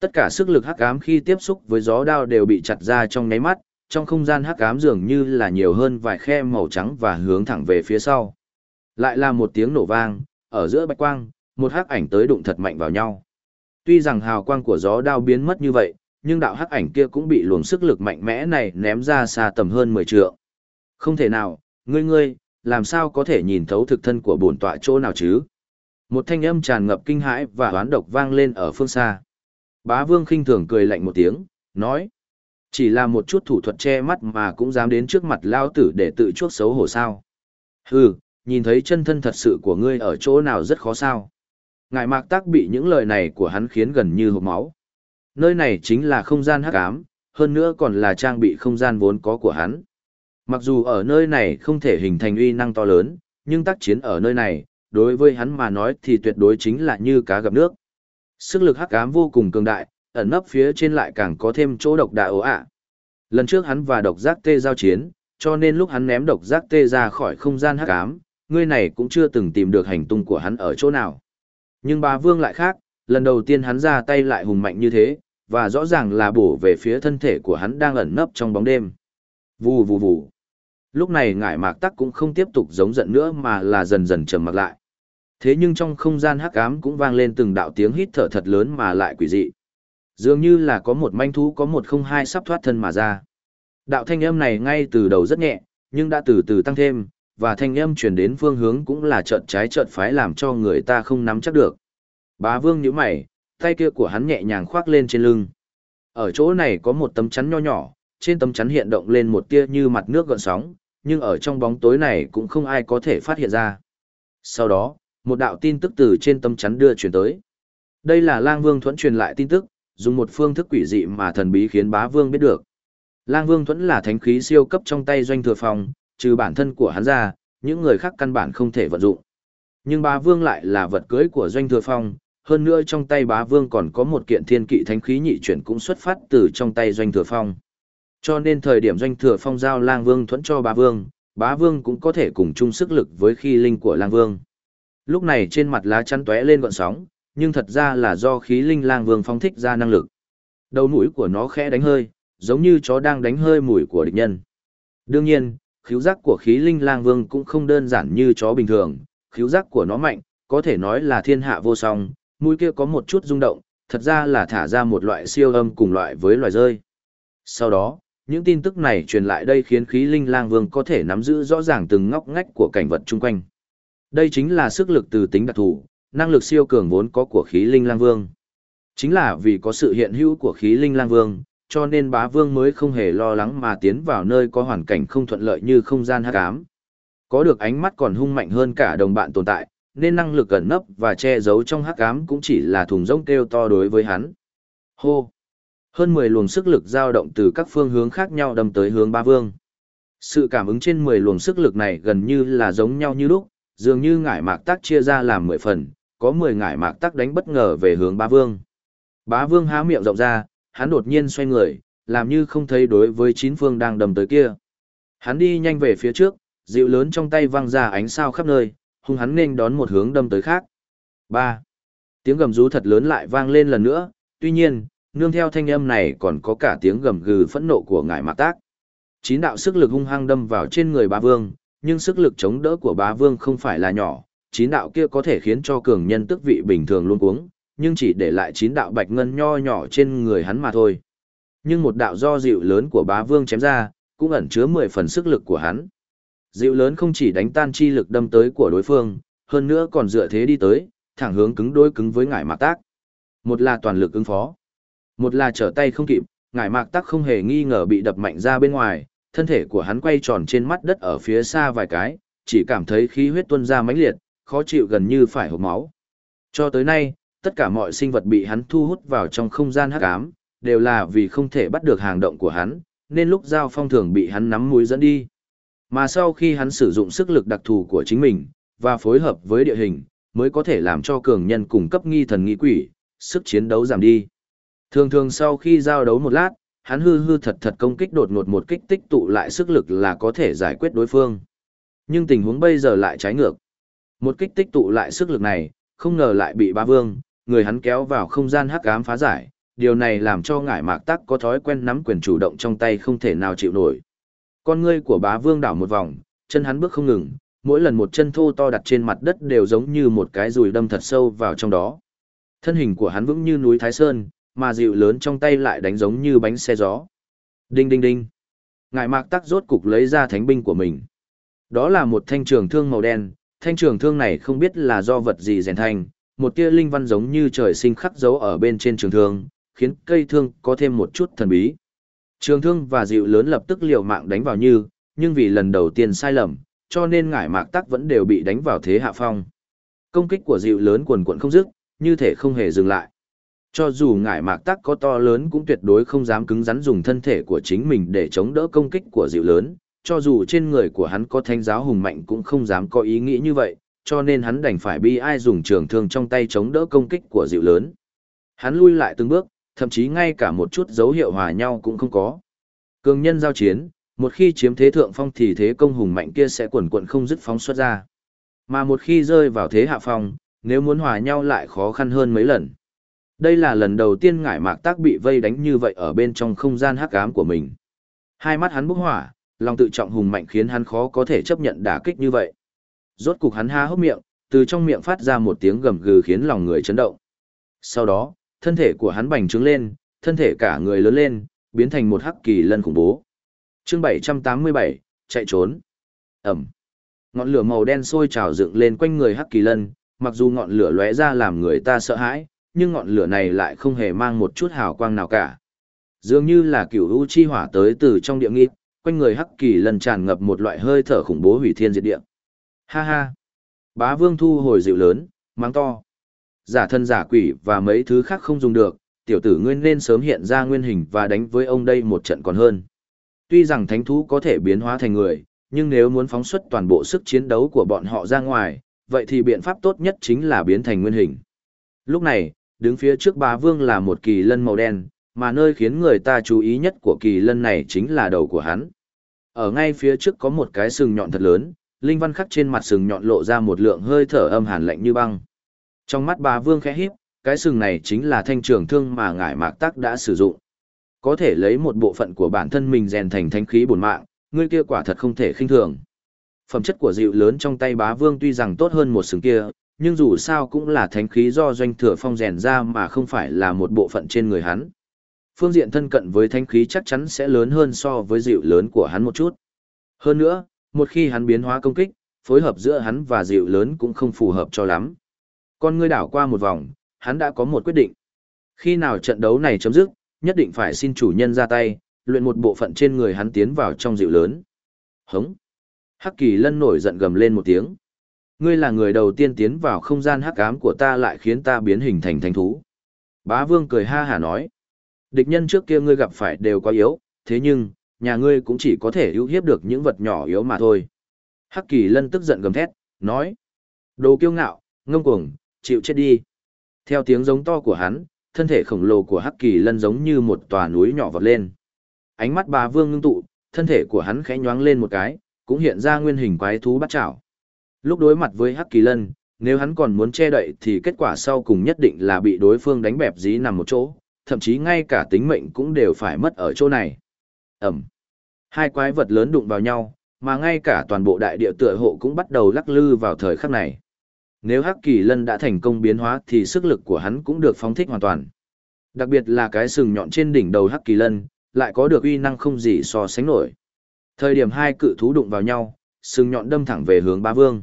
Tất cả sức lực hắc ám khi tiếp xúc với gió đao đều bị chặt ra trong nháy mắt, trong không gian hắc ám dường như là nhiều hơn vài khe màu trắng và hướng thẳng về phía sau. Lại là một tiếng nổ vang, ở giữa bạch quang, một hắc ảnh tới đụng thật mạnh vào nhau. Tuy rằng hào quang của gió đao biến mất như vậy, nhưng đạo hắc ảnh kia cũng bị luồng sức lực mạnh mẽ này ném ra xa tầm hơn 10 trượng. Không thể nào, ngươi ngươi, làm sao có thể nhìn thấu thực thân của bổn tọa chỗ nào chứ? Một thanh âm tràn ngập kinh hãi và oán độc vang lên ở phương xa. Bá Vương khinh thường cười lạnh một tiếng, nói: "Chỉ là một chút thủ thuật che mắt mà cũng dám đến trước mặt lao tử để tự chuốc xấu hổ sao? Hừ, nhìn thấy chân thân thật sự của ngươi ở chỗ nào rất khó sao?" Ngài Mạc Tác bị những lời này của hắn khiến gần như hộp máu. Nơi này chính là không gian hắc ám, hơn nữa còn là trang bị không gian vốn có của hắn. Mặc dù ở nơi này không thể hình thành uy năng to lớn, nhưng tác chiến ở nơi này, đối với hắn mà nói thì tuyệt đối chính là như cá gặp nước. Sức lực hắc ám vô cùng cường đại, ẩn nấp phía trên lại càng có thêm chỗ độc đại ố ạ. Lần trước hắn và độc giác tê giao chiến, cho nên lúc hắn ném độc giác tê ra khỏi không gian hắc ám, người này cũng chưa từng tìm được hành tung của hắn ở chỗ nào. Nhưng bà Vương lại khác, lần đầu tiên hắn ra tay lại hùng mạnh như thế, và rõ ràng là bổ về phía thân thể của hắn đang ẩn nấp trong bóng đêm. Vù vù vù. Lúc này ngải mạc tắc cũng không tiếp tục giống giận nữa mà là dần dần trầm mặc lại. Thế nhưng trong không gian hắc ám cũng vang lên từng đạo tiếng hít thở thật lớn mà lại quỷ dị. Dường như là có một manh thú có một không hai sắp thoát thân mà ra. Đạo thanh âm này ngay từ đầu rất nhẹ, nhưng đã từ từ tăng thêm, và thanh âm truyền đến phương hướng cũng là trận trái trận phái làm cho người ta không nắm chắc được. Bá vương nhíu mày, tay kia của hắn nhẹ nhàng khoác lên trên lưng. Ở chỗ này có một tấm chắn nho nhỏ, trên tấm chắn hiện động lên một tia như mặt nước gợn sóng, nhưng ở trong bóng tối này cũng không ai có thể phát hiện ra. Sau đó, một đạo tin tức từ trên tâm chắn đưa truyền tới. Đây là Lang Vương Thuẫn truyền lại tin tức, dùng một phương thức quỷ dị mà thần bí khiến bá vương biết được. Lang Vương Thuẫn là thánh khí siêu cấp trong tay doanh thừa phòng, trừ bản thân của hắn ra, những người khác căn bản không thể vận dụng. Nhưng bá vương lại là vật cưới của doanh thừa phong, hơn nữa trong tay bá vương còn có một kiện thiên kỵ thánh khí nhị chuyển cũng xuất phát từ trong tay doanh thừa phong. Cho nên thời điểm doanh thừa phong giao lang vương thuẫn cho bá vương, bá vương cũng có thể cùng chung sức lực với khí linh của lang vương. Lúc này trên mặt lá chắn tóe lên gọn sóng, nhưng thật ra là do khí linh lang vương phóng thích ra năng lực. Đầu mũi của nó khẽ đánh hơi, giống như chó đang đánh hơi mùi của địch nhân. Đương nhiên, khiếu giác của khí linh lang vương cũng không đơn giản như chó bình thường, khiếu giác của nó mạnh, có thể nói là thiên hạ vô song, mũi kia có một chút rung động, thật ra là thả ra một loại siêu âm cùng loại với loài rơi. Sau đó, những tin tức này truyền lại đây khiến khí linh lang vương có thể nắm giữ rõ ràng từng ngóc ngách của cảnh vật chung quanh. Đây chính là sức lực từ tính đặc thù, năng lực siêu cường vốn có của khí linh lang vương. Chính là vì có sự hiện hữu của khí linh lang vương, cho nên bá vương mới không hề lo lắng mà tiến vào nơi có hoàn cảnh không thuận lợi như không gian hắc ám. Có được ánh mắt còn hung mạnh hơn cả đồng bạn tồn tại, nên năng lực ẩn nấp và che giấu trong hắc ám cũng chỉ là thùng rỗng kêu to đối với hắn. Hô! Hơn 10 luồng sức lực dao động từ các phương hướng khác nhau đâm tới hướng ba vương. Sự cảm ứng trên 10 luồng sức lực này gần như là giống nhau như lúc, dường như ngải mạc tác chia ra làm 10 phần, có 10 ngải mạc tác đánh bất ngờ về hướng ba vương. Bá vương há miệng rộng ra, hắn đột nhiên xoay người, làm như không thấy đối với chín phương đang đâm tới kia. Hắn đi nhanh về phía trước, dịu lớn trong tay văng ra ánh sao khắp nơi, hung hắn nên đón một hướng đâm tới khác. Ba. Tiếng gầm rú thật lớn lại vang lên lần nữa, tuy nhiên, nương theo thanh âm này còn có cả tiếng gầm gừ phẫn nộ của ngải mạc tác. Chín đạo sức lực hung hăng đâm vào trên người bá vương, nhưng sức lực chống đỡ của bá vương không phải là nhỏ, chín đạo kia có thể khiến cho cường nhân tức vị bình thường luôn cuống, nhưng chỉ để lại chín đạo bạch ngân nho nhỏ trên người hắn mà thôi. Nhưng một đạo do dịu lớn của bá vương chém ra, cũng ẩn chứa 10 phần sức lực của hắn. Dịu lớn không chỉ đánh tan chi lực đâm tới của đối phương, hơn nữa còn dựa thế đi tới, thẳng hướng cứng đối cứng với ngải mạc tác. Một là toàn lực ứng phó, một là trở tay không kịp, ngải mạc tác không hề nghi ngờ bị đập mạnh ra bên ngoài, thân thể của hắn quay tròn trên mắt đất ở phía xa vài cái, chỉ cảm thấy khí huyết tuôn ra mãnh liệt, khó chịu gần như phải hộp máu. Cho tới nay, tất cả mọi sinh vật bị hắn thu hút vào trong không gian hắc ám, đều là vì không thể bắt được hàng động của hắn, nên lúc giao phong thường bị hắn nắm mũi dẫn đi. Mà sau khi hắn sử dụng sức lực đặc thù của chính mình, và phối hợp với địa hình, mới có thể làm cho cường nhân cung cấp nghi thần nghi quỷ, sức chiến đấu giảm đi. Thường thường sau khi giao đấu một lát, hắn hư hư thật thật công kích đột ngột một kích tích tụ lại sức lực là có thể giải quyết đối phương. Nhưng tình huống bây giờ lại trái ngược. Một kích tích tụ lại sức lực này, không ngờ lại bị ba vương, người hắn kéo vào không gian hắc ám phá giải, điều này làm cho ngải mạc tắc có thói quen nắm quyền chủ động trong tay không thể nào chịu nổi. Con ngươi của bá vương đảo một vòng, chân hắn bước không ngừng, mỗi lần một chân thô to đặt trên mặt đất đều giống như một cái rùi đâm thật sâu vào trong đó. Thân hình của hắn vững như núi Thái Sơn, mà dịu lớn trong tay lại đánh giống như bánh xe gió. Đinh đinh đinh. Ngải mạc tắc rốt cục lấy ra thánh binh của mình. Đó là một thanh trường thương màu đen, thanh trường thương này không biết là do vật gì rèn thành, một tia linh văn giống như trời sinh khắc dấu ở bên trên trường thương, khiến cây thương có thêm một chút thần bí. Trường thương và dịu lớn lập tức liều mạng đánh vào như, nhưng vì lần đầu tiên sai lầm, cho nên ngải mạc tắc vẫn đều bị đánh vào thế hạ phong. Công kích của dịu lớn quần quận không dứt, như thể không hề dừng lại. Cho dù ngải mạc tắc có to lớn cũng tuyệt đối không dám cứng rắn dùng thân thể của chính mình để chống đỡ công kích của dịu lớn, cho dù trên người của hắn có thanh giáo hùng mạnh cũng không dám có ý nghĩ như vậy, cho nên hắn đành phải bi ai dùng trường thương trong tay chống đỡ công kích của dịu lớn. Hắn lui lại từng bước, thậm chí ngay cả một chút dấu hiệu hòa nhau cũng không có. Cường nhân giao chiến, một khi chiếm thế thượng phong thì thế công hùng mạnh kia sẽ quần quận không dứt phóng xuất ra. Mà một khi rơi vào thế hạ phong, nếu muốn hòa nhau lại khó khăn hơn mấy lần. Đây là lần đầu tiên ngải mạc tác bị vây đánh như vậy ở bên trong không gian hắc ám của mình. Hai mắt hắn bốc hỏa, lòng tự trọng hùng mạnh khiến hắn khó có thể chấp nhận đả kích như vậy. Rốt cục hắn há hốc miệng, từ trong miệng phát ra một tiếng gầm gừ khiến lòng người chấn động. Sau đó, thân thể của hắn bành trướng lên, thân thể cả người lớn lên, biến thành một hắc kỳ lân khủng bố. Chương 787, chạy trốn. Ẩm. Ngọn lửa màu đen sôi trào dựng lên quanh người hắc kỳ lân, mặc dù ngọn lửa lóe ra làm người ta sợ hãi, nhưng ngọn lửa này lại không hề mang một chút hào quang nào cả. Dường như là cửu u chi hỏa tới từ trong địa ngục, quanh người hắc kỳ lần tràn ngập một loại hơi thở khủng bố hủy thiên diệt địa. Ha ha. Bá vương thu hồi dịu lớn, mang to. Giả thân giả quỷ và mấy thứ khác không dùng được, tiểu tử ngươi nên sớm hiện ra nguyên hình và đánh với ông đây một trận còn hơn. Tuy rằng thánh thú có thể biến hóa thành người, nhưng nếu muốn phóng xuất toàn bộ sức chiến đấu của bọn họ ra ngoài, vậy thì biện pháp tốt nhất chính là biến thành nguyên hình. Lúc này, đứng phía trước bá vương là một kỳ lân màu đen, mà nơi khiến người ta chú ý nhất của kỳ lân này chính là đầu của hắn. Ở ngay phía trước có một cái sừng nhọn thật lớn, linh văn khắc trên mặt sừng nhọn lộ ra một lượng hơi thở âm hàn lạnh như băng. Trong mắt bá vương khẽ híp, cái sừng này chính là thanh trường thương mà ngải mạc tắc đã sử dụng. Có thể lấy một bộ phận của bản thân mình rèn thành thanh khí bổn mạng, ngươi kia quả thật không thể khinh thường. Phẩm chất của dịu lớn trong tay bá vương tuy rằng tốt hơn một sừng kia, nhưng dù sao cũng là thánh khí do doanh thừa phong rèn ra mà không phải là một bộ phận trên người hắn. Phương diện thân cận với thánh khí chắc chắn sẽ lớn hơn so với dịu lớn của hắn một chút. Hơn nữa, một khi hắn biến hóa công kích, phối hợp giữa hắn và dịu lớn cũng không phù hợp cho lắm. Con ngươi đảo qua một vòng, hắn đã có một quyết định. Khi nào trận đấu này chấm dứt, nhất định phải xin chủ nhân ra tay, luyện một bộ phận trên người hắn tiến vào trong dịu lớn. Hống! Hắc kỳ lân nổi giận gầm lên một tiếng. Ngươi là người đầu tiên tiến vào không gian hắc ám của ta lại khiến ta biến hình thành thánh thú. Bá vương cười ha hả nói. Địch nhân trước kia ngươi gặp phải đều quá yếu, thế nhưng, nhà ngươi cũng chỉ có thể ưu hiếp được những vật nhỏ yếu mà thôi. Hắc kỳ lân tức giận gầm thét, nói. Đồ kiêu ngạo, ngông cuồng, chịu chết đi. Theo tiếng giống to của hắn, thân thể khổng lồ của Hắc kỳ lân giống như một tòa núi nhỏ vọt lên. Ánh mắt bà vương ngưng tụ, thân thể của hắn khẽ nhoáng lên một cái, cũng hiện ra nguyên hình quái thú bắt chảo. Lúc đối mặt với Hắc kỳ lân, nếu hắn còn muốn che đậy thì kết quả sau cùng nhất định là bị đối phương đánh bẹp dí nằm một chỗ, thậm chí ngay cả tính mệnh cũng đều phải mất ở chỗ này. Ẩm. Hai quái vật lớn đụng vào nhau, mà ngay cả toàn bộ đại địa tựa hộ cũng bắt đầu lắc lư vào thời khắc này. Nếu Hắc Kỳ Lân đã thành công biến hóa thì sức lực của hắn cũng được phóng thích hoàn toàn. Đặc biệt là cái sừng nhọn trên đỉnh đầu Hắc Kỳ Lân, lại có được uy năng không gì so sánh nổi. Thời điểm hai cự thú đụng vào nhau, sừng nhọn đâm thẳng về hướng Bá Vương.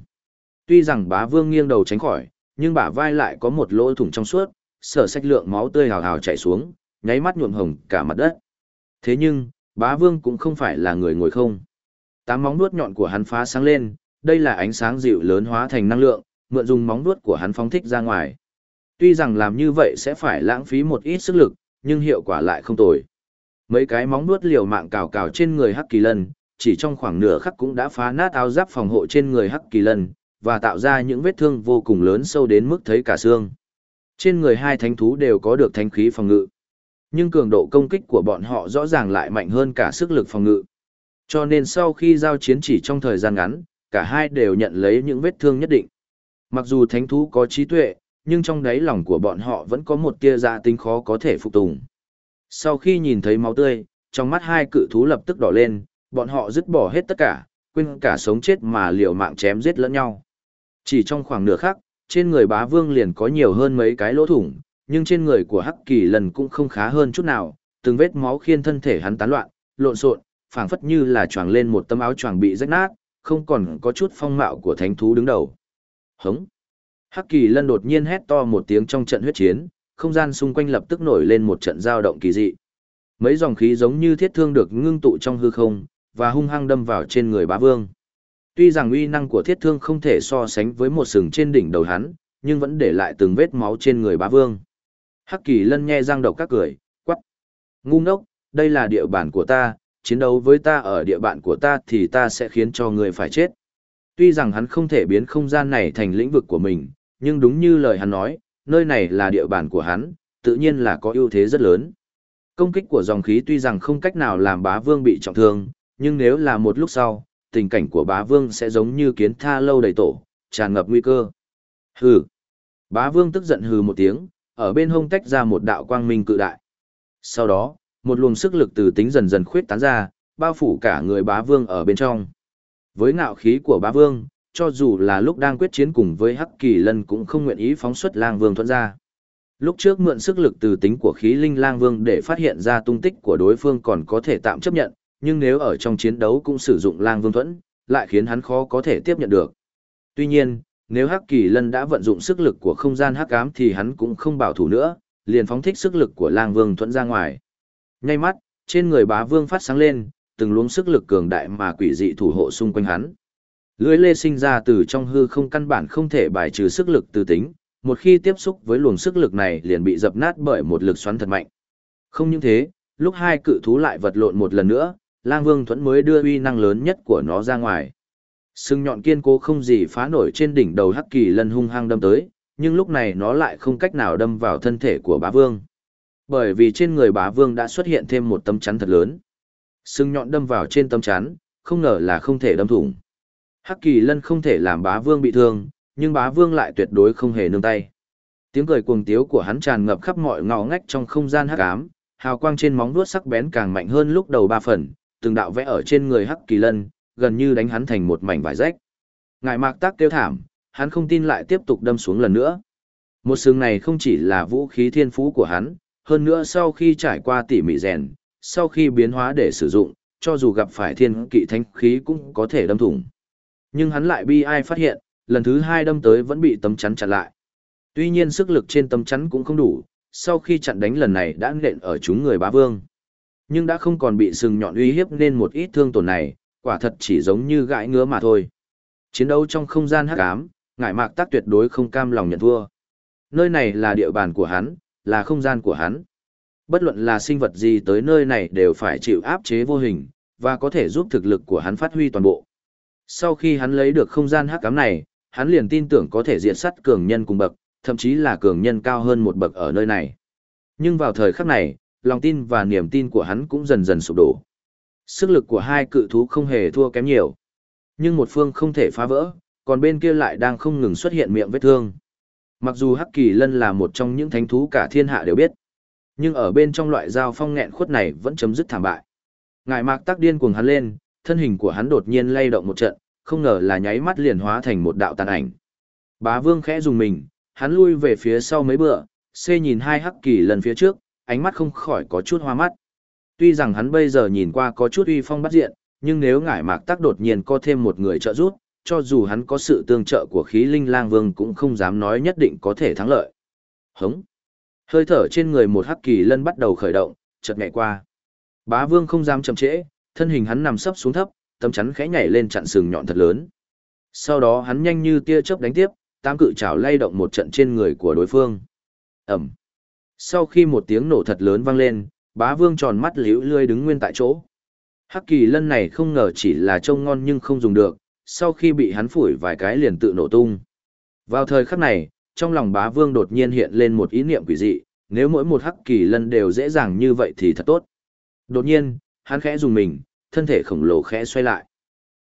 Tuy rằng Bá Vương nghiêng đầu tránh khỏi, nhưng bả vai lại có một lỗ thủng trong suốt, sở sách lượng máu tươi hào hào chảy xuống, nháy mắt nhuộm hồng cả mặt đất. Thế nhưng, Bá Vương cũng không phải là người ngồi không. Tám móng nuốt nhọn của hắn phá sáng lên, đây là ánh sáng dịu lớn hóa thành năng lượng, mượn dùng móng nuốt của hắn phóng thích ra ngoài. Tuy rằng làm như vậy sẽ phải lãng phí một ít sức lực, nhưng hiệu quả lại không tồi. Mấy cái móng nuốt liều mạng cào cào trên người Hắc Kỳ Lân, chỉ trong khoảng nửa khắc cũng đã phá nát áo giáp phòng hộ trên người Hắc Kỳ Lân, và tạo ra những vết thương vô cùng lớn sâu đến mức thấy cả xương. Trên người hai thánh thú đều có được thánh khí phòng ngự. Nhưng cường độ công kích của bọn họ rõ ràng lại mạnh hơn cả sức lực phòng ngự. Cho nên sau khi giao chiến chỉ trong thời gian ngắn, cả hai đều nhận lấy những vết thương nhất định. Mặc dù thánh thú có trí tuệ, nhưng trong đáy lòng của bọn họ vẫn có một tia dạ tính khó có thể phục tùng. Sau khi nhìn thấy máu tươi, trong mắt hai cự thú lập tức đỏ lên, bọn họ dứt bỏ hết tất cả, quên cả sống chết mà liều mạng chém giết lẫn nhau. Chỉ trong khoảng nửa khắc, trên người bá vương liền có nhiều hơn mấy cái lỗ thủng, nhưng trên người của Hắc Kỳ lần cũng không khá hơn chút nào, từng vết máu khiên thân thể hắn tán loạn, lộn xộn, phảng phất như là choàng lên một tấm áo choàng bị rách nát, không còn có chút phong mạo của thánh thú đứng đầu. Hống! Hắc Kỳ Lân đột nhiên hét to một tiếng trong trận huyết chiến, không gian xung quanh lập tức nổi lên một trận dao động kỳ dị. Mấy dòng khí giống như thiết thương được ngưng tụ trong hư không, và hung hăng đâm vào trên người bá vương. Tuy rằng uy năng của thiết thương không thể so sánh với một sừng trên đỉnh đầu hắn, nhưng vẫn để lại từng vết máu trên người bá vương. Hắc Kỳ Lân nhe răng độc các cười, quắc. Ngu ngốc, đây là địa bàn của ta, chiến đấu với ta ở địa bàn của ta thì ta sẽ khiến cho người phải chết. Tuy rằng hắn không thể biến không gian này thành lĩnh vực của mình, nhưng đúng như lời hắn nói, nơi này là địa bàn của hắn, tự nhiên là có ưu thế rất lớn. Công kích của dòng khí tuy rằng không cách nào làm bá vương bị trọng thương, nhưng nếu là một lúc sau, tình cảnh của bá vương sẽ giống như kiến tha lâu đầy tổ, tràn ngập nguy cơ. Hừ. Bá vương tức giận hừ một tiếng, ở bên hông tách ra một đạo quang minh cự đại. Sau đó, một luồng sức lực từ tính dần dần khuyết tán ra, bao phủ cả người bá vương ở bên trong. Với ngạo khí của bá vương, cho dù là lúc đang quyết chiến cùng với Hắc Kỳ Lân cũng không nguyện ý phóng xuất lang vương thuận ra. Lúc trước mượn sức lực từ tính của khí linh lang vương để phát hiện ra tung tích của đối phương còn có thể tạm chấp nhận, nhưng nếu ở trong chiến đấu cũng sử dụng lang vương thuẫn, lại khiến hắn khó có thể tiếp nhận được. Tuy nhiên, nếu Hắc Kỳ Lân đã vận dụng sức lực của không gian hắc ám thì hắn cũng không bảo thủ nữa, liền phóng thích sức lực của lang vương thuẫn ra ngoài. Ngay mắt, trên người bá vương phát sáng lên, từng luống sức lực cường đại mà quỷ dị thủ hộ xung quanh hắn. Lưỡi lê sinh ra từ trong hư không căn bản không thể bài trừ sức lực từ tính, một khi tiếp xúc với luồng sức lực này liền bị dập nát bởi một lực xoắn thật mạnh. Không những thế, lúc hai cự thú lại vật lộn một lần nữa, lang vương thuẫn mới đưa uy năng lớn nhất của nó ra ngoài. Sừng nhọn kiên cố không gì phá nổi trên đỉnh đầu hắc kỳ lân hung hăng đâm tới, nhưng lúc này nó lại không cách nào đâm vào thân thể của bá vương. Bởi vì trên người bá vương đã xuất hiện thêm một tấm chắn thật lớn. Sừng nhọn đâm vào trên tấm chắn, không ngờ là không thể đâm thủng. Hắc kỳ lân không thể làm bá vương bị thương, nhưng bá vương lại tuyệt đối không hề nương tay. Tiếng cười cuồng tiếu của hắn tràn ngập khắp mọi ngõ ngách trong không gian hắc ám, hào quang trên móng vuốt sắc bén càng mạnh hơn lúc đầu ba phần, từng đạo vẽ ở trên người hắc kỳ lân, gần như đánh hắn thành một mảnh vải rách. Ngài mạc tác kêu thảm, hắn không tin lại tiếp tục đâm xuống lần nữa. Một sừng này không chỉ là vũ khí thiên phú của hắn, hơn nữa sau khi trải qua tỉ mỉ rèn, sau khi biến hóa để sử dụng, cho dù gặp phải thiên kỵ thánh khí cũng có thể đâm thủng. Nhưng hắn lại bi ai phát hiện, lần thứ hai đâm tới vẫn bị tấm chắn chặn lại. Tuy nhiên sức lực trên tấm chắn cũng không đủ, sau khi chặn đánh lần này đã nện ở chúng người bá vương. Nhưng đã không còn bị sừng nhọn uy hiếp nên một ít thương tổn này, quả thật chỉ giống như gãi ngứa mà thôi. Chiến đấu trong không gian hắc ám, ngải mạc tác tuyệt đối không cam lòng nhận thua. Nơi này là địa bàn của hắn, là không gian của hắn. Bất luận là sinh vật gì tới nơi này đều phải chịu áp chế vô hình, và có thể giúp thực lực của hắn phát huy toàn bộ. Sau khi hắn lấy được không gian hắc ám này, hắn liền tin tưởng có thể diệt sát cường nhân cùng bậc, thậm chí là cường nhân cao hơn một bậc ở nơi này. Nhưng vào thời khắc này, lòng tin và niềm tin của hắn cũng dần dần sụp đổ. Sức lực của hai cự thú không hề thua kém nhiều. Nhưng một phương không thể phá vỡ, còn bên kia lại đang không ngừng xuất hiện miệng vết thương. Mặc dù Hắc Kỳ Lân là một trong những thánh thú cả thiên hạ đều biết, nhưng ở bên trong loại giao phong nghẹn khuất này vẫn chấm dứt thảm bại. Ngải mạc tắc điên cuồng hắn lên, thân hình của hắn đột nhiên lay động một trận, không ngờ là nháy mắt liền hóa thành một đạo tàn ảnh. Bá vương khẽ dùng mình, hắn lui về phía sau mấy bữa, xê nhìn hai hắc kỳ Lân phía trước, ánh mắt không khỏi có chút hoa mắt. Tuy rằng hắn bây giờ nhìn qua có chút uy phong bắt diện, nhưng nếu ngải mạc tắc đột nhiên có thêm một người trợ giúp, cho dù hắn có sự tương trợ của khí linh lang vương cũng không dám nói nhất định có thể thắng lợi. Hống! Hơi thở trên người một hắc kỳ lân bắt đầu khởi động, chợt nhảy qua. Bá vương không dám chậm trễ, thân hình hắn nằm sấp xuống thấp, tấm chắn khẽ nhảy lên chặn sừng nhọn thật lớn. Sau đó hắn nhanh như tia chớp đánh tiếp, tám cự trảo lay động một trận trên người của đối phương. Ẩm. Sau khi một tiếng nổ thật lớn vang lên, bá vương tròn mắt liễu lươi đứng nguyên tại chỗ. Hắc kỳ lân này không ngờ chỉ là trông ngon nhưng không dùng được, sau khi bị hắn phủi vài cái liền tự nổ tung. Vào thời khắc này, trong lòng bá vương đột nhiên hiện lên một ý niệm quỷ dị, nếu mỗi một hắc kỳ lân đều dễ dàng như vậy thì thật tốt. Đột nhiên, hắn khẽ dùng mình, thân thể khổng lồ khẽ xoay lại.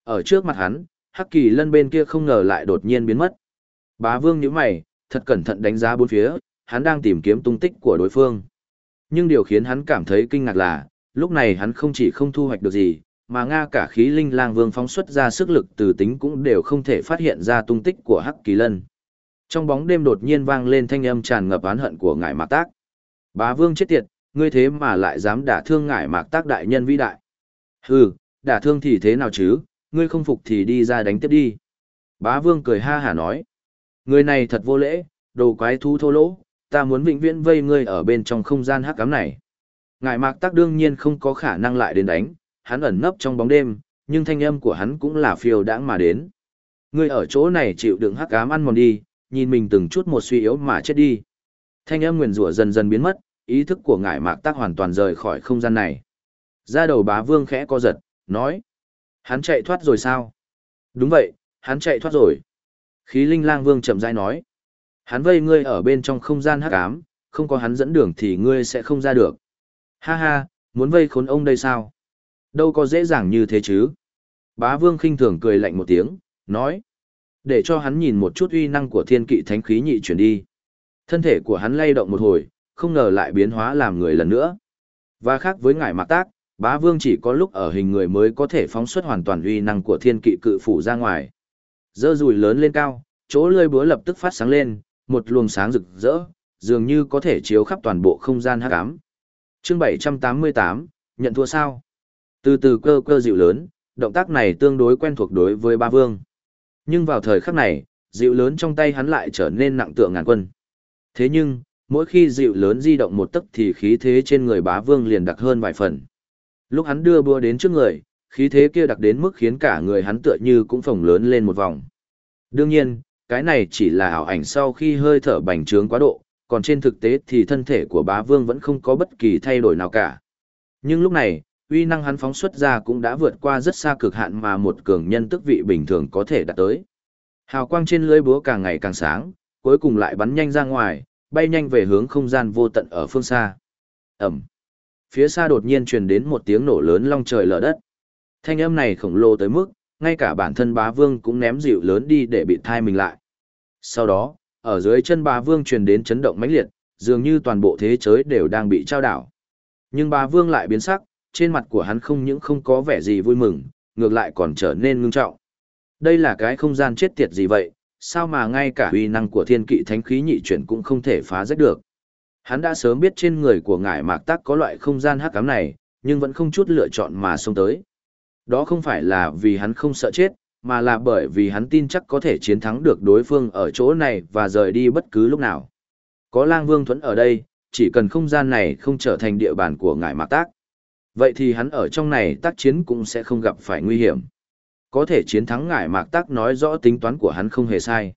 Ở trước mặt hắn, hắc kỳ lân bên kia không ngờ lại đột nhiên biến mất. Bá vương nhíu mày, thật cẩn thận đánh giá bốn phía, hắn đang tìm kiếm tung tích của đối phương. Nhưng điều khiến hắn cảm thấy kinh ngạc là, lúc này hắn không chỉ không thu hoạch được gì, mà nga cả khí linh lang vương phóng xuất ra sức lực từ tính cũng đều không thể phát hiện ra tung tích của Hắc Kỳ Lân. Trong bóng đêm đột nhiên vang lên thanh âm tràn ngập oán hận của ngải mạc tác. Bá vương chết tiệt, ngươi thế mà lại dám đả thương ngải mạc tác đại nhân vĩ đại. Hừ, đả thương thì thế nào chứ, ngươi không phục thì đi ra đánh tiếp đi. Bá vương cười ha hả nói. Người này thật vô lễ, đồ quái thú thô lỗ, ta muốn vĩnh viễn vây ngươi ở bên trong không gian hắc ám này. Ngải mạc tác đương nhiên không có khả năng lại đến đánh, hắn ẩn nấp trong bóng đêm, nhưng thanh âm của hắn cũng là phiêu đãng mà đến. Ngươi ở chỗ này chịu đựng hắc ám ăn mòn đi, nhìn mình từng chút một suy yếu mà chết đi. Thanh âm nguyền rủa dần dần biến mất, ý thức của ngải mạc tác hoàn toàn rời khỏi không gian này. Ra đầu bá vương khẽ co giật, nói. Hắn chạy thoát rồi sao? Đúng vậy, hắn chạy thoát rồi. Khí linh lang vương chậm rãi nói. Hắn vây ngươi ở bên trong không gian hắc ám, không có hắn dẫn đường thì ngươi sẽ không ra được. Ha ha, muốn vây khốn ông đây sao? Đâu có dễ dàng như thế chứ? Bá vương khinh thường cười lạnh một tiếng, nói. Để cho hắn nhìn một chút uy năng của thiên kỵ thánh khí nhị chuyển đi. Thân thể của hắn lay động một hồi, không ngờ lại biến hóa làm người lần nữa. Và khác với ngải mạc tác, bá vương chỉ có lúc ở hình người mới có thể phóng xuất hoàn toàn uy năng của thiên kỵ cự phủ ra ngoài. Dơ rùi lớn lên cao, chỗ lơi búa lập tức phát sáng lên, một luồng sáng rực rỡ, dường như có thể chiếu khắp toàn bộ không gian hắc ám. Chương 788, nhận thua sao? Từ từ cơ cơ dịu lớn, động tác này tương đối quen thuộc đối với ba vương. Nhưng vào thời khắc này, dịu lớn trong tay hắn lại trở nên nặng tượng ngàn quân. Thế nhưng, mỗi khi dịu lớn di động một tấc thì khí thế trên người bá vương liền đặc hơn vài phần. Lúc hắn đưa búa đến trước người, khí thế kia đặc đến mức khiến cả người hắn tựa như cũng phồng lớn lên một vòng. Đương nhiên, cái này chỉ là ảo ảnh sau khi hơi thở bành trướng quá độ, còn trên thực tế thì thân thể của bá vương vẫn không có bất kỳ thay đổi nào cả. Nhưng lúc này, uy năng hắn phóng xuất ra cũng đã vượt qua rất xa cực hạn mà một cường nhân tức vị bình thường có thể đạt tới. Hào quang trên lưới búa càng ngày càng sáng, cuối cùng lại bắn nhanh ra ngoài, bay nhanh về hướng không gian vô tận ở phương xa. Ẩm. Phía xa đột nhiên truyền đến một tiếng nổ lớn long trời lở đất. Thanh âm này khổng lồ tới mức, ngay cả bản thân bá vương cũng ném dịu lớn đi để bị thai mình lại. Sau đó, ở dưới chân bà vương truyền đến chấn động mãnh liệt, dường như toàn bộ thế giới đều đang bị trao đảo. Nhưng bà vương lại biến sắc, trên mặt của hắn không những không có vẻ gì vui mừng, ngược lại còn trở nên ngưng trọng. Đây là cái không gian chết tiệt gì vậy, sao mà ngay cả uy năng của thiên kỵ thánh khí nhị chuyển cũng không thể phá rách được. Hắn đã sớm biết trên người của ngải mạc tắc có loại không gian hắc ám này, nhưng vẫn không chút lựa chọn mà xông tới. Đó không phải là vì hắn không sợ chết, mà là bởi vì hắn tin chắc có thể chiến thắng được đối phương ở chỗ này và rời đi bất cứ lúc nào. Có lang vương thuẫn ở đây, chỉ cần không gian này không trở thành địa bàn của ngải mạc tác. Vậy thì hắn ở trong này tác chiến cũng sẽ không gặp phải nguy hiểm. Có thể chiến thắng ngải mạc tác nói rõ tính toán của hắn không hề sai.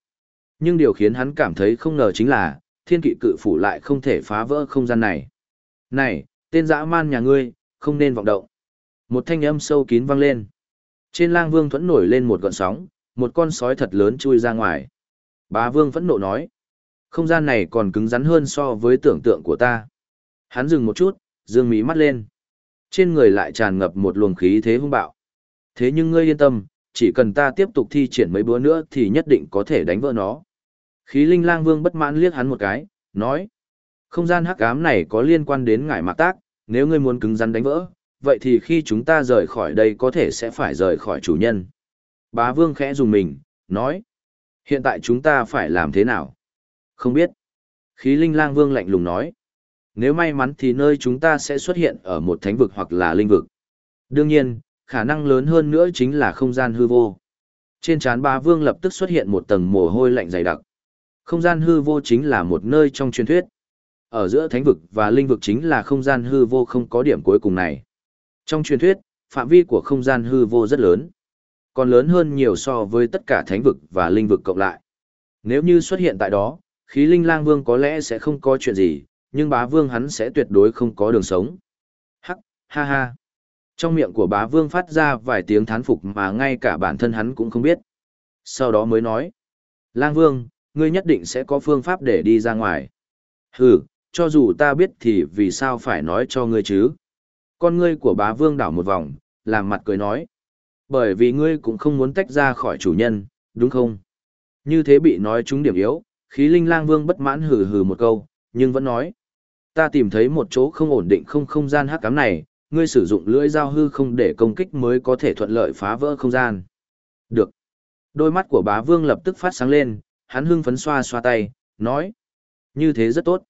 Nhưng điều khiến hắn cảm thấy không ngờ chính là, thiên kỵ cự phủ lại không thể phá vỡ không gian này. Này, tên dã man nhà ngươi, không nên vọng động. Một thanh âm sâu kín vang lên. Trên lang vương thuẫn nổi lên một gọn sóng, một con sói thật lớn chui ra ngoài. Bá vương phẫn nộ nói. Không gian này còn cứng rắn hơn so với tưởng tượng của ta. Hắn dừng một chút, dương mí mắt lên. Trên người lại tràn ngập một luồng khí thế hung bạo. Thế nhưng ngươi yên tâm, chỉ cần ta tiếp tục thi triển mấy bữa nữa thì nhất định có thể đánh vỡ nó. Khí linh lang vương bất mãn liếc hắn một cái, nói. Không gian hắc ám này có liên quan đến ngải mạc tác, nếu ngươi muốn cứng rắn đánh vỡ, vậy thì khi chúng ta rời khỏi đây có thể sẽ phải rời khỏi chủ nhân. Bá vương khẽ dùng mình, nói. Hiện tại chúng ta phải làm thế nào? Không biết. Khí linh lang vương lạnh lùng nói. Nếu may mắn thì nơi chúng ta sẽ xuất hiện ở một thánh vực hoặc là linh vực. Đương nhiên, khả năng lớn hơn nữa chính là không gian hư vô. Trên trán bá vương lập tức xuất hiện một tầng mồ hôi lạnh dày đặc. Không gian hư vô chính là một nơi trong truyền thuyết. Ở giữa thánh vực và linh vực chính là không gian hư vô không có điểm cuối cùng này. Trong truyền thuyết, phạm vi của không gian hư vô rất lớn, còn lớn hơn nhiều so với tất cả thánh vực và linh vực cộng lại. Nếu như xuất hiện tại đó, khí linh lang vương có lẽ sẽ không có chuyện gì, nhưng bá vương hắn sẽ tuyệt đối không có đường sống. Hắc, ha ha. Trong miệng của bá vương phát ra vài tiếng thán phục mà ngay cả bản thân hắn cũng không biết. Sau đó mới nói. Lang vương, ngươi nhất định sẽ có phương pháp để đi ra ngoài. Hừ, cho dù ta biết thì vì sao phải nói cho ngươi chứ? Con ngươi của bá vương đảo một vòng, làm mặt cười nói. Bởi vì ngươi cũng không muốn tách ra khỏi chủ nhân, đúng không? Như thế bị nói trúng điểm yếu, Khí linh lang vương bất mãn hừ hừ một câu, nhưng vẫn nói. Ta tìm thấy một chỗ không ổn định không không gian hắc cám này, ngươi sử dụng lưỡi dao hư không để công kích mới có thể thuận lợi phá vỡ không gian. Được. Đôi mắt của bá vương lập tức phát sáng lên, hắn hưng phấn xoa xoa tay, nói. Như thế rất tốt.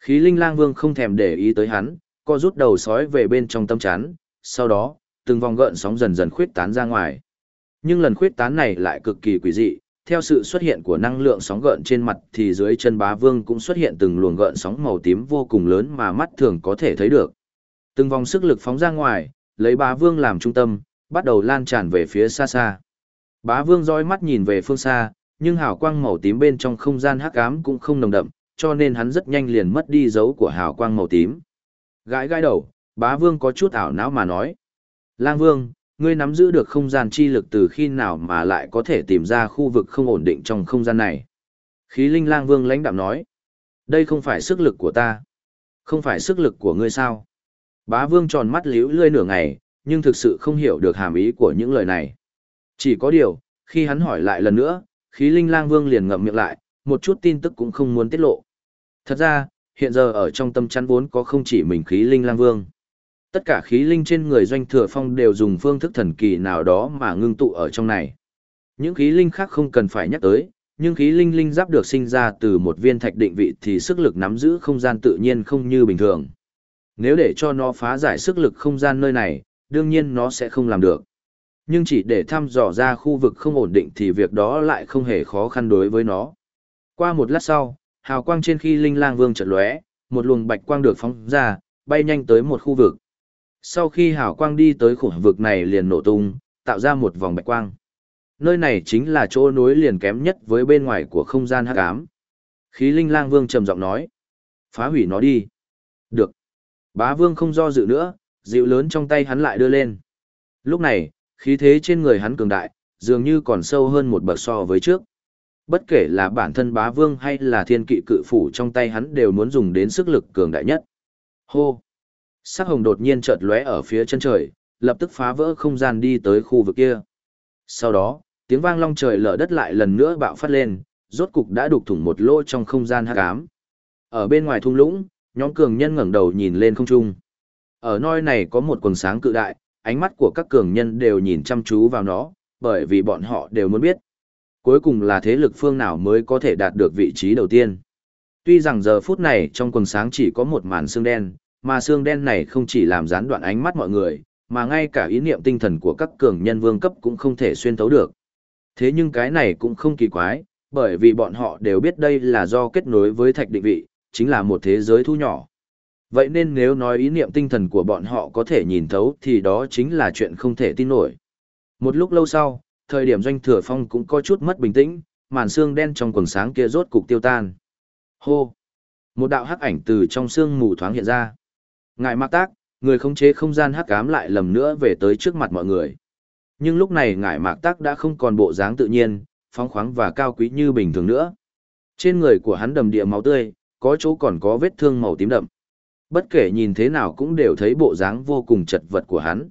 Khí linh lang vương không thèm để ý tới hắn, co rút đầu sói về bên trong tâm chán, sau đó, từng vòng gợn sóng dần dần khuyết tán ra ngoài. Nhưng lần khuyết tán này lại cực kỳ quỷ dị, theo sự xuất hiện của năng lượng sóng gợn trên mặt thì dưới chân bá vương cũng xuất hiện từng luồng gợn sóng màu tím vô cùng lớn mà mắt thường có thể thấy được. Từng vòng sức lực phóng ra ngoài, lấy bá vương làm trung tâm, bắt đầu lan tràn về phía xa xa. Bá vương dõi mắt nhìn về phương xa, nhưng hào quang màu tím bên trong không gian hắc ám cũng không nồng đậm, cho nên hắn rất nhanh liền mất đi dấu của hào quang màu tím. Gãi gãi đầu, bá vương có chút ảo não mà nói. Lang vương, ngươi nắm giữ được không gian chi lực từ khi nào mà lại có thể tìm ra khu vực không ổn định trong không gian này. Khí linh lang vương lãnh đạm nói. Đây không phải sức lực của ta. Không phải sức lực của ngươi sao? Bá vương tròn mắt liễu lươi nửa ngày, nhưng thực sự không hiểu được hàm ý của những lời này. Chỉ có điều, khi hắn hỏi lại lần nữa, khí linh lang vương liền ngậm miệng lại, một chút tin tức cũng không muốn tiết lộ. Thật ra, hiện giờ ở trong tâm chắn vốn có không chỉ mình khí linh lang vương. Tất cả khí linh trên người doanh thừa phong đều dùng phương thức thần kỳ nào đó mà ngưng tụ ở trong này. Những khí linh khác không cần phải nhắc tới, nhưng khí linh linh giáp được sinh ra từ một viên thạch định vị thì sức lực nắm giữ không gian tự nhiên không như bình thường. Nếu để cho nó phá giải sức lực không gian nơi này, đương nhiên nó sẽ không làm được. Nhưng chỉ để thăm dò ra khu vực không ổn định thì việc đó lại không hề khó khăn đối với nó. Qua một lát sau, hào quang trên khi linh lang vương chợt lóe, một luồng bạch quang được phóng ra, bay nhanh tới một khu vực. Sau khi hào quang đi tới khu vực này liền nổ tung, tạo ra một vòng bạch quang. Nơi này chính là chỗ nối liền kém nhất với bên ngoài của không gian hắc ám. Khí linh lang vương trầm giọng nói. Phá hủy nó đi. Được. Bá vương không do dự nữa, dịu lớn trong tay hắn lại đưa lên. Lúc này, khí thế trên người hắn cường đại, dường như còn sâu hơn một bậc so với trước. Bất kể là bản thân bá vương hay là thiên kỵ cự phủ trong tay hắn đều muốn dùng đến sức lực cường đại nhất. Hô! Sắc hồng đột nhiên chợt lóe ở phía chân trời, lập tức phá vỡ không gian đi tới khu vực kia. Sau đó, tiếng vang long trời lở đất lại lần nữa bạo phát lên, rốt cục đã đục thủng một lỗ trong không gian hắc ám. Ở bên ngoài thung lũng, nhóm cường nhân ngẩng đầu nhìn lên không trung. Ở nơi này có một quần sáng cự đại, ánh mắt của các cường nhân đều nhìn chăm chú vào nó, bởi vì bọn họ đều muốn biết. Cuối cùng là thế lực phương nào mới có thể đạt được vị trí đầu tiên. Tuy rằng giờ phút này trong quần sáng chỉ có một màn xương đen, mà xương đen này không chỉ làm gián đoạn ánh mắt mọi người, mà ngay cả ý niệm tinh thần của các cường nhân vương cấp cũng không thể xuyên thấu được. Thế nhưng cái này cũng không kỳ quái, bởi vì bọn họ đều biết đây là do kết nối với thạch định vị, chính là một thế giới thu nhỏ. Vậy nên nếu nói ý niệm tinh thần của bọn họ có thể nhìn thấu thì đó chính là chuyện không thể tin nổi. Một lúc lâu sau, thời điểm doanh thừa phong cũng có chút mất bình tĩnh, màn xương đen trong quần sáng kia rốt cục tiêu tan. Hô! Một đạo hắc ảnh từ trong xương mù thoáng hiện ra. Ngài mạc tác, người khống chế không gian hắc ám lại lầm nữa về tới trước mặt mọi người. Nhưng lúc này ngải mạc tác đã không còn bộ dáng tự nhiên, phóng khoáng và cao quý như bình thường nữa. Trên người của hắn đầm địa máu tươi, có chỗ còn có vết thương màu tím đậm. Bất kể nhìn thế nào cũng đều thấy bộ dáng vô cùng chật vật của hắn.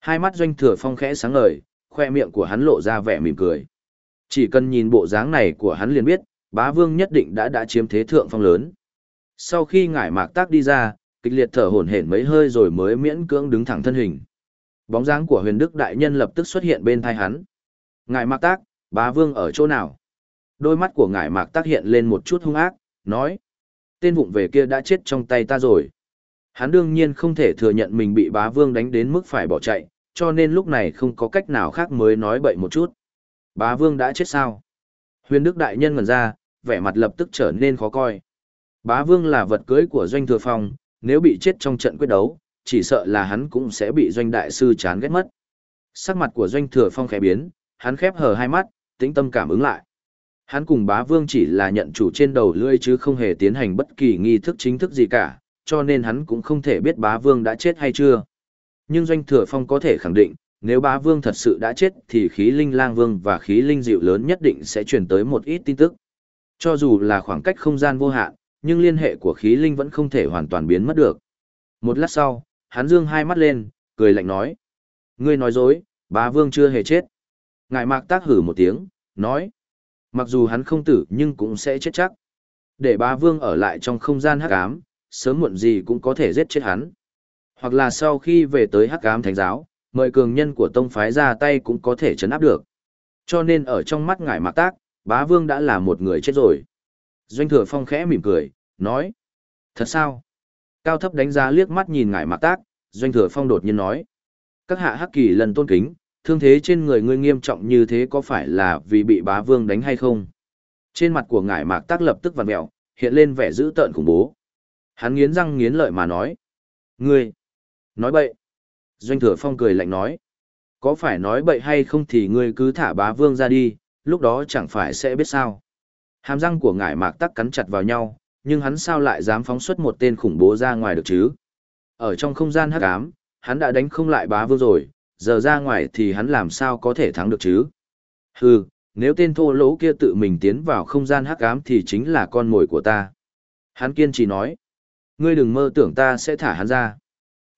Hai mắt doanh thừa phong khẽ sáng ngời, khoe miệng của hắn lộ ra vẻ mỉm cười. Chỉ cần nhìn bộ dáng này của hắn liền biết, bá vương nhất định đã đã chiếm thế thượng phong lớn. Sau khi ngải mạc tác đi ra, kịch liệt thở hổn hển mấy hơi rồi mới miễn cưỡng đứng thẳng thân hình. Bóng dáng của huyền đức đại nhân lập tức xuất hiện bên thai hắn. Ngải mạc tác, bá vương ở chỗ nào? Đôi mắt của ngải mạc tác hiện lên một chút hung ác, nói. Tên vụng về kia đã chết trong tay ta rồi. Hắn đương nhiên không thể thừa nhận mình bị bá vương đánh đến mức phải bỏ chạy, cho nên lúc này không có cách nào khác mới nói bậy một chút. Bá vương đã chết sao? Huyền Đức Đại Nhân ngần ra, vẻ mặt lập tức trở nên khó coi. Bá vương là vật cưới của doanh thừa phong, nếu bị chết trong trận quyết đấu, chỉ sợ là hắn cũng sẽ bị doanh đại sư chán ghét mất. Sắc mặt của doanh thừa phong khẽ biến, hắn khép hờ hai mắt, tĩnh tâm cảm ứng lại. Hắn cùng bá vương chỉ là nhận chủ trên đầu lưỡi chứ không hề tiến hành bất kỳ nghi thức chính thức gì cả, cho nên hắn cũng không thể biết bá vương đã chết hay chưa. Nhưng doanh thừa phong có thể khẳng định, nếu bá vương thật sự đã chết thì khí linh lang vương và khí linh dịu lớn nhất định sẽ truyền tới một ít tin tức. Cho dù là khoảng cách không gian vô hạn, nhưng liên hệ của khí linh vẫn không thể hoàn toàn biến mất được. Một lát sau, hắn dương hai mắt lên, cười lạnh nói. Ngươi nói dối, bá vương chưa hề chết. Ngài mạc tác hử một tiếng, nói. Mặc dù hắn không tử nhưng cũng sẽ chết chắc. Để bá vương ở lại trong không gian hắc ám, sớm muộn gì cũng có thể giết chết hắn. Hoặc là sau khi về tới hắc ám thánh giáo, mời cường nhân của tông phái ra tay cũng có thể chấn áp được. Cho nên ở trong mắt ngải mạc tác, bá vương đã là một người chết rồi. Doanh thừa phong khẽ mỉm cười, nói. Thật sao? Cao thấp đánh giá liếc mắt nhìn ngải mạc tác, doanh thừa phong đột nhiên nói. Các hạ hắc kỳ lần tôn kính, thương thế trên người ngươi nghiêm trọng như thế có phải là vì bị bá vương đánh hay không? Trên mặt của ngải mạc tác lập tức vặn mẹo, hiện lên vẻ dữ tợn khủng bố. Hắn nghiến răng nghiến lợi mà nói. Ngươi! Nói bậy! Doanh thừa phong cười lạnh nói. Có phải nói bậy hay không thì ngươi cứ thả bá vương ra đi, lúc đó chẳng phải sẽ biết sao. Hàm răng của ngải mạc tắc cắn chặt vào nhau, nhưng hắn sao lại dám phóng xuất một tên khủng bố ra ngoài được chứ? Ở trong không gian hắc ám, hắn đã đánh không lại bá vương rồi, giờ ra ngoài thì hắn làm sao có thể thắng được chứ? Hừ, nếu tên thô lỗ kia tự mình tiến vào không gian hắc ám thì chính là con mồi của ta. Hắn kiên trì nói, ngươi đừng mơ tưởng ta sẽ thả hắn ra.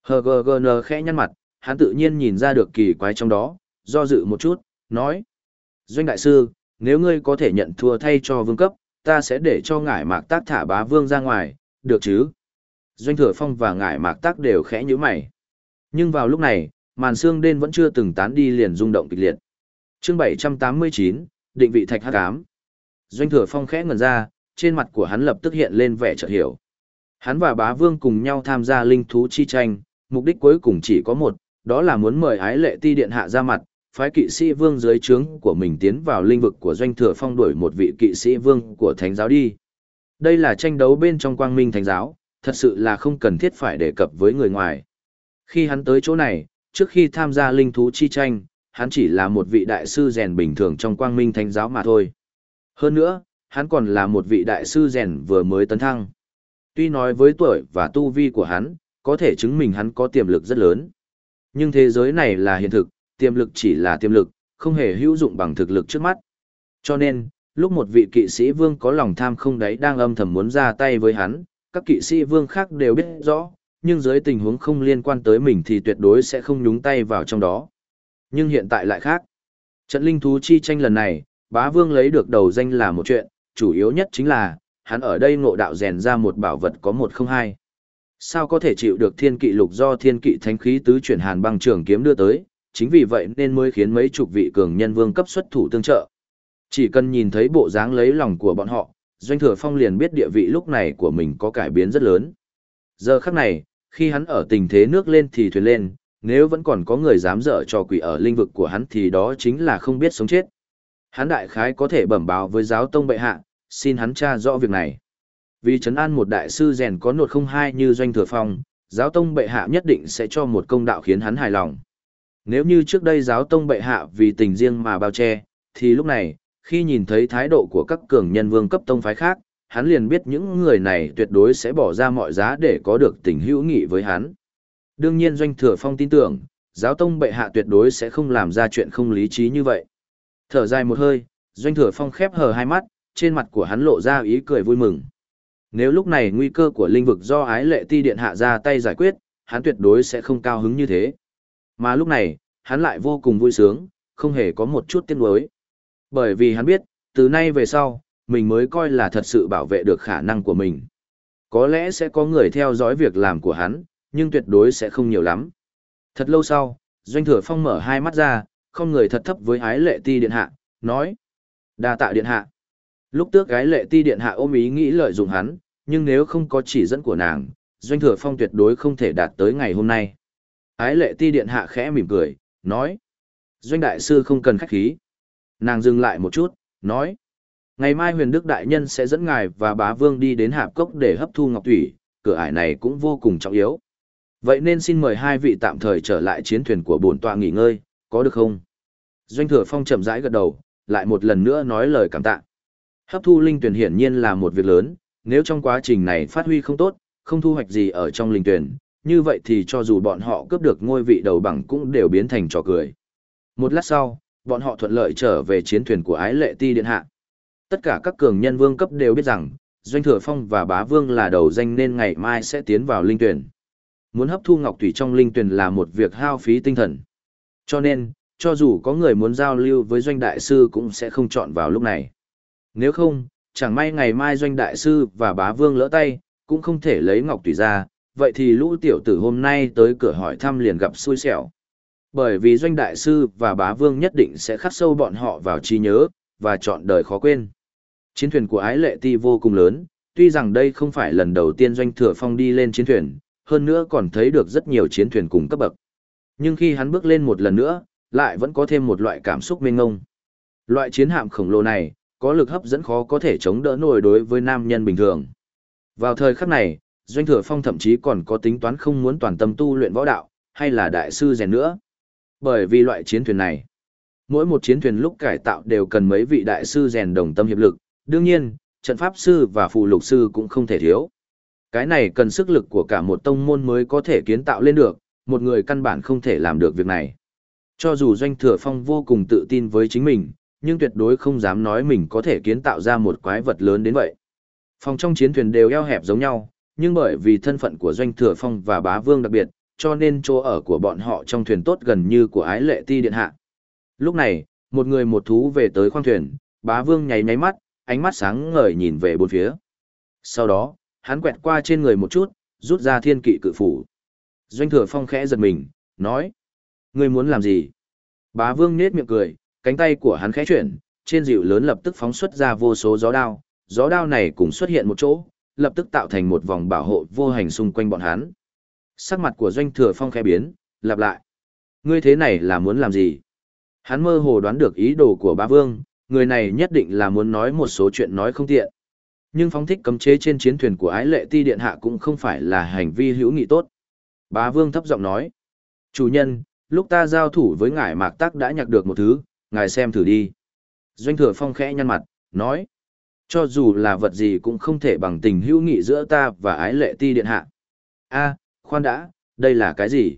HGGN khẽ nhăn mặt, hắn tự nhiên nhìn ra được kỳ quái trong đó, do dự một chút, nói. Doanh đại sư, nếu ngươi có thể nhận thua thay cho vương cấp, ta sẽ để cho ngải mạc tác thả bá vương ra ngoài, được chứ? Doanh thừa phong và ngải mạc tác đều khẽ như mày. Nhưng vào lúc này, màn xương đen vẫn chưa từng tán đi liền rung động kịch liệt. chương 789, định vị thạch hắc ám. Doanh thừa phong khẽ ngần ra, trên mặt của hắn lập tức hiện lên vẻ chợt hiểu. Hắn và bá vương cùng nhau tham gia linh thú chi tranh, mục đích cuối cùng chỉ có một, đó là muốn mời ái lệ ti điện hạ ra mặt, phái kỵ sĩ vương dưới trướng của mình tiến vào linh vực của doanh thừa phong đuổi một vị kỵ sĩ vương của thánh giáo đi. Đây là tranh đấu bên trong quang minh thánh giáo, thật sự là không cần thiết phải đề cập với người ngoài. Khi hắn tới chỗ này, trước khi tham gia linh thú chi tranh, hắn chỉ là một vị đại sư rèn bình thường trong quang minh thánh giáo mà thôi. Hơn nữa, hắn còn là một vị đại sư rèn vừa mới tấn thăng. Tuy nói với tuổi và tu vi của hắn, có thể chứng minh hắn có tiềm lực rất lớn. Nhưng thế giới này là hiện thực, tiềm lực chỉ là tiềm lực, không hề hữu dụng bằng thực lực trước mắt. Cho nên, lúc một vị kỵ sĩ vương có lòng tham không đáy đang âm thầm muốn ra tay với hắn, các kỵ sĩ vương khác đều biết rõ, nhưng dưới tình huống không liên quan tới mình thì tuyệt đối sẽ không nhúng tay vào trong đó. Nhưng hiện tại lại khác. Trận linh thú chi tranh lần này, bá vương lấy được đầu danh là một chuyện, chủ yếu nhất chính là, hắn ở đây ngộ đạo rèn ra một bảo vật có một không hai. Sao có thể chịu được thiên kỵ lục do thiên kỵ thánh khí tứ chuyển hàn băng trường kiếm đưa tới, chính vì vậy nên mới khiến mấy chục vị cường nhân vương cấp xuất thủ tương trợ. Chỉ cần nhìn thấy bộ dáng lấy lòng của bọn họ, Doanh Thừa Phong liền biết địa vị lúc này của mình có cải biến rất lớn. Giờ khắc này, khi hắn ở tình thế nước lên thì thuyền lên, nếu vẫn còn có người dám dở trò quỷ ở linh vực của hắn thì đó chính là không biết sống chết. Hắn đại khái có thể bẩm báo với giáo tông bệ hạ, xin hắn tra rõ việc này. Vì trấn an một đại sư rèn có nột không hai như doanh thừa phong, giáo tông bệ hạ nhất định sẽ cho một công đạo khiến hắn hài lòng. Nếu như trước đây giáo tông bệ hạ vì tình riêng mà bao che, thì lúc này, khi nhìn thấy thái độ của các cường nhân vương cấp tông phái khác, hắn liền biết những người này tuyệt đối sẽ bỏ ra mọi giá để có được tình hữu nghị với hắn. Đương nhiên doanh thừa phong tin tưởng, giáo tông bệ hạ tuyệt đối sẽ không làm ra chuyện không lý trí như vậy. Thở dài một hơi, doanh thừa phong khép hờ hai mắt, trên mặt của hắn lộ ra ý cười vui mừng. Nếu lúc này nguy cơ của linh vực do ái lệ ti điện hạ ra tay giải quyết, hắn tuyệt đối sẽ không cao hứng như thế. Mà lúc này, hắn lại vô cùng vui sướng, không hề có một chút tiếc nuối. Bởi vì hắn biết, từ nay về sau, mình mới coi là thật sự bảo vệ được khả năng của mình. Có lẽ sẽ có người theo dõi việc làm của hắn, nhưng tuyệt đối sẽ không nhiều lắm. Thật lâu sau, Doanh Thừa Phong mở hai mắt ra, không người thật thấp với ái lệ ti điện hạ, nói. đa tạ điện hạ. Lúc tước gái lệ ti điện hạ ôm ý nghĩ lợi dụng hắn, nhưng nếu không có chỉ dẫn của nàng, Doanh Thừa Phong tuyệt đối không thể đạt tới ngày hôm nay. Ái lệ ti điện hạ khẽ mỉm cười, nói. Doanh đại sư không cần khách khí. Nàng dừng lại một chút, nói. Ngày mai huyền đức đại nhân sẽ dẫn ngài và bá vương đi đến hạp cốc để hấp thu ngọc thủy, cửa ải này cũng vô cùng trọng yếu. Vậy nên xin mời hai vị tạm thời trở lại chiến thuyền của bổn tọa nghỉ ngơi, có được không? Doanh thừa phong chậm rãi gật đầu, lại một lần nữa nói lời cảm tạ. Hấp thu linh tuyển hiển nhiên là một việc lớn, nếu trong quá trình này phát huy không tốt, không thu hoạch gì ở trong linh tuyển, như vậy thì cho dù bọn họ cướp được ngôi vị đầu bằng cũng đều biến thành trò cười. Một lát sau, bọn họ thuận lợi trở về chiến thuyền của ái lệ ti điện hạ. Tất cả các cường nhân vương cấp đều biết rằng, Doanh Thừa Phong và Bá Vương là đầu danh nên ngày mai sẽ tiến vào linh tuyển. Muốn hấp thu ngọc thủy trong linh tuyển là một việc hao phí tinh thần. Cho nên, cho dù có người muốn giao lưu với Doanh Đại Sư cũng sẽ không chọn vào lúc này. Nếu không, chẳng may ngày mai doanh đại sư và bá vương lỡ tay, cũng không thể lấy ngọc tùy ra, vậy thì lũ tiểu tử hôm nay tới cửa hỏi thăm liền gặp xui xẻo. Bởi vì doanh đại sư và bá vương nhất định sẽ khắc sâu bọn họ vào trí nhớ, và chọn đời khó quên. Chiến thuyền của ái lệ ti vô cùng lớn, tuy rằng đây không phải lần đầu tiên doanh thừa phong đi lên chiến thuyền, hơn nữa còn thấy được rất nhiều chiến thuyền cùng cấp bậc. Nhưng khi hắn bước lên một lần nữa, lại vẫn có thêm một loại cảm xúc mênh ngông. Loại chiến hạm khổng lồ này, có lực hấp dẫn khó có thể chống đỡ nổi đối với nam nhân bình thường. Vào thời khắc này, Doanh Thừa Phong thậm chí còn có tính toán không muốn toàn tâm tu luyện võ đạo, hay là đại sư rèn nữa. Bởi vì loại chiến thuyền này, mỗi một chiến thuyền lúc cải tạo đều cần mấy vị đại sư rèn đồng tâm hiệp lực, đương nhiên, trận pháp sư và phù lục sư cũng không thể thiếu. Cái này cần sức lực của cả một tông môn mới có thể kiến tạo lên được, một người căn bản không thể làm được việc này. Cho dù Doanh Thừa Phong vô cùng tự tin với chính mình, nhưng tuyệt đối không dám nói mình có thể kiến tạo ra một quái vật lớn đến vậy. Phòng trong chiến thuyền đều eo hẹp giống nhau, nhưng bởi vì thân phận của Doanh Thừa Phong và Bá Vương đặc biệt, cho nên chỗ ở của bọn họ trong thuyền tốt gần như của ái lệ ti điện hạ. Lúc này, một người một thú về tới khoang thuyền, Bá Vương nháy nháy mắt, ánh mắt sáng ngời nhìn về bốn phía. Sau đó, hắn quẹt qua trên người một chút, rút ra thiên kỵ cự phủ. Doanh Thừa Phong khẽ giật mình, nói: "Ngươi muốn làm gì?" Bá Vương nhếch miệng cười, cánh tay của hắn khẽ chuyển, trên dịu lớn lập tức phóng xuất ra vô số gió đao, gió đao này cũng xuất hiện một chỗ, lập tức tạo thành một vòng bảo hộ vô hành xung quanh bọn hắn. Sắc mặt của Doanh Thừa Phong khẽ biến, lặp lại. Ngươi thế này là muốn làm gì? Hắn mơ hồ đoán được ý đồ của bá vương, người này nhất định là muốn nói một số chuyện nói không tiện. Nhưng phóng thích cấm chế trên chiến thuyền của ái lệ ti điện hạ cũng không phải là hành vi hữu nghị tốt. Bá vương thấp giọng nói. Chủ nhân, lúc ta giao thủ với ngài mạc tắc đã nhặt được một thứ, ngài xem thử đi. Doanh thừa phong khẽ nhăn mặt, nói. Cho dù là vật gì cũng không thể bằng tình hữu nghị giữa ta và ái lệ ti điện hạ. a khoan đã, đây là cái gì?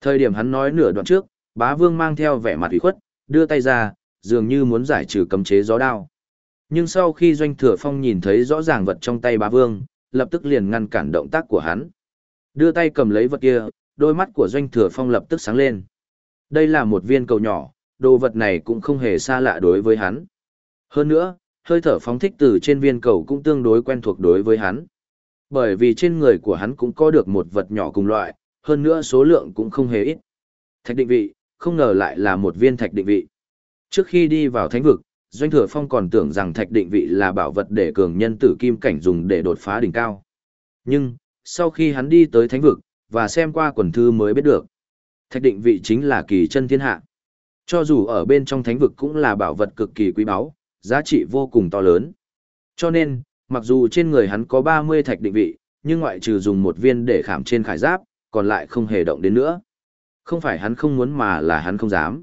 Thời điểm hắn nói nửa đoạn trước, bá vương mang theo vẻ mặt ủy khuất, đưa tay ra, dường như muốn giải trừ cấm chế gió đao. Nhưng sau khi doanh thừa phong nhìn thấy rõ ràng vật trong tay bá vương, lập tức liền ngăn cản động tác của hắn. Đưa tay cầm lấy vật kia, đôi mắt của doanh thừa phong lập tức sáng lên. Đây là một viên cầu nhỏ, đồ vật này cũng không hề xa lạ đối với hắn. Hơn nữa, hơi thở phóng thích từ trên viên cầu cũng tương đối quen thuộc đối với hắn. Bởi vì trên người của hắn cũng có được một vật nhỏ cùng loại, hơn nữa số lượng cũng không hề ít. Thạch định vị, không ngờ lại là một viên thạch định vị. Trước khi đi vào thánh vực, Doanh Thừa Phong còn tưởng rằng thạch định vị là bảo vật để cường nhân tử kim cảnh dùng để đột phá đỉnh cao. Nhưng, sau khi hắn đi tới thánh vực, và xem qua quần thư mới biết được. Thạch định vị chính là kỳ chân thiên hạ. Cho dù ở bên trong thánh vực cũng là bảo vật cực kỳ quý báu, giá trị vô cùng to lớn. Cho nên, mặc dù trên người hắn có 30 thạch định vị, nhưng ngoại trừ dùng một viên để khảm trên khải giáp, còn lại không hề động đến nữa. Không phải hắn không muốn mà là hắn không dám.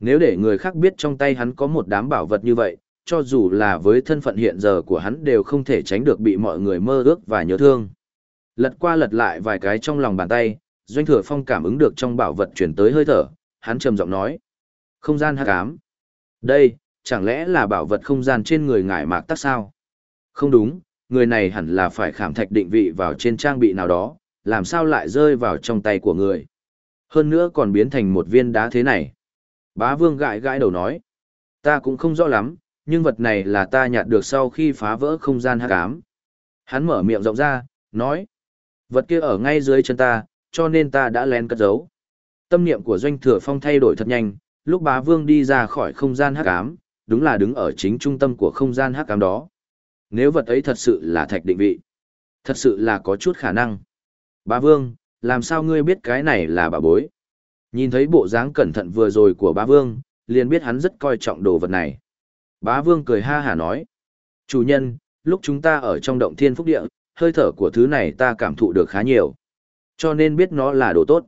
Nếu để người khác biết trong tay hắn có một đám bảo vật như vậy, cho dù là với thân phận hiện giờ của hắn đều không thể tránh được bị mọi người mơ ước và nhớ thương. Lật qua lật lại vài cái trong lòng bàn tay, Doanh Thừa Phong cảm ứng được trong bảo vật chuyển tới hơi thở, hắn trầm giọng nói. Không gian hắc ám. Đây, chẳng lẽ là bảo vật không gian trên người ngải mạc tắc sao? Không đúng, người này hẳn là phải khảm thạch định vị vào trên trang bị nào đó, làm sao lại rơi vào trong tay của người. Hơn nữa còn biến thành một viên đá thế này. Bá vương gãi gãi đầu nói. Ta cũng không rõ lắm, nhưng vật này là ta nhặt được sau khi phá vỡ không gian hắc ám. Hắn mở miệng rộng ra, nói. Vật kia ở ngay dưới chân ta, cho nên ta đã lén cất giấu. Tâm niệm của doanh thừa phong thay đổi thật nhanh, lúc bá vương đi ra khỏi không gian hắc ám, đúng là đứng ở chính trung tâm của không gian hắc ám đó. Nếu vật ấy thật sự là thạch định vị, thật sự là có chút khả năng. Bá vương, làm sao ngươi biết cái này là bà bối? Nhìn thấy bộ dáng cẩn thận vừa rồi của bá vương, liền biết hắn rất coi trọng đồ vật này. Bá vương cười ha hả nói. Chủ nhân, lúc chúng ta ở trong động thiên phúc địa, hơi thở của thứ này ta cảm thụ được khá nhiều. Cho nên biết nó là đồ tốt.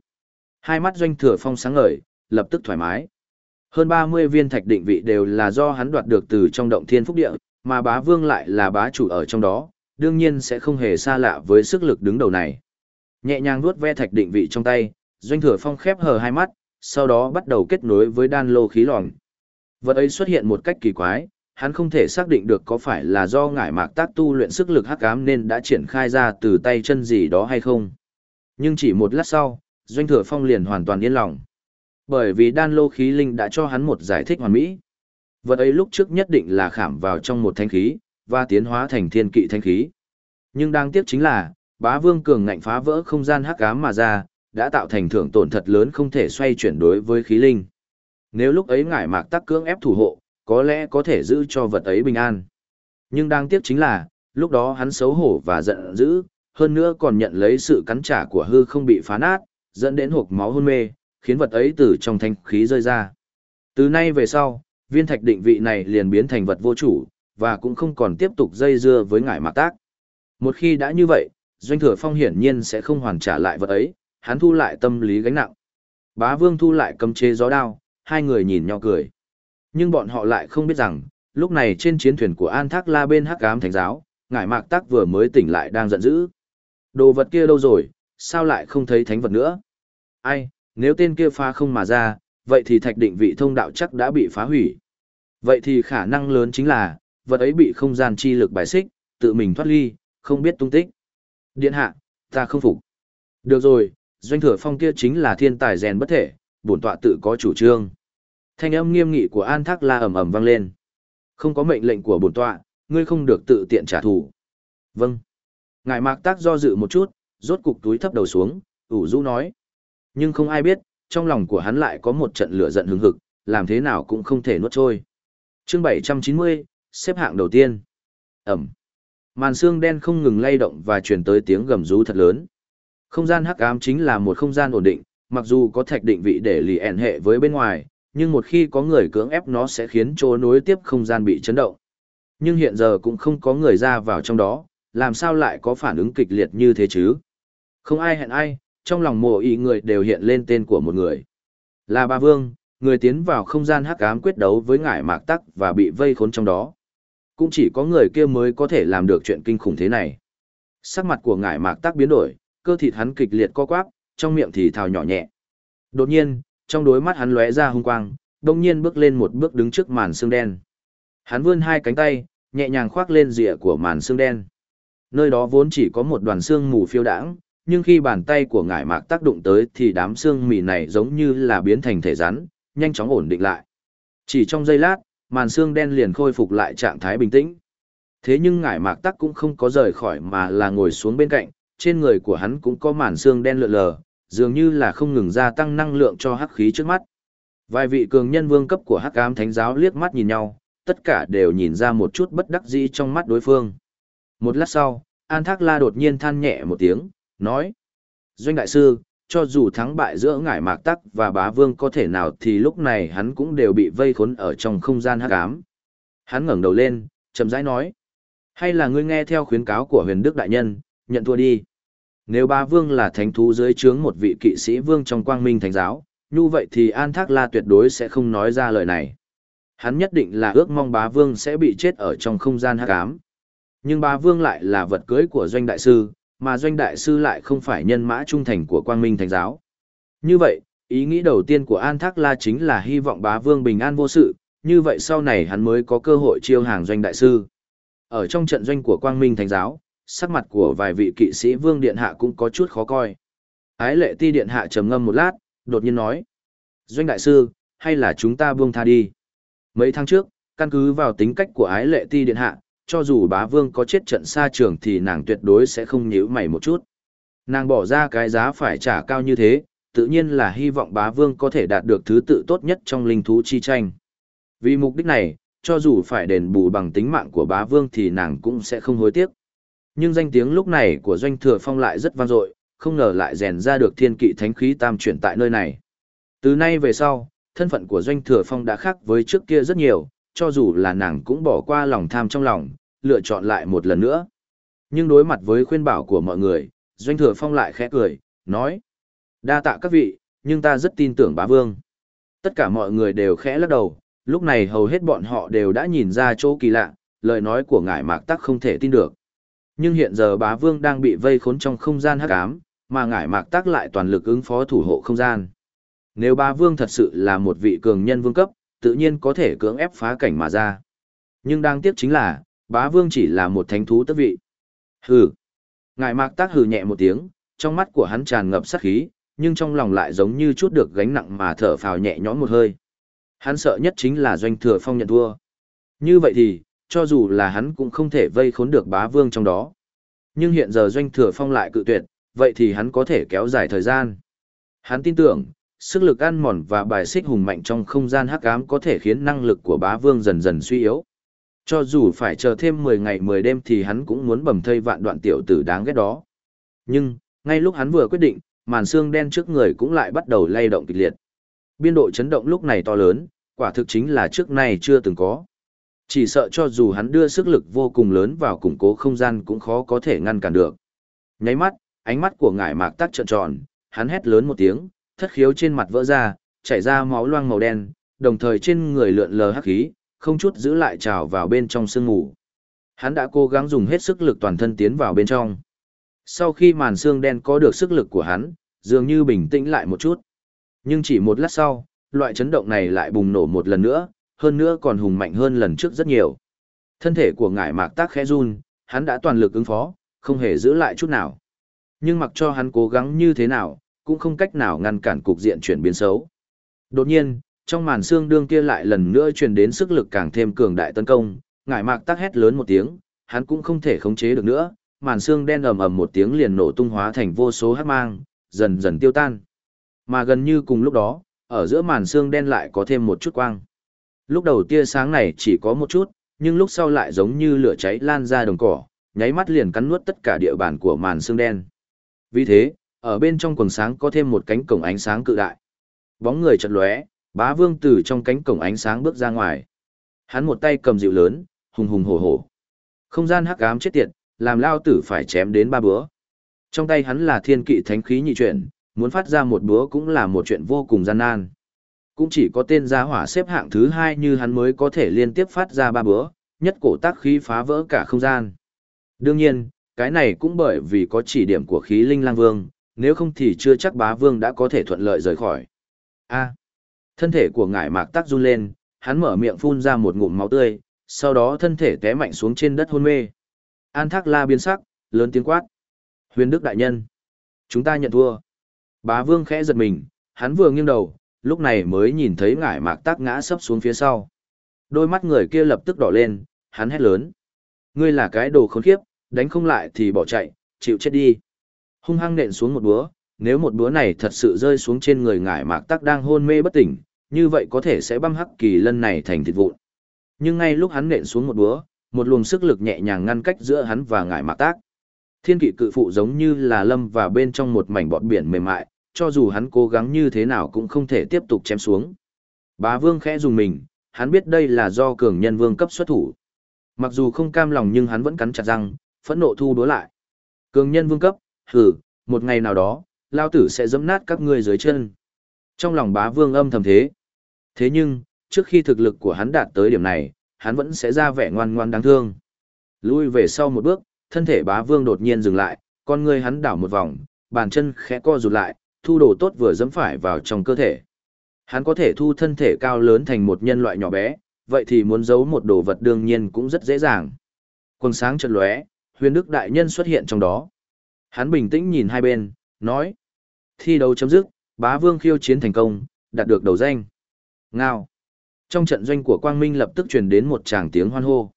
Hai mắt doanh thừa phong sáng ngời, lập tức thoải mái. Hơn 30 viên thạch định vị đều là do hắn đoạt được từ trong động thiên phúc địa, mà bá vương lại là bá chủ ở trong đó, đương nhiên sẽ không hề xa lạ với sức lực đứng đầu này. Nhẹ nhàng vuốt ve thạch định vị trong tay, doanh thừa phong khép hờ hai mắt, sau đó bắt đầu kết nối với đan lô khí lỏng. Vật ấy xuất hiện một cách kỳ quái, hắn không thể xác định được có phải là do ngải mạc tác tu luyện sức lực hắc ám nên đã triển khai ra từ tay chân gì đó hay không. Nhưng chỉ một lát sau, doanh thừa phong liền hoàn toàn yên lòng. Bởi vì đan lô khí linh đã cho hắn một giải thích hoàn mỹ. Vật ấy lúc trước nhất định là khảm vào trong một thanh khí, và tiến hóa thành thiên kỵ thanh khí. Nhưng đáng tiếc chính là, bá vương cường ngạnh phá vỡ không gian hắc ám mà ra, đã tạo thành thưởng tổn thật lớn không thể xoay chuyển đối với khí linh. Nếu lúc ấy ngải mạc tắc cưỡng ép thủ hộ, có lẽ có thể giữ cho vật ấy bình an. Nhưng đáng tiếc chính là, lúc đó hắn xấu hổ và giận dữ, hơn nữa còn nhận lấy sự cắn trả của hư không bị phá nát, dẫn đến hộp máu hôn mê, khiến vật ấy từ trong thanh khí rơi ra. Từ nay về sau, viên thạch định vị này liền biến thành vật vô chủ, và cũng không còn tiếp tục dây dưa với ngải mạc tác. Một khi đã như vậy, Doanh Thừa Phong hiển nhiên sẽ không hoàn trả lại vật ấy, hắn thu lại tâm lý gánh nặng. Bá Vương thu lại cầm chế gió đao, hai người nhìn nhau cười. Nhưng bọn họ lại không biết rằng, lúc này trên chiến thuyền của An Thác La bên Hắc Ám Thánh giáo, ngải mạc tác vừa mới tỉnh lại đang giận dữ. Đồ vật kia đâu rồi, sao lại không thấy thánh vật nữa? Ai, nếu tên kia phá không mà ra, vậy thì thạch định vị thông đạo chắc đã bị phá hủy. Vậy thì khả năng lớn chính là, vật ấy bị không gian chi lực bài xích, tự mình thoát ly, không biết tung tích. Điện hạ, ta không phục. Được rồi, doanh thừa phong kia chính là thiên tài rèn bất thể, bổn tọa tự có chủ trương. Thanh âm nghiêm nghị của An Thác La ầm ầm vang lên. Không có mệnh lệnh của bổn tọa, ngươi không được tự tiện trả thù. Vâng. Ngài Mạc Tác do dự một chút, rốt cục túi thấp đầu xuống, ủ rũ nói. Nhưng không ai biết, trong lòng của hắn lại có một trận lửa giận hừng hực, làm thế nào cũng không thể nuốt trôi. Chương 790, xếp hạng đầu tiên. Ẩm. Màn xương đen không ngừng lay động và truyền tới tiếng gầm rú thật lớn. Không gian hắc ám chính là một không gian ổn định, mặc dù có thạch định vị để lì ẻn hệ với bên ngoài, nhưng một khi có người cưỡng ép nó sẽ khiến chỗ nối tiếp không gian bị chấn động. Nhưng hiện giờ cũng không có người ra vào trong đó, làm sao lại có phản ứng kịch liệt như thế chứ? Không ai hẹn ai, trong lòng mộ ý người đều hiện lên tên của một người. Là ba vương, người tiến vào không gian hắc ám quyết đấu với ngải mạc tắc và bị vây khốn trong đó. Cũng chỉ có người kia mới có thể làm được chuyện kinh khủng thế này. Sắc mặt của ngải mạc tắc biến đổi, cơ thịt hắn kịch liệt co quắp, trong miệng thì thào nhỏ nhẹ. Đột nhiên, trong đôi mắt hắn lóe ra hung quang, đồng nhiên bước lên một bước đứng trước màn xương đen. Hắn vươn hai cánh tay, nhẹ nhàng khoác lên rìa của màn xương đen. Nơi đó vốn chỉ có một đoàn xương mù phiêu đãng, nhưng khi bàn tay của ngải mạc tác động tới thì đám xương mì này giống như là biến thành thể rắn, nhanh chóng ổn định lại. Chỉ trong giây lát, màn xương đen liền khôi phục lại trạng thái bình tĩnh. Thế nhưng ngải mạc tắc cũng không có rời khỏi mà là ngồi xuống bên cạnh, trên người của hắn cũng có màn xương đen lượn lờ, dường như là không ngừng gia tăng năng lượng cho hắc khí trước mắt. Vài vị cường nhân vương cấp của hắc ám thánh giáo liếc mắt nhìn nhau, tất cả đều nhìn ra một chút bất đắc dĩ trong mắt đối phương. Một lát sau, An Thác La đột nhiên than nhẹ một tiếng, nói. Doanh đại sư, cho dù thắng bại giữa ngải mạc tắc và bá vương có thể nào thì lúc này hắn cũng đều bị vây khốn ở trong không gian hắc ám. Hắn ngẩng đầu lên, chậm rãi nói. Hay là ngươi nghe theo khuyến cáo của huyền đức đại nhân, nhận thua đi. Nếu bá vương là thánh thú dưới trướng một vị kỵ sĩ vương trong quang minh thánh giáo, như vậy thì An Thác La tuyệt đối sẽ không nói ra lời này. Hắn nhất định là ước mong bá vương sẽ bị chết ở trong không gian hắc ám. Nhưng bá vương lại là vật cưới của doanh đại sư, mà doanh đại sư lại không phải nhân mã trung thành của quang minh thánh giáo. Như vậy, ý nghĩ đầu tiên của An Thác La chính là hy vọng bá vương bình an vô sự, như vậy sau này hắn mới có cơ hội chiêu hàng doanh đại sư. Ở trong trận doanh của quang minh thánh giáo, sắc mặt của vài vị kỵ sĩ vương điện hạ cũng có chút khó coi. Ái lệ ti điện hạ trầm ngâm một lát, đột nhiên nói. Doanh đại sư, hay là chúng ta buông tha đi. Mấy tháng trước, căn cứ vào tính cách của ái lệ ti điện hạ, cho dù bá vương có chết trận xa trường thì nàng tuyệt đối sẽ không nhíu mày một chút. Nàng bỏ ra cái giá phải trả cao như thế, tự nhiên là hy vọng bá vương có thể đạt được thứ tự tốt nhất trong linh thú chi tranh. Vì mục đích này, cho dù phải đền bù bằng tính mạng của bá vương thì nàng cũng sẽ không hối tiếc. Nhưng danh tiếng lúc này của doanh thừa phong lại rất vang dội, không ngờ lại rèn ra được thiên kỵ thánh khí tam chuyển tại nơi này. Từ nay về sau, thân phận của doanh thừa phong đã khác với trước kia rất nhiều, cho dù là nàng cũng bỏ qua lòng tham trong lòng, lựa chọn lại một lần nữa. Nhưng đối mặt với khuyên bảo của mọi người, doanh thừa phong lại khẽ cười, nói. Đa tạ các vị, nhưng ta rất tin tưởng bá vương. Tất cả mọi người đều khẽ lắc đầu, lúc này hầu hết bọn họ đều đã nhìn ra chỗ kỳ lạ, lời nói của ngải mạc tắc không thể tin được. Nhưng hiện giờ bá vương đang bị vây khốn trong không gian hắc ám, mà ngải mạc tắc lại toàn lực ứng phó thủ hộ không gian. Nếu bá vương thật sự là một vị cường nhân vương cấp, tự nhiên có thể cưỡng ép phá cảnh mà ra. Nhưng đáng tiếc chính là, bá vương chỉ là một thánh thú tất vị. Hừ. ngài mạc tác hừ nhẹ một tiếng, trong mắt của hắn tràn ngập sát khí, nhưng trong lòng lại giống như chút được gánh nặng mà thở phào nhẹ nhõm một hơi. Hắn sợ nhất chính là doanh thừa phong nhận thua. Như vậy thì, cho dù là hắn cũng không thể vây khốn được bá vương trong đó. Nhưng hiện giờ doanh thừa phong lại cự tuyệt, vậy thì hắn có thể kéo dài thời gian. Hắn tin tưởng, sức lực ăn mòn và bài xích hùng mạnh trong không gian hắc ám có thể khiến năng lực của bá vương dần dần suy yếu. Cho dù phải chờ thêm 10 ngày 10 đêm thì hắn cũng muốn bầm thây vạn đoạn tiểu tử đáng ghét đó. Nhưng, ngay lúc hắn vừa quyết định, màn xương đen trước người cũng lại bắt đầu lay động kịch liệt. Biên độ chấn động lúc này to lớn, quả thực chính là trước nay chưa từng có. Chỉ sợ cho dù hắn đưa sức lực vô cùng lớn vào củng cố không gian cũng khó có thể ngăn cản được. Nháy mắt, ánh mắt của ngải mạc tắc trợn tròn, hắn hét lớn một tiếng, thất khiếu trên mặt vỡ ra, chảy ra máu loang màu đen, đồng thời trên người lượn lờ hắc khí, không chút giữ lại trào vào bên trong sương ngủ. Hắn đã cố gắng dùng hết sức lực toàn thân tiến vào bên trong. Sau khi màn xương đen có được sức lực của hắn, dường như bình tĩnh lại một chút. Nhưng chỉ một lát sau, loại chấn động này lại bùng nổ một lần nữa, hơn nữa còn hùng mạnh hơn lần trước rất nhiều. Thân thể của ngải mạc tác khẽ run, hắn đã toàn lực ứng phó, không hề giữ lại chút nào. Nhưng mặc cho hắn cố gắng như thế nào, cũng không cách nào ngăn cản cục diện chuyển biến xấu. Đột nhiên, trong màn xương đương kia lại lần nữa truyền đến sức lực càng thêm cường đại tấn công, ngải mạc tác hét lớn một tiếng, hắn cũng không thể khống chế được nữa, màn xương đen ầm ầm một tiếng liền nổ tung hóa thành vô số hắc mang, dần dần tiêu tan. Mà gần như cùng lúc đó, ở giữa màn xương đen lại có thêm một chút quang. Lúc đầu tia sáng này chỉ có một chút, nhưng lúc sau lại giống như lửa cháy lan ra đồng cỏ, nháy mắt liền cắn nuốt tất cả địa bàn của màn xương đen. Vì thế, ở bên trong quần sáng có thêm một cánh cổng ánh sáng cự đại. Bóng người chật lóe, bá vương từ trong cánh cổng ánh sáng bước ra ngoài. Hắn một tay cầm dịu lớn, hùng hùng hổ hổ. Không gian hắc ám chết tiệt, làm lao tử phải chém đến ba bữa. Trong tay hắn là thiên kỵ thánh khí nhị chuyển, muốn phát ra một búa cũng là một chuyện vô cùng gian nan. Cũng chỉ có tên gia hỏa xếp hạng thứ hai như hắn mới có thể liên tiếp phát ra ba búa, nhất cổ tác khí phá vỡ cả không gian. Đương nhiên, cái này cũng bởi vì có chỉ điểm của khí linh lang vương, nếu không thì chưa chắc bá vương đã có thể thuận lợi rời khỏi. A. thân thể của ngải mạc tắc run lên, hắn mở miệng phun ra một ngụm máu tươi, sau đó thân thể té mạnh xuống trên đất hôn mê. An thác la biến sắc, lớn tiếng quát. Huyền Đức Đại Nhân. Chúng ta nhận thua. Bá vương khẽ giật mình, hắn vừa nghiêng đầu, lúc này mới nhìn thấy ngải mạc tác ngã sấp xuống phía sau. Đôi mắt người kia lập tức đỏ lên, hắn hét lớn. Ngươi là cái đồ khốn khiếp, đánh không lại thì bỏ chạy, chịu chết đi. Hung hăng nện xuống một búa, nếu một búa này thật sự rơi xuống trên người ngải mạc tắc đang hôn mê bất tỉnh, như vậy có thể sẽ băm hắc kỳ lân này thành thịt vụn. Nhưng ngay lúc hắn nện xuống một búa, một luồng sức lực nhẹ nhàng ngăn cách giữa hắn và ngải mạc tác. Thiên kỵ cự phụ giống như là lâm và bên trong một mảnh bọt biển mềm mại, cho dù hắn cố gắng như thế nào cũng không thể tiếp tục chém xuống. Bá vương khẽ dùng mình, hắn biết đây là do cường nhân vương cấp xuất thủ. Mặc dù không cam lòng nhưng hắn vẫn cắn chặt răng, phẫn nộ thu đố lại. Cường nhân vương cấp, hừ, một ngày nào đó, lao tử sẽ dẫm nát các ngươi dưới chân. Trong lòng bá vương âm thầm thế. Thế nhưng, trước khi thực lực của hắn đạt tới điểm này, hắn vẫn sẽ ra vẻ ngoan ngoan đáng thương. Lui về sau một bước, thân thể bá vương đột nhiên dừng lại, con ngươi hắn đảo một vòng, bàn chân khẽ co rụt lại, thu đồ tốt vừa dẫm phải vào trong cơ thể. Hắn có thể thu thân thể cao lớn thành một nhân loại nhỏ bé, vậy thì muốn giấu một đồ vật đương nhiên cũng rất dễ dàng. Quần sáng chợt lóe, huyền đức đại nhân xuất hiện trong đó. Hắn bình tĩnh nhìn hai bên, nói. Thi đấu chấm dứt, bá vương khiêu chiến thành công, đạt được đầu danh. Ngao. Trong trận doanh của Quang Minh lập tức truyền đến một tràng tiếng hoan hô.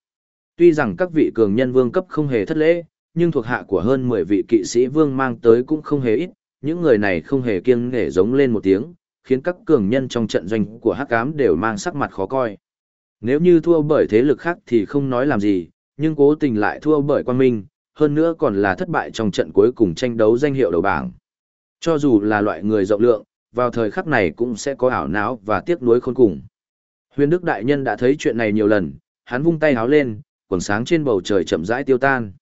Tuy rằng các vị cường nhân vương cấp không hề thất lễ, nhưng thuộc hạ của hơn 10 vị kỵ sĩ vương mang tới cũng không hề ít, những người này không hề kiêng nể giống lên một tiếng, khiến các cường nhân trong trận doanh của Hắc Ám đều mang sắc mặt khó coi. Nếu như thua bởi thế lực khác thì không nói làm gì, nhưng cố tình lại thua bởi Quang Minh, hơn nữa còn là thất bại trong trận cuối cùng tranh đấu danh hiệu đầu bảng. Cho dù là loại người rộng lượng, vào thời khắc này cũng sẽ có ảo não và tiếc nuối khôn cùng. Huyền Đức Đại Nhân đã thấy chuyện này nhiều lần, hắn vung tay háo lên, quần sáng trên bầu trời chậm rãi tiêu tan.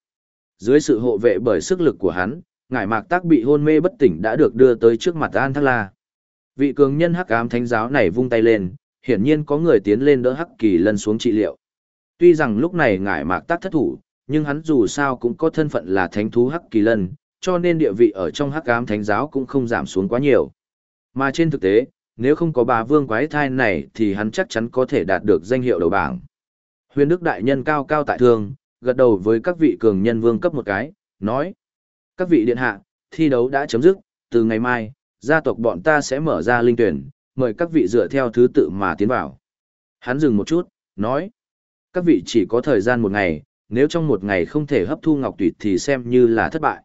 Dưới sự hộ vệ bởi sức lực của hắn, ngải mạc tác bị hôn mê bất tỉnh đã được đưa tới trước mặt An Thác La. Vị cường nhân hắc ám thánh giáo này vung tay lên, hiển nhiên có người tiến lên đỡ hắc kỳ lân xuống trị liệu. Tuy rằng lúc này ngải mạc tác thất thủ, nhưng hắn dù sao cũng có thân phận là thánh thú hắc kỳ lân, cho nên địa vị ở trong hắc ám thánh giáo cũng không giảm xuống quá nhiều. Mà trên thực tế, nếu không có bà vương quái thai này thì hắn chắc chắn có thể đạt được danh hiệu đầu bảng. Huyền Đức Đại Nhân cao cao tại thương, gật đầu với các vị cường nhân vương cấp một cái, nói. Các vị điện hạ, thi đấu đã chấm dứt, từ ngày mai, gia tộc bọn ta sẽ mở ra linh tuyển, mời các vị dựa theo thứ tự mà tiến vào. Hắn dừng một chút, nói. Các vị chỉ có thời gian một ngày, nếu trong một ngày không thể hấp thu ngọc tuyệt thì xem như là thất bại.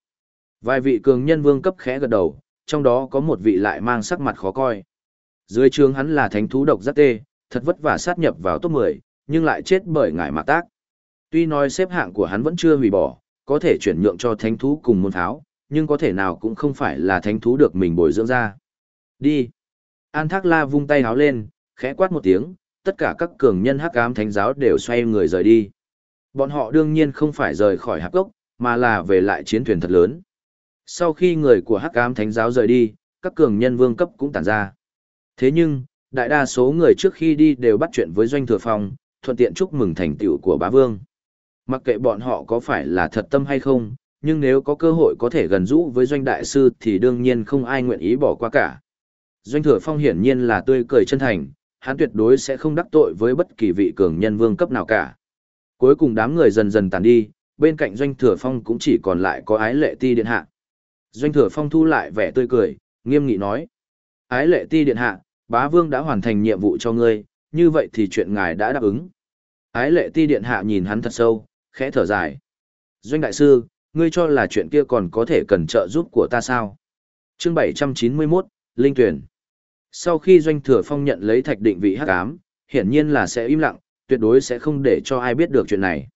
Vài vị cường nhân vương cấp khẽ gật đầu, trong đó có một vị lại mang sắc mặt khó coi. Dưới trường hắn là thánh thú độc giác tê, thật vất vả sát nhập vào top 10, nhưng lại chết bởi ngải mạc tác. Tuy nói xếp hạng của hắn vẫn chưa hủy bỏ, có thể chuyển nhượng cho thánh thú cùng môn tháo, nhưng có thể nào cũng không phải là thánh thú được mình bồi dưỡng ra. Đi. An Thác La vung tay háo lên, khẽ quát một tiếng, tất cả các cường nhân hắc ám thánh giáo đều xoay người rời đi. Bọn họ đương nhiên không phải rời khỏi hạp gốc, mà là về lại chiến thuyền thật lớn. Sau khi người của hắc ám thánh giáo rời đi, các cường nhân vương cấp cũng tản ra. Thế nhưng, đại đa số người trước khi đi đều bắt chuyện với doanh thừa phong, thuận tiện chúc mừng thành tựu của bá vương. Mặc kệ bọn họ có phải là thật tâm hay không, nhưng nếu có cơ hội có thể gần rũ với doanh đại sư thì đương nhiên không ai nguyện ý bỏ qua cả. Doanh thừa phong hiển nhiên là tươi cười chân thành, hắn tuyệt đối sẽ không đắc tội với bất kỳ vị cường nhân vương cấp nào cả. Cuối cùng đám người dần dần tàn đi, bên cạnh doanh thừa phong cũng chỉ còn lại có ái lệ ti điện hạ. Doanh thừa phong thu lại vẻ tươi cười, nghiêm nghị nói. Ái lệ ti điện hạ, bá vương đã hoàn thành nhiệm vụ cho ngươi, như vậy thì chuyện ngài đã đáp ứng. Ái lệ ti điện hạ nhìn hắn thật sâu, khẽ thở dài. Doanh đại sư, ngươi cho là chuyện kia còn có thể cần trợ giúp của ta sao? Chương 791, Linh Tuyển. Sau khi Doanh Thừa Phong nhận lấy thạch định vị hắc ám, hiển nhiên là sẽ im lặng, tuyệt đối sẽ không để cho ai biết được chuyện này.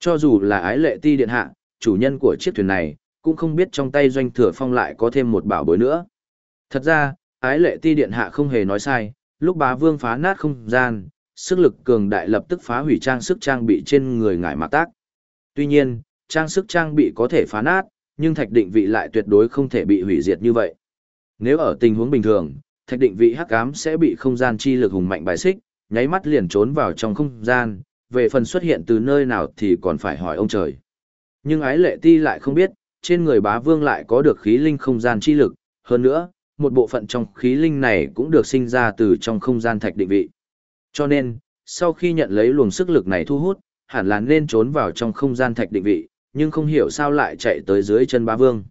Cho dù là ái lệ ti điện hạ, chủ nhân của chiếc thuyền này, cũng không biết trong tay Doanh Thừa Phong lại có thêm một bảo bối nữa. Thật ra, ái lệ ti điện hạ không hề nói sai, lúc bá vương phá nát không gian, sức lực cường đại lập tức phá hủy trang sức trang bị trên người ngải mạc tác. Tuy nhiên, trang sức trang bị có thể phá nát, nhưng thạch định vị lại tuyệt đối không thể bị hủy diệt như vậy. Nếu ở tình huống bình thường, thạch định vị hắc ám sẽ bị không gian chi lực hùng mạnh bài xích, nháy mắt liền trốn vào trong không gian, về phần xuất hiện từ nơi nào thì còn phải hỏi ông trời. Nhưng ái lệ ti lại không biết, trên người bá vương lại có được khí linh không gian chi lực, hơn nữa, một bộ phận trong khí linh này cũng được sinh ra từ trong không gian thạch định vị. Cho nên, sau khi nhận lấy luồng sức lực này thu hút, hẳn là nên trốn vào trong không gian thạch định vị, nhưng không hiểu sao lại chạy tới dưới chân bá vương.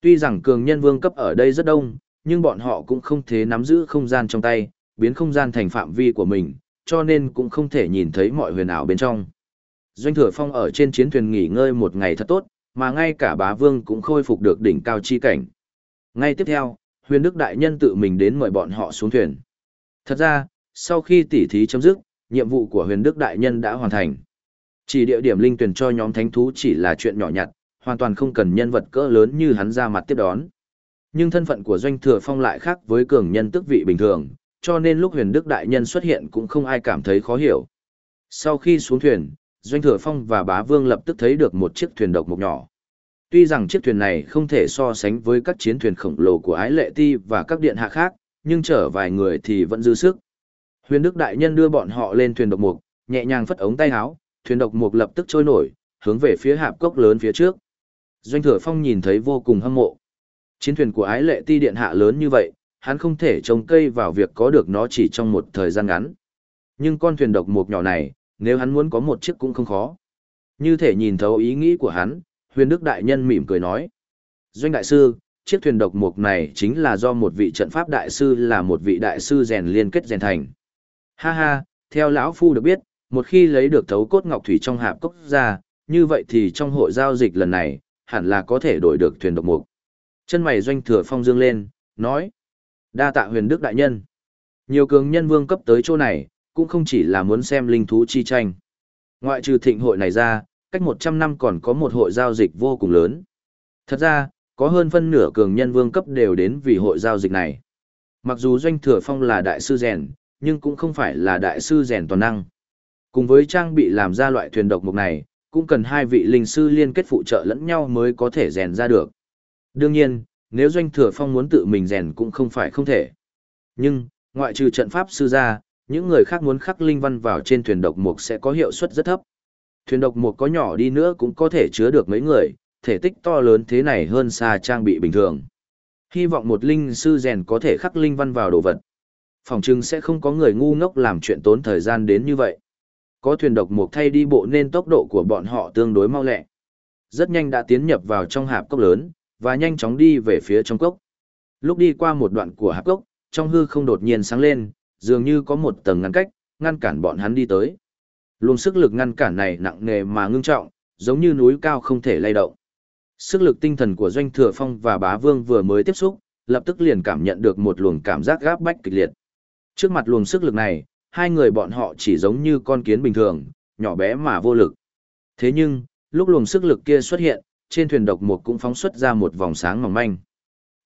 Tuy rằng cường nhân vương cấp ở đây rất đông, nhưng bọn họ cũng không thể nắm giữ không gian trong tay, biến không gian thành phạm vi của mình, cho nên cũng không thể nhìn thấy mọi huyền ảo bên trong. Doanh thừa phong ở trên chiến thuyền nghỉ ngơi một ngày thật tốt, mà ngay cả bá vương cũng khôi phục được đỉnh cao chi cảnh. Ngay tiếp theo, huyền đức đại nhân tự mình đến mời bọn họ xuống thuyền. Thật ra, sau khi tỉ thí chấm dứt, nhiệm vụ của huyền đức đại nhân đã hoàn thành. Chỉ địa điểm linh tuyển cho nhóm thánh thú chỉ là chuyện nhỏ nhặt, hoàn toàn không cần nhân vật cỡ lớn như hắn ra mặt tiếp đón. Nhưng thân phận của Doanh Thừa Phong lại khác với cường nhân tức vị bình thường, cho nên lúc huyền đức đại nhân xuất hiện cũng không ai cảm thấy khó hiểu. Sau khi xuống thuyền, Doanh Thừa Phong và Bá Vương lập tức thấy được một chiếc thuyền độc mộc nhỏ. Tuy rằng chiếc thuyền này không thể so sánh với các chiến thuyền khổng lồ của Ái Lệ Ti và các điện hạ khác, nhưng chở vài người thì vẫn dư sức. Huyền Đức Đại Nhân đưa bọn họ lên thuyền độc mục, nhẹ nhàng phất ống tay áo, thuyền độc mục lập tức trôi nổi, hướng về phía hạp cốc lớn phía trước. Doanh Thừa Phong nhìn thấy vô cùng hâm mộ. Chiến thuyền của ái lệ ti điện hạ lớn như vậy, hắn không thể trông cây vào việc có được nó chỉ trong một thời gian ngắn. Nhưng con thuyền độc mộc nhỏ này, nếu hắn muốn có một chiếc cũng không khó. Như thể nhìn thấu ý nghĩ của hắn, huyền đức đại nhân mỉm cười nói. Doanh đại sư, chiếc thuyền độc mộc này chính là do một vị trận pháp đại sư là một vị đại sư rèn liên kết rèn thành. Ha ha, theo lão phu được biết, một khi lấy được thấu cốt ngọc thủy trong hạp cốc ra, như vậy thì trong hội giao dịch lần này, hẳn là có thể đổi được thuyền độc mục. Chân mày doanh thừa phong dương lên, nói. Đa tạ huyền đức đại nhân. Nhiều cường nhân vương cấp tới chỗ này, cũng không chỉ là muốn xem linh thú chi tranh. Ngoại trừ thịnh hội này ra, cách 100 năm còn có một hội giao dịch vô cùng lớn. Thật ra, có hơn phân nửa cường nhân vương cấp đều đến vì hội giao dịch này. Mặc dù doanh thừa phong là đại sư rèn, nhưng cũng không phải là đại sư rèn toàn năng. Cùng với trang bị làm ra loại thuyền độc mục này, cũng cần hai vị linh sư liên kết phụ trợ lẫn nhau mới có thể rèn ra được. Đương nhiên, nếu doanh thừa phong muốn tự mình rèn cũng không phải không thể. Nhưng, ngoại trừ trận pháp sư ra, những người khác muốn khắc linh văn vào trên thuyền độc mục sẽ có hiệu suất rất thấp. Thuyền độc mục có nhỏ đi nữa cũng có thể chứa được mấy người, thể tích to lớn thế này hơn xa trang bị bình thường. Hy vọng một linh sư rèn có thể khắc linh văn vào đồ vật. Phòng trưng sẽ không có người ngu ngốc làm chuyện tốn thời gian đến như vậy. Có thuyền độc mục thay đi bộ nên tốc độ của bọn họ tương đối mau lẹ. Rất nhanh đã tiến nhập vào trong hạp cốc lớn, và nhanh chóng đi về phía trong cốc. Lúc đi qua một đoạn của hạp cốc, trong hư không đột nhiên sáng lên, dường như có một tầng ngăn cách, ngăn cản bọn hắn đi tới. Luồng sức lực ngăn cản này nặng nề mà ngưng trọng, giống như núi cao không thể lay động. Sức lực tinh thần của Doanh Thừa Phong và Bá Vương vừa mới tiếp xúc, lập tức liền cảm nhận được một luồng cảm giác gáp bách kịch liệt. Trước mặt luồng sức lực này, hai người bọn họ chỉ giống như con kiến bình thường, nhỏ bé mà vô lực. Thế nhưng, lúc luồng sức lực kia xuất hiện, trên thuyền độc mục cũng phóng xuất ra một vòng sáng mỏng manh.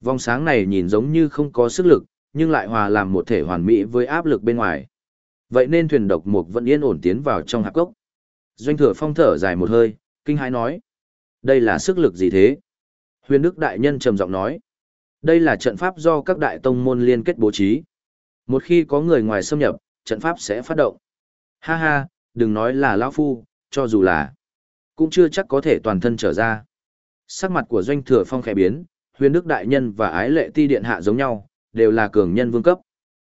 Vòng sáng này nhìn giống như không có sức lực, nhưng lại hòa làm một thể hoàn mỹ với áp lực bên ngoài. Vậy nên thuyền độc mục vẫn yên ổn tiến vào trong hạp cốc. Doanh thừa phong thở dài một hơi, kinh hãi nói. Đây là sức lực gì thế? Huyền Đức Đại Nhân trầm giọng nói. Đây là trận pháp do các đại tông môn liên kết bố trí. Một khi có người ngoài xâm nhập, trận pháp sẽ phát động. Ha ha, đừng nói là lão Phu, cho dù là, cũng chưa chắc có thể toàn thân trở ra. Sắc mặt của Doanh Thừa Phong khẽ biến, huyền đức đại nhân và ái lệ ti điện hạ giống nhau, đều là cường nhân vương cấp.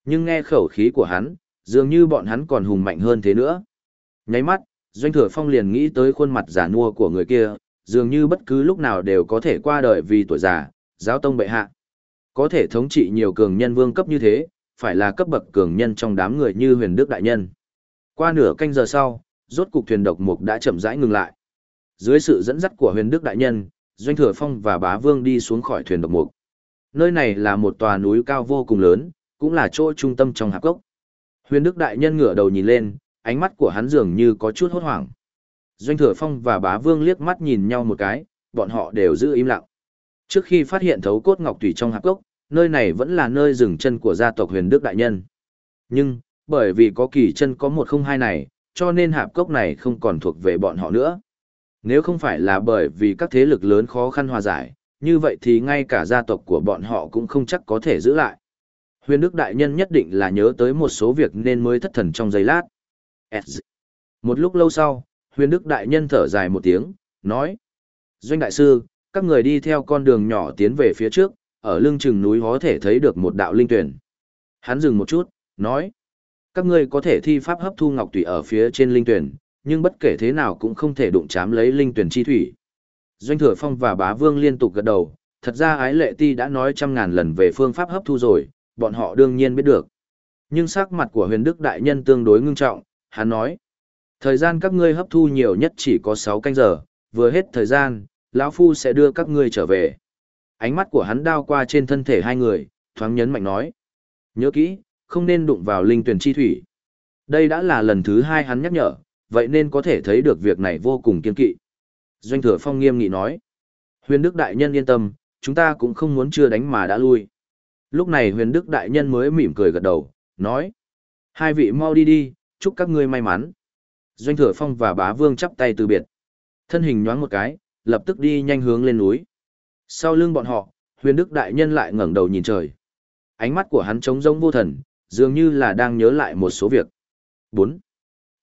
Nhưng nghe khẩu khí của hắn, dường như bọn hắn còn hùng mạnh hơn thế nữa. Nháy mắt, Doanh Thừa Phong liền nghĩ tới khuôn mặt giả nua của người kia, dường như bất cứ lúc nào đều có thể qua đời vì tuổi già, giáo tông bệ hạ. Có thể thống trị nhiều cường nhân vương cấp như thế, phải là cấp bậc cường nhân trong đám người như huyền đức đại nhân. Qua nửa canh giờ sau, rốt cục thuyền độc mục đã chậm rãi ngừng lại. Dưới sự dẫn dắt của huyền đức đại nhân, Doanh Thừa Phong và Bá Vương đi xuống khỏi thuyền độc mục. Nơi này là một tòa núi cao vô cùng lớn, cũng là chỗ trung tâm trong hạp cốc. Huyền Đức Đại Nhân ngửa đầu nhìn lên, ánh mắt của hắn dường như có chút hốt hoảng. Doanh Thừa Phong và Bá Vương liếc mắt nhìn nhau một cái, bọn họ đều giữ im lặng. Trước khi phát hiện thấu cốt ngọc tùy trong hạp cốc, nơi này vẫn là nơi dừng chân của gia tộc Huyền Đức Đại Nhân. Nhưng, bởi vì có kỳ chân có một không hai này, cho nên hạp cốc này không còn thuộc về bọn họ nữa. Nếu không phải là bởi vì các thế lực lớn khó khăn hòa giải, như vậy thì ngay cả gia tộc của bọn họ cũng không chắc có thể giữ lại. Huyền Đức Đại Nhân nhất định là nhớ tới một số việc nên mới thất thần trong giây lát. Một lúc lâu sau, Huyền Đức Đại Nhân thở dài một tiếng, nói. Doanh Đại Sư, các người đi theo con đường nhỏ tiến về phía trước, ở lưng chừng núi có thể thấy được một đạo linh tuyển. Hắn dừng một chút, nói. Các ngươi có thể thi pháp hấp thu ngọc tùy ở phía trên linh tuyển, nhưng bất kể thế nào cũng không thể đụng chám lấy linh tuyển chi thủy. Doanh Thừa Phong và Bá Vương liên tục gật đầu, thật ra ái lệ ti đã nói trăm ngàn lần về phương pháp hấp thu rồi, bọn họ đương nhiên biết được. Nhưng sắc mặt của huyền đức đại nhân tương đối ngưng trọng, hắn nói. Thời gian các ngươi hấp thu nhiều nhất chỉ có 6 canh giờ, vừa hết thời gian, lão Phu sẽ đưa các ngươi trở về. Ánh mắt của hắn đao qua trên thân thể hai người, thoáng nhấn mạnh nói. Nhớ kỹ, không nên đụng vào linh tuyển chi thủy. Đây đã là lần thứ hai hắn nhắc nhở, vậy nên có thể thấy được việc này vô cùng kiên kỵ. Doanh thừa phong nghiêm nghị nói. Huyền Đức Đại Nhân yên tâm, chúng ta cũng không muốn chưa đánh mà đã lui. Lúc này huyền Đức Đại Nhân mới mỉm cười gật đầu, nói. Hai vị mau đi đi, chúc các ngươi may mắn. Doanh thừa phong và bá vương chắp tay từ biệt. Thân hình nhoáng một cái, lập tức đi nhanh hướng lên núi. Sau lưng bọn họ, huyền Đức Đại Nhân lại ngẩng đầu nhìn trời. Ánh mắt của hắn trống rỗng vô thần, dường như là đang nhớ lại một số việc. 4.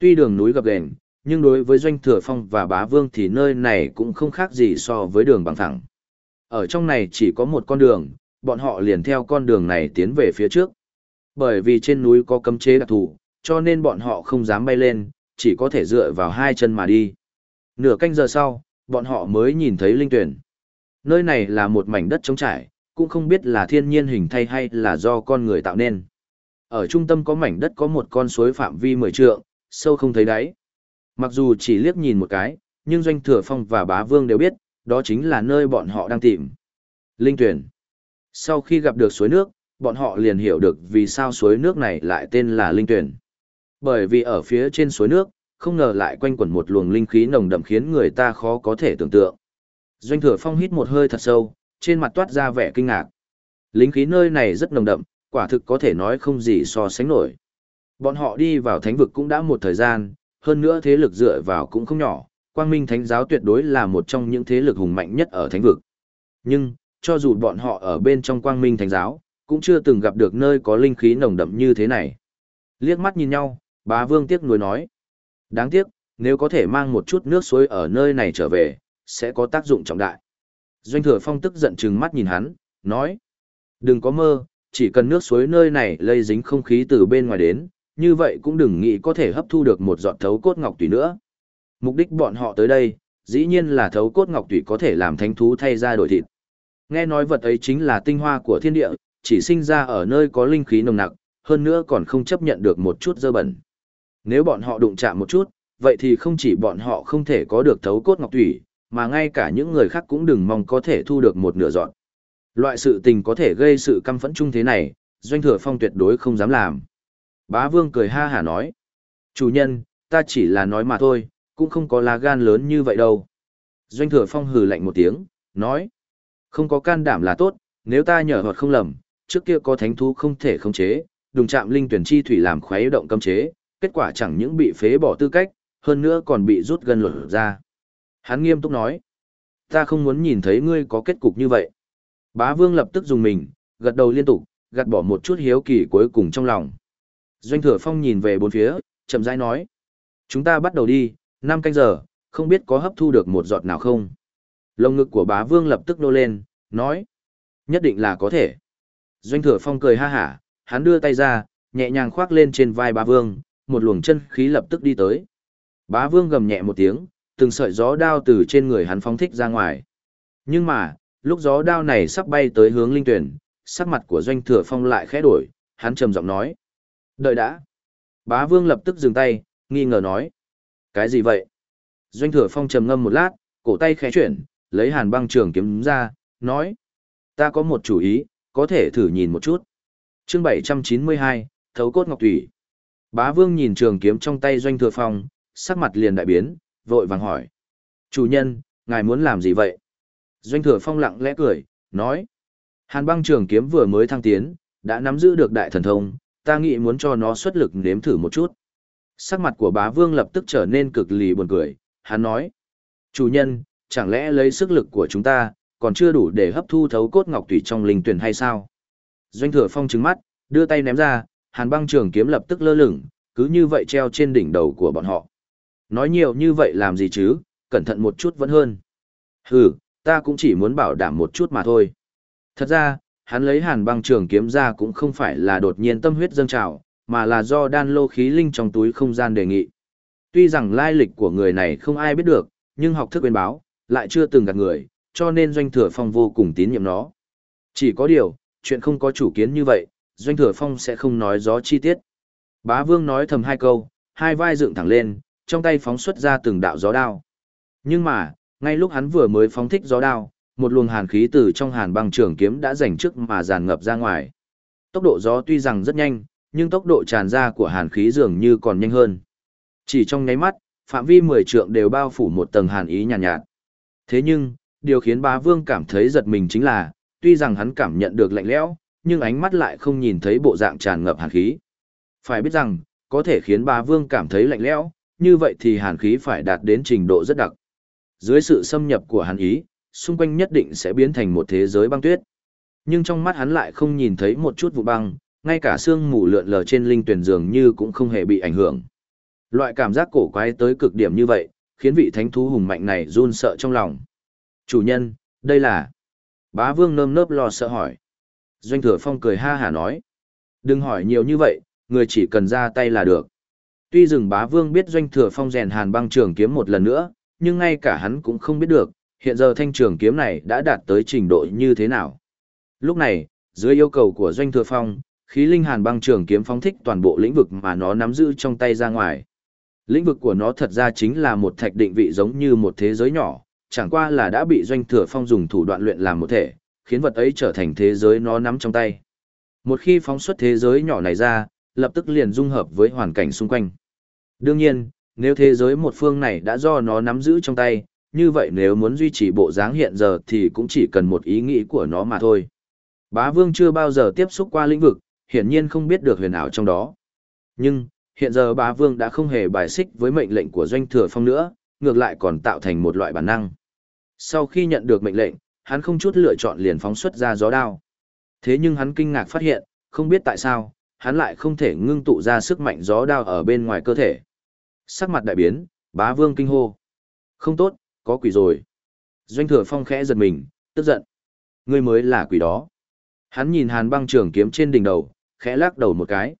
Tuy đường núi gập ghềnh, nhưng đối với doanh thừa phong và bá vương thì nơi này cũng không khác gì so với đường bằng thẳng. Ở trong này chỉ có một con đường, bọn họ liền theo con đường này tiến về phía trước. Bởi vì trên núi có cấm chế đặc thù, cho nên bọn họ không dám bay lên, chỉ có thể dựa vào hai chân mà đi. Nửa canh giờ sau, bọn họ mới nhìn thấy linh tuyển. Nơi này là một mảnh đất trống trải, cũng không biết là thiên nhiên hình thay hay là do con người tạo nên. Ở trung tâm có mảnh đất có một con suối phạm vi mười trượng, sâu không thấy đáy. Mặc dù chỉ liếc nhìn một cái, nhưng Doanh Thừa Phong và Bá Vương đều biết, đó chính là nơi bọn họ đang tìm. Linh tuyển. Sau khi gặp được suối nước, bọn họ liền hiểu được vì sao suối nước này lại tên là Linh tuyển. Bởi vì ở phía trên suối nước, không ngờ lại quanh quẩn một luồng linh khí nồng đậm khiến người ta khó có thể tưởng tượng. Doanh Thừa Phong hít một hơi thật sâu, trên mặt toát ra vẻ kinh ngạc. Linh khí nơi này rất nồng đậm, quả thực có thể nói không gì so sánh nổi. Bọn họ đi vào thánh vực cũng đã một thời gian, hơn nữa thế lực dựa vào cũng không nhỏ, quang minh thánh giáo tuyệt đối là một trong những thế lực hùng mạnh nhất ở thánh vực. Nhưng, cho dù bọn họ ở bên trong quang minh thánh giáo, cũng chưa từng gặp được nơi có linh khí nồng đậm như thế này. Liếc mắt nhìn nhau, bá vương tiếc nuối nói. Đáng tiếc, nếu có thể mang một chút nước suối ở nơi này trở về, sẽ có tác dụng trọng đại. Doanh thừa phong tức giận chừng mắt nhìn hắn, nói. Đừng có mơ, chỉ cần nước suối nơi này lây dính không khí từ bên ngoài đến, như vậy cũng đừng nghĩ có thể hấp thu được một giọt thấu cốt ngọc tùy nữa. Mục đích bọn họ tới đây, dĩ nhiên là thấu cốt ngọc tùy có thể làm thánh thú thay ra đổi thịt. Nghe nói vật ấy chính là tinh hoa của thiên địa, chỉ sinh ra ở nơi có linh khí nồng nặc, hơn nữa còn không chấp nhận được một chút dơ bẩn. Nếu bọn họ đụng chạm một chút, vậy thì không chỉ bọn họ không thể có được thấu cốt ngọc thủy, mà ngay cả những người khác cũng đừng mong có thể thu được một nửa dọn. Loại sự tình có thể gây sự căm phẫn chung thế này, doanh thừa phong tuyệt đối không dám làm. Bá vương cười ha hả nói. Chủ nhân, ta chỉ là nói mà thôi, cũng không có lá gan lớn như vậy đâu. Doanh thừa phong hừ lạnh một tiếng, nói. Không có can đảm là tốt, nếu ta nhờ hoặc không lầm, trước kia có thánh thú không thể khống chế, đùng chạm linh tuyển chi thủy làm khuấy động cấm chế, kết quả chẳng những bị phế bỏ tư cách, hơn nữa còn bị rút gần luật ra. Hắn nghiêm túc nói. Ta không muốn nhìn thấy ngươi có kết cục như vậy. Bá vương lập tức dùng mình, gật đầu liên tục, gạt bỏ một chút hiếu kỳ cuối cùng trong lòng. Doanh thừa phong nhìn về bốn phía, chậm rãi nói. Chúng ta bắt đầu đi, năm canh giờ, không biết có hấp thu được một giọt nào không. Lồng ngực của bá vương lập tức nô lên, nói. Nhất định là có thể. Doanh thừa phong cười ha hả, hắn đưa tay ra, nhẹ nhàng khoác lên trên vai bá vương, một luồng chân khí lập tức đi tới. Bá vương gầm nhẹ một tiếng, từng sợi gió đao từ trên người hắn phóng thích ra ngoài. Nhưng mà, lúc gió đao này sắp bay tới hướng linh tuyển, sắc mặt của doanh thừa phong lại khẽ đổi, hắn trầm giọng nói. Đợi đã. Bá vương lập tức dừng tay, nghi ngờ nói. Cái gì vậy? Doanh thừa phong trầm ngâm một lát, cổ tay khẽ chuyển, lấy hàn băng trường kiếm ra, nói. Ta có một chủ ý, có thể thử nhìn một chút. chương 792, Thấu cốt ngọc thủy. Bá vương nhìn trường kiếm trong tay doanh thừa phong, sắc mặt liền đại biến, vội vàng hỏi. Chủ nhân, ngài muốn làm gì vậy? Doanh thừa phong lặng lẽ cười, nói. Hàn băng trường kiếm vừa mới thăng tiến, đã nắm giữ được đại thần thông, ta nghĩ muốn cho nó xuất lực nếm thử một chút. Sắc mặt của bá vương lập tức trở nên cực lì buồn cười, hắn nói. Chủ nhân, chẳng lẽ lấy sức lực của chúng ta, còn chưa đủ để hấp thu thấu cốt ngọc tùy trong linh tuyển hay sao? Doanh thừa phong trứng mắt, đưa tay ném ra, hàn băng trường kiếm lập tức lơ lửng, cứ như vậy treo trên đỉnh đầu của bọn họ. Nói nhiều như vậy làm gì chứ, cẩn thận một chút vẫn hơn. Hừ, ta cũng chỉ muốn bảo đảm một chút mà thôi. Thật ra, hắn lấy hàn băng trường kiếm ra cũng không phải là đột nhiên tâm huyết dâng trào, mà là do đan lô khí linh trong túi không gian đề nghị. Tuy rằng lai lịch của người này không ai biết được, nhưng học thức quyền báo, lại chưa từng gặp người, cho nên doanh thừa phong vô cùng tín nhiệm nó. Chỉ có điều, chuyện không có chủ kiến như vậy, doanh thừa phong sẽ không nói gió chi tiết. Bá vương nói thầm hai câu, hai vai dựng thẳng lên, trong tay phóng xuất ra từng đạo gió đao. Nhưng mà, ngay lúc hắn vừa mới phóng thích gió đao, một luồng hàn khí từ trong hàn băng trường kiếm đã giành trước mà dàn ngập ra ngoài. Tốc độ gió tuy rằng rất nhanh, nhưng tốc độ tràn ra của hàn khí dường như còn nhanh hơn. Chỉ trong nháy mắt, phạm vi 10 trượng đều bao phủ một tầng hàn ý nhàn nhạt, nhạt. Thế nhưng, điều khiến bá vương cảm thấy giật mình chính là, tuy rằng hắn cảm nhận được lạnh lẽo, nhưng ánh mắt lại không nhìn thấy bộ dạng tràn ngập hàn khí. Phải biết rằng, có thể khiến bá vương cảm thấy lạnh lẽo, như vậy thì hàn khí phải đạt đến trình độ rất đặc. Dưới sự xâm nhập của hàn ý, xung quanh nhất định sẽ biến thành một thế giới băng tuyết. Nhưng trong mắt hắn lại không nhìn thấy một chút vụ băng, ngay cả xương mù lượn lờ trên linh tuyển dường như cũng không hề bị ảnh hưởng. Loại cảm giác cổ quái tới cực điểm như vậy, khiến vị thánh thú hùng mạnh này run sợ trong lòng. Chủ nhân, đây là... Bá vương nơm nớp lo sợ hỏi. Doanh thừa phong cười ha hả nói. Đừng hỏi nhiều như vậy, người chỉ cần ra tay là được. Tuy rừng bá vương biết doanh thừa phong rèn hàn băng trường kiếm một lần nữa, nhưng ngay cả hắn cũng không biết được, hiện giờ thanh trường kiếm này đã đạt tới trình độ như thế nào. Lúc này, dưới yêu cầu của doanh thừa phong, khí linh hàn băng trường kiếm phóng thích toàn bộ lĩnh vực mà nó nắm giữ trong tay ra ngoài. Lĩnh vực của nó thật ra chính là một thạch định vị giống như một thế giới nhỏ, chẳng qua là đã bị doanh thừa phong dùng thủ đoạn luyện làm một thể, khiến vật ấy trở thành thế giới nó nắm trong tay. Một khi phóng xuất thế giới nhỏ này ra, lập tức liền dung hợp với hoàn cảnh xung quanh. Đương nhiên, nếu thế giới một phương này đã do nó nắm giữ trong tay, như vậy nếu muốn duy trì bộ dáng hiện giờ thì cũng chỉ cần một ý nghĩ của nó mà thôi. Bá Vương chưa bao giờ tiếp xúc qua lĩnh vực, hiển nhiên không biết được huyền ảo trong đó. Nhưng, hiện giờ bá Vương đã không hề bài xích với mệnh lệnh của Doanh Thừa Phong nữa, ngược lại còn tạo thành một loại bản năng. Sau khi nhận được mệnh lệnh, hắn không chút lựa chọn liền phóng xuất ra gió đao. Thế nhưng hắn kinh ngạc phát hiện, không biết tại sao, hắn lại không thể ngưng tụ ra sức mạnh gió đao ở bên ngoài cơ thể. Sắc mặt đại biến, bá vương kinh hô. Không tốt, có quỷ rồi. Doanh thừa phong khẽ giật mình, tức giận. Ngươi mới là quỷ đó. Hắn nhìn hàn băng trường kiếm trên đỉnh đầu, khẽ lắc đầu một cái.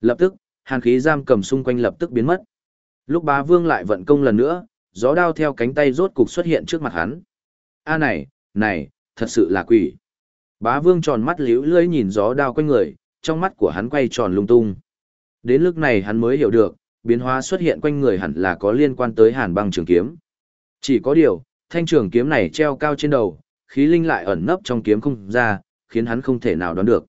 Lập tức, hàn khí giam cầm xung quanh lập tức biến mất. Lúc bá vương lại vận công lần nữa, gió đao theo cánh tay rốt cục xuất hiện trước mặt hắn. A này, này, thật sự là quỷ. Bá vương tròn mắt liễu lưỡi nhìn gió đao quanh người, trong mắt của hắn quay tròn lung tung. Đến lúc này hắn mới hiểu được, biến hóa xuất hiện quanh người hẳn là có liên quan tới hàn băng trường kiếm. Chỉ có điều, thanh trường kiếm này treo cao trên đầu, khí linh lại ẩn nấp trong kiếm không ra, khiến hắn không thể nào đoán được.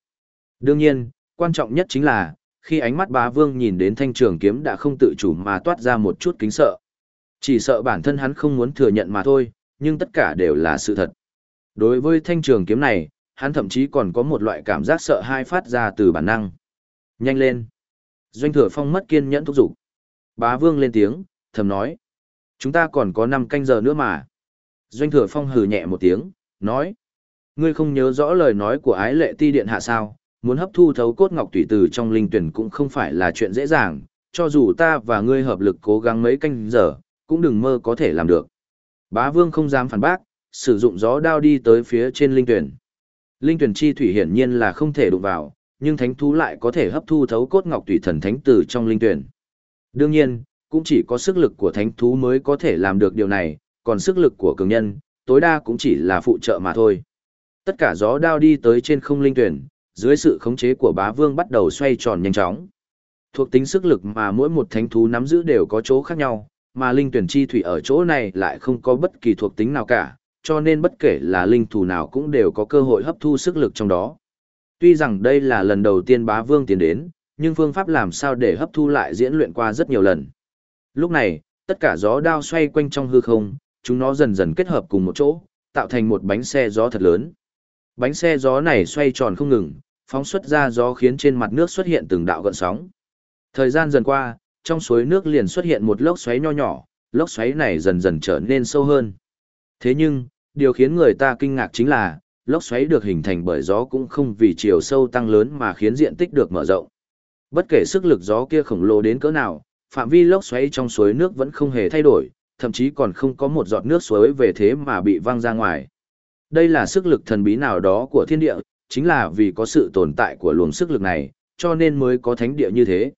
Đương nhiên, quan trọng nhất chính là, khi ánh mắt bá vương nhìn đến thanh trường kiếm đã không tự chủ mà toát ra một chút kính sợ. Chỉ sợ bản thân hắn không muốn thừa nhận mà thôi, nhưng tất cả đều là sự thật. Đối với thanh trường kiếm này, hắn thậm chí còn có một loại cảm giác sợ hai phát ra từ bản năng. Nhanh lên! Doanh thừa phong mất kiên nhẫn thúc giục. Bá vương lên tiếng, thầm nói. Chúng ta còn có 5 canh giờ nữa mà. Doanh thừa phong hừ nhẹ một tiếng, nói. Ngươi không nhớ rõ lời nói của ái lệ ti điện hạ sao, muốn hấp thu thấu cốt ngọc tùy từ trong linh tuyển cũng không phải là chuyện dễ dàng, cho dù ta và ngươi hợp lực cố gắng mấy canh giờ, cũng đừng mơ có thể làm được. Bá vương không dám phản bác, sử dụng gió đao đi tới phía trên linh tuyển. Linh tuyển chi thủy hiển nhiên là không thể đụng vào, nhưng thánh thú lại có thể hấp thu thấu cốt ngọc tùy thần thánh từ trong linh tuyển. Đương nhiên, cũng chỉ có sức lực của thánh thú mới có thể làm được điều này, còn sức lực của cường nhân, tối đa cũng chỉ là phụ trợ mà thôi. Tất cả gió đao đi tới trên không linh tuyển, dưới sự khống chế của bá vương bắt đầu xoay tròn nhanh chóng. Thuộc tính sức lực mà mỗi một thánh thú nắm giữ đều có chỗ khác nhau, mà linh tuyển chi thủy ở chỗ này lại không có bất kỳ thuộc tính nào cả, cho nên bất kể là linh thú nào cũng đều có cơ hội hấp thu sức lực trong đó. Tuy rằng đây là lần đầu tiên bá vương tiến đến, nhưng phương pháp làm sao để hấp thu lại diễn luyện qua rất nhiều lần. Lúc này, tất cả gió đao xoay quanh trong hư không, chúng nó dần dần kết hợp cùng một chỗ, tạo thành một bánh xe gió thật lớn. Bánh xe gió này xoay tròn không ngừng, phóng xuất ra gió khiến trên mặt nước xuất hiện từng đạo gợn sóng. Thời gian dần qua, trong suối nước liền xuất hiện một lốc xoáy nho nhỏ, lốc xoáy này dần dần trở nên sâu hơn. Thế nhưng, điều khiến người ta kinh ngạc chính là, lốc xoáy được hình thành bởi gió cũng không vì chiều sâu tăng lớn mà khiến diện tích được mở rộng. Bất kể sức lực gió kia khổng lồ đến cỡ nào, phạm vi lốc xoáy trong suối nước vẫn không hề thay đổi, thậm chí còn không có một giọt nước suối về thế mà bị văng ra ngoài. Đây là sức lực thần bí nào đó của thiên địa, chính là vì có sự tồn tại của luồng sức lực này, cho nên mới có thánh địa như thế.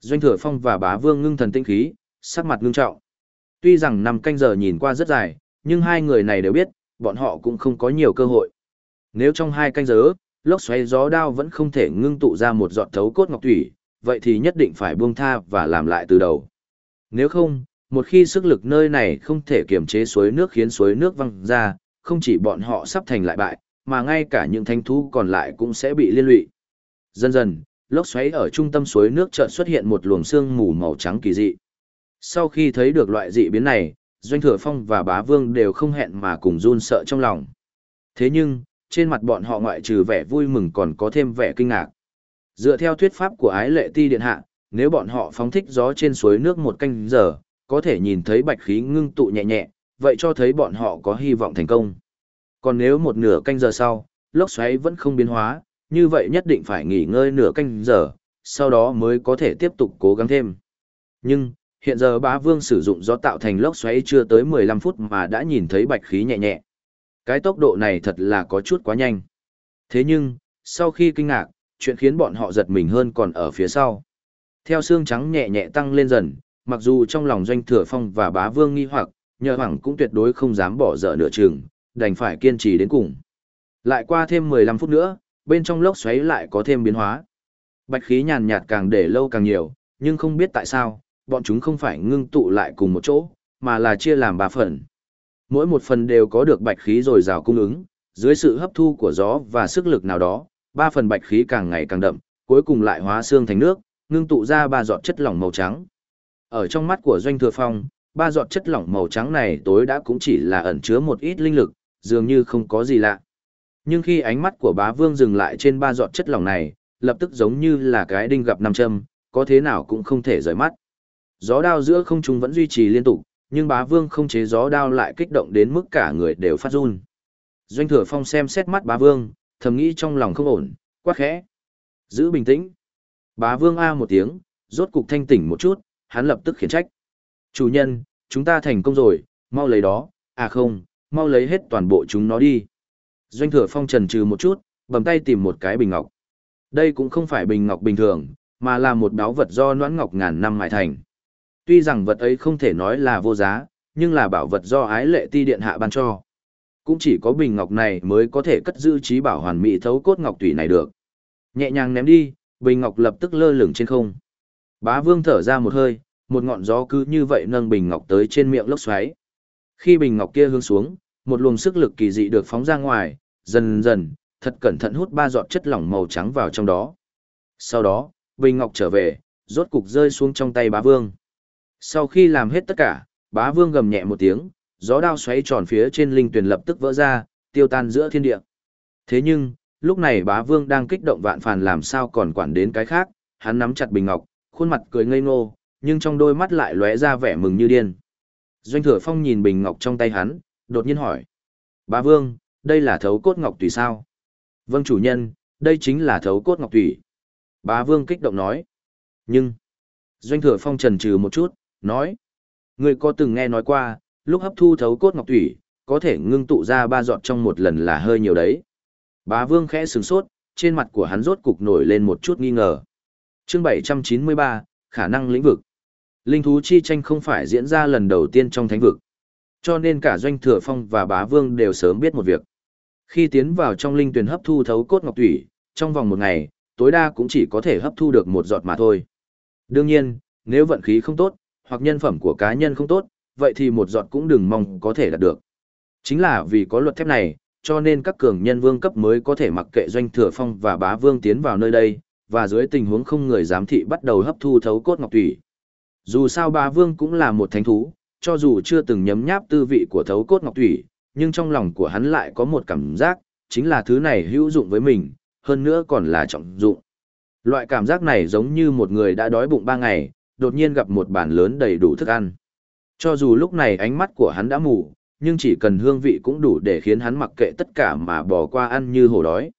Doanh thừa phong và bá vương ngưng thần tinh khí, sắc mặt ngưng trọng. Tuy rằng năm canh giờ nhìn qua rất dài, nhưng hai người này đều biết, bọn họ cũng không có nhiều cơ hội. Nếu trong hai canh giờ, lốc xoáy gió đao vẫn không thể ngưng tụ ra một giọt thấu cốt ngọc thủy, vậy thì nhất định phải buông tha và làm lại từ đầu. Nếu không, một khi sức lực nơi này không thể kiềm chế suối nước khiến suối nước văng ra, không chỉ bọn họ sắp thành lại bại, mà ngay cả những thanh thú còn lại cũng sẽ bị liên lụy. Dần dần, lốc xoáy ở trung tâm suối nước chợt xuất hiện một luồng sương mù màu trắng kỳ dị. Sau khi thấy được loại dị biến này, Doanh Thừa Phong và Bá Vương đều không hẹn mà cùng run sợ trong lòng. Thế nhưng, trên mặt bọn họ ngoại trừ vẻ vui mừng còn có thêm vẻ kinh ngạc. Dựa theo thuyết pháp của ái lệ ti điện hạ, nếu bọn họ phóng thích gió trên suối nước một canh giờ, có thể nhìn thấy bạch khí ngưng tụ nhẹ nhẹ, vậy cho thấy bọn họ có hy vọng thành công. Còn nếu một nửa canh giờ sau, lốc xoáy vẫn không biến hóa, như vậy nhất định phải nghỉ ngơi nửa canh giờ, sau đó mới có thể tiếp tục cố gắng thêm. Nhưng, hiện giờ bá vương sử dụng gió tạo thành lốc xoáy chưa tới 15 phút mà đã nhìn thấy bạch khí nhẹ nhẹ. Cái tốc độ này thật là có chút quá nhanh. Thế nhưng, sau khi kinh ngạc, chuyện khiến bọn họ giật mình hơn còn ở phía sau. Theo xương trắng nhẹ nhẹ tăng lên dần, mặc dù trong lòng doanh thừa phong và bá vương nghi hoặc, nhờ hoảng cũng tuyệt đối không dám bỏ dở nửa chừng, đành phải kiên trì đến cùng. Lại qua thêm 15 phút nữa, bên trong lốc xoáy lại có thêm biến hóa. Bạch khí nhàn nhạt càng để lâu càng nhiều, nhưng không biết tại sao, bọn chúng không phải ngưng tụ lại cùng một chỗ, mà là chia làm ba phần. Mỗi một phần đều có được bạch khí dồi dào cung ứng, dưới sự hấp thu của gió và sức lực nào đó, ba phần bạch khí càng ngày càng đậm, cuối cùng lại hóa xương thành nước, ngưng tụ ra ba giọt chất lỏng màu trắng. Ở trong mắt của Doanh Thừa Phong, ba giọt chất lỏng màu trắng này tối đã cũng chỉ là ẩn chứa một ít linh lực, dường như không có gì lạ. Nhưng khi ánh mắt của bá vương dừng lại trên ba giọt chất lỏng này, lập tức giống như là cái đinh gặp nam châm, có thế nào cũng không thể rời mắt. Gió đao giữa không trung vẫn duy trì liên tục, nhưng bá vương không chế gió đao lại kích động đến mức cả người đều phát run. Doanh thừa phong xem xét mắt bá vương, thầm nghĩ trong lòng không ổn, quá khẽ. Giữ bình tĩnh. Bá vương A một tiếng, rốt cục thanh tỉnh một chút, hắn lập tức khiển trách. Chủ nhân, chúng ta thành công rồi, mau lấy đó, à không, mau lấy hết toàn bộ chúng nó đi. Doanh thừa phong trần trừ một chút, bầm tay tìm một cái bình ngọc. Đây cũng không phải bình ngọc bình thường, mà là một đáo vật do noãn ngọc ngàn năm mại thành. Tuy rằng vật ấy không thể nói là vô giá, nhưng là bảo vật do ái lệ ti điện hạ ban cho. Cũng chỉ có bình ngọc này mới có thể cất giữ trí bảo hoàn mỹ thấu cốt ngọc tủy này được. Nhẹ nhàng ném đi, bình ngọc lập tức lơ lửng trên không. Bá vương thở ra một hơi, một ngọn gió cứ như vậy nâng bình ngọc tới trên miệng lốc xoáy. Khi bình ngọc kia hướng xuống, một luồng sức lực kỳ dị được phóng ra ngoài, dần dần, thật cẩn thận hút ba giọt chất lỏng màu trắng vào trong đó. Sau đó, bình ngọc trở về, rốt cục rơi xuống trong tay bá vương. Sau khi làm hết tất cả, bá vương gầm nhẹ một tiếng, gió đao xoáy tròn phía trên linh tuyển lập tức vỡ ra, tiêu tan giữa thiên địa. Thế nhưng, lúc này bá vương đang kích động vạn phàn làm sao còn quản đến cái khác, hắn nắm chặt bình ngọc, khuôn mặt cười ngây ngô, nhưng trong đôi mắt lại lóe ra vẻ mừng như điên. Doanh thừa phong nhìn bình ngọc trong tay hắn, đột nhiên hỏi. Bá vương, đây là thấu cốt ngọc tùy sao? Vâng chủ nhân, đây chính là thấu cốt ngọc tùy. Bá vương kích động nói. Nhưng, doanh thừa phong trần trừ một chút, nói. Người có từng nghe nói qua, lúc hấp thu thấu cốt ngọc thủy có thể ngưng tụ ra ba giọt trong một lần là hơi nhiều đấy. Bá vương khẽ sừng sốt, trên mặt của hắn rốt cục nổi lên một chút nghi ngờ. chương 793, khả năng lĩnh vực. Linh thú chi tranh không phải diễn ra lần đầu tiên trong thánh vực. Cho nên cả doanh thừa phong và bá vương đều sớm biết một việc. Khi tiến vào trong linh tuyển hấp thu thấu cốt ngọc thủy trong vòng một ngày, tối đa cũng chỉ có thể hấp thu được một giọt mà thôi. Đương nhiên, nếu vận khí không tốt, hoặc nhân phẩm của cá nhân không tốt, vậy thì một giọt cũng đừng mong có thể đạt được. Chính là vì có luật thép này, cho nên các cường nhân vương cấp mới có thể mặc kệ doanh thừa phong và bá vương tiến vào nơi đây, và dưới tình huống không người giám thị bắt đầu hấp thu thấu cốt ngọc thủy Dù sao bá vương cũng là một thánh thú, cho dù chưa từng nhấm nháp tư vị của thấu cốt ngọc thủy nhưng trong lòng của hắn lại có một cảm giác, chính là thứ này hữu dụng với mình, hơn nữa còn là trọng dụng. Loại cảm giác này giống như một người đã đói bụng ba ngày, đột nhiên gặp một bàn lớn đầy đủ thức ăn. Cho dù lúc này ánh mắt của hắn đã mù, nhưng chỉ cần hương vị cũng đủ để khiến hắn mặc kệ tất cả mà bỏ qua ăn như hổ đói.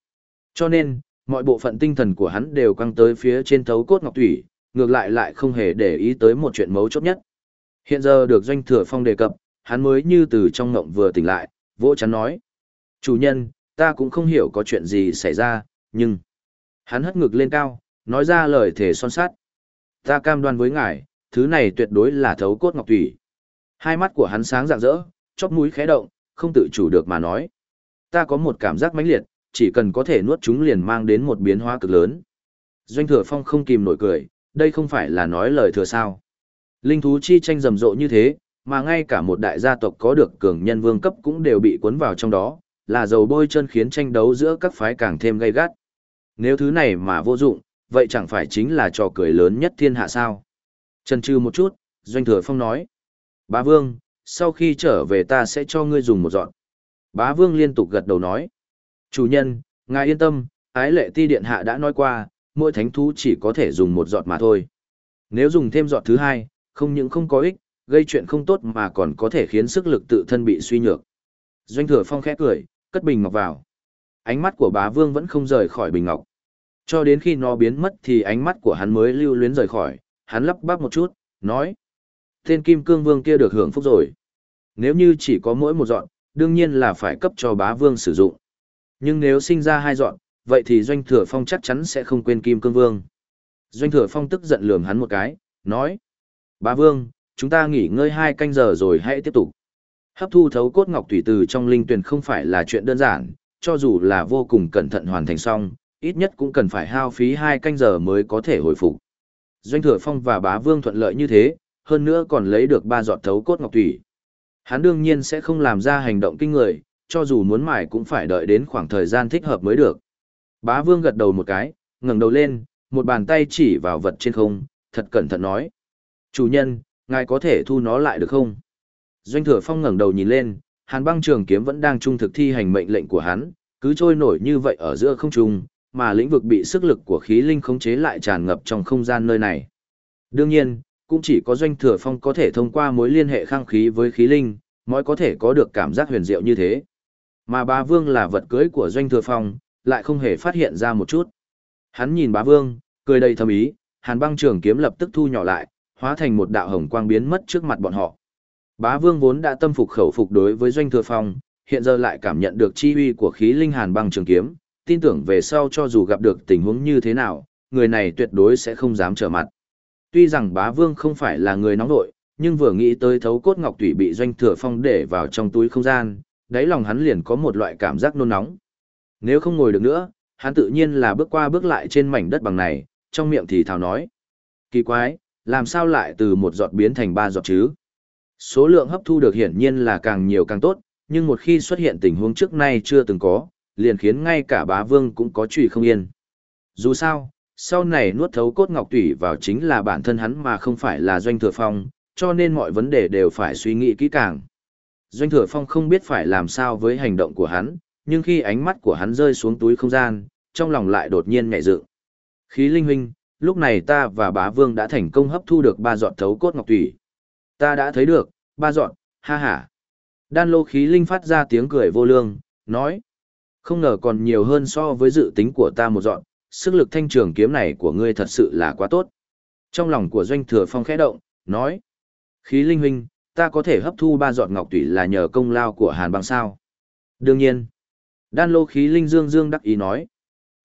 Cho nên, mọi bộ phận tinh thần của hắn đều căng tới phía trên thấu cốt ngọc thủy, ngược lại lại không hề để ý tới một chuyện mấu chốt nhất. Hiện giờ được doanh thừa phong đề cập, hắn mới như từ trong ngộng vừa tỉnh lại, vỗ chắn nói. Chủ nhân, ta cũng không hiểu có chuyện gì xảy ra, nhưng... Hắn hất ngực lên cao, nói ra lời thể son sát. Ta cam đoan với ngài, thứ này tuyệt đối là thấu cốt ngọc thủy. Hai mắt của hắn sáng rạng rỡ, chóp mũi khẽ động, không tự chủ được mà nói. Ta có một cảm giác mãnh liệt, chỉ cần có thể nuốt chúng liền mang đến một biến hóa cực lớn. Doanh thừa phong không kìm nổi cười, đây không phải là nói lời thừa sao. Linh thú chi tranh rầm rộ như thế, mà ngay cả một đại gia tộc có được cường nhân vương cấp cũng đều bị cuốn vào trong đó, là dầu bôi chân khiến tranh đấu giữa các phái càng thêm gay gắt. Nếu thứ này mà vô dụng, vậy chẳng phải chính là trò cười lớn nhất thiên hạ sao. Chần chừ một chút, Doanh Thừa Phong nói. Bá Vương, sau khi trở về ta sẽ cho ngươi dùng một dọn. Bá Vương liên tục gật đầu nói. Chủ nhân, ngài yên tâm, ái lệ ti điện hạ đã nói qua, mỗi thánh thú chỉ có thể dùng một giọt mà thôi. Nếu dùng thêm giọt thứ hai, không những không có ích, gây chuyện không tốt mà còn có thể khiến sức lực tự thân bị suy nhược. Doanh thừa phong khẽ cười, cất bình ngọc vào. Ánh mắt của bá vương vẫn không rời khỏi bình ngọc. Cho đến khi nó biến mất thì ánh mắt của hắn mới lưu luyến rời khỏi, hắn lắp bắp một chút, nói. Tên kim cương vương kia được hưởng phúc rồi. Nếu như chỉ có mỗi một dọn, đương nhiên là phải cấp cho bá vương sử dụng. Nhưng nếu sinh ra hai dọn, vậy thì doanh thừa phong chắc chắn sẽ không quên kim cương vương. Doanh thừa phong tức giận lườm hắn một cái, nói. Bá vương, chúng ta nghỉ ngơi hai canh giờ rồi hãy tiếp tục. Hấp thu thấu cốt ngọc thủy từ trong linh tuyển không phải là chuyện đơn giản, cho dù là vô cùng cẩn thận hoàn thành xong, ít nhất cũng cần phải hao phí hai canh giờ mới có thể hồi phục. Doanh thừa phong và bá vương thuận lợi như thế, hơn nữa còn lấy được ba giọt thấu cốt ngọc thủy. Hắn đương nhiên sẽ không làm ra hành động kinh người, cho dù muốn mải cũng phải đợi đến khoảng thời gian thích hợp mới được. Bá vương gật đầu một cái, ngẩng đầu lên, một bàn tay chỉ vào vật trên không, thật cẩn thận nói. Chủ nhân, ngài có thể thu nó lại được không? Doanh thừa phong ngẩng đầu nhìn lên, hàn băng trường kiếm vẫn đang trung thực thi hành mệnh lệnh của hắn, cứ trôi nổi như vậy ở giữa không trung, mà lĩnh vực bị sức lực của khí linh khống chế lại tràn ngập trong không gian nơi này. Đương nhiên, cũng chỉ có doanh thừa phong có thể thông qua mối liên hệ khang khí với khí linh, mới có thể có được cảm giác huyền diệu như thế. Mà bá vương là vật cưới của doanh thừa phong, lại không hề phát hiện ra một chút. Hắn nhìn bá vương, cười đầy thầm ý, hàn băng trường kiếm lập tức thu nhỏ lại, hóa thành một đạo hồng quang biến mất trước mặt bọn họ. Bá vương vốn đã tâm phục khẩu phục đối với doanh thừa phong, hiện giờ lại cảm nhận được chi uy của khí linh hàn băng trường kiếm, tin tưởng về sau cho dù gặp được tình huống như thế nào, người này tuyệt đối sẽ không dám trở mặt. Tuy rằng bá vương không phải là người nóng nội, nhưng vừa nghĩ tới thấu cốt ngọc tủy bị doanh thừa phong để vào trong túi không gian, đáy lòng hắn liền có một loại cảm giác nôn nóng. Nếu không ngồi được nữa, hắn tự nhiên là bước qua bước lại trên mảnh đất bằng này, trong miệng thì thào nói. Kỳ quái, làm sao lại từ một giọt biến thành ba giọt chứ? Số lượng hấp thu được hiển nhiên là càng nhiều càng tốt, nhưng một khi xuất hiện tình huống trước nay chưa từng có, liền khiến ngay cả bá vương cũng có trùy không yên. Dù sao, sau này nuốt thấu cốt ngọc tủy vào chính là bản thân hắn mà không phải là doanh thừa phong, cho nên mọi vấn đề đều phải suy nghĩ kỹ càng. Doanh thừa phong không biết phải làm sao với hành động của hắn, nhưng khi ánh mắt của hắn rơi xuống túi không gian, trong lòng lại đột nhiên nhẹ dự. Khí linh huynh, lúc này ta và bá vương đã thành công hấp thu được ba giọt thấu cốt ngọc tủy. Ta đã thấy được, ba giọt, ha ha. Đan lô khí linh phát ra tiếng cười vô lương, nói. Không ngờ còn nhiều hơn so với dự tính của ta một dọn, sức lực thanh trường kiếm này của ngươi thật sự là quá tốt. Trong lòng của doanh thừa phong khẽ động, nói. Khí linh huynh, ta có thể hấp thu ba giọt ngọc tủy là nhờ công lao của hàn băng sao. Đương nhiên. Đan lô khí linh dương dương đắc ý nói.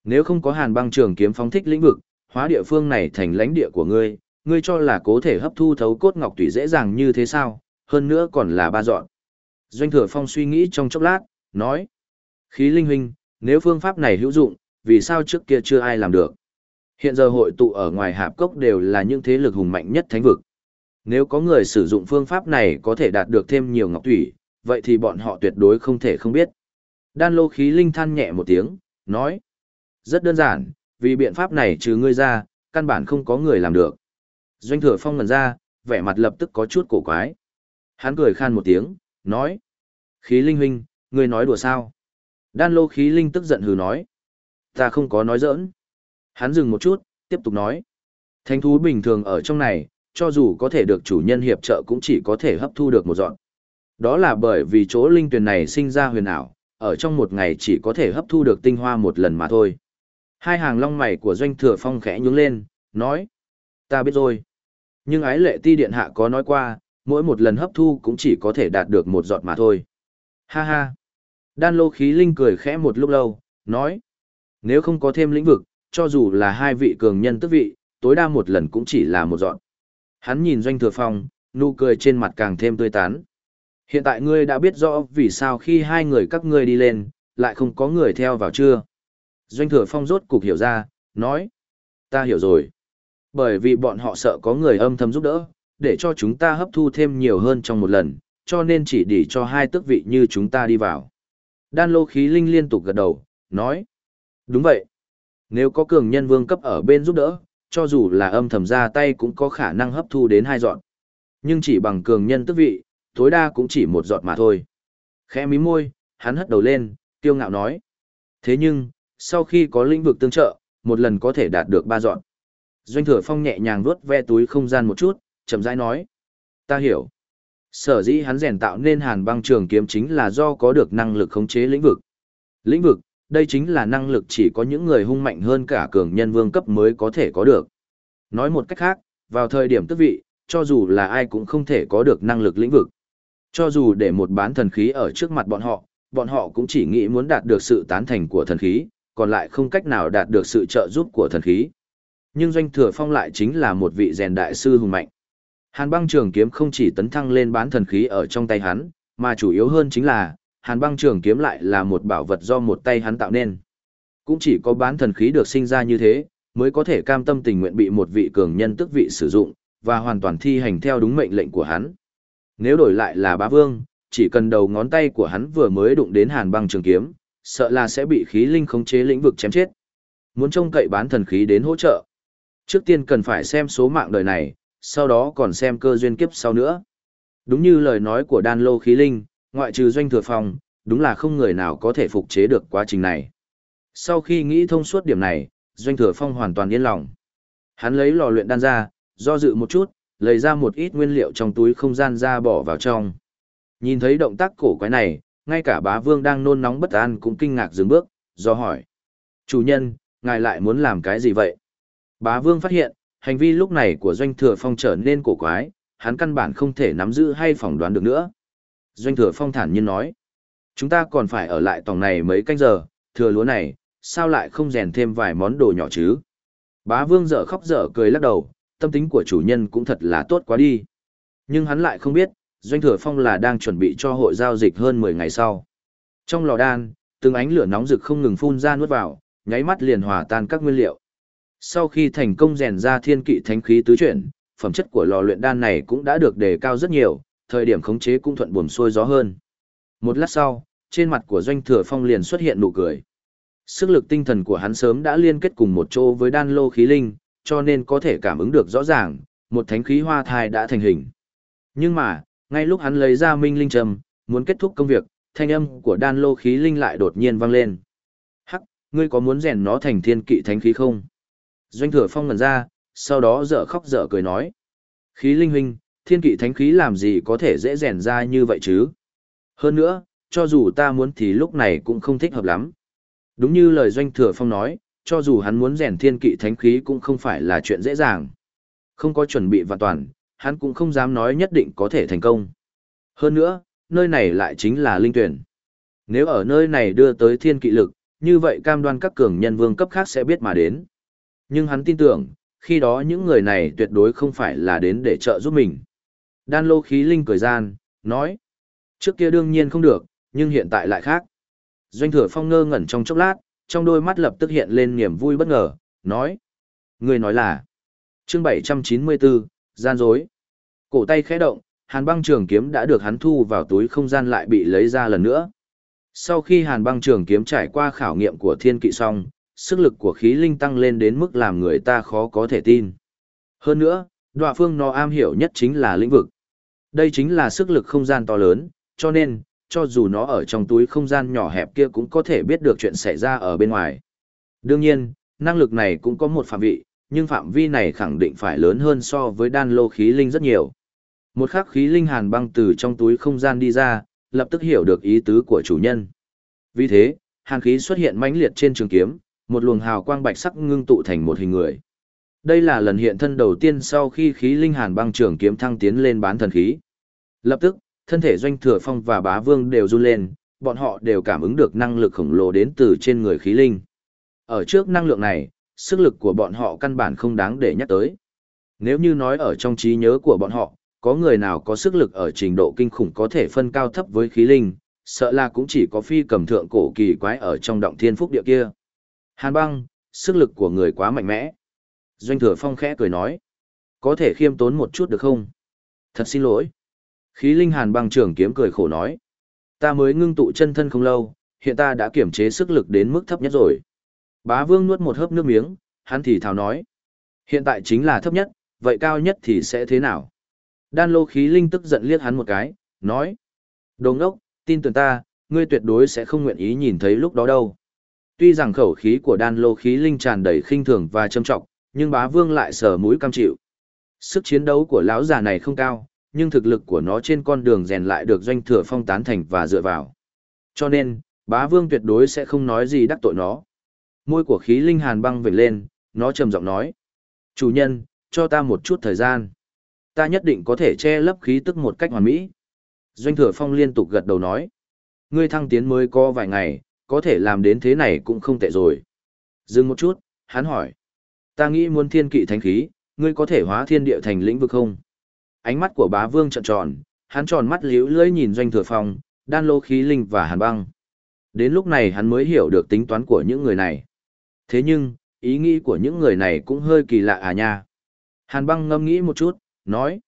Nếu không có hàn băng trường kiếm phóng thích lĩnh vực, hóa địa phương này thành lãnh địa của ngươi, ngươi cho là cố thể hấp thu thấu cốt ngọc tủy dễ dàng như thế sao, hơn nữa còn là ba dọn. Doanh thừa phong suy nghĩ trong chốc lát, nói. Khí linh huynh, nếu phương pháp này hữu dụng, vì sao trước kia chưa ai làm được? Hiện giờ hội tụ ở ngoài hạp cốc đều là những thế lực hùng mạnh nhất thánh vực. Nếu có người sử dụng phương pháp này có thể đạt được thêm nhiều ngọc thủy, vậy thì bọn họ tuyệt đối không thể không biết. Đan lô khí linh than nhẹ một tiếng, nói. Rất đơn giản, vì biện pháp này trừ ngươi ra, căn bản không có người làm được. Doanh thừa phong ngần ra, vẻ mặt lập tức có chút cổ quái. Hắn cười khan một tiếng, nói. Khí linh huynh, ngươi nói đùa sao? Đan lô khí linh tức giận hừ nói. Ta không có nói giỡn. Hắn dừng một chút, tiếp tục nói. Thánh thú bình thường ở trong này, cho dù có thể được chủ nhân hiệp trợ cũng chỉ có thể hấp thu được một dọn. Đó là bởi vì chỗ linh tuyển này sinh ra huyền ảo, ở trong một ngày chỉ có thể hấp thu được tinh hoa một lần mà thôi. Hai hàng long mày của doanh thừa phong khẽ nhướng lên, nói. Ta biết rồi. Nhưng ái lệ ti điện hạ có nói qua, mỗi một lần hấp thu cũng chỉ có thể đạt được một giọt mà thôi. Ha ha. Đan lô khí linh cười khẽ một lúc lâu, nói. Nếu không có thêm lĩnh vực, cho dù là hai vị cường nhân tức vị, tối đa một lần cũng chỉ là một dọn. Hắn nhìn doanh thừa phong, nụ cười trên mặt càng thêm tươi tán. Hiện tại ngươi đã biết rõ vì sao khi hai người các ngươi đi lên, lại không có người theo vào chưa? Doanh thừa phong rốt cục hiểu ra, nói. Ta hiểu rồi. Bởi vì bọn họ sợ có người âm thầm giúp đỡ, để cho chúng ta hấp thu thêm nhiều hơn trong một lần, cho nên chỉ để cho hai tước vị như chúng ta đi vào. Đan lô khí linh liên tục gật đầu, nói. Đúng vậy. Nếu có cường nhân vương cấp ở bên giúp đỡ, cho dù là âm thầm ra tay cũng có khả năng hấp thu đến hai dọn. Nhưng chỉ bằng cường nhân tước vị, tối đa cũng chỉ một giọt mà thôi. Khẽ mí môi, hắn hất đầu lên, kiêu ngạo nói. Thế nhưng, sau khi có lĩnh vực tương trợ, một lần có thể đạt được ba dọn. Doanh thừa phong nhẹ nhàng vuốt ve túi không gian một chút, chậm rãi nói. Ta hiểu. Sở dĩ hắn rèn tạo nên hàn băng trường kiếm chính là do có được năng lực khống chế lĩnh vực. Lĩnh vực, đây chính là năng lực chỉ có những người hung mạnh hơn cả cường nhân vương cấp mới có thể có được. Nói một cách khác, vào thời điểm tức vị, cho dù là ai cũng không thể có được năng lực lĩnh vực. Cho dù để một bán thần khí ở trước mặt bọn họ, bọn họ cũng chỉ nghĩ muốn đạt được sự tán thành của thần khí, còn lại không cách nào đạt được sự trợ giúp của thần khí. Nhưng Doanh Thừa Phong lại chính là một vị rèn đại sư hùng mạnh. Hàn băng trường kiếm không chỉ tấn thăng lên bán thần khí ở trong tay hắn, mà chủ yếu hơn chính là, hàn băng trường kiếm lại là một bảo vật do một tay hắn tạo nên. Cũng chỉ có bán thần khí được sinh ra như thế, mới có thể cam tâm tình nguyện bị một vị cường nhân tức vị sử dụng, và hoàn toàn thi hành theo đúng mệnh lệnh của hắn. Nếu đổi lại là bá vương, chỉ cần đầu ngón tay của hắn vừa mới đụng đến hàn băng trường kiếm, sợ là sẽ bị khí linh khống chế lĩnh vực chém chết. Muốn trông cậy bán thần khí đến hỗ trợ. Trước tiên cần phải xem số mạng đời này, sau đó còn xem cơ duyên kiếp sau nữa. Đúng như lời nói của đan lô khí linh, ngoại trừ doanh thừa Phong, đúng là không người nào có thể phục chế được quá trình này. Sau khi nghĩ thông suốt điểm này, doanh thừa phong hoàn toàn yên lòng. Hắn lấy lò luyện đan ra, do dự một chút, lấy ra một ít nguyên liệu trong túi không gian ra bỏ vào trong. Nhìn thấy động tác cổ quái này, ngay cả bá vương đang nôn nóng bất an cũng kinh ngạc dừng bước, do hỏi. Chủ nhân, ngài lại muốn làm cái gì vậy? Bá vương phát hiện, hành vi lúc này của doanh thừa phong trở nên cổ quái, hắn căn bản không thể nắm giữ hay phỏng đoán được nữa. Doanh thừa phong thản nhiên nói, chúng ta còn phải ở lại tòng này mấy canh giờ, thừa lúa này, sao lại không rèn thêm vài món đồ nhỏ chứ? Bá vương dở khóc dở cười lắc đầu, tâm tính của chủ nhân cũng thật là tốt quá đi. Nhưng hắn lại không biết, Doanh Thừa Phong là đang chuẩn bị cho hội giao dịch hơn 10 ngày sau. Trong lò đan, từng ánh lửa nóng rực không ngừng phun ra nuốt vào, nháy mắt liền hòa tan các nguyên liệu. Sau khi thành công rèn ra thiên kỵ thánh khí tứ chuyển, phẩm chất của lò luyện đan này cũng đã được đề cao rất nhiều, thời điểm khống chế cũng thuận buồm xuôi gió hơn. Một lát sau, trên mặt của Doanh Thừa Phong liền xuất hiện nụ cười. Sức lực tinh thần của hắn sớm đã liên kết cùng một chỗ với đan lô khí linh, cho nên có thể cảm ứng được rõ ràng, một thánh khí hoa thai đã thành hình. Nhưng mà, ngay lúc hắn lấy ra minh linh trầm, muốn kết thúc công việc, thanh âm của đan lô khí linh lại đột nhiên vang lên. Hắc, ngươi có muốn rèn nó thành thiên kỵ thánh khí không? Doanh thừa phong ngần ra, sau đó dở khóc dở cười nói. Khí linh huynh, thiên kỵ thánh khí làm gì có thể dễ rèn ra như vậy chứ? Hơn nữa, cho dù ta muốn thì lúc này cũng không thích hợp lắm. Đúng như lời doanh thừa phong nói, cho dù hắn muốn rèn thiên kỵ thánh khí cũng không phải là chuyện dễ dàng. Không có chuẩn bị và toàn, hắn cũng không dám nói nhất định có thể thành công. Hơn nữa, nơi này lại chính là linh tuyển. Nếu ở nơi này đưa tới thiên kỵ lực, như vậy cam đoan các cường nhân vương cấp khác sẽ biết mà đến. Nhưng hắn tin tưởng, khi đó những người này tuyệt đối không phải là đến để trợ giúp mình. Đan lô khí linh cười gian, nói. Trước kia đương nhiên không được, nhưng hiện tại lại khác. Doanh thừa phong ngơ ngẩn trong chốc lát, trong đôi mắt lập tức hiện lên niềm vui bất ngờ, nói. Người nói là. chương 794, gian dối. Cổ tay khẽ động, hàn băng trường kiếm đã được hắn thu vào túi không gian lại bị lấy ra lần nữa. Sau khi hàn băng trường kiếm trải qua khảo nghiệm của thiên kỵ xong, sức lực của khí linh tăng lên đến mức làm người ta khó có thể tin. Hơn nữa, đoạ phương nó am hiểu nhất chính là lĩnh vực. Đây chính là sức lực không gian to lớn, cho nên, cho dù nó ở trong túi không gian nhỏ hẹp kia cũng có thể biết được chuyện xảy ra ở bên ngoài. Đương nhiên, năng lực này cũng có một phạm vị, nhưng phạm vi này khẳng định phải lớn hơn so với đan lô khí linh rất nhiều. Một khắc khí linh hàn băng từ trong túi không gian đi ra, lập tức hiểu được ý tứ của chủ nhân. Vì thế, hàn khí xuất hiện mãnh liệt trên trường kiếm, một luồng hào quang bạch sắc ngưng tụ thành một hình người. Đây là lần hiện thân đầu tiên sau khi khí linh hàn băng trưởng kiếm thăng tiến lên bán thần khí. Lập tức, thân thể doanh thừa phong và bá vương đều run lên, bọn họ đều cảm ứng được năng lực khổng lồ đến từ trên người khí linh. Ở trước năng lượng này, sức lực của bọn họ căn bản không đáng để nhắc tới. Nếu như nói ở trong trí nhớ của bọn họ, có người nào có sức lực ở trình độ kinh khủng có thể phân cao thấp với khí linh, sợ là cũng chỉ có phi cầm thượng cổ kỳ quái ở trong động thiên phúc địa kia. Hàn băng, sức lực của người quá mạnh mẽ. Doanh thừa phong khẽ cười nói. Có thể khiêm tốn một chút được không? Thật xin lỗi. Khí linh hàn băng trưởng kiếm cười khổ nói. Ta mới ngưng tụ chân thân không lâu, hiện ta đã kiểm chế sức lực đến mức thấp nhất rồi. Bá vương nuốt một hớp nước miếng, hắn thì thào nói. Hiện tại chính là thấp nhất, vậy cao nhất thì sẽ thế nào? Đan lô khí linh tức giận liếc hắn một cái, nói. Đồng ốc, tin tưởng ta, ngươi tuyệt đối sẽ không nguyện ý nhìn thấy lúc đó đâu. Tuy rằng khẩu khí của đan lô khí linh tràn đầy khinh thường và châm trọng, nhưng bá vương lại sờ mũi cam chịu. Sức chiến đấu của lão già này không cao, nhưng thực lực của nó trên con đường rèn lại được doanh thừa phong tán thành và dựa vào. Cho nên, bá vương tuyệt đối sẽ không nói gì đắc tội nó. Môi của khí linh hàn băng vểnh lên, nó trầm giọng nói. Chủ nhân, cho ta một chút thời gian. Ta nhất định có thể che lấp khí tức một cách hoàn mỹ. Doanh thừa phong liên tục gật đầu nói. Ngươi thăng tiến mới có vài ngày, có thể làm đến thế này cũng không tệ rồi. Dừng một chút, hắn hỏi. Ta nghĩ muốn thiên kỵ thánh khí, ngươi có thể hóa thiên địa thành lĩnh vực không? Ánh mắt của bá vương trợn tròn, hắn tròn mắt liễu lưỡi nhìn doanh thừa phong, đan lô khí linh và hàn băng. Đến lúc này hắn mới hiểu được tính toán của những người này. Thế nhưng, ý nghĩ của những người này cũng hơi kỳ lạ à nha. Hàn băng ngâm nghĩ một chút, nói.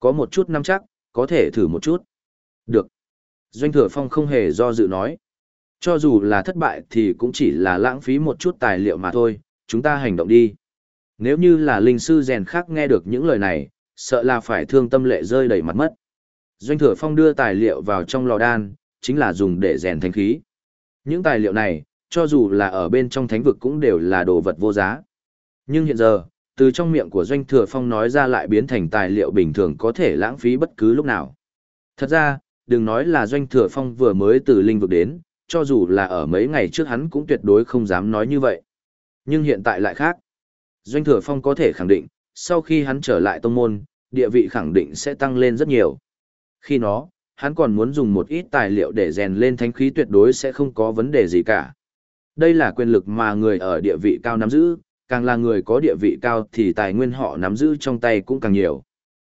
Có một chút nắm chắc, có thể thử một chút. Được. Doanh thừa phong không hề do dự nói. Cho dù là thất bại thì cũng chỉ là lãng phí một chút tài liệu mà thôi, chúng ta hành động đi. Nếu như là linh sư rèn khác nghe được những lời này, sợ là phải thương tâm lệ rơi đầy mặt mất. Doanh thừa phong đưa tài liệu vào trong lò đan, chính là dùng để rèn thánh khí. Những tài liệu này, cho dù là ở bên trong thánh vực cũng đều là đồ vật vô giá. Nhưng hiện giờ, từ trong miệng của Doanh Thừa Phong nói ra lại biến thành tài liệu bình thường có thể lãng phí bất cứ lúc nào. Thật ra, đừng nói là Doanh Thừa Phong vừa mới từ linh vực đến, cho dù là ở mấy ngày trước hắn cũng tuyệt đối không dám nói như vậy. Nhưng hiện tại lại khác. Doanh Thừa Phong có thể khẳng định, sau khi hắn trở lại tông môn, địa vị khẳng định sẽ tăng lên rất nhiều. Khi đó, hắn còn muốn dùng một ít tài liệu để rèn lên thánh khí tuyệt đối sẽ không có vấn đề gì cả. Đây là quyền lực mà người ở địa vị cao nắm giữ, càng là người có địa vị cao thì tài nguyên họ nắm giữ trong tay cũng càng nhiều.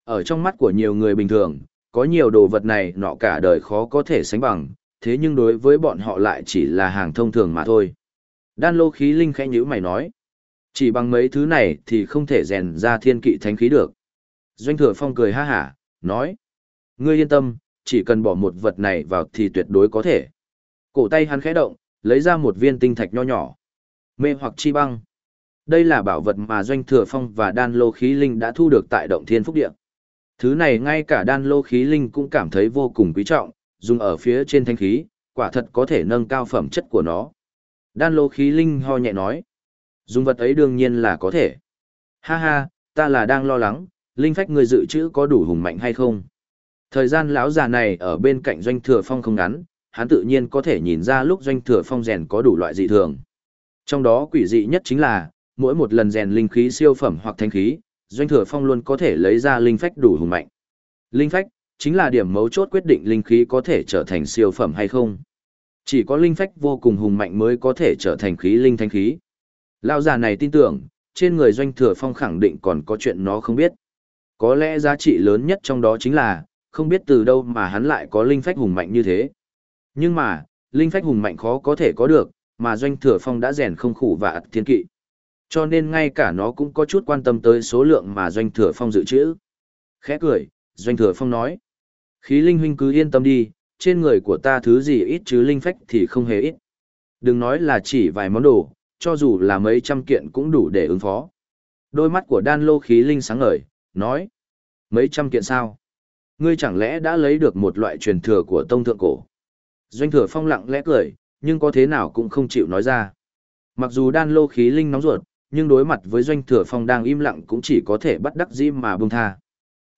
Ở trong mắt của nhiều người bình thường, có nhiều đồ vật này nọ cả đời khó có thể sánh bằng, thế nhưng đối với bọn họ lại chỉ là hàng thông thường mà thôi. Đan lô khí linh khẽ nhữ mày nói. Chỉ bằng mấy thứ này thì không thể rèn ra thiên kỵ thánh khí được. Doanh thừa phong cười ha hả, nói. Ngươi yên tâm, chỉ cần bỏ một vật này vào thì tuyệt đối có thể. Cổ tay hắn khẽ động, lấy ra một viên tinh thạch nho nhỏ. Mê hoặc chi băng. Đây là bảo vật mà Doanh Thừa Phong và Đan Lô Khí Linh đã thu được tại Động Thiên Phúc Địa. Thứ này ngay cả Đan Lô Khí Linh cũng cảm thấy vô cùng quý trọng, dùng ở phía trên thanh khí, quả thật có thể nâng cao phẩm chất của nó. Đan Lô Khí Linh ho nhẹ nói. Dùng vật ấy đương nhiên là có thể. Ha ha, ta là đang lo lắng, linh phách người dự trữ có đủ hùng mạnh hay không? Thời gian lão già này ở bên cạnh Doanh Thừa Phong không ngắn, hắn tự nhiên có thể nhìn ra lúc Doanh Thừa Phong rèn có đủ loại dị thường. Trong đó quỷ dị nhất chính là, mỗi một lần rèn linh khí siêu phẩm hoặc thanh khí, Doanh Thừa Phong luôn có thể lấy ra linh phách đủ hùng mạnh. Linh phách chính là điểm mấu chốt quyết định linh khí có thể trở thành siêu phẩm hay không. Chỉ có linh phách vô cùng hùng mạnh mới có thể trở thành khí linh thanh khí. Lão già này tin tưởng, trên người Doanh Thừa Phong khẳng định còn có chuyện nó không biết. Có lẽ giá trị lớn nhất trong đó chính là, không biết từ đâu mà hắn lại có linh phách hùng mạnh như thế. Nhưng mà, linh phách hùng mạnh khó có thể có được, mà Doanh Thừa Phong đã rèn không khủ và thiên kỵ. Cho nên ngay cả nó cũng có chút quan tâm tới số lượng mà Doanh Thừa Phong dự trữ. Khẽ cười, Doanh Thừa Phong nói. Khí linh huynh cứ yên tâm đi, trên người của ta thứ gì ít chứ linh phách thì không hề ít. Đừng nói là chỉ vài món đồ, cho dù là mấy trăm kiện cũng đủ để ứng phó. Đôi mắt của đan lô khí linh sáng ngời, nói. Mấy trăm kiện sao? Ngươi chẳng lẽ đã lấy được một loại truyền thừa của tông thượng cổ? Doanh thừa phong lặng lẽ cười, nhưng có thế nào cũng không chịu nói ra. Mặc dù đan lô khí linh nóng ruột, nhưng đối mặt với doanh thừa phong đang im lặng cũng chỉ có thể bắt đắc dĩ mà buông tha.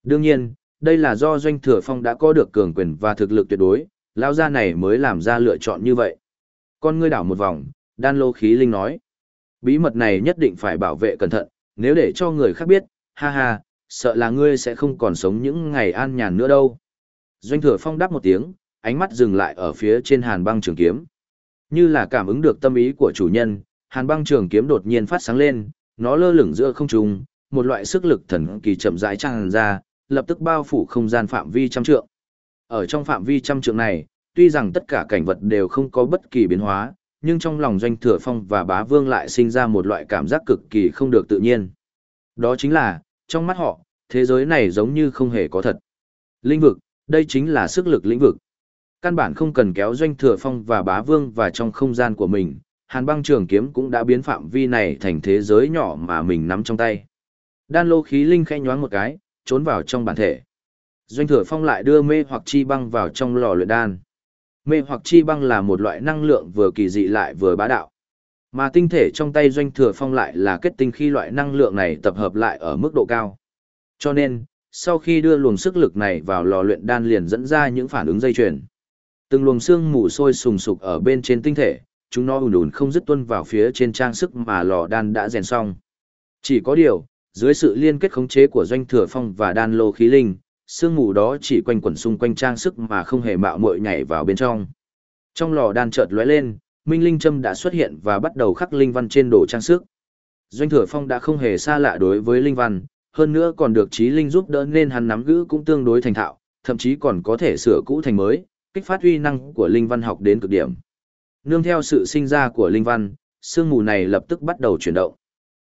Đương nhiên, đây là do doanh thừa phong đã có được cường quyền và thực lực tuyệt đối, lão gia này mới làm ra lựa chọn như vậy. Con ngươi đảo một vòng, đan lô khí linh nói. Bí mật này nhất định phải bảo vệ cẩn thận, nếu để cho người khác biết, ha ha, sợ là ngươi sẽ không còn sống những ngày an nhàn nữa đâu. Doanh thừa phong đáp một tiếng, ánh mắt dừng lại ở phía trên hàn băng trường kiếm. Như là cảm ứng được tâm ý của chủ nhân, hàn băng trường kiếm đột nhiên phát sáng lên, nó lơ lửng giữa không trung, một loại sức lực thần kỳ chậm rãi tràn ra, lập tức bao phủ không gian phạm vi trăm trượng. Ở trong phạm vi trăm trượng này, tuy rằng tất cả cảnh vật đều không có bất kỳ biến hóa, nhưng trong lòng doanh thừa phong và bá vương lại sinh ra một loại cảm giác cực kỳ không được tự nhiên. Đó chính là, trong mắt họ, thế giới này giống như không hề có thật. Lĩnh vực, đây chính là sức lực lĩnh vực. Căn bản không cần kéo doanh thừa phong và bá vương và trong không gian của mình, hàn băng trường kiếm cũng đã biến phạm vi này thành thế giới nhỏ mà mình nắm trong tay. Đan lô khí linh khẽ nhoáng một cái, trốn vào trong bản thể. Doanh thừa phong lại đưa mê hoặc chi băng vào trong lò luyện đan. Mê hoặc chi băng là một loại năng lượng vừa kỳ dị lại vừa bá đạo. Mà tinh thể trong tay doanh thừa phong lại là kết tinh khi loại năng lượng này tập hợp lại ở mức độ cao. Cho nên, sau khi đưa luồng sức lực này vào lò luyện đan liền dẫn ra những phản ứng dây chuyền. Từng luồng xương mù sôi sùng sục ở bên trên tinh thể, chúng nó ùn ùn không dứt tuân vào phía trên trang sức mà lò đan đã rèn xong. Chỉ có điều, dưới sự liên kết khống chế của doanh thừa phong và đan lô khí linh, sương mù đó chỉ quanh quẩn xung quanh trang sức mà không hề mạo muội nhảy vào bên trong. Trong lò đan chợt lóe lên, minh linh châm đã xuất hiện và bắt đầu khắc linh văn trên đồ trang sức. Doanh thừa phong đã không hề xa lạ đối với linh văn, hơn nữa còn được trí linh giúp đỡ nên hắn nắm giữ cũng tương đối thành thạo, thậm chí còn có thể sửa cũ thành mới, kích phát uy năng của linh văn học đến cực điểm. Nương theo sự sinh ra của linh văn, sương mù này lập tức bắt đầu chuyển động.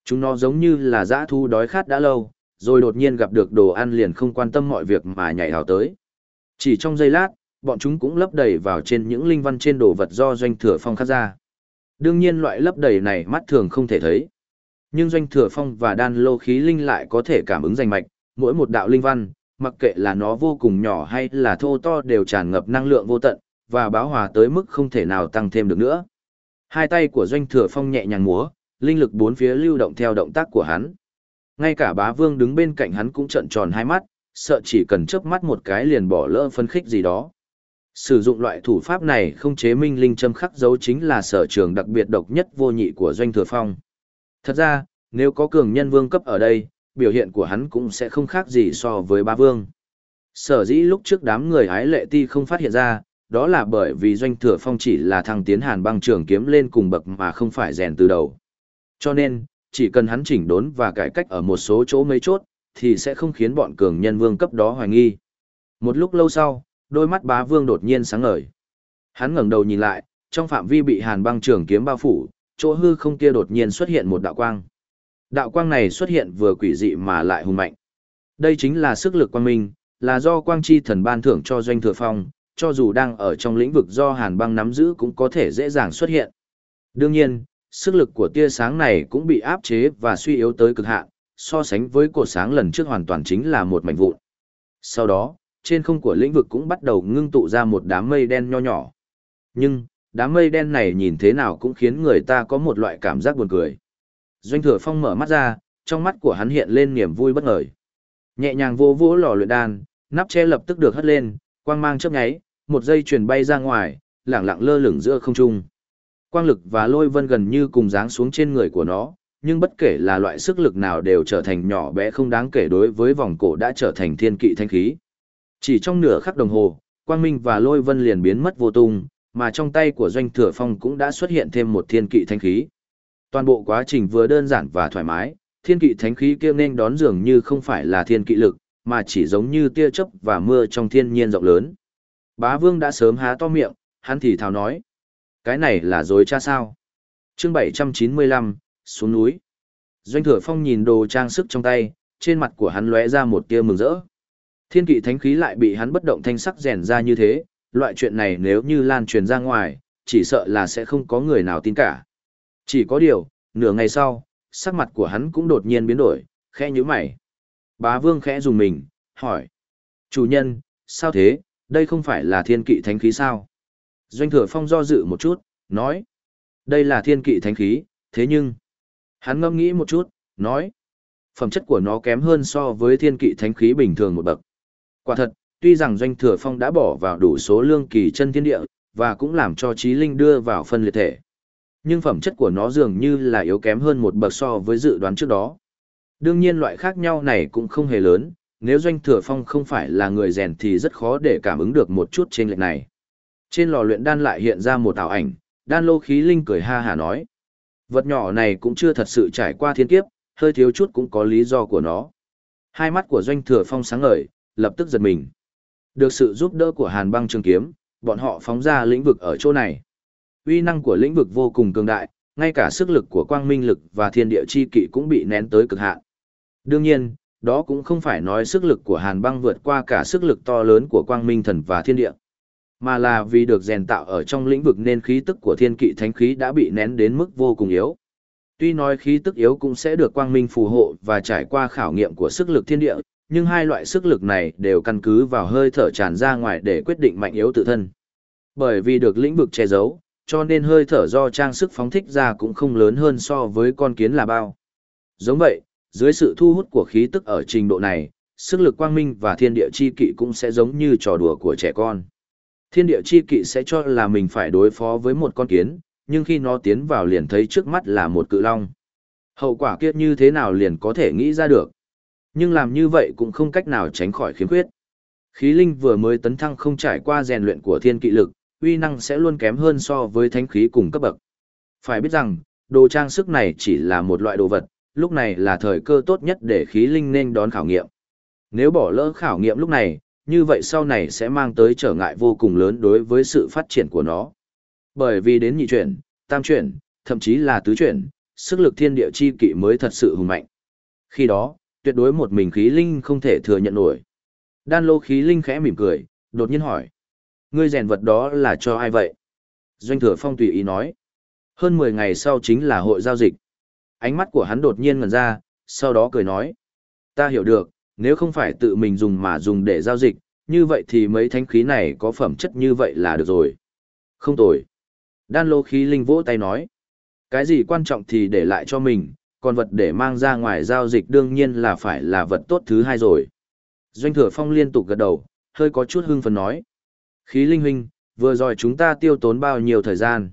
Chúng nó giống như là dã thu đói khát đã lâu, rồi đột nhiên gặp được đồ ăn liền không quan tâm mọi việc mà nhảy hào tới. Chỉ trong giây lát, bọn chúng cũng lấp đầy vào trên những linh văn trên đồ vật do doanh thừa phong khắc ra. Đương nhiên loại lấp đầy này mắt thường không thể thấy. Nhưng doanh thừa phong và đan lô khí linh lại có thể cảm ứng danh mạch, mỗi một đạo linh văn, mặc kệ là nó vô cùng nhỏ hay là thô to đều tràn ngập năng lượng vô tận, và báo hòa tới mức không thể nào tăng thêm được nữa. Hai tay của doanh thừa phong nhẹ nhàng múa, linh lực bốn phía lưu động theo động tác của hắn. Ngay cả bá vương đứng bên cạnh hắn cũng trợn tròn hai mắt, sợ chỉ cần chớp mắt một cái liền bỏ lỡ phân khích gì đó. Sử dụng loại thủ pháp này không chế minh linh châm khắc dấu chính là sở trường đặc biệt độc nhất vô nhị của doanh thừa phong. Thật ra, nếu có cường nhân vương cấp ở đây, biểu hiện của hắn cũng sẽ không khác gì so với ba vương. Sở dĩ lúc trước đám người hái lệ ti không phát hiện ra, đó là bởi vì doanh thừa phong chỉ là thằng tiến hàn băng trường kiếm lên cùng bậc mà không phải rèn từ đầu. Cho nên, chỉ cần hắn chỉnh đốn và cải cách ở một số chỗ mấy chốt, thì sẽ không khiến bọn cường nhân vương cấp đó hoài nghi. Một lúc lâu sau, đôi mắt bá vương đột nhiên sáng ngời. Hắn ngẩng đầu nhìn lại, trong phạm vi bị hàn băng trường kiếm bao phủ, chỗ hư không kia đột nhiên xuất hiện một đạo quang. Đạo quang này xuất hiện vừa quỷ dị mà lại hùng mạnh. Đây chính là sức lực quang minh, là do quang chi thần ban thưởng cho doanh thừa phong, cho dù đang ở trong lĩnh vực do hàn băng nắm giữ cũng có thể dễ dàng xuất hiện. Đương nhiên, sức lực của tia sáng này cũng bị áp chế và suy yếu tới cực hạn, so sánh với cột sáng lần trước hoàn toàn chính là một mảnh vụn. Sau đó, trên không của lĩnh vực cũng bắt đầu ngưng tụ ra một đám mây đen nho nhỏ. Nhưng, đám mây đen này nhìn thế nào cũng khiến người ta có một loại cảm giác buồn cười. Doanh thừa phong mở mắt ra, trong mắt của hắn hiện lên niềm vui bất ngờ. Nhẹ nhàng vô vỗ lò luyện đan, nắp che lập tức được hất lên, quang mang chớp nháy, một dây truyền bay ra ngoài, lẳng lặng lơ lửng giữa không trung. Quang lực và lôi vân gần như cùng dáng xuống trên người của nó, nhưng bất kể là loại sức lực nào đều trở thành nhỏ bé không đáng kể đối với vòng cổ đã trở thành thiên kỵ thanh khí. Chỉ trong nửa khắc đồng hồ, quang minh và lôi vân liền biến mất vô tung, mà trong tay của doanh thừa phong cũng đã xuất hiện thêm một thiên kỵ thanh khí. Toàn bộ quá trình vừa đơn giản và thoải mái, thiên kỵ thánh khí kia nên đón dường như không phải là thiên kỵ lực, mà chỉ giống như tia chớp và mưa trong thiên nhiên rộng lớn. Bá vương đã sớm há to miệng, hắn thì thào nói. Cái này là dối cha sao? chương 795, xuống núi. Doanh thừa phong nhìn đồ trang sức trong tay, trên mặt của hắn lóe ra một tia mừng rỡ. Thiên kỵ thánh khí lại bị hắn bất động thanh sắc rèn ra như thế, loại chuyện này nếu như lan truyền ra ngoài, chỉ sợ là sẽ không có người nào tin cả. Chỉ có điều, nửa ngày sau, sắc mặt của hắn cũng đột nhiên biến đổi, khẽ nhíu mày. Bá vương khẽ dùng mình, hỏi. Chủ nhân, sao thế, đây không phải là thiên kỵ thánh khí sao? Doanh thừa phong do dự một chút, nói. Đây là thiên kỵ thánh khí, thế nhưng... Hắn ngâm nghĩ một chút, nói. Phẩm chất của nó kém hơn so với thiên kỵ thánh khí bình thường một bậc. Quả thật, tuy rằng doanh thừa phong đã bỏ vào đủ số lương kỳ chân thiên địa, và cũng làm cho trí linh đưa vào phân liệt thể. Nhưng phẩm chất của nó dường như là yếu kém hơn một bậc so với dự đoán trước đó. Đương nhiên loại khác nhau này cũng không hề lớn, nếu doanh thừa phong không phải là người rèn thì rất khó để cảm ứng được một chút trên lệch này. Trên lò luyện đan lại hiện ra một ảo ảnh, đan lô khí linh cười ha hà nói. Vật nhỏ này cũng chưa thật sự trải qua thiên kiếp, hơi thiếu chút cũng có lý do của nó. Hai mắt của doanh thừa phong sáng ngời, lập tức giật mình. Được sự giúp đỡ của hàn băng trường kiếm, bọn họ phóng ra lĩnh vực ở chỗ này. Uy năng của lĩnh vực vô cùng cường đại, ngay cả sức lực của quang minh lực và thiên địa chi kỵ cũng bị nén tới cực hạn. Đương nhiên, đó cũng không phải nói sức lực của hàn băng vượt qua cả sức lực to lớn của quang minh thần và thiên địa, mà là vì được rèn tạo ở trong lĩnh vực nên khí tức của thiên kỵ thánh khí đã bị nén đến mức vô cùng yếu. Tuy nói khí tức yếu cũng sẽ được quang minh phù hộ và trải qua khảo nghiệm của sức lực thiên địa, nhưng hai loại sức lực này đều căn cứ vào hơi thở tràn ra ngoài để quyết định mạnh yếu tự thân. Bởi vì được lĩnh vực che giấu, cho nên hơi thở do trang sức phóng thích ra cũng không lớn hơn so với con kiến là bao. Giống vậy, dưới sự thu hút của khí tức ở trình độ này, sức lực quang minh và thiên địa chi kỵ cũng sẽ giống như trò đùa của trẻ con. Thiên địa chi kỵ sẽ cho là mình phải đối phó với một con kiến, nhưng khi nó tiến vào liền thấy trước mắt là một cự long. Hậu quả kiếp như thế nào liền có thể nghĩ ra được. Nhưng làm như vậy cũng không cách nào tránh khỏi khiếm khuyết. Khí linh vừa mới tấn thăng không trải qua rèn luyện của thiên kỵ lực, uy năng sẽ luôn kém hơn so với thánh khí cùng cấp bậc. Phải biết rằng, đồ trang sức này chỉ là một loại đồ vật, lúc này là thời cơ tốt nhất để khí linh nên đón khảo nghiệm. Nếu bỏ lỡ khảo nghiệm lúc này, như vậy sau này sẽ mang tới trở ngại vô cùng lớn đối với sự phát triển của nó. Bởi vì đến nhị chuyển, tam chuyển, thậm chí là tứ chuyển, sức lực thiên địa chi kỵ mới thật sự hùng mạnh. Khi đó, tuyệt đối một mình khí linh không thể thừa nhận nổi. Đan lô khí linh khẽ mỉm cười, đột nhiên hỏi. Ngươi rèn vật đó là cho ai vậy? Doanh thừa phong tùy ý nói. Hơn 10 ngày sau chính là hội giao dịch. Ánh mắt của hắn đột nhiên ngần ra, sau đó cười nói. Ta hiểu được, nếu không phải tự mình dùng mà dùng để giao dịch, như vậy thì mấy thanh khí này có phẩm chất như vậy là được rồi. Không tồi. Đan lô khí linh vỗ tay nói. Cái gì quan trọng thì để lại cho mình, còn vật để mang ra ngoài giao dịch đương nhiên là phải là vật tốt thứ hai rồi. Doanh thừa phong liên tục gật đầu, hơi có chút hưng phấn nói. Khí linh huynh, vừa rồi chúng ta tiêu tốn bao nhiêu thời gian.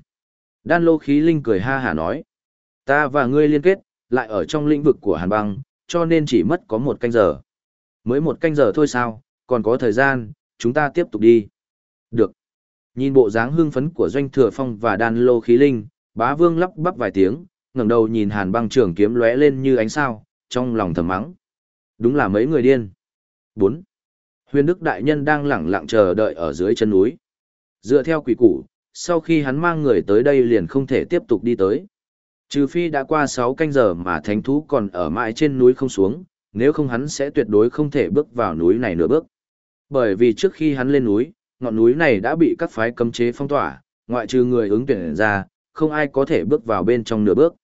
Đan lô khí linh cười ha hả nói. Ta và ngươi liên kết, lại ở trong lĩnh vực của hàn băng, cho nên chỉ mất có một canh giờ. Mới một canh giờ thôi sao, còn có thời gian, chúng ta tiếp tục đi. Được. Nhìn bộ dáng hưng phấn của doanh thừa phong và đan lô khí linh, bá vương lắp bắp vài tiếng, ngẩng đầu nhìn hàn băng trưởng kiếm lóe lên như ánh sao, trong lòng thầm mắng. Đúng là mấy người điên. 4. Huyền Đức Đại Nhân đang lẳng lặng chờ đợi ở dưới chân núi. Dựa theo quỷ củ, sau khi hắn mang người tới đây liền không thể tiếp tục đi tới. Trừ phi đã qua 6 canh giờ mà thánh thú còn ở mãi trên núi không xuống, nếu không hắn sẽ tuyệt đối không thể bước vào núi này nửa bước. Bởi vì trước khi hắn lên núi, ngọn núi này đã bị các phái cấm chế phong tỏa, ngoại trừ người ứng tuyển ra, không ai có thể bước vào bên trong nửa bước.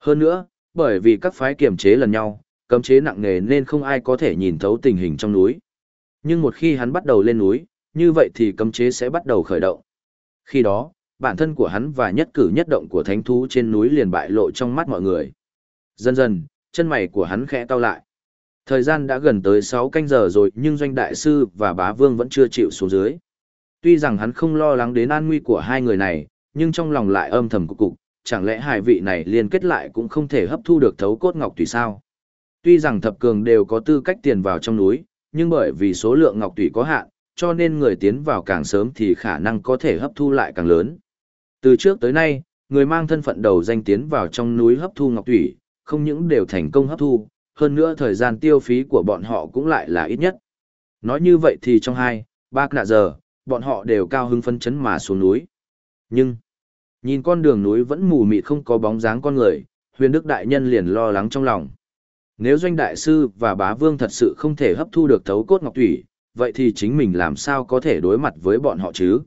Hơn nữa, bởi vì các phái kiểm chế lần nhau, cấm chế nặng nề nên không ai có thể nhìn thấu tình hình trong núi. Nhưng một khi hắn bắt đầu lên núi, như vậy thì cấm chế sẽ bắt đầu khởi động. Khi đó, bản thân của hắn và nhất cử nhất động của thánh thú trên núi liền bại lộ trong mắt mọi người. Dần dần, chân mày của hắn khẽ cau lại. Thời gian đã gần tới 6 canh giờ rồi nhưng doanh đại sư và bá vương vẫn chưa chịu xuống dưới. Tuy rằng hắn không lo lắng đến an nguy của hai người này, nhưng trong lòng lại âm thầm cục cục, chẳng lẽ hai vị này liên kết lại cũng không thể hấp thu được thấu cốt ngọc tùy sao? Tuy rằng thập cường đều có tư cách tiền vào trong núi, nhưng bởi vì số lượng ngọc tùy có hạn, cho nên người tiến vào càng sớm thì khả năng có thể hấp thu lại càng lớn. Từ trước tới nay, người mang thân phận đầu danh tiến vào trong núi hấp thu ngọc tùy, không những đều thành công hấp thu, hơn nữa thời gian tiêu phí của bọn họ cũng lại là ít nhất. Nói như vậy thì trong hai, ba nạ giờ, bọn họ đều cao hứng phấn chấn mà xuống núi. Nhưng, nhìn con đường núi vẫn mù mịt không có bóng dáng con người, huyền đức đại nhân liền lo lắng trong lòng. Nếu doanh đại sư và bá vương thật sự không thể hấp thu được thấu cốt ngọc thủy, vậy thì chính mình làm sao có thể đối mặt với bọn họ chứ?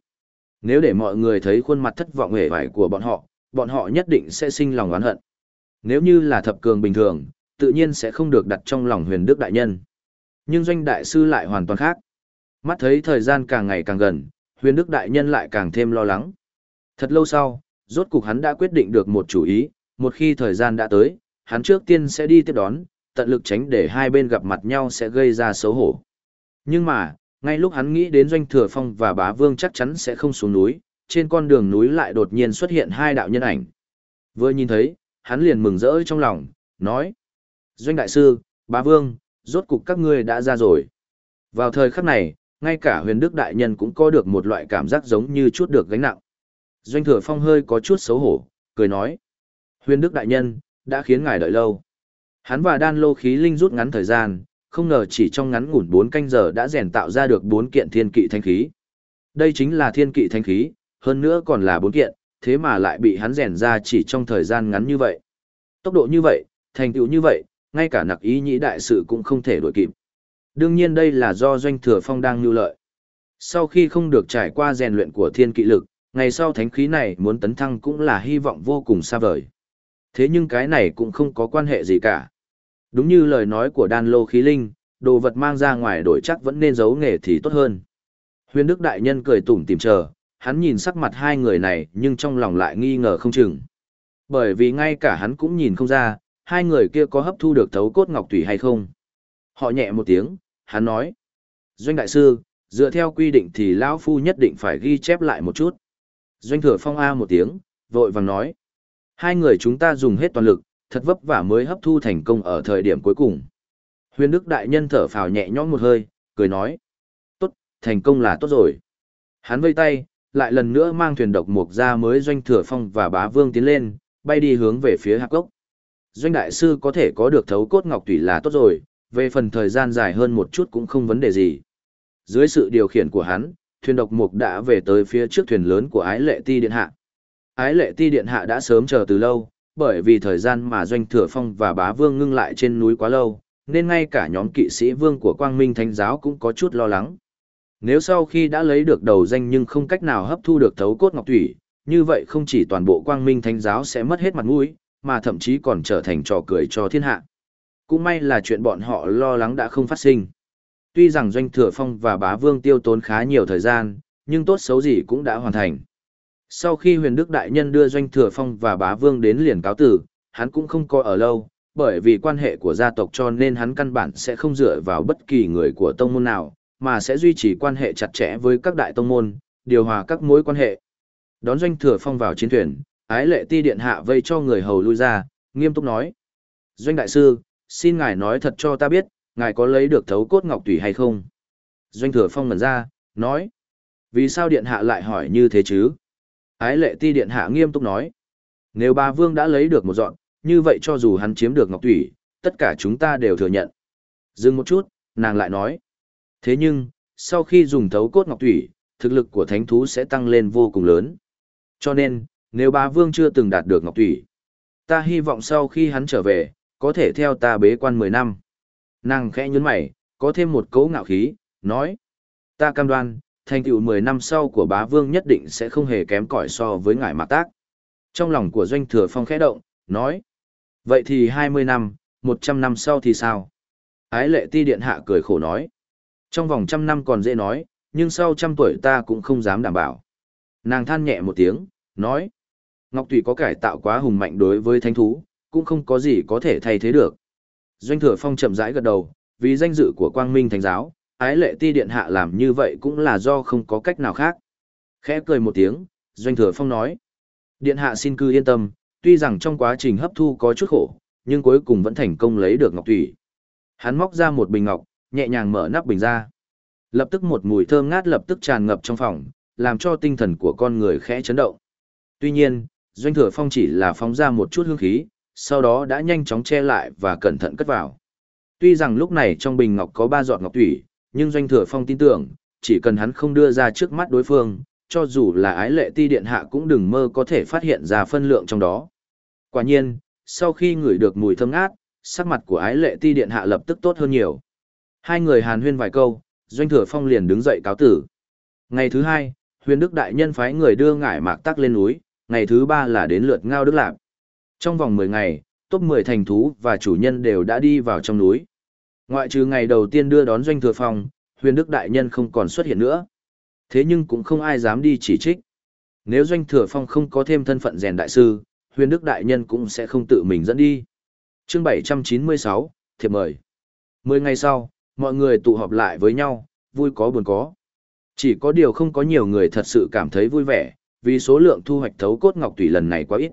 Nếu để mọi người thấy khuôn mặt thất vọng hề vải của bọn họ, bọn họ nhất định sẽ sinh lòng oán hận. Nếu như là thập cường bình thường, tự nhiên sẽ không được đặt trong lòng huyền đức đại nhân. Nhưng doanh đại sư lại hoàn toàn khác. Mắt thấy thời gian càng ngày càng gần, huyền đức đại nhân lại càng thêm lo lắng. Thật lâu sau, rốt cục hắn đã quyết định được một chủ ý, một khi thời gian đã tới, hắn trước tiên sẽ đi tiếp đón, tận lực tránh để hai bên gặp mặt nhau sẽ gây ra xấu hổ. Nhưng mà, ngay lúc hắn nghĩ đến doanh thừa phong và bá vương chắc chắn sẽ không xuống núi, trên con đường núi lại đột nhiên xuất hiện hai đạo nhân ảnh. Vừa nhìn thấy, hắn liền mừng rỡ trong lòng, nói. Doanh đại sư, bá vương, rốt cục các ngươi đã ra rồi. Vào thời khắc này, ngay cả huyền đức đại nhân cũng có được một loại cảm giác giống như chút được gánh nặng. Doanh thừa phong hơi có chút xấu hổ, cười nói. Huyền đức đại nhân, đã khiến ngài đợi lâu. Hắn và đan lô khí linh rút ngắn thời gian, không ngờ chỉ trong ngắn ngủn 4 canh giờ đã rèn tạo ra được 4 kiện thiên kỵ thanh khí. Đây chính là thiên kỵ thanh khí, hơn nữa còn là 4 kiện, thế mà lại bị hắn rèn ra chỉ trong thời gian ngắn như vậy. Tốc độ như vậy, thành tựu như vậy, ngay cả nặc ý nhĩ đại sự cũng không thể đuổi kịp. Đương nhiên đây là do doanh thừa phong đang nhu lợi. Sau khi không được trải qua rèn luyện của thiên kỵ lực, ngày sau thánh khí này muốn tấn thăng cũng là hy vọng vô cùng xa vời. Thế nhưng cái này cũng không có quan hệ gì cả. Đúng như lời nói của đan lô khí linh, đồ vật mang ra ngoài đổi chắc vẫn nên giấu nghề thì tốt hơn. Huyền Đức Đại Nhân cười tủm tìm chờ, hắn nhìn sắc mặt hai người này nhưng trong lòng lại nghi ngờ không chừng. Bởi vì ngay cả hắn cũng nhìn không ra, hai người kia có hấp thu được thấu cốt ngọc thủy hay không. Họ nhẹ một tiếng, hắn nói. Doanh đại sư, dựa theo quy định thì lão Phu nhất định phải ghi chép lại một chút. Doanh thừa phong A một tiếng, vội vàng nói. Hai người chúng ta dùng hết toàn lực, thật vất vả mới hấp thu thành công ở thời điểm cuối cùng. Huyền Đức Đại Nhân thở phào nhẹ nhõm một hơi, cười nói. Tốt, thành công là tốt rồi. Hắn vây tay, lại lần nữa mang thuyền độc mục ra mới doanh thừa phong và bá vương tiến lên, bay đi hướng về phía hạc gốc. Doanh đại sư có thể có được thấu cốt ngọc tùy là tốt rồi, về phần thời gian dài hơn một chút cũng không vấn đề gì. Dưới sự điều khiển của hắn, thuyền độc mục đã về tới phía trước thuyền lớn của ái lệ ti điện hạ. Ái lệ ti điện hạ đã sớm chờ từ lâu, bởi vì thời gian mà doanh thừa phong và bá vương ngưng lại trên núi quá lâu, nên ngay cả nhóm kỵ sĩ vương của quang minh thánh giáo cũng có chút lo lắng. Nếu sau khi đã lấy được đầu danh nhưng không cách nào hấp thu được thấu cốt ngọc thủy, như vậy không chỉ toàn bộ quang minh thánh giáo sẽ mất hết mặt mũi, mà thậm chí còn trở thành trò cười cho thiên hạ. Cũng may là chuyện bọn họ lo lắng đã không phát sinh. Tuy rằng doanh thừa phong và bá vương tiêu tốn khá nhiều thời gian, nhưng tốt xấu gì cũng đã hoàn thành. Sau khi huyền đức đại nhân đưa doanh thừa phong và bá vương đến liền cáo tử, hắn cũng không coi ở lâu, bởi vì quan hệ của gia tộc cho nên hắn căn bản sẽ không dựa vào bất kỳ người của tông môn nào, mà sẽ duy trì quan hệ chặt chẽ với các đại tông môn, điều hòa các mối quan hệ. Đón doanh thừa phong vào chiến thuyền, ái lệ ti điện hạ vây cho người hầu lui ra, nghiêm túc nói. Doanh đại sư, xin ngài nói thật cho ta biết, ngài có lấy được thấu cốt ngọc tùy hay không? Doanh thừa phong ngẩn ra, nói. Vì sao điện hạ lại hỏi như thế chứ? Ái lệ ti điện hạ nghiêm túc nói. Nếu ba vương đã lấy được một dọn, như vậy cho dù hắn chiếm được ngọc tùy, tất cả chúng ta đều thừa nhận. Dừng một chút, nàng lại nói. Thế nhưng, sau khi dùng thấu cốt ngọc tùy, thực lực của thánh thú sẽ tăng lên vô cùng lớn. Cho nên, nếu bá vương chưa từng đạt được ngọc thủy, ta hy vọng sau khi hắn trở về, có thể theo ta bế quan 10 năm. Nàng khẽ nhún mày, có thêm một cấu ngạo khí, nói. Ta cam đoan, thành tựu 10 năm sau của bá vương nhất định sẽ không hề kém cỏi so với ngài mạc tác. Trong lòng của doanh thừa phong khẽ động, nói. Vậy thì 20 năm, 100 năm sau thì sao? Ái lệ ti điện hạ cười khổ nói. Trong vòng trăm năm còn dễ nói, nhưng sau trăm tuổi ta cũng không dám đảm bảo. Nàng than nhẹ một tiếng, nói. Ngọc Tùy có cải tạo quá hùng mạnh đối với thánh thú, cũng không có gì có thể thay thế được. Doanh thừa phong chậm rãi gật đầu, vì danh dự của quang minh thánh giáo, ái lệ ti điện hạ làm như vậy cũng là do không có cách nào khác. Khẽ cười một tiếng, Doanh thừa phong nói. Điện hạ xin cứ yên tâm, tuy rằng trong quá trình hấp thu có chút khổ, nhưng cuối cùng vẫn thành công lấy được ngọc thủy. Hắn móc ra một bình ngọc, nhẹ nhàng mở nắp bình ra. Lập tức một mùi thơm ngát lập tức tràn ngập trong phòng, làm cho tinh thần của con người khẽ chấn động. Tuy nhiên, Doanh Thừa Phong chỉ là phóng ra một chút hương khí, sau đó đã nhanh chóng che lại và cẩn thận cất vào. Tuy rằng lúc này trong bình ngọc có ba giọt ngọc thủy, nhưng Doanh Thừa Phong tin tưởng, chỉ cần hắn không đưa ra trước mắt đối phương, cho dù là ái lệ ti điện hạ cũng đừng mơ có thể phát hiện ra phân lượng trong đó. Quả nhiên, sau khi ngửi được mùi thơm ngát, sắc mặt của ái lệ ti điện hạ lập tức tốt hơn nhiều. Hai người hàn huyên vài câu, Doanh Thừa Phong liền đứng dậy cáo tử. Ngày thứ hai, huyền đức đại nhân phái người đưa ngải mạc tắc lên núi, ngày thứ ba là đến lượt ngao đức lạp. Trong vòng 10 ngày, top 10 thành thú và chủ nhân đều đã đi vào trong núi. Ngoại trừ ngày đầu tiên đưa đón Doanh Thừa Phong, huyền đức đại nhân không còn xuất hiện nữa. Thế nhưng cũng không ai dám đi chỉ trích. Nếu Doanh Thừa Phong không có thêm thân phận rèn đại sư, huyền đức đại nhân cũng sẽ không tự mình dẫn đi. chương 796, thiệp mời. Mười ngày sau, mọi người tụ họp lại với nhau, vui có buồn có. Chỉ có điều không có nhiều người thật sự cảm thấy vui vẻ, vì số lượng thu hoạch thấu cốt ngọc tùy lần này quá ít.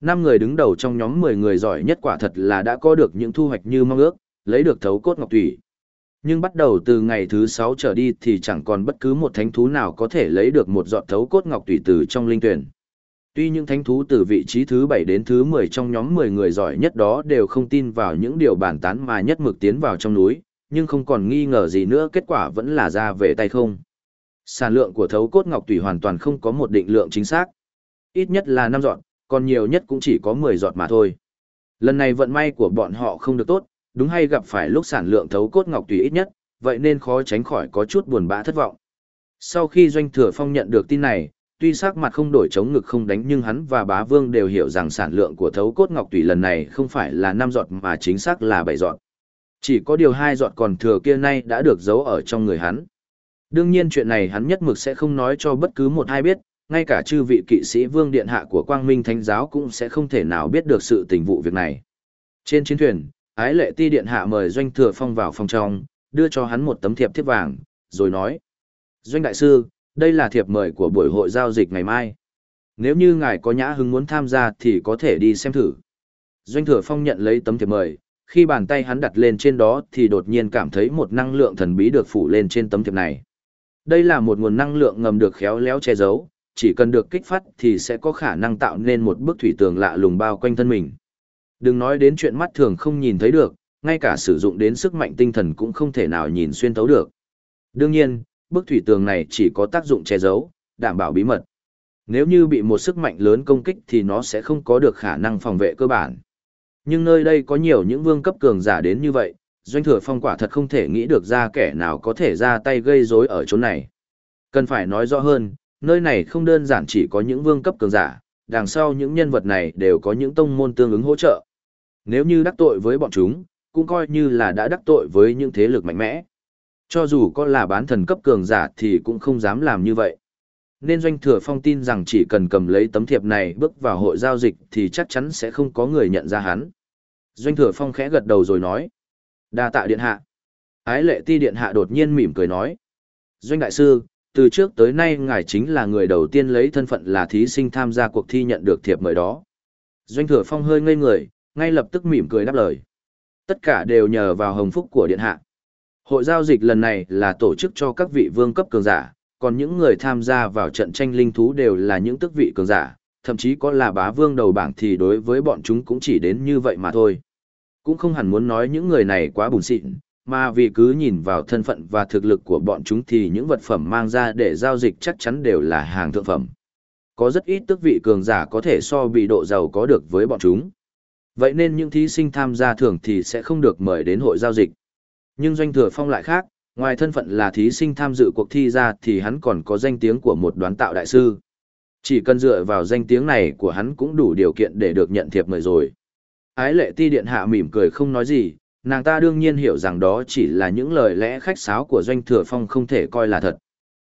Năm người đứng đầu trong nhóm 10 người giỏi nhất quả thật là đã có được những thu hoạch như mong ước, lấy được thấu cốt ngọc tùy. Nhưng bắt đầu từ ngày thứ 6 trở đi thì chẳng còn bất cứ một thánh thú nào có thể lấy được một giọt thấu cốt ngọc tùy từ trong linh tuyển. Tuy những thánh thú từ vị trí thứ 7 đến thứ 10 trong nhóm 10 người giỏi nhất đó đều không tin vào những điều bản tán mà nhất mực tiến vào trong núi, nhưng không còn nghi ngờ gì nữa kết quả vẫn là ra về tay không. Sản lượng của thấu cốt ngọc tùy hoàn toàn không có một định lượng chính xác. Ít nhất là 5 giọt, còn nhiều nhất cũng chỉ có 10 giọt mà thôi. Lần này vận may của bọn họ không được tốt, đúng hay gặp phải lúc sản lượng thấu cốt ngọc tùy ít nhất, vậy nên khó tránh khỏi có chút buồn bã thất vọng. Sau khi Doanh Thừa Phong nhận được tin này, tuy sắc mặt không đổi chống ngực không đánh nhưng hắn và bá vương đều hiểu rằng sản lượng của thấu cốt ngọc tùy lần này không phải là 5 giọt mà chính xác là 7 giọt. Chỉ có điều hai giọt còn thừa kia nay đã được giấu ở trong người hắn. Đương nhiên chuyện này hắn nhất mực sẽ không nói cho bất cứ một ai biết, ngay cả chư vị kỵ sĩ vương điện hạ của quang minh thánh giáo cũng sẽ không thể nào biết được sự tình vụ việc này. Trên chiến thuyền, ái lệ ti điện hạ mời doanh thừa phong vào phòng trong, đưa cho hắn một tấm thiệp thiếp vàng, rồi nói. Doanh đại sư, đây là thiệp mời của buổi hội giao dịch ngày mai. Nếu như ngài có nhã hứng muốn tham gia thì có thể đi xem thử. Doanh thừa phong nhận lấy tấm thiệp mời, khi bàn tay hắn đặt lên trên đó thì đột nhiên cảm thấy một năng lượng thần bí được phủ lên trên tấm thiệp này. Đây là một nguồn năng lượng ngầm được khéo léo che giấu, chỉ cần được kích phát thì sẽ có khả năng tạo nên một bức thủy tường lạ lùng bao quanh thân mình. Đừng nói đến chuyện mắt thường không nhìn thấy được, ngay cả sử dụng đến sức mạnh tinh thần cũng không thể nào nhìn xuyên thấu được. Đương nhiên, bức thủy tường này chỉ có tác dụng che giấu, đảm bảo bí mật. Nếu như bị một sức mạnh lớn công kích thì nó sẽ không có được khả năng phòng vệ cơ bản. Nhưng nơi đây có nhiều những vương cấp cường giả đến như vậy, doanh thừa phong quả thật không thể nghĩ được ra kẻ nào có thể ra tay gây rối ở chỗ này. Cần phải nói rõ hơn, nơi này không đơn giản chỉ có những vương cấp cường giả, đằng sau những nhân vật này đều có những tông môn tương ứng hỗ trợ. Nếu như đắc tội với bọn chúng, cũng coi như là đã đắc tội với những thế lực mạnh mẽ. Cho dù có là bán thần cấp cường giả thì cũng không dám làm như vậy. Nên doanh thừa phong tin rằng chỉ cần cầm lấy tấm thiệp này bước vào hội giao dịch thì chắc chắn sẽ không có người nhận ra hắn. Doanh thừa phong khẽ gật đầu rồi nói đa tạ điện hạ. Ái lệ ti điện hạ đột nhiên mỉm cười nói. Doanh đại sư, từ trước tới nay ngài chính là người đầu tiên lấy thân phận là thí sinh tham gia cuộc thi nhận được thiệp mời đó. Doanh thừa phong hơi ngây người, ngay lập tức mỉm cười đáp lời. Tất cả đều nhờ vào hồng phúc của điện hạ. Hội giao dịch lần này là tổ chức cho các vị vương cấp cường giả, còn những người tham gia vào trận tranh linh thú đều là những tước vị cường giả, thậm chí có là bá vương đầu bảng thì đối với bọn chúng cũng chỉ đến như vậy mà thôi. Cũng không hẳn muốn nói những người này quá bùn xịn, mà vì cứ nhìn vào thân phận và thực lực của bọn chúng thì những vật phẩm mang ra để giao dịch chắc chắn đều là hàng thượng phẩm. Có rất ít tước vị cường giả có thể so bị độ giàu có được với bọn chúng. Vậy nên những thí sinh tham gia thường thì sẽ không được mời đến hội giao dịch. Nhưng Doanh Thừa Phong lại khác, ngoài thân phận là thí sinh tham dự cuộc thi ra thì hắn còn có danh tiếng của một đoán tạo đại sư. Chỉ cần dựa vào danh tiếng này của hắn cũng đủ điều kiện để được nhận thiệp mời rồi. Ái lệ ti điện hạ mỉm cười không nói gì, nàng ta đương nhiên hiểu rằng đó chỉ là những lời lẽ khách sáo của Doanh Thừa Phong không thể coi là thật.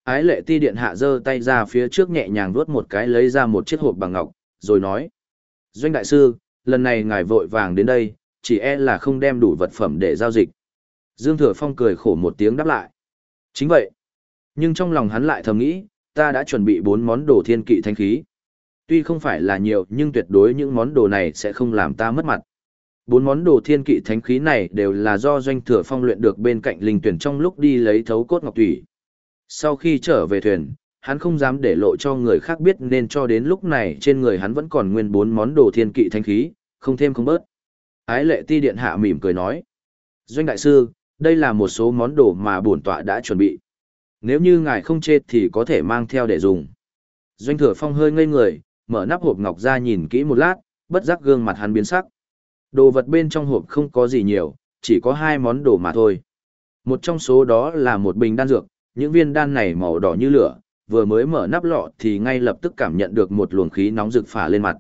Ái lệ ti điện hạ giơ tay ra phía trước nhẹ nhàng vuốt một cái lấy ra một chiếc hộp bằng ngọc, rồi nói. Doanh đại sư, lần này ngài vội vàng đến đây, chỉ e là không đem đủ vật phẩm để giao dịch. Dương Thừa Phong cười khổ một tiếng đáp lại. Chính vậy. Nhưng trong lòng hắn lại thầm nghĩ, ta đã chuẩn bị bốn món đồ thiên kỵ thanh khí. Tuy không phải là nhiều nhưng tuyệt đối những món đồ này sẽ không làm ta mất mặt. Bốn món đồ thiên kỵ thánh khí này đều là do doanh thừa phong luyện được bên cạnh linh tuyển trong lúc đi lấy thấu cốt ngọc thủy. Sau khi trở về thuyền, hắn không dám để lộ cho người khác biết nên cho đến lúc này trên người hắn vẫn còn nguyên bốn món đồ thiên kỵ thánh khí, không thêm không bớt. Ái lệ ti điện hạ mỉm cười nói. Doanh đại sư, đây là một số món đồ mà bổn tọa đã chuẩn bị. Nếu như ngài không chê thì có thể mang theo để dùng. Doanh thừa phong hơi ngây người, mở nắp hộp ngọc ra nhìn kỹ một lát, bất giác gương mặt hắn biến sắc. Đồ vật bên trong hộp không có gì nhiều, chỉ có hai món đồ mà thôi. Một trong số đó là một bình đan dược, những viên đan này màu đỏ như lửa, vừa mới mở nắp lọ thì ngay lập tức cảm nhận được một luồng khí nóng rực phả lên mặt.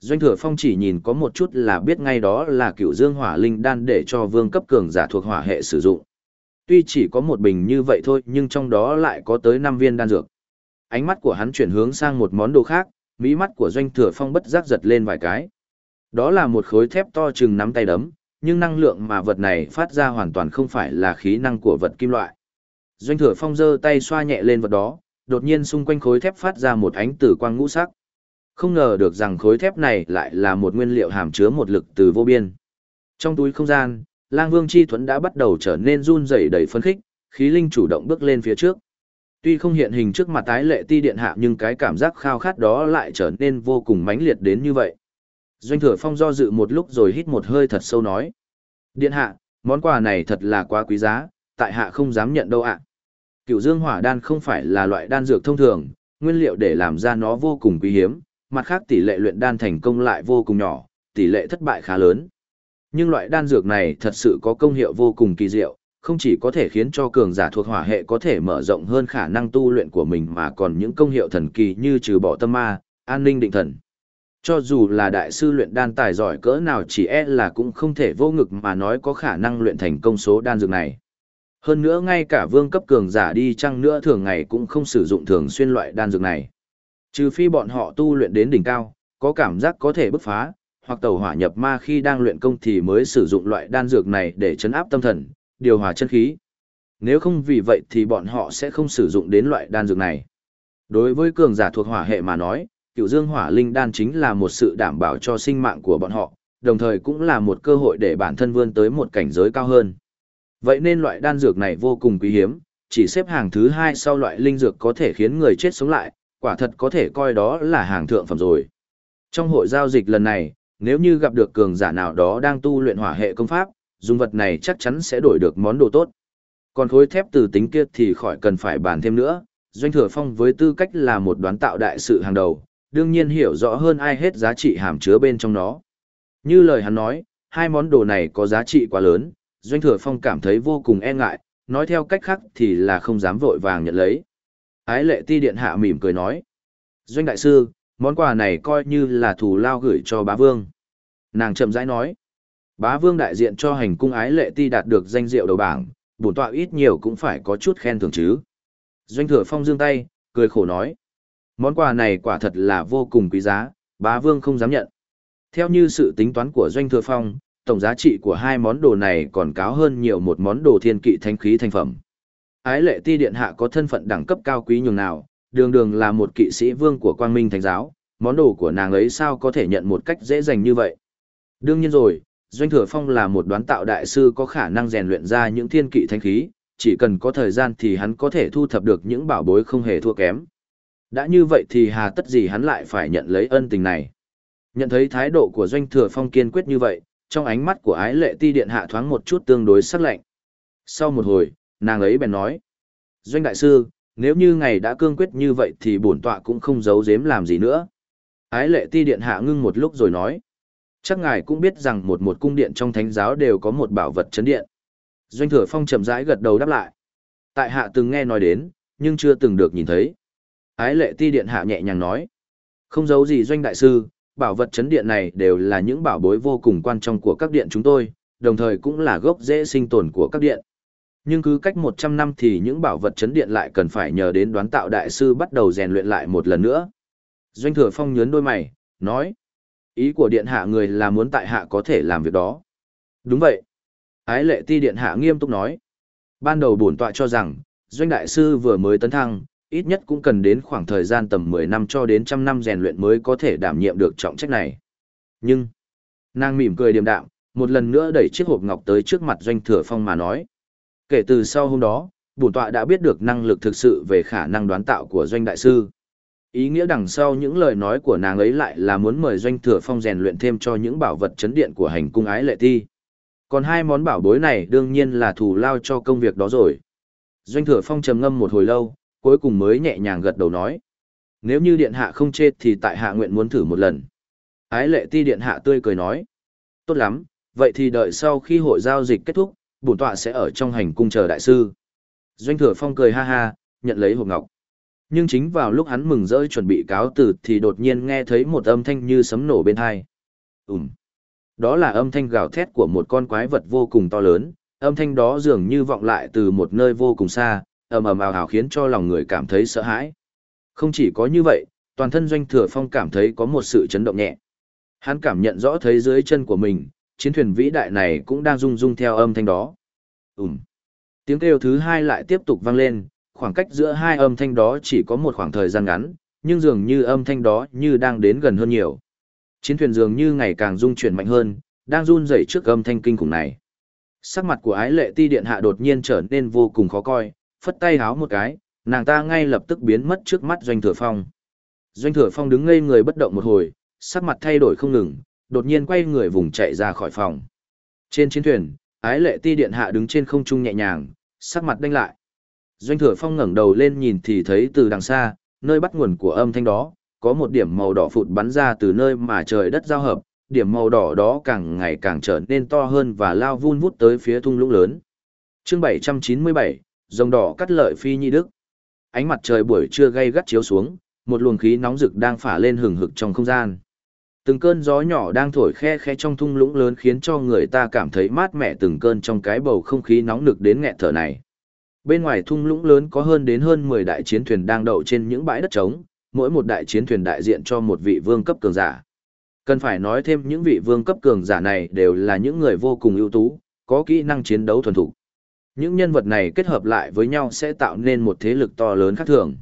Doanh thừa phong chỉ nhìn có một chút là biết ngay đó là cựu dương hỏa linh đan để cho vương cấp cường giả thuộc hỏa hệ sử dụng. Tuy chỉ có một bình như vậy thôi nhưng trong đó lại có tới 5 viên đan dược. Ánh mắt của hắn chuyển hướng sang một món đồ khác, Mí mắt của doanh thừa phong bất giác giật lên vài cái. Đó là một khối thép to chừng nắm tay đấm, nhưng năng lượng mà vật này phát ra hoàn toàn không phải là khí năng của vật kim loại. Doanh thừa phong giơ tay xoa nhẹ lên vật đó, đột nhiên xung quanh khối thép phát ra một ánh tử quang ngũ sắc. Không ngờ được rằng khối thép này lại là một nguyên liệu hàm chứa một lực từ vô biên. Trong túi không gian, Lang Vương Chi Thuẫn đã bắt đầu trở nên run rẩy đầy phấn khích, khí linh chủ động bước lên phía trước. Tuy không hiện hình trước mặt tái lệ ti điện hạ nhưng cái cảm giác khao khát đó lại trở nên vô cùng mãnh liệt đến như vậy. Doanh thừa phong do dự một lúc rồi hít một hơi thật sâu nói. Điện hạ, món quà này thật là quá quý giá, tại hạ không dám nhận đâu ạ. Cựu dương hỏa đan không phải là loại đan dược thông thường, nguyên liệu để làm ra nó vô cùng quý hiếm, mặt khác tỷ lệ luyện đan thành công lại vô cùng nhỏ, tỷ lệ thất bại khá lớn. Nhưng loại đan dược này thật sự có công hiệu vô cùng kỳ diệu, không chỉ có thể khiến cho cường giả thuộc hỏa hệ có thể mở rộng hơn khả năng tu luyện của mình mà còn những công hiệu thần kỳ như trừ bỏ tâm ma, an ninh định thần. Cho dù là đại sư luyện đan tài giỏi cỡ nào chỉ e là cũng không thể vô ngực mà nói có khả năng luyện thành công số đan dược này. Hơn nữa ngay cả vương cấp cường giả đi chăng nữa thường ngày cũng không sử dụng thường xuyên loại đan dược này. Trừ phi bọn họ tu luyện đến đỉnh cao, có cảm giác có thể bứt phá, hoặc tẩu hỏa nhập ma khi đang luyện công thì mới sử dụng loại đan dược này để chấn áp tâm thần, điều hòa chân khí. Nếu không vì vậy thì bọn họ sẽ không sử dụng đến loại đan dược này. Đối với cường giả thuộc hỏa hệ mà nói, cựu dương hỏa linh đan chính là một sự đảm bảo cho sinh mạng của bọn họ, đồng thời cũng là một cơ hội để bản thân vươn tới một cảnh giới cao hơn. Vậy nên loại đan dược này vô cùng quý hiếm, chỉ xếp hàng thứ hai sau loại linh dược có thể khiến người chết sống lại, quả thật có thể coi đó là hàng thượng phẩm rồi. Trong hội giao dịch lần này, nếu như gặp được cường giả nào đó đang tu luyện hỏa hệ công pháp, dùng vật này chắc chắn sẽ đổi được món đồ tốt. Còn khối thép từ tính kia thì khỏi cần phải bàn thêm nữa, Doanh Thừa Phong với tư cách là một đoán tạo đại sự hàng đầu, đương nhiên hiểu rõ hơn ai hết giá trị hàm chứa bên trong nó. Như lời hắn nói, hai món đồ này có giá trị quá lớn, Doanh Thừa Phong cảm thấy vô cùng e ngại, nói theo cách khác thì là không dám vội vàng nhận lấy. Ái lệ ti điện hạ mỉm cười nói. Doanh đại sư, món quà này coi như là thù lao gửi cho bá vương. Nàng chậm rãi nói. Bá vương đại diện cho hành cung ái lệ ti đạt được danh diệu đầu bảng, bổn tọa ít nhiều cũng phải có chút khen thưởng chứ. Doanh thừa phong dương tay, cười khổ nói. Món quà này quả thật là vô cùng quý giá, bá vương không dám nhận. Theo như sự tính toán của Doanh thừa phong, tổng giá trị của hai món đồ này còn cao hơn nhiều một món đồ thiên kỵ thanh khí thành phẩm. Ái lệ ti điện hạ có thân phận đẳng cấp cao quý nhường nào, đường đường là một kỵ sĩ vương của quang minh thánh giáo, món đồ của nàng ấy sao có thể nhận một cách dễ dàng như vậy. Đương nhiên rồi, Doanh Thừa Phong là một đoán tạo đại sư có khả năng rèn luyện ra những thiên kỵ thanh khí, chỉ cần có thời gian thì hắn có thể thu thập được những bảo bối không hề thua kém. Đã như vậy thì hà tất gì hắn lại phải nhận lấy ân tình này. Nhận thấy thái độ của Doanh Thừa Phong kiên quyết như vậy, trong ánh mắt của ái lệ ti điện hạ thoáng một chút tương đối sắc lạnh. Sau một hồi, nàng ấy bèn nói. Doanh đại sư, nếu như ngày đã cương quyết như vậy thì bổn tọa cũng không giấu giếm làm gì nữa. Ái lệ ti điện hạ ngưng một lúc rồi nói. Chắc ngài cũng biết rằng một một cung điện trong thánh giáo đều có một bảo vật chấn điện. Doanh thừa phong chậm rãi gật đầu đáp lại. Tại hạ từng nghe nói đến, nhưng chưa từng được nhìn thấy. Ái lệ ti điện hạ nhẹ nhàng nói. Không giấu gì doanh đại sư, bảo vật chấn điện này đều là những bảo bối vô cùng quan trọng của các điện chúng tôi, đồng thời cũng là gốc rễ sinh tồn của các điện. Nhưng cứ cách 100 năm thì những bảo vật chấn điện lại cần phải nhờ đến đoán tạo đại sư bắt đầu rèn luyện lại một lần nữa. Doanh thừa phong nhớn đôi mày, nói. Ý của điện hạ người là muốn tại hạ có thể làm việc đó. Đúng vậy. Ái lệ ti điện hạ nghiêm túc nói. Ban đầu bổn tọa cho rằng, doanh đại sư vừa mới tấn thăng, ít nhất cũng cần đến khoảng thời gian tầm 10 năm cho đến trăm năm rèn luyện mới có thể đảm nhiệm được trọng trách này. Nhưng, nàng mỉm cười điềm đạm, một lần nữa đẩy chiếc hộp ngọc tới trước mặt doanh thừa phong mà nói. Kể từ sau hôm đó, bổn tọa đã biết được năng lực thực sự về khả năng đoán tạo của doanh đại sư. Ý nghĩa đằng sau những lời nói của nàng ấy lại là muốn mời doanh thừa phong rèn luyện thêm cho những bảo vật chấn điện của hành cung ái lệ thi. Còn hai món bảo bối này đương nhiên là thù lao cho công việc đó rồi. Doanh thừa phong trầm ngâm một hồi lâu, cuối cùng mới nhẹ nhàng gật đầu nói. Nếu như điện hạ không chết thì tại hạ nguyện muốn thử một lần. Ái lệ ti điện hạ tươi cười nói. Tốt lắm, vậy thì đợi sau khi hội giao dịch kết thúc, bổn tọa sẽ ở trong hành cung chờ đại sư. Doanh thừa phong cười ha ha, nhận lấy hộp ngọc. Nhưng chính vào lúc hắn mừng rỡ chuẩn bị cáo từ thì đột nhiên nghe thấy một âm thanh như sấm nổ bên tai. Ừm. Đó là âm thanh gào thét của một con quái vật vô cùng to lớn, âm thanh đó dường như vọng lại từ một nơi vô cùng xa, ầm ầm ào ào khiến cho lòng người cảm thấy sợ hãi. Không chỉ có như vậy, toàn thân doanh thừa phong cảm thấy có một sự chấn động nhẹ. Hắn cảm nhận rõ thấy dưới chân của mình, chiến thuyền vĩ đại này cũng đang rung rung theo âm thanh đó. Ừm. Tiếng kêu thứ hai lại tiếp tục vang lên, khoảng cách giữa hai âm thanh đó chỉ có một khoảng thời gian ngắn, nhưng dường như âm thanh đó như đang đến gần hơn nhiều. Chiến thuyền dường như ngày càng rung chuyển mạnh hơn, đang run rẩy trước âm thanh kinh khủng này. Sắc mặt của ái lệ ti điện hạ đột nhiên trở nên vô cùng khó coi, phất tay háo một cái, nàng ta ngay lập tức biến mất trước mắt doanh thừa phong. Doanh thừa phong đứng ngây người bất động một hồi, sắc mặt thay đổi không ngừng, đột nhiên quay người vùng chạy ra khỏi phòng. Trên chiến thuyền, ái lệ ti điện hạ đứng trên không trung nhẹ nhàng, sắc mặt đanh lại. Doanh thừa phong ngẩng đầu lên nhìn thì thấy từ đằng xa, nơi bắt nguồn của âm thanh đó, có một điểm màu đỏ phụt bắn ra từ nơi mà trời đất giao hợp, điểm màu đỏ đó càng ngày càng trở nên to hơn và lao vun vút tới phía thung lũng lớn. Chương 797, rồng đỏ cắt lợi phi nhi đức. Ánh mặt trời buổi trưa gay gắt chiếu xuống, một luồng khí nóng rực đang phả lên hừng hực trong không gian. Từng cơn gió nhỏ đang thổi khe khe trong thung lũng lớn khiến cho người ta cảm thấy mát mẻ từng cơn trong cái bầu không khí nóng nực đến nghẹt thở này. Bên ngoài thung lũng lớn có hơn đến hơn 10 đại chiến thuyền đang đậu trên những bãi đất trống, mỗi một đại chiến thuyền đại diện cho một vị vương cấp cường giả. Cần phải nói thêm những vị vương cấp cường giả này đều là những người vô cùng ưu tú, có kỹ năng chiến đấu thuần thục. Những nhân vật này kết hợp lại với nhau sẽ tạo nên một thế lực to lớn khác thường.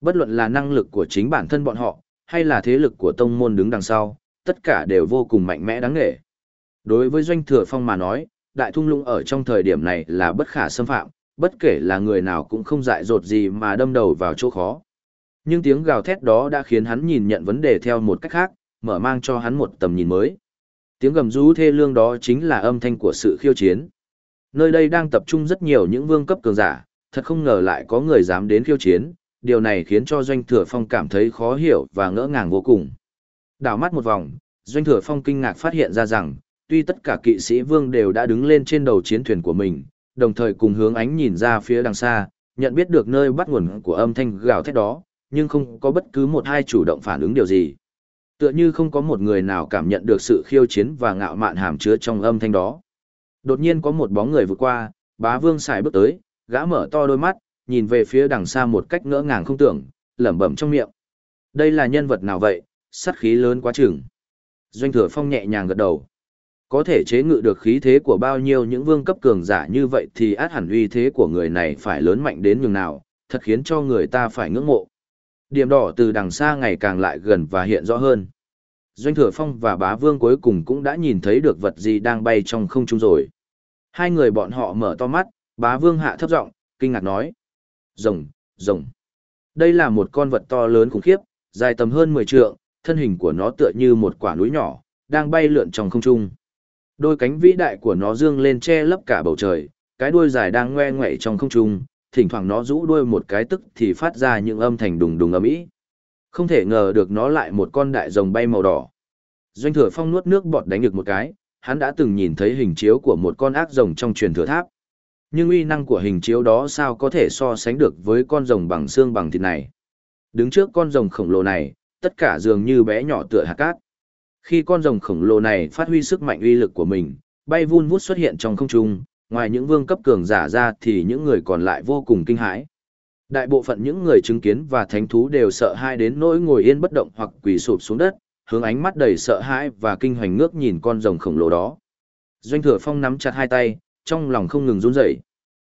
Bất luận là năng lực của chính bản thân bọn họ, hay là thế lực của tông môn đứng đằng sau, tất cả đều vô cùng mạnh mẽ đáng nghệ. Đối với Doanh Thừa Phong mà nói, Đại Thung Lũng ở trong thời điểm này là bất khả xâm phạm, bất kể là người nào cũng không dại dột gì mà đâm đầu vào chỗ khó. Nhưng tiếng gào thét đó đã khiến hắn nhìn nhận vấn đề theo một cách khác, mở mang cho hắn một tầm nhìn mới. Tiếng gầm rú thê lương đó chính là âm thanh của sự khiêu chiến. Nơi đây đang tập trung rất nhiều những vương cấp cường giả, thật không ngờ lại có người dám đến khiêu chiến, điều này khiến cho Doanh Thừa Phong cảm thấy khó hiểu và ngỡ ngàng vô cùng. Đảo mắt một vòng, Doanh Thừa Phong kinh ngạc phát hiện ra rằng, tuy tất cả kỵ sĩ vương đều đã đứng lên trên đầu chiến thuyền của mình, đồng thời cùng hướng ánh nhìn ra phía đằng xa, nhận biết được nơi bắt nguồn của âm thanh gào thét đó, nhưng không có bất cứ một hai chủ động phản ứng điều gì. Tựa như không có một người nào cảm nhận được sự khiêu chiến và ngạo mạn hàm chứa trong âm thanh đó. Đột nhiên có một bóng người vượt qua, bá vương xài bước tới, gã mở to đôi mắt, nhìn về phía đằng xa một cách ngỡ ngàng không tưởng, lẩm bẩm trong miệng. Đây là nhân vật nào vậy, sát khí lớn quá chừng. Doanh thừa phong nhẹ nhàng gật đầu. Có thể chế ngự được khí thế của bao nhiêu những vương cấp cường giả như vậy thì át hẳn uy thế của người này phải lớn mạnh đến nhường nào, thật khiến cho người ta phải ngưỡng mộ. Điểm đỏ từ đằng xa ngày càng lại gần và hiện rõ hơn. Doanh Thừa Phong và Bá Vương cuối cùng cũng đã nhìn thấy được vật gì đang bay trong không trung rồi. Hai người bọn họ mở to mắt, Bá Vương hạ thấp giọng, kinh ngạc nói. Rồng, rồng. Đây là một con vật to lớn khủng khiếp, dài tầm hơn 10 trượng, thân hình của nó tựa như một quả núi nhỏ, đang bay lượn trong không trung. Đôi cánh vĩ đại của nó dương lên che lấp cả bầu trời, cái đuôi dài đang ngoe ngoậy trong không trung, thỉnh thoảng nó rũ đuôi một cái tức thì phát ra những âm thanh đùng đùng ầm ĩ. Không thể ngờ được nó lại một con đại rồng bay màu đỏ. Doanh Thừa Phong nuốt nước bọt đánh được một cái, hắn đã từng nhìn thấy hình chiếu của một con ác rồng trong truyền thừa tháp. Nhưng uy năng của hình chiếu đó sao có thể so sánh được với con rồng bằng xương bằng thịt này. Đứng trước con rồng khổng lồ này, tất cả dường như bé nhỏ tựa hạt cát. Khi con rồng khổng lồ này phát huy sức mạnh uy lực của mình, bay vun vút xuất hiện trong không trung, ngoài những vương cấp cường giả ra thì những người còn lại vô cùng kinh hãi. Đại bộ phận những người chứng kiến và thánh thú đều sợ hãi đến nỗi ngồi yên bất động hoặc quỳ sụp xuống đất, hướng ánh mắt đầy sợ hãi và kinh hoàng ngước nhìn con rồng khổng lồ đó. Doanh Thừa Phong nắm chặt hai tay, trong lòng không ngừng run rẩy.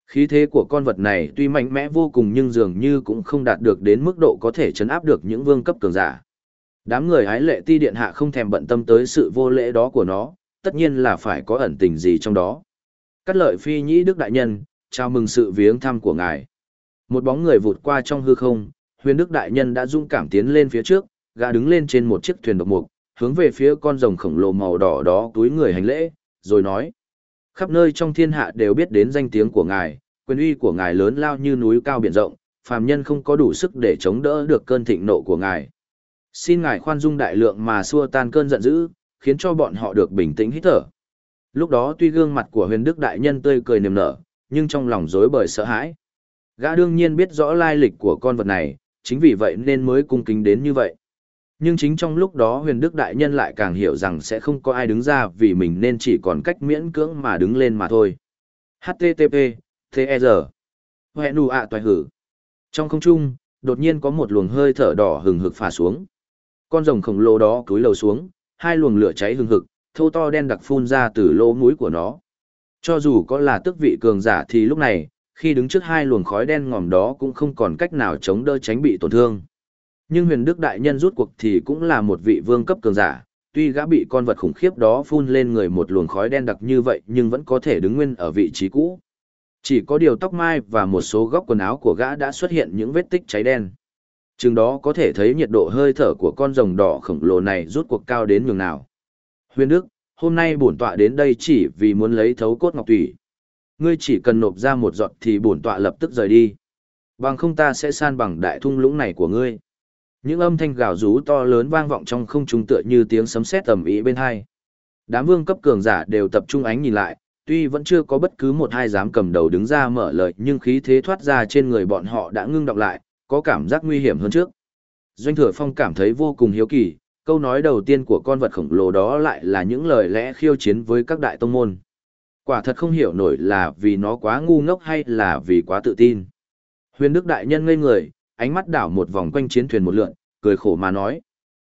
Khí thế của con vật này tuy mạnh mẽ vô cùng nhưng dường như cũng không đạt được đến mức độ có thể chấn áp được những vương cấp cường giả. Đám người hái lệ ti điện hạ không thèm bận tâm tới sự vô lễ đó của nó, tất nhiên là phải có ẩn tình gì trong đó. Cắt lợi phi nhĩ đức đại nhân, chào mừng sự viếng thăm của ngài. Một bóng người vụt qua trong hư không, huyền đức đại nhân đã dũng cảm tiến lên phía trước, gã đứng lên trên một chiếc thuyền độc mục, hướng về phía con rồng khổng lồ màu đỏ đó túi người hành lễ, rồi nói. Khắp nơi trong thiên hạ đều biết đến danh tiếng của ngài, quyền uy của ngài lớn lao như núi cao biển rộng, phàm nhân không có đủ sức để chống đỡ được cơn thịnh nộ của ngài. Xin ngài khoan dung đại lượng mà xua tan cơn giận dữ, khiến cho bọn họ được bình tĩnh hít thở. Lúc đó tuy gương mặt của huyền đức đại nhân tươi cười niềm nở, nhưng trong lòng rối bời sợ hãi. Gã đương nhiên biết rõ lai lịch của con vật này, chính vì vậy nên mới cung kính đến như vậy. Nhưng chính trong lúc đó huyền đức đại nhân lại càng hiểu rằng sẽ không có ai đứng ra vì mình nên chỉ còn cách miễn cưỡng mà đứng lên mà thôi. HTTP, TR. Huệ nụ ạ toài hử. Trong không trung, đột nhiên có một luồng hơi thở đỏ hừng hực phả xuống. Con rồng khổng lồ đó cúi lầu xuống, hai luồng lửa cháy hừng hực, thô to đen đặc phun ra từ lỗ mũi của nó. Cho dù có là tức vị cường giả thì lúc này, khi đứng trước hai luồng khói đen ngòm đó cũng không còn cách nào chống đỡ tránh bị tổn thương. Nhưng huyền đức đại nhân rút cuộc thì cũng là một vị vương cấp cường giả, tuy gã bị con vật khủng khiếp đó phun lên người một luồng khói đen đặc như vậy nhưng vẫn có thể đứng nguyên ở vị trí cũ. Chỉ có điều tóc mai và một số góc quần áo của gã đã xuất hiện những vết tích cháy đen. Chừng đó có thể thấy nhiệt độ hơi thở của con rồng đỏ khổng lồ này rút cuộc cao đến nhường nào. Huyền Đức, hôm nay bổn tọa đến đây chỉ vì muốn lấy thấu cốt ngọc thủy. Ngươi chỉ cần nộp ra một giọt thì bổn tọa lập tức rời đi. Bằng không ta sẽ san bằng đại thung lũng này của ngươi. Những âm thanh gào rú to lớn vang vọng trong không trung tựa như tiếng sấm sét tầm ý bên hai. Đám vương cấp cường giả đều tập trung ánh nhìn lại, tuy vẫn chưa có bất cứ một hai dám cầm đầu đứng ra mở lời nhưng khí thế thoát ra trên người bọn họ đã ngưng đọng lại, có cảm giác nguy hiểm hơn trước. Doanh thừa phong cảm thấy vô cùng hiếu kỳ, câu nói đầu tiên của con vật khổng lồ đó lại là những lời lẽ khiêu chiến với các đại tông môn. Quả thật không hiểu nổi là vì nó quá ngu ngốc hay là vì quá tự tin. Huyền Đức Đại Nhân ngây người, ánh mắt đảo một vòng quanh chiến thuyền một lượn, cười khổ mà nói.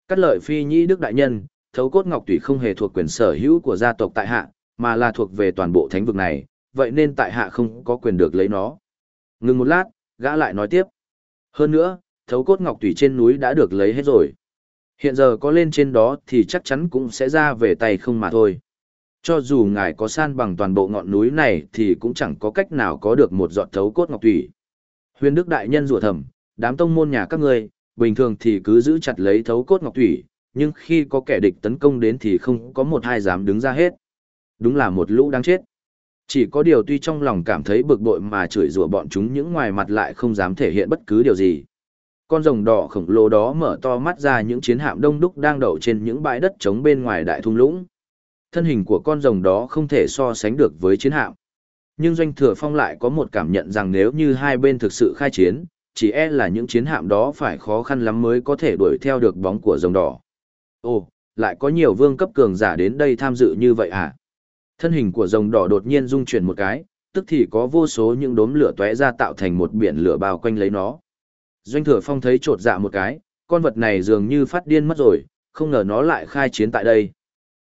Cắt lợi phi nhĩ Đức Đại Nhân, thấu cốt ngọc tùy không hề thuộc quyền sở hữu của gia tộc tại hạ, mà là thuộc về toàn bộ thánh vực này, vậy nên tại hạ không có quyền được lấy nó. Ngừng một lát, gã lại nói tiếp. Hơn nữa, thấu cốt ngọc tùy trên núi đã được lấy hết rồi. Hiện giờ có lên trên đó thì chắc chắn cũng sẽ ra về tay không mà thôi. Cho dù ngài có san bằng toàn bộ ngọn núi này thì cũng chẳng có cách nào có được một giọt thấu cốt ngọc tùy. Huyền Đức Đại Nhân rủa thầm, đám tông môn nhà các ngươi, bình thường thì cứ giữ chặt lấy thấu cốt ngọc tùy, nhưng khi có kẻ địch tấn công đến thì không có một hai dám đứng ra hết. Đúng là một lũ đáng chết. Chỉ có điều tuy trong lòng cảm thấy bực bội mà chửi rủa bọn chúng những ngoài mặt lại không dám thể hiện bất cứ điều gì. Con rồng đỏ khổng lồ đó mở to mắt ra những chiến hạm đông đúc đang đậu trên những bãi đất trống bên ngoài đại thung lũng. Thân hình của con rồng đó không thể so sánh được với chiến hạm. Nhưng Doanh Thừa Phong lại có một cảm nhận rằng nếu như hai bên thực sự khai chiến, chỉ e là những chiến hạm đó phải khó khăn lắm mới có thể đuổi theo được bóng của rồng đỏ. Ồ, lại có nhiều vương cấp cường giả đến đây tham dự như vậy à? Thân hình của rồng đỏ đột nhiên rung chuyển một cái, tức thì có vô số những đốm lửa tóe ra tạo thành một biển lửa bao quanh lấy nó. Doanh thừa phong thấy trột dạ một cái, con vật này dường như phát điên mất rồi, không ngờ nó lại khai chiến tại đây.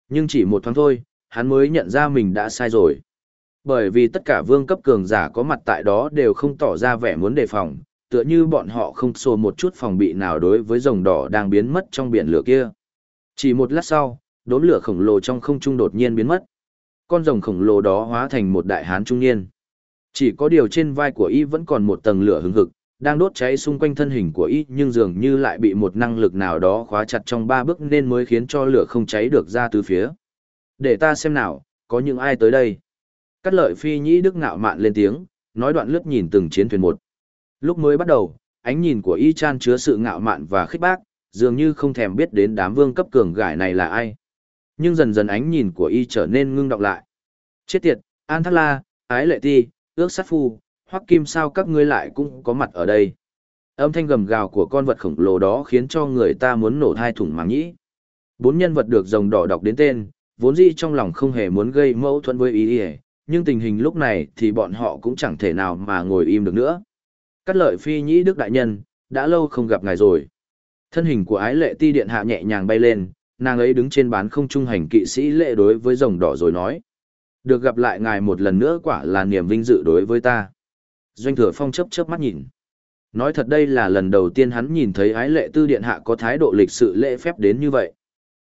Nhưng chỉ một thoáng thôi, hắn mới nhận ra mình đã sai rồi. Bởi vì tất cả vương cấp cường giả có mặt tại đó đều không tỏ ra vẻ muốn đề phòng, tựa như bọn họ không xô một chút phòng bị nào đối với rồng đỏ đang biến mất trong biển lửa kia. Chỉ một lát sau, đốm lửa khổng lồ trong không trung đột nhiên biến mất. Con rồng khổng lồ đó hóa thành một đại hán trung niên. Chỉ có điều trên vai của y vẫn còn một tầng lửa hứng hực, đang đốt cháy xung quanh thân hình của y nhưng dường như lại bị một năng lực nào đó khóa chặt trong ba bước nên mới khiến cho lửa không cháy được ra từ phía. Để ta xem nào, có những ai tới đây. Cắt lợi phi nhĩ đức ngạo mạn lên tiếng, nói đoạn lướt nhìn từng chiến thuyền một. Lúc mới bắt đầu, ánh nhìn của y chan chứa sự ngạo mạn và khích bác, dường như không thèm biết đến đám vương cấp cường gải này là ai. Nhưng dần dần ánh nhìn của y trở nên ngưng đọng lại. Chết tiệt, An Thác La, Ái Lệ Ti, Ước Sát Phu, Hoắc Kim sao các ngươi lại cũng có mặt ở đây. Âm thanh gầm gào của con vật khổng lồ đó khiến cho người ta muốn nổ thai thủng màng nhĩ. Bốn nhân vật được rồng đỏ đọc đến tên, vốn dĩ trong lòng không hề muốn gây mâu thuẫn với ý ý, nhưng tình hình lúc này thì bọn họ cũng chẳng thể nào mà ngồi im được nữa. Cắt lợi phi nhĩ đức đại nhân, đã lâu không gặp ngài rồi. Thân hình của ái lệ ti điện hạ nhẹ nhàng bay lên, nàng ấy đứng trên bán không trung hành kỵ sĩ lệ đối với rồng đỏ rồi nói. Được gặp lại ngài một lần nữa quả là niềm vinh dự đối với ta. Doanh thừa phong chấp chớp mắt nhìn. Nói thật đây là lần đầu tiên hắn nhìn thấy ái lệ tư điện hạ có thái độ lịch sự lễ phép đến như vậy.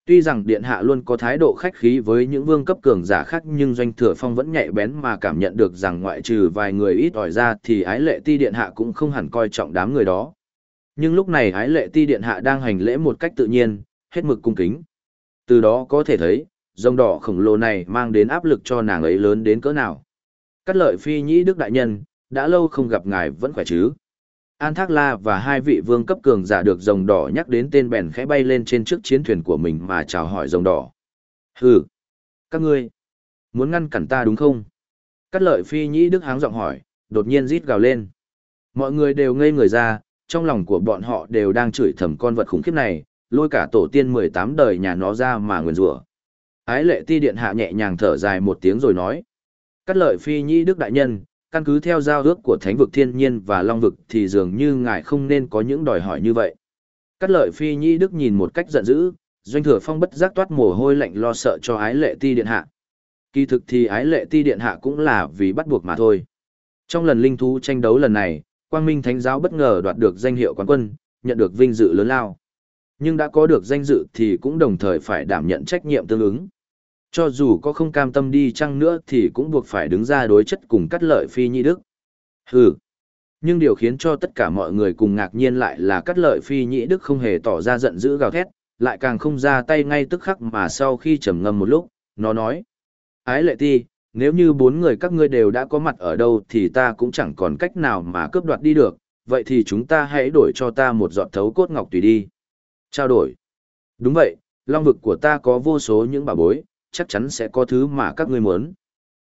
Tuy rằng điện hạ luôn có thái độ khách khí với những vương cấp cường giả khác nhưng doanh thừa phong vẫn nhạy bén mà cảm nhận được rằng ngoại trừ vài người ít ỏi ra thì ái lệ ti điện hạ cũng không hẳn coi trọng đám người đó. Nhưng lúc này ái lệ ti điện hạ đang hành lễ một cách tự nhiên, hết mực cung kính. Từ đó có thể thấy, rồng đỏ khổng lồ này mang đến áp lực cho nàng ấy lớn đến cỡ nào. Cắt lợi phi nhĩ đức đại nhân, đã lâu không gặp ngài vẫn khỏe chứ. An Thác La và hai vị vương cấp cường giả được rồng đỏ nhắc đến tên bèn khẽ bay lên trên trước chiến thuyền của mình mà chào hỏi rồng đỏ. Hừ, các ngươi, muốn ngăn cản ta đúng không? Cắt lợi phi nhĩ đức háng giọng hỏi, đột nhiên rít gào lên. Mọi người đều ngây người ra, trong lòng của bọn họ đều đang chửi thầm con vật khủng khiếp này, lôi cả tổ tiên 18 đời nhà nó ra mà nguyền rủa. Ái lệ ti điện hạ nhẹ nhàng thở dài một tiếng rồi nói. Cắt lợi phi nhĩ đức đại nhân, căn cứ theo giao ước của thánh vực thiên nhiên và long vực thì dường như ngài không nên có những đòi hỏi như vậy. Cắt lợi phi nhĩ đức nhìn một cách giận dữ, doanh thừa phong bất giác toát mồ hôi lạnh lo sợ cho ái lệ ti điện hạ. Kỳ thực thì ái lệ ti điện hạ cũng là vì bắt buộc mà thôi. Trong lần linh thú tranh đấu lần này, Quang Minh Thánh giáo bất ngờ đoạt được danh hiệu quán quân, nhận được vinh dự lớn lao. Nhưng đã có được danh dự thì cũng đồng thời phải đảm nhận trách nhiệm tương ứng. Cho dù có không cam tâm đi chăng nữa thì cũng buộc phải đứng ra đối chất cùng cắt lợi phi nhĩ đức. Hừ. Nhưng điều khiến cho tất cả mọi người cùng ngạc nhiên lại là cắt lợi phi nhĩ đức không hề tỏ ra giận dữ gào thét, lại càng không ra tay ngay tức khắc mà sau khi trầm ngâm một lúc, nó nói. Ái lệ ti, nếu như bốn người các ngươi đều đã có mặt ở đâu thì ta cũng chẳng còn cách nào mà cướp đoạt đi được, vậy thì chúng ta hãy đổi cho ta một giọt thấu cốt ngọc tùy đi. Trao đổi. Đúng vậy, long vực của ta có vô số những bảo bối, chắc chắn sẽ có thứ mà các ngươi muốn.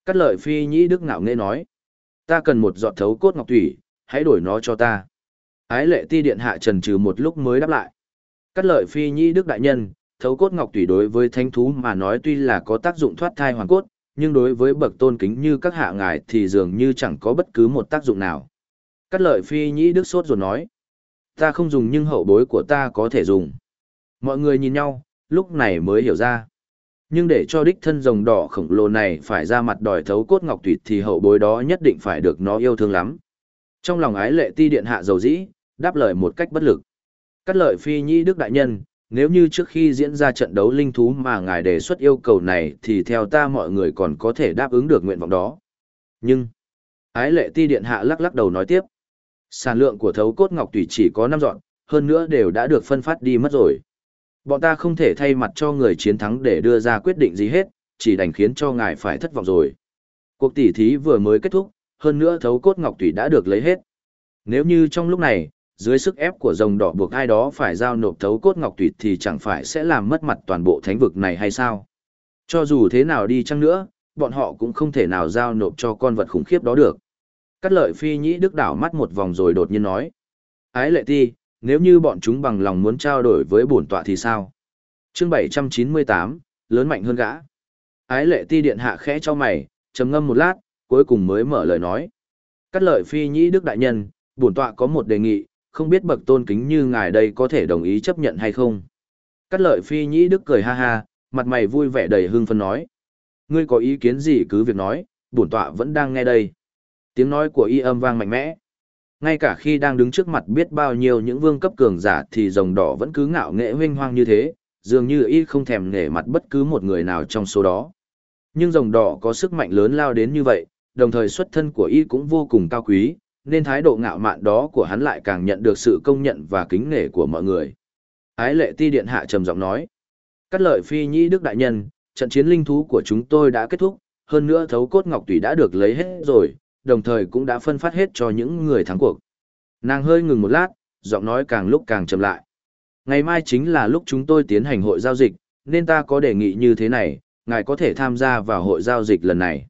Cắt lợi phi nhĩ đức ngạo nghe nói. Ta cần một giọt thấu cốt ngọc thủy, hãy đổi nó cho ta. Ái lệ ti điện hạ trần trừ một lúc mới đáp lại. Cắt lợi phi nhĩ đức đại nhân, thấu cốt ngọc thủy đối với thánh thú mà nói tuy là có tác dụng thoát thai hoàn cốt, nhưng đối với bậc tôn kính như các hạ ngài thì dường như chẳng có bất cứ một tác dụng nào. Cắt lợi phi nhĩ đức sốt ruột nói. Ta không dùng nhưng hậu bối của ta có thể dùng. Mọi người nhìn nhau, lúc này mới hiểu ra. Nhưng để cho đích thân rồng đỏ khổng lồ này phải ra mặt đòi thấu cốt ngọc tuyệt thì hậu bối đó nhất định phải được nó yêu thương lắm. Trong lòng ái lệ ti điện hạ dầu dĩ, đáp lời một cách bất lực. Cắt lợi phi nhĩ đức đại nhân, nếu như trước khi diễn ra trận đấu linh thú mà ngài đề xuất yêu cầu này thì theo ta mọi người còn có thể đáp ứng được nguyện vọng đó. Nhưng, ái lệ ti điện hạ lắc lắc đầu nói tiếp. Sản lượng của thấu cốt ngọc tùy chỉ có 5 dọn, hơn nữa đều đã được phân phát đi mất rồi. Bọn ta không thể thay mặt cho người chiến thắng để đưa ra quyết định gì hết, chỉ đành khiến cho ngài phải thất vọng rồi. Cuộc tỉ thí vừa mới kết thúc, hơn nữa thấu cốt ngọc tùy đã được lấy hết. Nếu như trong lúc này, dưới sức ép của rồng đỏ buộc ai đó phải giao nộp thấu cốt ngọc tùy thì chẳng phải sẽ làm mất mặt toàn bộ thánh vực này hay sao? Cho dù thế nào đi chăng nữa, bọn họ cũng không thể nào giao nộp cho con vật khủng khiếp đó được. Cắt lợi phi nhĩ đức đảo mắt một vòng rồi đột nhiên nói. Ái lệ ti, nếu như bọn chúng bằng lòng muốn trao đổi với bổn tọa thì sao? Chương 798, lớn mạnh hơn gã. Ái lệ ti điện hạ khẽ cho mày, trầm ngâm một lát, cuối cùng mới mở lời nói. Cắt lợi phi nhĩ đức đại nhân, bổn tọa có một đề nghị, không biết bậc tôn kính như ngài đây có thể đồng ý chấp nhận hay không? Cắt lợi phi nhĩ đức cười ha ha, mặt mày vui vẻ đầy hưng phấn nói. Ngươi có ý kiến gì cứ việc nói, bổn tọa vẫn đang nghe đây. Tiếng nói của y âm vang mạnh mẽ. Ngay cả khi đang đứng trước mặt biết bao nhiêu những vương cấp cường giả thì rồng đỏ vẫn cứ ngạo nghễ huênh hoang như thế, dường như y không thèm nể mặt bất cứ một người nào trong số đó. Nhưng rồng đỏ có sức mạnh lớn lao đến như vậy, đồng thời xuất thân của y cũng vô cùng cao quý, nên thái độ ngạo mạn đó của hắn lại càng nhận được sự công nhận và kính nể của mọi người. Ái lệ ti điện hạ trầm giọng nói. Cắt lợi phi nhĩ đức đại nhân, trận chiến linh thú của chúng tôi đã kết thúc, hơn nữa thấu cốt ngọc tùy đã được lấy hết rồi, đồng thời cũng đã phân phát hết cho những người thắng cuộc. Nàng hơi ngừng một lát, giọng nói càng lúc càng chậm lại. Ngày mai chính là lúc chúng tôi tiến hành hội giao dịch, nên ta có đề nghị như thế này, ngài có thể tham gia vào hội giao dịch lần này.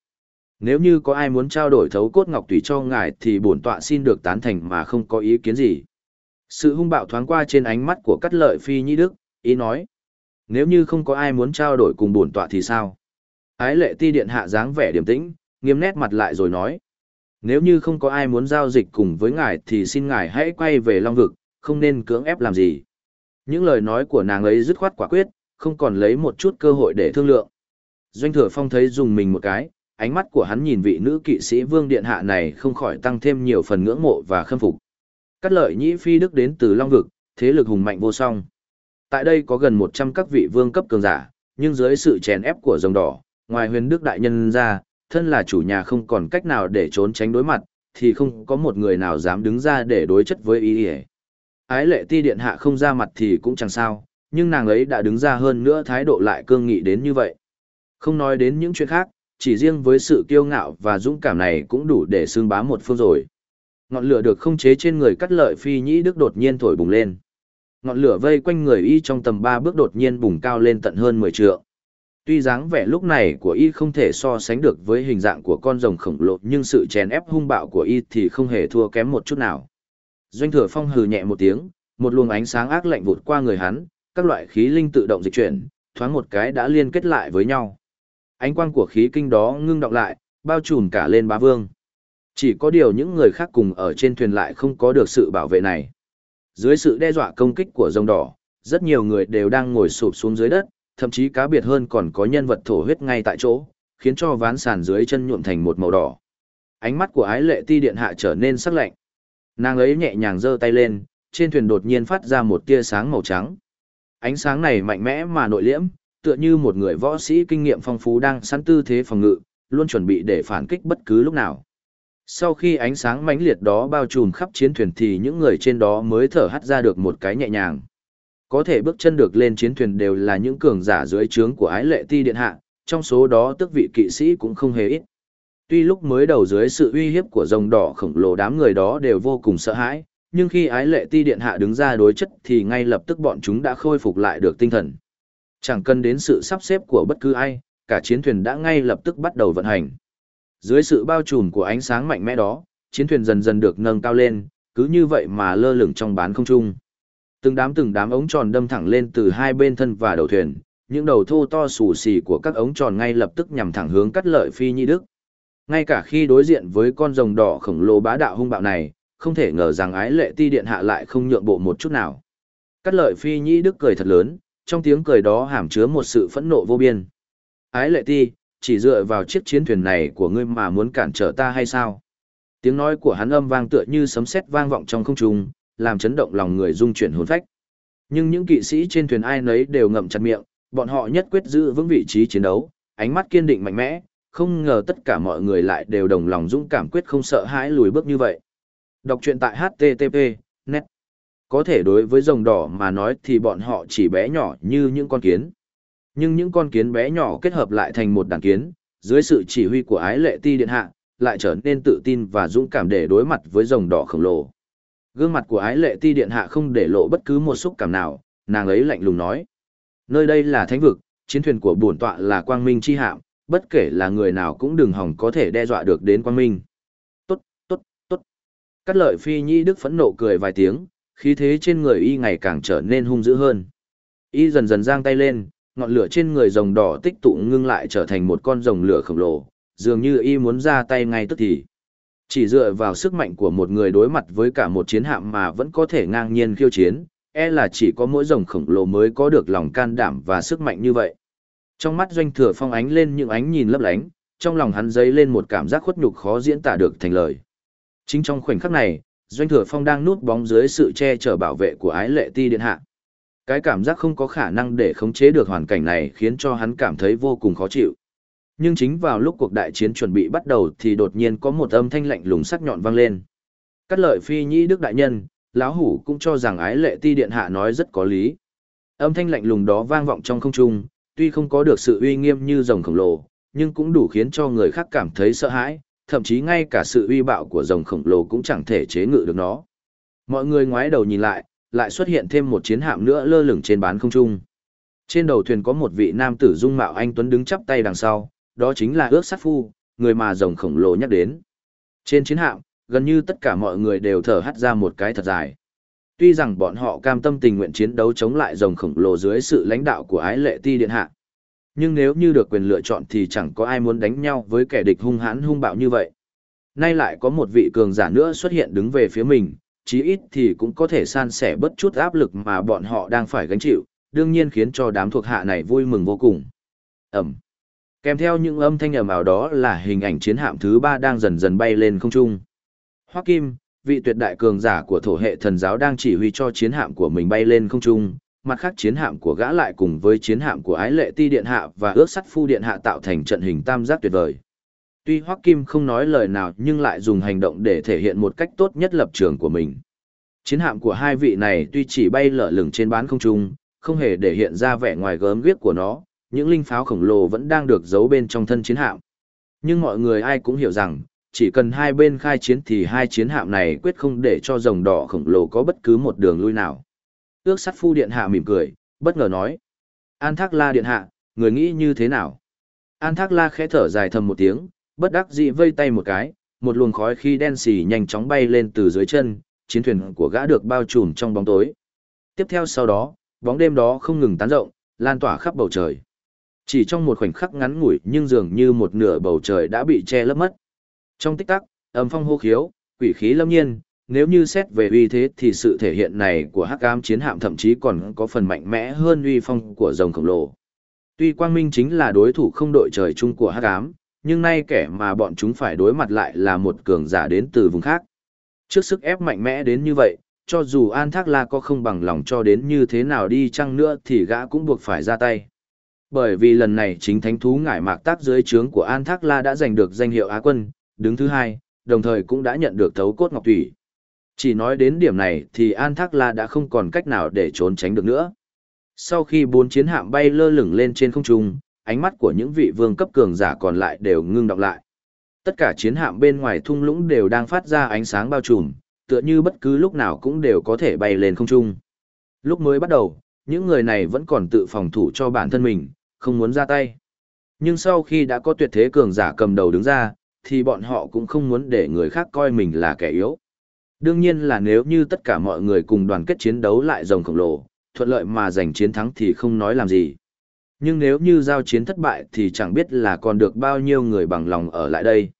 Nếu như có ai muốn trao đổi thấu cốt ngọc tùy cho ngài thì bổn tọa xin được tán thành mà không có ý kiến gì. Sự hung bạo thoáng qua trên ánh mắt của cắt lợi phi nhĩ đức, ý nói. Nếu như không có ai muốn trao đổi cùng bổn tọa thì sao? Ái lệ ti điện hạ dáng vẻ điềm tĩnh, nghiêm nét mặt lại rồi nói. Nếu như không có ai muốn giao dịch cùng với ngài thì xin ngài hãy quay về Long Vực, không nên cưỡng ép làm gì. Những lời nói của nàng ấy dứt khoát quả quyết, không còn lấy một chút cơ hội để thương lượng. Doanh thừa phong thấy dùng mình một cái, ánh mắt của hắn nhìn vị nữ kỵ sĩ vương điện hạ này không khỏi tăng thêm nhiều phần ngưỡng mộ và khâm phục. Cắt lợi nhĩ phi đức đến từ Long Vực, thế lực hùng mạnh vô song. Tại đây có gần 100 các vị vương cấp cường giả, nhưng dưới sự chèn ép của rồng đỏ, ngoài huyền đức đại nhân ra, thân là chủ nhà không còn cách nào để trốn tránh đối mặt, thì không có một người nào dám đứng ra để đối chất với ý ỉa. Ái lệ ti điện hạ không ra mặt thì cũng chẳng sao nhưng nàng ấy đã đứng ra hơn nữa thái độ lại cương nghị đến như vậy. Không nói đến những chuyện khác chỉ riêng với sự kiêu ngạo và dũng cảm này cũng đủ để xương bá một phương rồi. Ngọn lửa được không chế trên người cắt lợi phi nhĩ đức đột nhiên thổi bùng lên. Ngọn lửa vây quanh người y trong tầm ba bước đột nhiên bùng cao lên tận hơn mười trượng tuy dáng vẻ lúc này của y không thể so sánh được với hình dạng của con rồng khổng lồ nhưng sự chèn ép hung bạo của y thì không hề thua kém một chút nào Doanh thừa phong hừ nhẹ một tiếng, một luồng ánh sáng ác lạnh vụt qua người hắn, các loại khí linh tự động dịch chuyển, thoáng một cái đã liên kết lại với nhau. Ánh quang của khí kinh đó ngưng đọng lại, bao trùm cả lên bá vương. Chỉ có điều những người khác cùng ở trên thuyền lại không có được sự bảo vệ này. Dưới sự đe dọa công kích của rồng đỏ, rất nhiều người đều đang ngồi sụp xuống dưới đất, thậm chí cá biệt hơn còn có nhân vật thổ huyết ngay tại chỗ, khiến cho ván sàn dưới chân nhuộm thành một màu đỏ. Ánh mắt của ái lệ ti điện hạ trở nên sắc lạnh. Nàng ấy nhẹ nhàng giơ tay lên, trên thuyền đột nhiên phát ra một tia sáng màu trắng. Ánh sáng này mạnh mẽ mà nội liễm, tựa như một người võ sĩ kinh nghiệm phong phú đang sẵn tư thế phòng ngự, luôn chuẩn bị để phản kích bất cứ lúc nào. Sau khi ánh sáng mãnh liệt đó bao trùm khắp chiến thuyền thì những người trên đó mới thở hắt ra được một cái nhẹ nhàng. Có thể bước chân được lên chiến thuyền đều là những cường giả dưới trướng của ái lệ ti điện hạ, trong số đó tức vị kỵ sĩ cũng không hề ít. Tuy lúc mới đầu dưới sự uy hiếp của rồng đỏ khổng lồ đám người đó đều vô cùng sợ hãi, nhưng khi ái lệ ti điện hạ đứng ra đối chất thì ngay lập tức bọn chúng đã khôi phục lại được tinh thần. Chẳng cần đến sự sắp xếp của bất cứ ai, cả chiến thuyền đã ngay lập tức bắt đầu vận hành. Dưới sự bao trùm của ánh sáng mạnh mẽ đó, chiến thuyền dần dần được nâng cao lên, cứ như vậy mà lơ lửng trong bán không trung. Từng đám từng đám ống tròn đâm thẳng lên từ hai bên thân và đầu thuyền, những đầu thô to xù xì của các ống tròn ngay lập tức nhằm thẳng hướng cắt lợi phi nhi đức. Ngay cả khi đối diện với con rồng đỏ khổng lồ bá đạo hung bạo này, không thể ngờ rằng ái lệ ti điện hạ lại không nhượng bộ một chút nào. Cắt lợi phi nhi đức cười thật lớn, trong tiếng cười đó hàm chứa một sự phẫn nộ vô biên. Ái lệ ti, chỉ dựa vào chiếc chiến thuyền này của ngươi mà muốn cản trở ta hay sao? Tiếng nói của hắn âm vang tựa như sấm sét vang vọng trong không trung, làm chấn động lòng người rung chuyển hồn phách. Nhưng những kỵ sĩ trên thuyền ai nấy đều ngậm chặt miệng, bọn họ nhất quyết giữ vững vị trí chiến đấu, ánh mắt kiên định mạnh mẽ, không ngờ tất cả mọi người lại đều đồng lòng dũng cảm quyết không sợ hãi lùi bước như vậy. Đọc truyện tại HTTP, net. Có thể đối với rồng đỏ mà nói thì bọn họ chỉ bé nhỏ như những con kiến. Nhưng những con kiến bé nhỏ kết hợp lại thành một đàn kiến, dưới sự chỉ huy của ái lệ ti điện hạ, lại trở nên tự tin và dũng cảm để đối mặt với rồng đỏ khổng lồ. Gương mặt của ái lệ ti điện hạ không để lộ bất cứ một xúc cảm nào, nàng ấy lạnh lùng nói. Nơi đây là thánh vực, chiến thuyền của bổn tọa là quang minh chi hạm, bất kể là người nào cũng đừng hỏng có thể đe dọa được đến quang minh. Tốt, tốt, tốt. Cắt lợi phi nhi đức phẫn nộ cười vài tiếng, khí thế trên người y ngày càng trở nên hung dữ hơn. Y dần dần giang tay lên, ngọn lửa trên người rồng đỏ tích tụ ngưng lại trở thành một con rồng lửa khổng lồ, dường như y muốn ra tay ngay tức thì. Chỉ dựa vào sức mạnh của một người đối mặt với cả một chiến hạm mà vẫn có thể ngang nhiên khiêu chiến, e là chỉ có mỗi rồng khổng lồ mới có được lòng can đảm và sức mạnh như vậy. Trong mắt doanh thừa phong ánh lên những ánh nhìn lấp lánh, trong lòng hắn dấy lên một cảm giác khuất nhục khó diễn tả được thành lời. Chính trong khoảnh khắc này, doanh thừa phong đang núp bóng dưới sự che chở bảo vệ của ái lệ ti điện hạ. Cái cảm giác không có khả năng để khống chế được hoàn cảnh này khiến cho hắn cảm thấy vô cùng khó chịu. Nhưng chính vào lúc cuộc đại chiến chuẩn bị bắt đầu thì đột nhiên có một âm thanh lạnh lùng sắc nhọn vang lên. Cắt lợi phi nhĩ đức đại nhân, lão hủ cũng cho rằng ái lệ ti điện hạ nói rất có lý. Âm thanh lạnh lùng đó vang vọng trong không trung, tuy không có được sự uy nghiêm như rồng khổng lồ, nhưng cũng đủ khiến cho người khác cảm thấy sợ hãi, thậm chí ngay cả sự uy bạo của rồng khổng lồ cũng chẳng thể chế ngự được nó. Mọi người ngoái đầu nhìn lại, lại xuất hiện thêm một chiến hạm nữa lơ lửng trên bán không trung. Trên đầu thuyền có một vị nam tử dung mạo anh tuấn đứng chắp tay đằng sau, đó chính là ước sát phu, người mà rồng khổng lồ nhắc đến. Trên chiến hạm, gần như tất cả mọi người đều thở hắt ra một cái thật dài. Tuy rằng bọn họ cam tâm tình nguyện chiến đấu chống lại rồng khổng lồ dưới sự lãnh đạo của ái lệ ti điện hạ. Nhưng nếu như được quyền lựa chọn thì chẳng có ai muốn đánh nhau với kẻ địch hung hãn hung bạo như vậy. Nay lại có một vị cường giả nữa xuất hiện đứng về phía mình, chí ít thì cũng có thể san sẻ bất chút áp lực mà bọn họ đang phải gánh chịu, đương nhiên khiến cho đám thuộc hạ này vui mừng vô cùng. Ẩm. Kèm theo những âm thanh ầm ào đó là hình ảnh chiến hạm thứ ba đang dần dần bay lên không trung. Hoắc Kim, vị tuyệt đại cường giả của thổ hệ thần giáo đang chỉ huy cho chiến hạm của mình bay lên không trung, mặt khác chiến hạm của gã lại cùng với chiến hạm của ái lệ ti điện hạ và ước sắt phu điện hạ tạo thành trận hình tam giác tuyệt vời. Tuy Hoắc Kim không nói lời nào nhưng lại dùng hành động để thể hiện một cách tốt nhất lập trường của mình. Chiến hạm của hai vị này tuy chỉ bay lở lửng trên bán không trung, không hề để hiện ra vẻ ngoài gớm ghiếc của nó, những linh pháo khổng lồ vẫn đang được giấu bên trong thân chiến hạm. Nhưng mọi người ai cũng hiểu rằng, chỉ cần hai bên khai chiến thì hai chiến hạm này quyết không để cho rồng đỏ khổng lồ có bất cứ một đường lui nào. Ước sắt phu điện hạ mỉm cười, bất ngờ nói. An Thác La điện hạ, người nghĩ như thế nào? An Thác La khẽ thở dài thầm một tiếng, bất đắc dĩ vây tay một cái, một luồng khói khi đen xì nhanh chóng bay lên từ dưới chân, chiến thuyền của gã được bao trùm trong bóng tối. Tiếp theo sau đó, bóng đêm đó không ngừng tán rộng, lan tỏa khắp bầu trời. Chỉ trong một khoảnh khắc ngắn ngủi nhưng dường như một nửa bầu trời đã bị che lấp mất. Trong tích tắc, âm phong hô khiếu, quỷ khí lâm nhiên, nếu như xét về uy thế thì sự thể hiện này của hắc ám chiến hạm thậm chí còn có phần mạnh mẽ hơn uy phong của rồng khổng lồ. Tuy Quang Minh chính là đối thủ không đội trời chung của hắc ám, nhưng nay kẻ mà bọn chúng phải đối mặt lại là một cường giả đến từ vùng khác. Trước sức ép mạnh mẽ đến như vậy, cho dù An Thác La có không bằng lòng cho đến như thế nào đi chăng nữa thì gã cũng buộc phải ra tay. Bởi vì lần này chính thánh thú ngải mạc tác dưới trướng của An Thác La đã giành được danh hiệu Á quân, đứng thứ hai, đồng thời cũng đã nhận được thấu cốt ngọc thủy. Chỉ nói đến điểm này thì An Thác La đã không còn cách nào để trốn tránh được nữa. Sau khi bốn chiến hạm bay lơ lửng lên trên không trung, ánh mắt của những vị vương cấp cường giả còn lại đều ngưng đọng lại. Tất cả chiến hạm bên ngoài thung lũng đều đang phát ra ánh sáng bao trùm, tựa như bất cứ lúc nào cũng đều có thể bay lên không trung. Lúc mới bắt đầu, những người này vẫn còn tự phòng thủ cho bản thân mình, không muốn ra tay. Nhưng sau khi đã có tuyệt thế cường giả cầm đầu đứng ra, thì bọn họ cũng không muốn để người khác coi mình là kẻ yếu. Đương nhiên là nếu như tất cả mọi người cùng đoàn kết chiến đấu lại rồng khổng lồ, thuận lợi mà giành chiến thắng thì không nói làm gì. Nhưng nếu như giao chiến thất bại thì chẳng biết là còn được bao nhiêu người bằng lòng ở lại đây.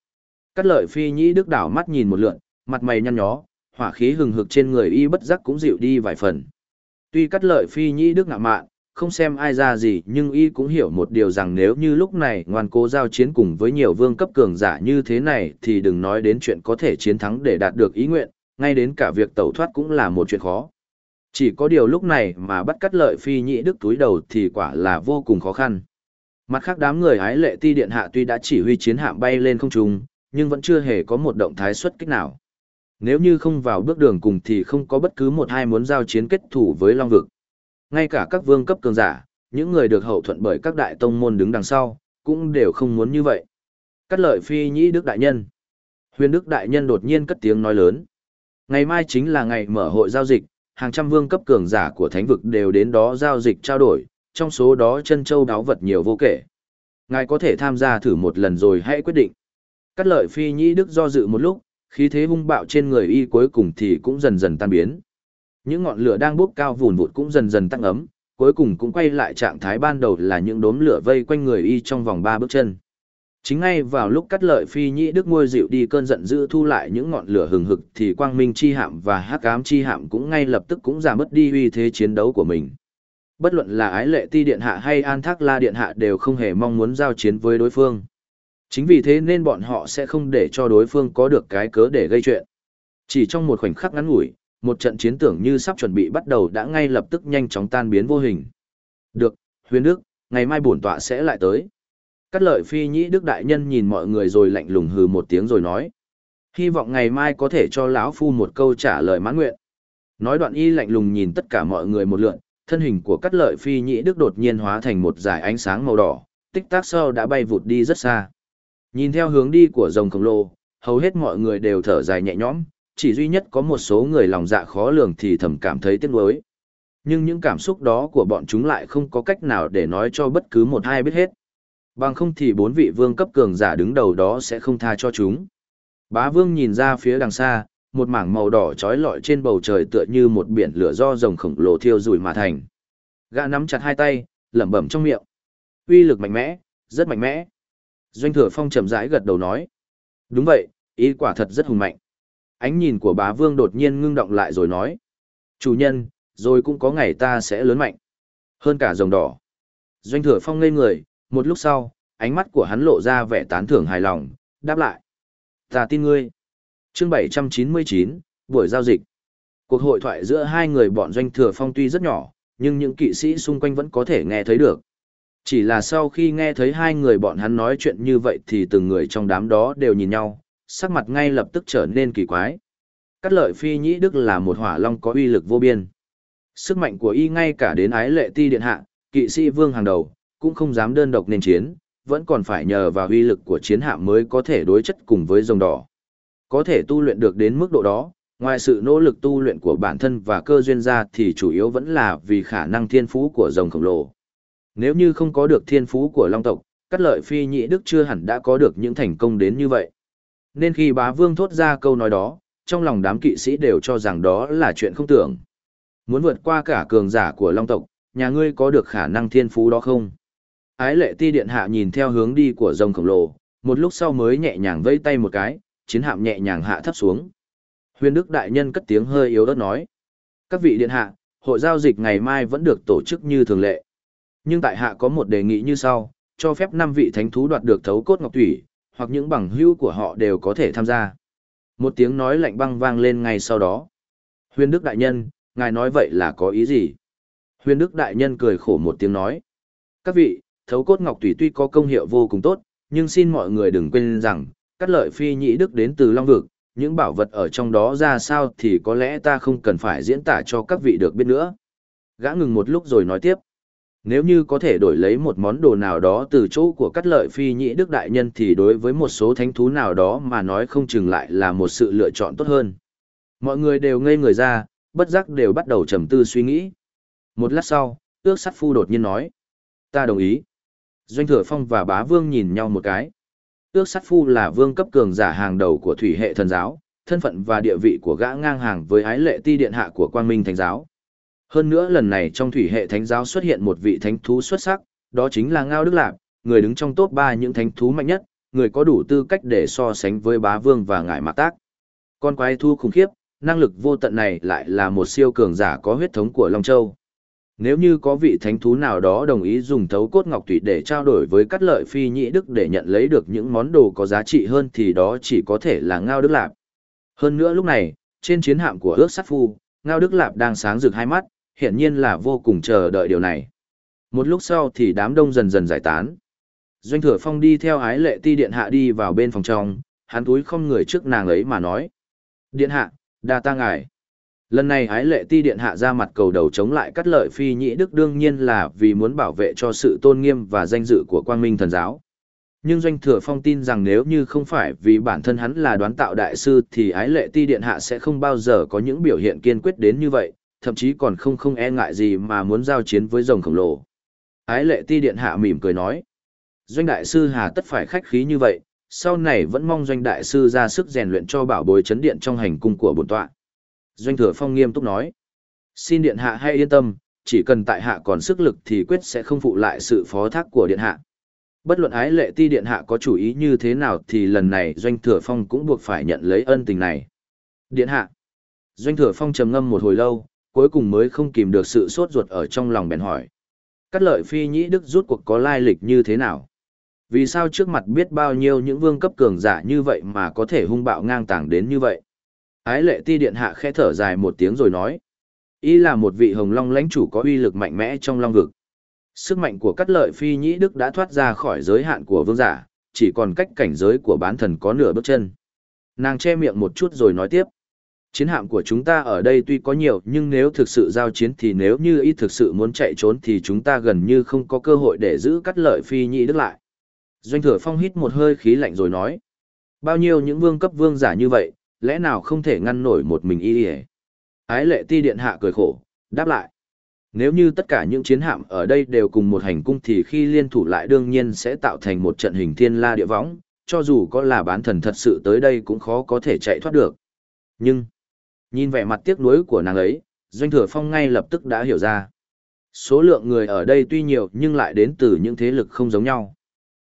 Cắt lợi phi nhĩ đức đảo mắt nhìn một lượn, mặt mày nhăn nhó, hỏa khí hừng hực trên người y bất giác cũng dịu đi vài phần. Tuy cắt lợi phi nhĩ đức ngạ mạn, không xem ai ra gì nhưng y cũng hiểu một điều rằng nếu như lúc này ngoan cố giao chiến cùng với nhiều vương cấp cường giả như thế này thì đừng nói đến chuyện có thể chiến thắng để đạt được ý nguyện, ngay đến cả việc tẩu thoát cũng là một chuyện khó. Chỉ có điều lúc này mà bắt cắt lợi phi nhị đức túi đầu thì quả là vô cùng khó khăn. Mặt khác đám người ái lệ ti điện hạ tuy đã chỉ huy chiến hạm bay lên không trung, nhưng vẫn chưa hề có một động thái xuất kích nào. Nếu như không vào bước đường cùng thì không có bất cứ một hai muốn giao chiến kết thủ với Long Vực. Ngay cả các vương cấp cường giả, những người được hậu thuận bởi các đại tông môn đứng đằng sau, cũng đều không muốn như vậy. Cắt lợi phi nhĩ Đức Đại Nhân. Huyền Đức Đại Nhân đột nhiên cất tiếng nói lớn. Ngày mai chính là ngày mở hội giao dịch, hàng trăm vương cấp cường giả của thánh vực đều đến đó giao dịch trao đổi, trong số đó chân châu đáo vật nhiều vô kể. Ngài có thể tham gia thử một lần rồi hãy quyết định. Cắt lợi phi nhĩ đức do dự một lúc, khí thế hung bạo trên người y cuối cùng thì cũng dần dần tan biến. Những ngọn lửa đang bốc cao vùn vụt cũng dần dần tăng ấm, cuối cùng cũng quay lại trạng thái ban đầu là những đốm lửa vây quanh người y trong vòng ba bước chân. Chính ngay vào lúc cắt lợi phi nhĩ đức ngôi dịu đi cơn giận dữ thu lại những ngọn lửa hừng hực thì quang minh chi hạm và hắc ám chi hạm cũng ngay lập tức cũng giảm mất đi uy thế chiến đấu của mình. Bất luận là ái lệ ti điện hạ hay an thác la điện hạ đều không hề mong muốn giao chiến với đối phương. Chính vì thế nên bọn họ sẽ không để cho đối phương có được cái cớ để gây chuyện. Chỉ trong một khoảnh khắc ngắn ngủi, một trận chiến tưởng như sắp chuẩn bị bắt đầu đã ngay lập tức nhanh chóng tan biến vô hình. Được, huyền đức, ngày mai bổn tọa sẽ lại tới. Cắt lợi phi nhĩ đức đại nhân nhìn mọi người rồi lạnh lùng hừ một tiếng rồi nói. Hy vọng ngày mai có thể cho lão phu một câu trả lời mãn nguyện. Nói đoạn y lạnh lùng nhìn tất cả mọi người một lượn, thân hình của cắt lợi phi nhĩ đức đột nhiên hóa thành một dải ánh sáng màu đỏ, tích tác sau đã bay vụt đi rất xa. Nhìn theo hướng đi của rồng khổng lồ, hầu hết mọi người đều thở dài nhẹ nhõm, chỉ duy nhất có một số người lòng dạ khó lường thì thầm cảm thấy tiếc nuối. Nhưng những cảm xúc đó của bọn chúng lại không có cách nào để nói cho bất cứ một ai biết hết. Bằng không thì bốn vị vương cấp cường giả đứng đầu đó sẽ không tha cho chúng. Bá vương nhìn ra phía đằng xa, một mảng màu đỏ trói lọi trên bầu trời tựa như một biển lửa do rồng khổng lồ thiêu rủi mà thành. Gã nắm chặt hai tay, lẩm bẩm trong miệng. Uy lực mạnh mẽ, rất mạnh mẽ. Doanh thừa phong chậm rãi gật đầu nói. Đúng vậy, ý quả thật rất hùng mạnh. Ánh nhìn của bá vương đột nhiên ngưng động lại rồi nói. Chủ nhân, rồi cũng có ngày ta sẽ lớn mạnh. Hơn cả rồng đỏ. Doanh thừa phong ngây người, một lúc sau, ánh mắt của hắn lộ ra vẻ tán thưởng hài lòng, đáp lại. Ta tin ngươi. Chương 799, buổi giao dịch. Cuộc hội thoại giữa hai người bọn doanh thừa phong tuy rất nhỏ, nhưng những kỵ sĩ xung quanh vẫn có thể nghe thấy được. Chỉ là sau khi nghe thấy hai người bọn hắn nói chuyện như vậy thì từng người trong đám đó đều nhìn nhau, sắc mặt ngay lập tức trở nên kỳ quái. Cát lợi phi nhĩ đức là một hỏa long có uy lực vô biên. Sức mạnh của y ngay cả đến ái lệ ti điện hạ, kỵ sĩ vương hàng đầu, cũng không dám đơn độc nên chiến, vẫn còn phải nhờ vào uy lực của chiến hạm mới có thể đối chất cùng với rồng đỏ. Có thể tu luyện được đến mức độ đó, ngoài sự nỗ lực tu luyện của bản thân và cơ duyên ra thì chủ yếu vẫn là vì khả năng thiên phú của rồng khổng lồ. Nếu như không có được thiên phú của long tộc, cắt lợi phi nhị đức chưa hẳn đã có được những thành công đến như vậy. Nên khi bá vương thốt ra câu nói đó, trong lòng đám kỵ sĩ đều cho rằng đó là chuyện không tưởng. Muốn vượt qua cả cường giả của long tộc, nhà ngươi có được khả năng thiên phú đó không? Ái lệ ti điện hạ nhìn theo hướng đi của rồng khổng lồ, một lúc sau mới nhẹ nhàng vây tay một cái, chiến hạm nhẹ nhàng hạ thấp xuống. Huyền Đức Đại Nhân cất tiếng hơi yếu ớt nói. Các vị điện hạ, hội giao dịch ngày mai vẫn được tổ chức như thường lệ. Nhưng tại hạ có một đề nghị như sau, cho phép năm vị thánh thú đoạt được thấu cốt ngọc thủy, hoặc những bằng hữu của họ đều có thể tham gia. Một tiếng nói lạnh băng vang lên ngay sau đó. Huyền Đức Đại Nhân, ngài nói vậy là có ý gì? Huyền Đức Đại Nhân cười khổ một tiếng nói. Các vị, thấu cốt ngọc thủy tuy có công hiệu vô cùng tốt, nhưng xin mọi người đừng quên rằng, cắt lợi phi nhĩ đức đến từ Long Vực, những bảo vật ở trong đó ra sao thì có lẽ ta không cần phải diễn tả cho các vị được biết nữa. Gã ngừng một lúc rồi nói tiếp. Nếu như có thể đổi lấy một món đồ nào đó từ chỗ của cắt lợi phi nhĩ đức đại nhân thì đối với một số thánh thú nào đó mà nói không chừng lại là một sự lựa chọn tốt hơn. Mọi người đều ngây người ra, bất giác đều bắt đầu trầm tư suy nghĩ. Một lát sau, ước sắt phu đột nhiên nói. Ta đồng ý. Doanh thừa phong và bá vương nhìn nhau một cái. Ước sắt phu là vương cấp cường giả hàng đầu của thủy hệ thần giáo, thân phận và địa vị của gã ngang hàng với ái lệ ti điện hạ của quang minh thánh giáo. Hơn nữa lần này trong thủy hệ thánh giáo xuất hiện một vị thánh thú xuất sắc, đó chính là Ngao Đức Lạp, người đứng trong top 3 những thánh thú mạnh nhất, người có đủ tư cách để so sánh với bá vương và ngải mạc tác. Con quái thu khủng khiếp, năng lực vô tận này lại là một siêu cường giả có huyết thống của Long Châu. Nếu như có vị thánh thú nào đó đồng ý dùng thấu cốt ngọc thủy để trao đổi với cắt lợi phi nhị đức để nhận lấy được những món đồ có giá trị hơn thì đó chỉ có thể là Ngao Đức Lạp. Hơn nữa lúc này, trên chiến hạm của ước sát phu, Ngao Đức Lạp đang sáng rực hai mắt, hiển nhiên là vô cùng chờ đợi điều này. Một lúc sau thì đám đông dần dần giải tán. Doanh thừa phong đi theo ái lệ ti điện hạ đi vào bên phòng trong, hắn túi không người trước nàng ấy mà nói. Điện hạ, đa ta ngài. Lần này ái lệ ti điện hạ ra mặt cầu đầu chống lại cắt lợi phi nhĩ đức đương nhiên là vì muốn bảo vệ cho sự tôn nghiêm và danh dự của quang minh thần giáo. Nhưng doanh thừa phong tin rằng nếu như không phải vì bản thân hắn là đoán tạo đại sư thì ái lệ ti điện hạ sẽ không bao giờ có những biểu hiện kiên quyết đến như vậy, thậm chí còn không không e ngại gì mà muốn giao chiến với rồng khổng lồ. Ái lệ ti điện hạ mỉm cười nói. Doanh đại sư hà tất phải khách khí như vậy, sau này vẫn mong doanh đại sư ra sức rèn luyện cho bảo bối chấn điện trong hành cung của bổn tọa. Doanh thừa phong nghiêm túc nói. Xin điện hạ hay yên tâm, chỉ cần tại hạ còn sức lực thì quyết sẽ không phụ lại sự phó thác của điện hạ. Bất luận ái lệ ti điện hạ có chủ ý như thế nào thì lần này doanh thừa phong cũng buộc phải nhận lấy ân tình này. Điện hạ. Doanh thừa phong trầm ngâm một hồi lâu, cuối cùng mới không kìm được sự sốt ruột ở trong lòng bèn hỏi. Cắt lợi phi nhĩ đức rút cuộc có lai lịch như thế nào? Vì sao trước mặt biết bao nhiêu những vương cấp cường giả như vậy mà có thể hung bạo ngang tàng đến như vậy? Ái lệ ti điện hạ khẽ thở dài một tiếng rồi nói. Y là một vị hồng long lãnh chủ có uy lực mạnh mẽ trong long vực. Sức mạnh của cắt lợi phi nhĩ đức đã thoát ra khỏi giới hạn của vương giả, chỉ còn cách cảnh giới của bán thần có nửa bước chân. Nàng che miệng một chút rồi nói tiếp. Chiến hạm của chúng ta ở đây tuy có nhiều nhưng nếu thực sự giao chiến thì nếu như y thực sự muốn chạy trốn thì chúng ta gần như không có cơ hội để giữ cắt lợi phi nhị đức lại. Doanh thừa phong hít một hơi khí lạnh rồi nói. Bao nhiêu những vương cấp vương giả như vậy, lẽ nào không thể ngăn nổi một mình y ỉa ái lệ ti điện hạ cười khổ đáp lại nếu như tất cả những chiến hạm ở đây đều cùng một hành cung thì khi liên thủ lại đương nhiên sẽ tạo thành một trận hình thiên la địa võng cho dù có là bán thần thật sự tới đây cũng khó có thể chạy thoát được nhưng nhìn vẻ mặt tiếc nuối của nàng ấy doanh thừa phong ngay lập tức đã hiểu ra số lượng người ở đây tuy nhiều nhưng lại đến từ những thế lực không giống nhau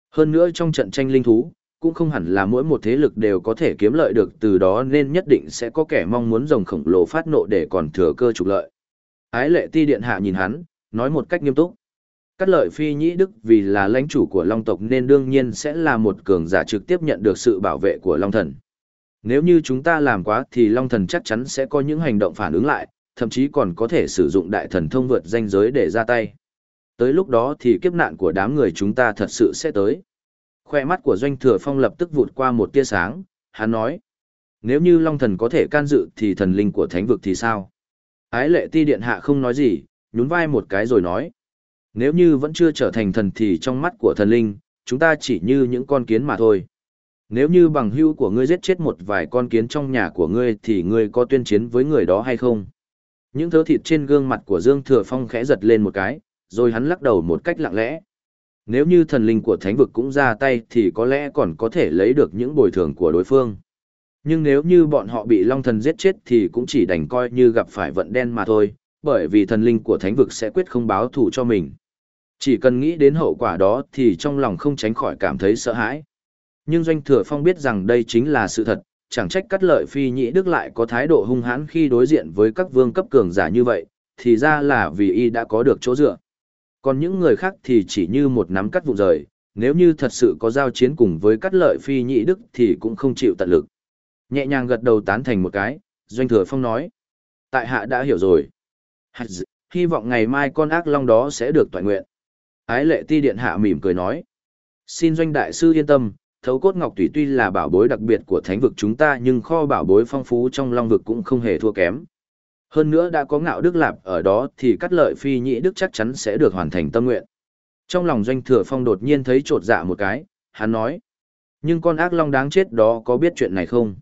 hơn nữa trong trận tranh linh thú cũng không hẳn là mỗi một thế lực đều có thể kiếm lợi được từ đó nên nhất định sẽ có kẻ mong muốn rồng khổng lồ phát nộ để còn thừa cơ trục lợi. Ái lệ ti điện hạ nhìn hắn, nói một cách nghiêm túc. Cắt lợi phi nhĩ đức vì là lãnh chủ của Long tộc nên đương nhiên sẽ là một cường giả trực tiếp nhận được sự bảo vệ của Long thần. Nếu như chúng ta làm quá thì Long thần chắc chắn sẽ có những hành động phản ứng lại, thậm chí còn có thể sử dụng đại thần thông vượt danh giới để ra tay. Tới lúc đó thì kiếp nạn của đám người chúng ta thật sự sẽ tới. Khoe mắt của Doanh Thừa Phong lập tức vụt qua một tia sáng, hắn nói. Nếu như Long Thần có thể can dự thì thần linh của thánh vực thì sao? Ái lệ ti điện hạ không nói gì, nhún vai một cái rồi nói. Nếu như vẫn chưa trở thành thần thì trong mắt của thần linh, chúng ta chỉ như những con kiến mà thôi. Nếu như bằng hữu của ngươi giết chết một vài con kiến trong nhà của ngươi thì ngươi có tuyên chiến với người đó hay không? Những thớ thịt trên gương mặt của Dương Thừa Phong khẽ giật lên một cái, rồi hắn lắc đầu một cách lặng lẽ. Nếu như thần linh của thánh vực cũng ra tay thì có lẽ còn có thể lấy được những bồi thường của đối phương. Nhưng nếu như bọn họ bị long thần giết chết thì cũng chỉ đành coi như gặp phải vận đen mà thôi, bởi vì thần linh của thánh vực sẽ quyết không báo thù cho mình. Chỉ cần nghĩ đến hậu quả đó thì trong lòng không tránh khỏi cảm thấy sợ hãi. Nhưng Doanh Thừa Phong biết rằng đây chính là sự thật, chẳng trách cắt lợi phi nhĩ đức lại có thái độ hung hãn khi đối diện với các vương cấp cường giả như vậy, thì ra là vì y đã có được chỗ dựa. Còn những người khác thì chỉ như một nắm cắt vụ rời, nếu như thật sự có giao chiến cùng với cắt lợi phi nhị đức thì cũng không chịu tận lực. Nhẹ nhàng gật đầu tán thành một cái, Doanh Thừa Phong nói. Tại hạ đã hiểu rồi. Hy vọng ngày mai con ác long đó sẽ được toàn nguyện. Ái lệ ti điện hạ mỉm cười nói. Xin Doanh Đại Sư yên tâm, thấu cốt ngọc tùy tuy là bảo bối đặc biệt của thánh vực chúng ta nhưng kho bảo bối phong phú trong long vực cũng không hề thua kém. Hơn nữa đã có ngạo đức lạp ở đó thì cắt lợi phi nhị đức chắc chắn sẽ được hoàn thành tâm nguyện. Trong lòng doanh thừa phong đột nhiên thấy trột dạ một cái, hắn nói. Nhưng con ác long đáng chết đó có biết chuyện này không?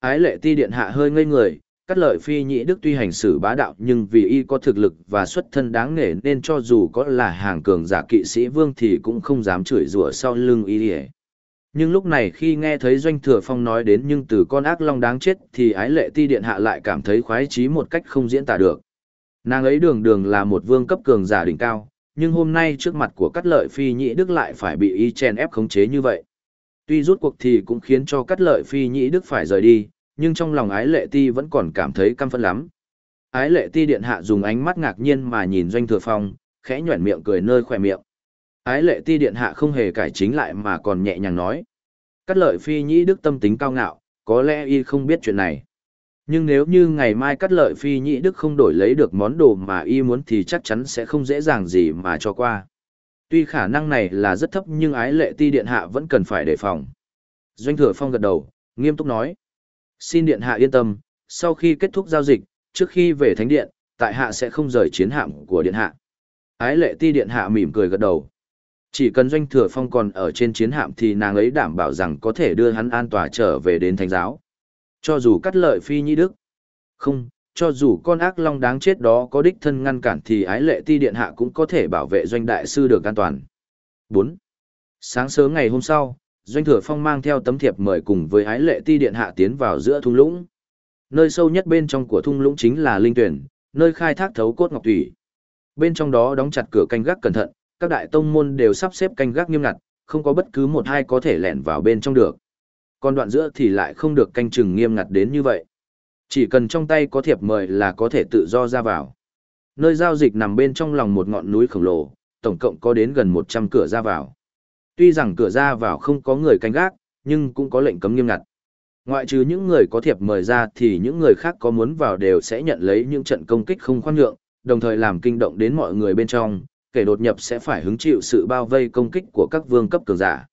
Ái lệ ti điện hạ hơi ngây người, cắt lợi phi nhị đức tuy hành xử bá đạo nhưng vì y có thực lực và xuất thân đáng nể nên cho dù có là hàng cường giả kỵ sĩ vương thì cũng không dám chửi rủa sau lưng y nhưng lúc này khi nghe thấy Doanh Thừa Phong nói đến nhưng từ con ác long đáng chết thì ái lệ ti điện hạ lại cảm thấy khoái trí một cách không diễn tả được. Nàng ấy đường đường là một vương cấp cường giả đỉnh cao, nhưng hôm nay trước mặt của cắt lợi phi nhị đức lại phải bị y chen ép khống chế như vậy. Tuy rút cuộc thì cũng khiến cho cắt lợi phi nhị đức phải rời đi, nhưng trong lòng ái lệ ti vẫn còn cảm thấy căm phẫn lắm. Ái lệ ti điện hạ dùng ánh mắt ngạc nhiên mà nhìn Doanh Thừa Phong, khẽ nhuẩn miệng cười nơi khỏe miệng. Ái lệ ti điện hạ không hề cải chính lại mà còn nhẹ nhàng nói. Cắt lợi phi nhĩ đức tâm tính cao ngạo, có lẽ y không biết chuyện này. Nhưng nếu như ngày mai cắt lợi phi nhĩ đức không đổi lấy được món đồ mà y muốn thì chắc chắn sẽ không dễ dàng gì mà cho qua. Tuy khả năng này là rất thấp nhưng ái lệ ti điện hạ vẫn cần phải đề phòng. Doanh thừa phong gật đầu, nghiêm túc nói. Xin điện hạ yên tâm, sau khi kết thúc giao dịch, trước khi về thánh điện, tại hạ sẽ không rời chiến hạm của điện hạ. Ái lệ ti điện hạ mỉm cười gật đầu. Chỉ cần doanh thừa phong còn ở trên chiến hạm thì nàng ấy đảm bảo rằng có thể đưa hắn an tòa trở về đến thánh giáo. Cho dù cắt lợi phi nhi đức. Không, cho dù con ác long đáng chết đó có đích thân ngăn cản thì ái lệ ti điện hạ cũng có thể bảo vệ doanh đại sư được an toàn. 4. Sáng sớm ngày hôm sau, doanh thừa phong mang theo tấm thiệp mời cùng với ái lệ ti điện hạ tiến vào giữa thung lũng. Nơi sâu nhất bên trong của thung lũng chính là linh tuyển, nơi khai thác thấu cốt ngọc thủy. Bên trong đó đóng chặt cửa canh gác cẩn thận, các đại tông môn đều sắp xếp canh gác nghiêm ngặt, không có bất cứ một hai có thể lẻn vào bên trong được. Còn đoạn giữa thì lại không được canh chừng nghiêm ngặt đến như vậy. Chỉ cần trong tay có thiệp mời là có thể tự do ra vào. Nơi giao dịch nằm bên trong lòng một ngọn núi khổng lồ, tổng cộng có đến gần 100 cửa ra vào. Tuy rằng cửa ra vào không có người canh gác, nhưng cũng có lệnh cấm nghiêm ngặt. Ngoại trừ những người có thiệp mời ra thì những người khác có muốn vào đều sẽ nhận lấy những trận công kích không khoan nhượng, đồng thời làm kinh động đến mọi người bên trong, kẻ đột nhập sẽ phải hứng chịu sự bao vây công kích của các vương cấp cường giả.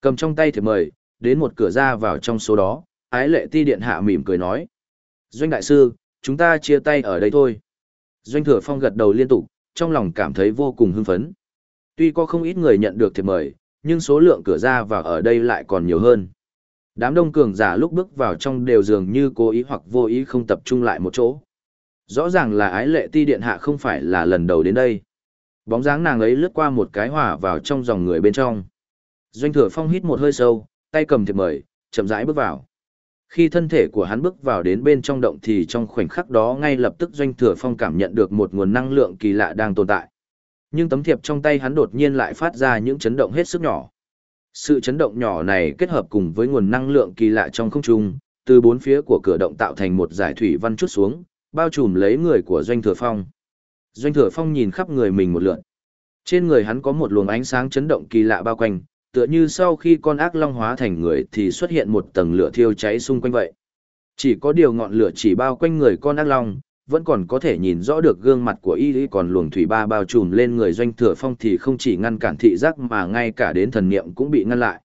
Cầm trong tay thì mời, đến một cửa ra vào trong số đó, ái lệ ti điện hạ mỉm cười nói. Doanh đại sư, chúng ta chia tay ở đây thôi. Doanh thừa phong gật đầu liên tục, trong lòng cảm thấy vô cùng hưng phấn. Tuy có không ít người nhận được thiệp mời, nhưng số lượng cửa ra vào ở đây lại còn nhiều hơn. Đám đông cường giả lúc bước vào trong đều dường như cố ý hoặc vô ý không tập trung lại một chỗ. Rõ ràng là ái lệ ti điện hạ không phải là lần đầu đến đây. Bóng dáng nàng ấy lướt qua một cái hỏa vào trong dòng người bên trong. Doanh thừa phong hít một hơi sâu, tay cầm thiệp mời, chậm rãi bước vào. Khi thân thể của hắn bước vào đến bên trong động thì trong khoảnh khắc đó ngay lập tức doanh thừa phong cảm nhận được một nguồn năng lượng kỳ lạ đang tồn tại. Nhưng tấm thiệp trong tay hắn đột nhiên lại phát ra những chấn động hết sức nhỏ. Sự chấn động nhỏ này kết hợp cùng với nguồn năng lượng kỳ lạ trong không trung, từ bốn phía của cửa động tạo thành một giải thủy văn chút xuống, bao trùm lấy người của Doanh Thừa Phong. Doanh Thừa Phong nhìn khắp người mình một lượt. Trên người hắn có một luồng ánh sáng chấn động kỳ lạ bao quanh, tựa như sau khi con ác long hóa thành người thì xuất hiện một tầng lửa thiêu cháy xung quanh vậy. Chỉ có điều ngọn lửa chỉ bao quanh người con ác long, vẫn còn có thể nhìn rõ được gương mặt của y còn luồng thủy ba bao trùm lên người doanh thừa phong thì không chỉ ngăn cản thị giác mà ngay cả đến thần niệm cũng bị ngăn lại.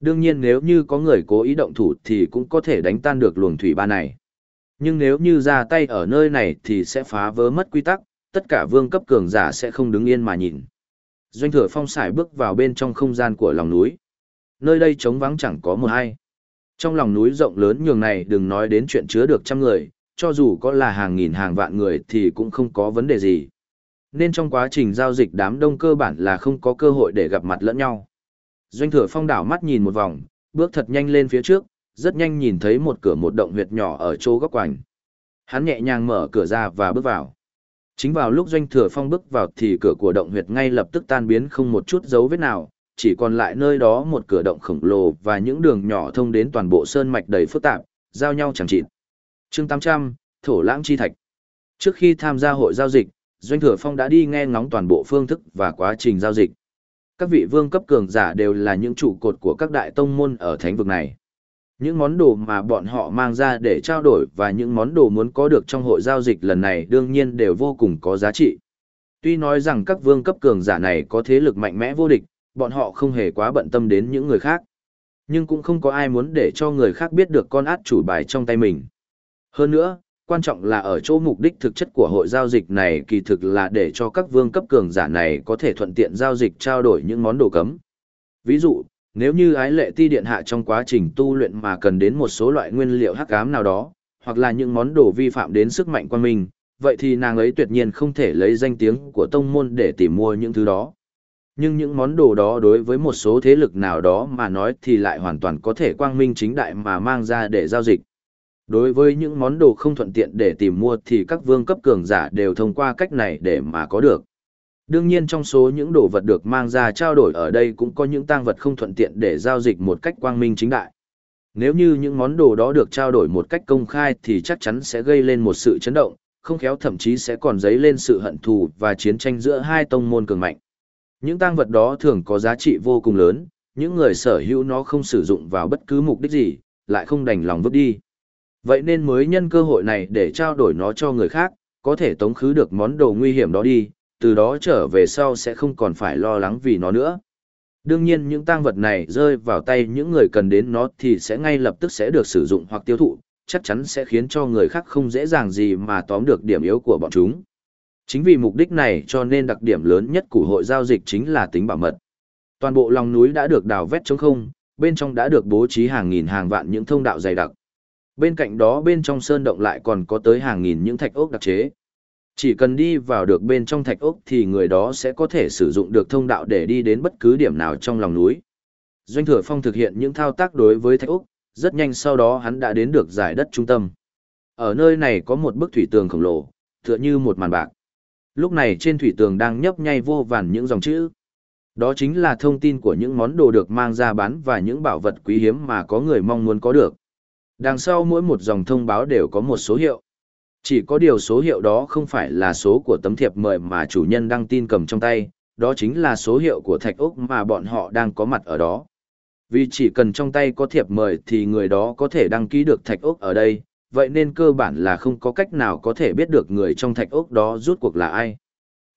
Đương nhiên nếu như có người cố ý động thủ thì cũng có thể đánh tan được luồng thủy ba này. Nhưng nếu như ra tay ở nơi này thì sẽ phá vỡ mất quy tắc, tất cả vương cấp cường giả sẽ không đứng yên mà nhìn. Doanh thừa phong xài bước vào bên trong không gian của lòng núi. Nơi đây trống vắng chẳng có một ai. Trong lòng núi rộng lớn nhường này đừng nói đến chuyện chứa được trăm người, cho dù có là hàng nghìn hàng vạn người thì cũng không có vấn đề gì. Nên trong quá trình giao dịch đám đông cơ bản là không có cơ hội để gặp mặt lẫn nhau. Doanh thừa phong đảo mắt nhìn một vòng, bước thật nhanh lên phía trước, rất nhanh nhìn thấy một cửa một động huyệt nhỏ ở chỗ góc quảnh. Hắn nhẹ nhàng mở cửa ra và bước vào. Chính vào lúc doanh thừa phong bước vào thì cửa của động huyệt ngay lập tức tan biến không một chút dấu vết nào, chỉ còn lại nơi đó một cửa động khổng lồ và những đường nhỏ thông đến toàn bộ sơn mạch đầy phức tạp, giao nhau chẳng chịt chương 800, Thổ Lãng Chi Thạch. Trước khi tham gia hội giao dịch, Doanh Thừa Phong đã đi nghe ngóng toàn bộ phương thức và quá trình giao dịch. Các vị vương cấp cường giả đều là những trụ cột của các đại tông môn ở thánh vực này. Những món đồ mà bọn họ mang ra để trao đổi và những món đồ muốn có được trong hội giao dịch lần này đương nhiên đều vô cùng có giá trị. Tuy nói rằng các vương cấp cường giả này có thế lực mạnh mẽ vô địch, bọn họ không hề quá bận tâm đến những người khác. Nhưng cũng không có ai muốn để cho người khác biết được con át chủ bài trong tay mình. Hơn nữa, quan trọng là ở chỗ mục đích thực chất của hội giao dịch này kỳ thực là để cho các vương cấp cường giả này có thể thuận tiện giao dịch trao đổi những món đồ cấm. Ví dụ, nếu như ái lệ ti điện hạ trong quá trình tu luyện mà cần đến một số loại nguyên liệu hắc ám nào đó, hoặc là những món đồ vi phạm đến sức mạnh quan minh, vậy thì nàng ấy tuyệt nhiên không thể lấy danh tiếng của tông môn để tìm mua những thứ đó. Nhưng những món đồ đó đối với một số thế lực nào đó mà nói thì lại hoàn toàn có thể quang minh chính đại mà mang ra để giao dịch. Đối với những món đồ không thuận tiện để tìm mua thì các vương cấp cường giả đều thông qua cách này để mà có được. Đương nhiên trong số những đồ vật được mang ra trao đổi ở đây cũng có những tang vật không thuận tiện để giao dịch một cách quang minh chính đại. Nếu như những món đồ đó được trao đổi một cách công khai thì chắc chắn sẽ gây lên một sự chấn động, không khéo thậm chí sẽ còn dấy lên sự hận thù và chiến tranh giữa hai tông môn cường mạnh. Những tang vật đó thường có giá trị vô cùng lớn, những người sở hữu nó không sử dụng vào bất cứ mục đích gì, lại không đành lòng vứt đi. Vậy nên mới nhân cơ hội này để trao đổi nó cho người khác, có thể tống khứ được món đồ nguy hiểm đó đi, từ đó trở về sau sẽ không còn phải lo lắng vì nó nữa. Đương nhiên những tang vật này rơi vào tay những người cần đến nó thì sẽ ngay lập tức sẽ được sử dụng hoặc tiêu thụ, chắc chắn sẽ khiến cho người khác không dễ dàng gì mà tóm được điểm yếu của bọn chúng. Chính vì mục đích này cho nên đặc điểm lớn nhất của hội giao dịch chính là tính bảo mật. Toàn bộ lòng núi đã được đào vét trống không, bên trong đã được bố trí hàng nghìn hàng vạn những thông đạo dày đặc. Bên cạnh đó bên trong sơn động lại còn có tới hàng nghìn những thạch ốc đặc chế. Chỉ cần đi vào được bên trong thạch ốc thì người đó sẽ có thể sử dụng được thông đạo để đi đến bất cứ điểm nào trong lòng núi. Doanh Thừa Phong thực hiện những thao tác đối với thạch ốc, rất nhanh sau đó hắn đã đến được giải đất trung tâm. Ở nơi này có một bức thủy tường khổng lồ, tựa như một màn bạc. Lúc này trên thủy tường đang nhấp nhay vô vàn những dòng chữ. Đó chính là thông tin của những món đồ được mang ra bán và những bảo vật quý hiếm mà có người mong muốn có được. Đằng sau mỗi một dòng thông báo đều có một số hiệu. Chỉ có điều số hiệu đó không phải là số của tấm thiệp mời mà chủ nhân đăng tin cầm trong tay, đó chính là số hiệu của thạch ốc mà bọn họ đang có mặt ở đó. Vì chỉ cần trong tay có thiệp mời thì người đó có thể đăng ký được thạch ốc ở đây, vậy nên cơ bản là không có cách nào có thể biết được người trong thạch ốc đó rút cuộc là ai.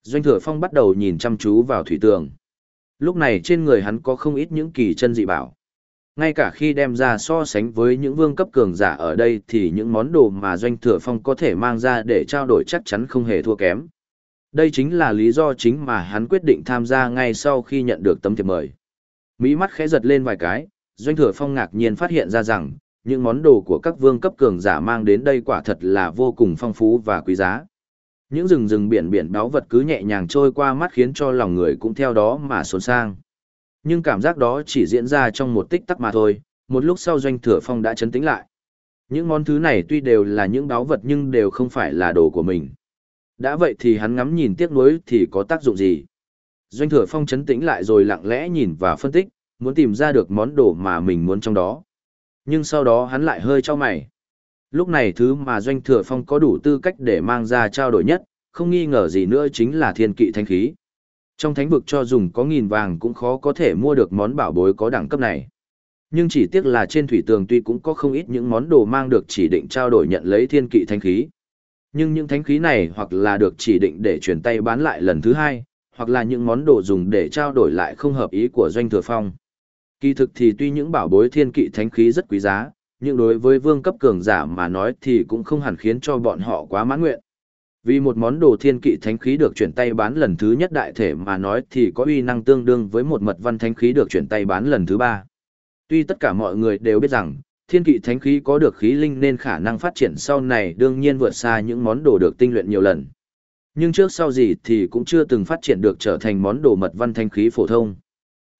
Doanh thừa phong bắt đầu nhìn chăm chú vào thủy tường. Lúc này trên người hắn có không ít những kỳ chân dị bảo. Ngay cả khi đem ra so sánh với những vương cấp cường giả ở đây thì những món đồ mà doanh thừa phong có thể mang ra để trao đổi chắc chắn không hề thua kém. Đây chính là lý do chính mà hắn quyết định tham gia ngay sau khi nhận được tấm thiệp mời. Mỹ mắt khẽ giật lên vài cái, doanh thừa phong ngạc nhiên phát hiện ra rằng, những món đồ của các vương cấp cường giả mang đến đây quả thật là vô cùng phong phú và quý giá. Những rừng rừng biển biển báu vật cứ nhẹ nhàng trôi qua mắt khiến cho lòng người cũng theo đó mà xốn sang. Nhưng cảm giác đó chỉ diễn ra trong một tích tắc mà thôi, một lúc sau doanh thừa phong đã chấn tĩnh lại. Những món thứ này tuy đều là những báu vật nhưng đều không phải là đồ của mình. Đã vậy thì hắn ngắm nhìn tiếc nuối thì có tác dụng gì? Doanh thừa phong chấn tĩnh lại rồi lặng lẽ nhìn và phân tích, muốn tìm ra được món đồ mà mình muốn trong đó. Nhưng sau đó hắn lại hơi cho mày. Lúc này thứ mà Doanh Thừa Phong có đủ tư cách để mang ra trao đổi nhất, không nghi ngờ gì nữa chính là thiên kỵ thanh khí. Trong thánh vực cho dùng có nghìn vàng cũng khó có thể mua được món bảo bối có đẳng cấp này. Nhưng chỉ tiếc là trên thủy tường tuy cũng có không ít những món đồ mang được chỉ định trao đổi nhận lấy thiên kỵ thánh khí. Nhưng những thánh khí này hoặc là được chỉ định để chuyển tay bán lại lần thứ hai, hoặc là những món đồ dùng để trao đổi lại không hợp ý của doanh thừa phong. Kỳ thực thì tuy những bảo bối thiên kỵ thánh khí rất quý giá, nhưng đối với vương cấp cường giả mà nói thì cũng không hẳn khiến cho bọn họ quá mãn nguyện. Vì một món đồ thiên kỵ thánh khí được chuyển tay bán lần thứ nhất đại thể mà nói thì có uy năng tương đương với một mật văn thánh khí được chuyển tay bán lần thứ ba. Tuy tất cả mọi người đều biết rằng, thiên kỵ thánh khí có được khí linh nên khả năng phát triển sau này đương nhiên vượt xa những món đồ được tinh luyện nhiều lần. Nhưng trước sau gì thì cũng chưa từng phát triển được trở thành món đồ mật văn thánh khí phổ thông.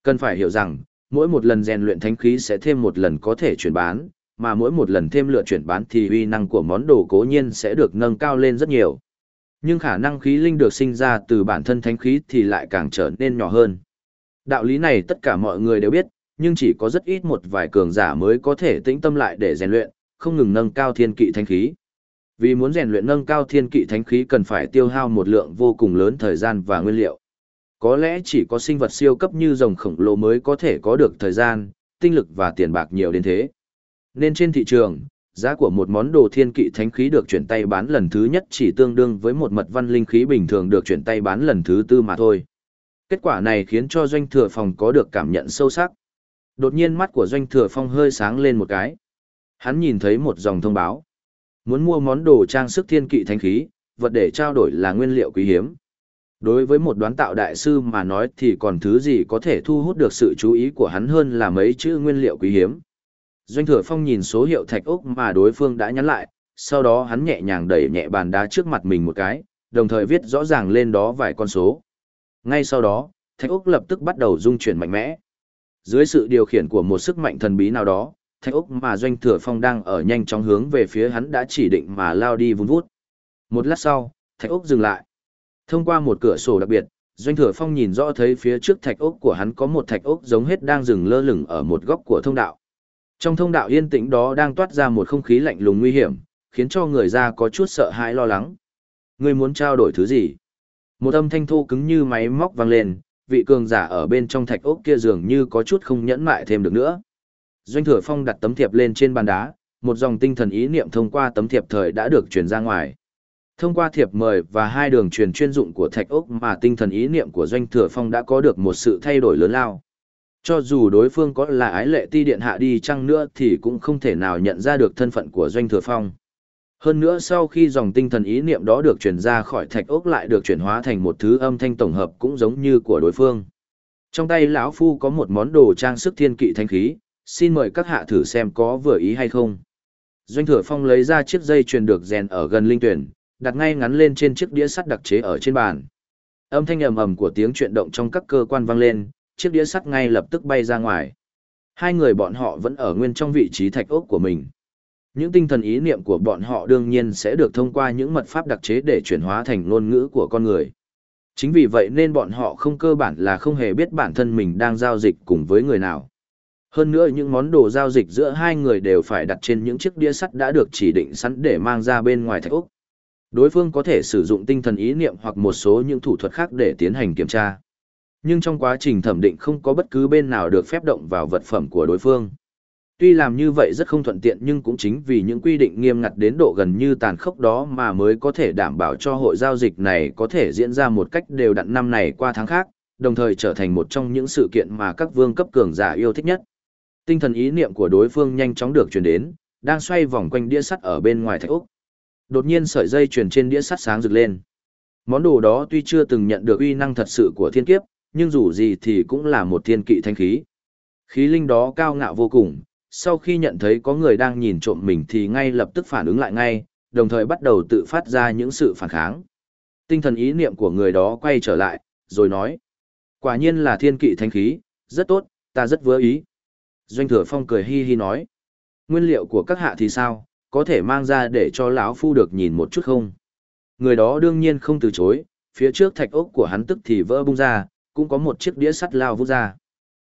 Cần phải hiểu rằng, mỗi một lần rèn luyện thánh khí sẽ thêm một lần có thể chuyển bán, mà mỗi một lần thêm lựa chuyển bán thì uy năng của món đồ cố nhiên sẽ được nâng cao lên rất nhiều. Nhưng khả năng khí linh được sinh ra từ bản thân thánh khí thì lại càng trở nên nhỏ hơn. Đạo lý này tất cả mọi người đều biết, nhưng chỉ có rất ít một vài cường giả mới có thể tĩnh tâm lại để rèn luyện, không ngừng nâng cao thiên kỵ thánh khí. Vì muốn rèn luyện nâng cao thiên kỵ thánh khí cần phải tiêu hao một lượng vô cùng lớn thời gian và nguyên liệu. Có lẽ chỉ có sinh vật siêu cấp như rồng khổng lồ mới có thể có được thời gian, tinh lực và tiền bạc nhiều đến thế. Nên trên thị trường, giá của một món đồ thiên kỵ thánh khí được chuyển tay bán lần thứ nhất chỉ tương đương với một mật văn linh khí bình thường được chuyển tay bán lần thứ tư mà thôi. Kết quả này khiến cho doanh thừa phòng có được cảm nhận sâu sắc. Đột nhiên mắt của doanh thừa phong hơi sáng lên một cái. Hắn nhìn thấy một dòng thông báo. Muốn mua món đồ trang sức thiên kỵ thánh khí, vật để trao đổi là nguyên liệu quý hiếm. Đối với một đoán tạo đại sư mà nói thì còn thứ gì có thể thu hút được sự chú ý của hắn hơn là mấy chữ nguyên liệu quý hiếm. Doanh thừa phong nhìn số hiệu thạch ốc mà đối phương đã nhắn lại, sau đó hắn nhẹ nhàng đẩy nhẹ bàn đá trước mặt mình một cái, đồng thời viết rõ ràng lên đó vài con số. Ngay sau đó, thạch ốc lập tức bắt đầu rung chuyển mạnh mẽ. Dưới sự điều khiển của một sức mạnh thần bí nào đó, thạch ốc mà doanh thừa phong đang ở nhanh chóng hướng về phía hắn đã chỉ định mà lao đi vun vút. Một lát sau, thạch ốc dừng lại. Thông qua một cửa sổ đặc biệt, doanh thừa phong nhìn rõ thấy phía trước thạch ốc của hắn có một thạch ốc giống hết đang dừng lơ lửng ở một góc của thông đạo. Trong thông đạo yên tĩnh đó đang toát ra một không khí lạnh lùng nguy hiểm, khiến cho người ra có chút sợ hãi lo lắng. Ngươi muốn trao đổi thứ gì? Một âm thanh thô cứng như máy móc vang lên, vị cường giả ở bên trong thạch ốc kia dường như có chút không nhẫn mại thêm được nữa. Doanh Thừa Phong đặt tấm thiệp lên trên bàn đá, một dòng tinh thần ý niệm thông qua tấm thiệp thời đã được truyền ra ngoài. Thông qua thiệp mời và hai đường truyền chuyên dụng của thạch ốc mà tinh thần ý niệm của Doanh Thừa Phong đã có được một sự thay đổi lớn lao. Cho dù đối phương có là ái lệ ti điện hạ đi chăng nữa thì cũng không thể nào nhận ra được thân phận của Doanh Thừa Phong. Hơn nữa sau khi dòng tinh thần ý niệm đó được truyền ra khỏi thạch ốc lại được chuyển hóa thành một thứ âm thanh tổng hợp cũng giống như của đối phương. Trong tay lão phu có một món đồ trang sức thiên kỵ thanh khí, xin mời các hạ thử xem có vừa ý hay không. Doanh Thừa Phong lấy ra chiếc dây truyền được rèn ở gần linh tuyển, đặt ngay ngắn lên trên chiếc đĩa sắt đặc chế ở trên bàn. Âm thanh ầm ầm của tiếng chuyển động trong các cơ quan vang lên, chiếc đĩa sắt ngay lập tức bay ra ngoài. Hai người bọn họ vẫn ở nguyên trong vị trí thạch ốc của mình. Những tinh thần ý niệm của bọn họ đương nhiên sẽ được thông qua những mật pháp đặc chế để chuyển hóa thành ngôn ngữ của con người. Chính vì vậy nên bọn họ không cơ bản là không hề biết bản thân mình đang giao dịch cùng với người nào. Hơn nữa những món đồ giao dịch giữa hai người đều phải đặt trên những chiếc đĩa sắt đã được chỉ định sẵn để mang ra bên ngoài thạch ốc. Đối phương có thể sử dụng tinh thần ý niệm hoặc một số những thủ thuật khác để tiến hành kiểm tra. Nhưng trong quá trình thẩm định không có bất cứ bên nào được phép động vào vật phẩm của đối phương. Tuy làm như vậy rất không thuận tiện nhưng cũng chính vì những quy định nghiêm ngặt đến độ gần như tàn khốc đó mà mới có thể đảm bảo cho hội giao dịch này có thể diễn ra một cách đều đặn năm này qua tháng khác, đồng thời trở thành một trong những sự kiện mà các vương cấp cường giả yêu thích nhất. Tinh thần ý niệm của đối phương nhanh chóng được truyền đến, đang xoay vòng quanh đĩa sắt ở bên ngoài thạch ốc. Đột nhiên sợi dây truyền trên đĩa sắt sáng rực lên. Món đồ đó tuy chưa từng nhận được uy năng thật sự của thiên kiếp, nhưng dù gì thì cũng là một thiên kỵ thanh khí. Khí linh đó cao ngạo vô cùng, sau khi nhận thấy có người đang nhìn trộm mình thì ngay lập tức phản ứng lại ngay, đồng thời bắt đầu tự phát ra những sự phản kháng. Tinh thần ý niệm của người đó quay trở lại, rồi nói. Quả nhiên là thiên kỵ thanh khí, rất tốt, ta rất vừa ý. Doanh thừa phong cười hi hi nói. Nguyên liệu của các hạ thì sao, có thể mang ra để cho lão phu được nhìn một chút không? Người đó đương nhiên không từ chối, phía trước thạch ốc của hắn tức thì vỡ bung ra, cũng có một chiếc đĩa sắt lao vút ra.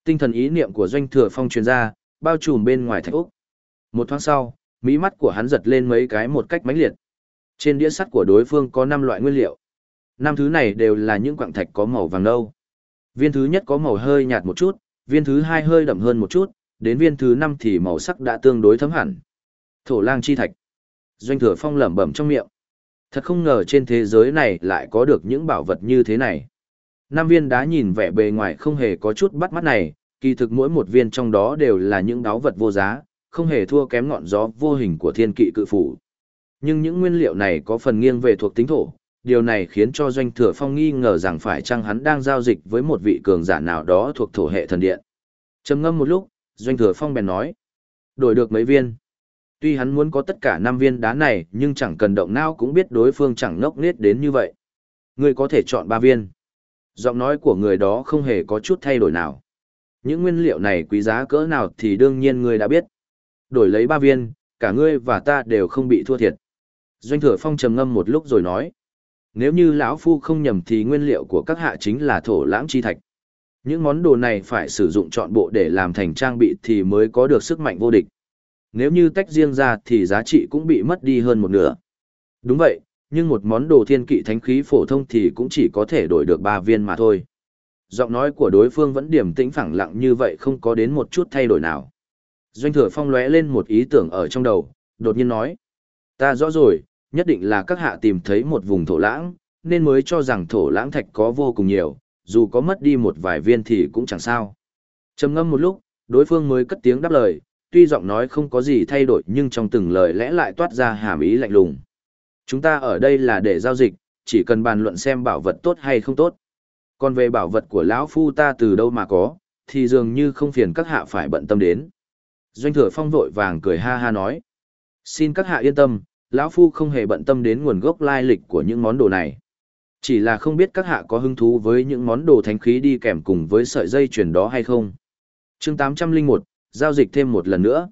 Tinh thần ý niệm của doanh thừa phong truyền ra, bao trùm bên ngoài thạch ốc. Một thoáng sau, mí mắt của hắn giật lên mấy cái một cách mãnh liệt. Trên đĩa sắt của đối phương có 5 loại nguyên liệu. Năm thứ này đều là những quặng thạch có màu vàng nâu. Viên thứ nhất có màu hơi nhạt một chút, viên thứ hai hơi đậm hơn một chút, đến viên thứ năm thì màu sắc đã tương đối thấm hẳn. Thổ lang chi thạch. Doanh thừa phong lẩm bẩm trong miệng. Thật không ngờ trên thế giới này lại có được những bảo vật như thế này. Năm viên đá nhìn vẻ bề ngoài không hề có chút bắt mắt này, kỳ thực mỗi một viên trong đó đều là những đáo vật vô giá, không hề thua kém ngọn gió vô hình của thiên kỵ cự phủ. Nhưng những nguyên liệu này có phần nghiêng về thuộc tính thổ, điều này khiến cho doanh thừa phong nghi ngờ rằng phải chăng hắn đang giao dịch với một vị cường giả nào đó thuộc thổ hệ thần điện. trầm ngâm một lúc, doanh thừa phong bèn nói, đổi được mấy viên. Tuy hắn muốn có tất cả năm viên đá này, nhưng chẳng cần động não cũng biết đối phương chẳng ngốc nết đến như vậy. Ngươi có thể chọn ba viên. Giọng nói của người đó không hề có chút thay đổi nào. Những nguyên liệu này quý giá cỡ nào thì đương nhiên ngươi đã biết. Đổi lấy ba viên, cả ngươi và ta đều không bị thua thiệt. Doanh thừa phong trầm ngâm một lúc rồi nói. Nếu như lão phu không nhầm thì nguyên liệu của các hạ chính là thổ lãng chi thạch. Những món đồ này phải sử dụng trọn bộ để làm thành trang bị thì mới có được sức mạnh vô địch. Nếu như tách riêng ra thì giá trị cũng bị mất đi hơn một nửa. Đúng vậy, nhưng một món đồ thiên kỵ thánh khí phổ thông thì cũng chỉ có thể đổi được ba viên mà thôi. Giọng nói của đối phương vẫn điềm tĩnh phẳng lặng như vậy không có đến một chút thay đổi nào. Doanh thừa phong lóe lên một ý tưởng ở trong đầu, đột nhiên nói. Ta rõ rồi, nhất định là các hạ tìm thấy một vùng thổ lãng, nên mới cho rằng thổ lãng thạch có vô cùng nhiều, dù có mất đi một vài viên thì cũng chẳng sao. trầm ngâm một lúc, đối phương mới cất tiếng đáp lời, tuy giọng nói không có gì thay đổi nhưng trong từng lời lẽ lại toát ra hàm ý lạnh lùng. Chúng ta ở đây là để giao dịch, chỉ cần bàn luận xem bảo vật tốt hay không tốt. Còn về bảo vật của lão phu ta từ đâu mà có, thì dường như không phiền các hạ phải bận tâm đến. Doanh thừa phong vội vàng cười ha ha nói. Xin các hạ yên tâm, lão phu không hề bận tâm đến nguồn gốc lai lịch của những món đồ này. Chỉ là không biết các hạ có hứng thú với những món đồ thánh khí đi kèm cùng với sợi dây chuyền đó hay không. chương 801, giao dịch thêm một lần nữa.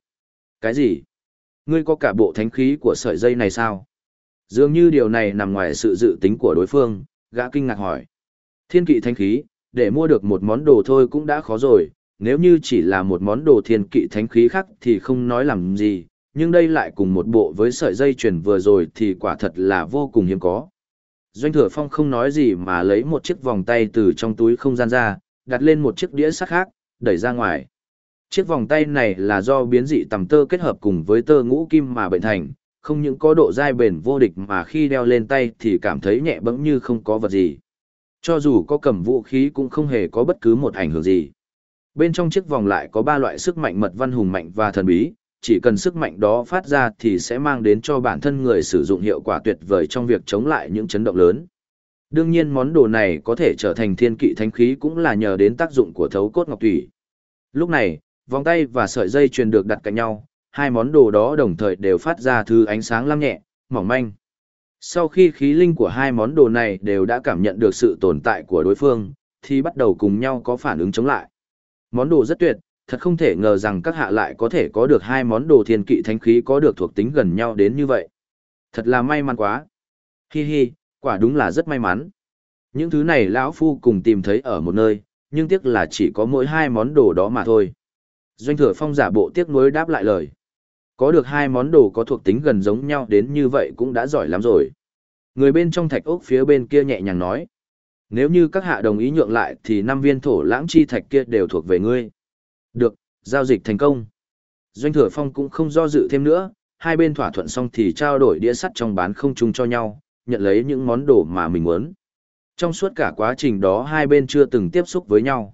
Cái gì? Ngươi có cả bộ thánh khí của sợi dây này sao? Dường như điều này nằm ngoài sự dự tính của đối phương, gã kinh ngạc hỏi. Thiên kỵ thánh khí, để mua được một món đồ thôi cũng đã khó rồi, nếu như chỉ là một món đồ thiên kỵ thánh khí khác thì không nói làm gì, nhưng đây lại cùng một bộ với sợi dây chuyền vừa rồi thì quả thật là vô cùng hiếm có. Doanh thừa phong không nói gì mà lấy một chiếc vòng tay từ trong túi không gian ra, đặt lên một chiếc đĩa sắt khác, đẩy ra ngoài. Chiếc vòng tay này là do biến dị tầm tơ kết hợp cùng với tơ ngũ kim mà bệnh thành, không những có độ dai bền vô địch mà khi đeo lên tay thì cảm thấy nhẹ bẫng như không có vật gì. Cho dù có cầm vũ khí cũng không hề có bất cứ một ảnh hưởng gì. Bên trong chiếc vòng lại có ba loại sức mạnh mật văn hùng mạnh và thần bí, chỉ cần sức mạnh đó phát ra thì sẽ mang đến cho bản thân người sử dụng hiệu quả tuyệt vời trong việc chống lại những chấn động lớn. Đương nhiên món đồ này có thể trở thành thiên kỵ thánh khí cũng là nhờ đến tác dụng của thấu cốt ngọc thủy. Lúc này, vòng tay và sợi dây truyền được đặt cạnh nhau, hai món đồ đó đồng thời đều phát ra thứ ánh sáng lam nhẹ, mỏng manh. Sau khi khí linh của hai món đồ này đều đã cảm nhận được sự tồn tại của đối phương, thì bắt đầu cùng nhau có phản ứng chống lại. Món đồ rất tuyệt, thật không thể ngờ rằng các hạ lại có thể có được hai món đồ thiên kỵ thánh khí có được thuộc tính gần nhau đến như vậy. Thật là may mắn quá. Hi hi, quả đúng là rất may mắn. Những thứ này lão phu cùng tìm thấy ở một nơi, nhưng tiếc là chỉ có mỗi hai món đồ đó mà thôi. Doanh thừa phong giả bộ tiếc nuối đáp lại lời. Có được hai món đồ có thuộc tính gần giống nhau đến như vậy cũng đã giỏi lắm rồi. Người bên trong thạch ốc phía bên kia nhẹ nhàng nói. Nếu như các hạ đồng ý nhượng lại thì năm viên thổ lãng chi thạch kia đều thuộc về ngươi. Được, giao dịch thành công. Doanh thừa phong cũng không do dự thêm nữa, hai bên thỏa thuận xong thì trao đổi đĩa sắt trong bán không chung cho nhau, nhận lấy những món đồ mà mình muốn. Trong suốt cả quá trình đó hai bên chưa từng tiếp xúc với nhau.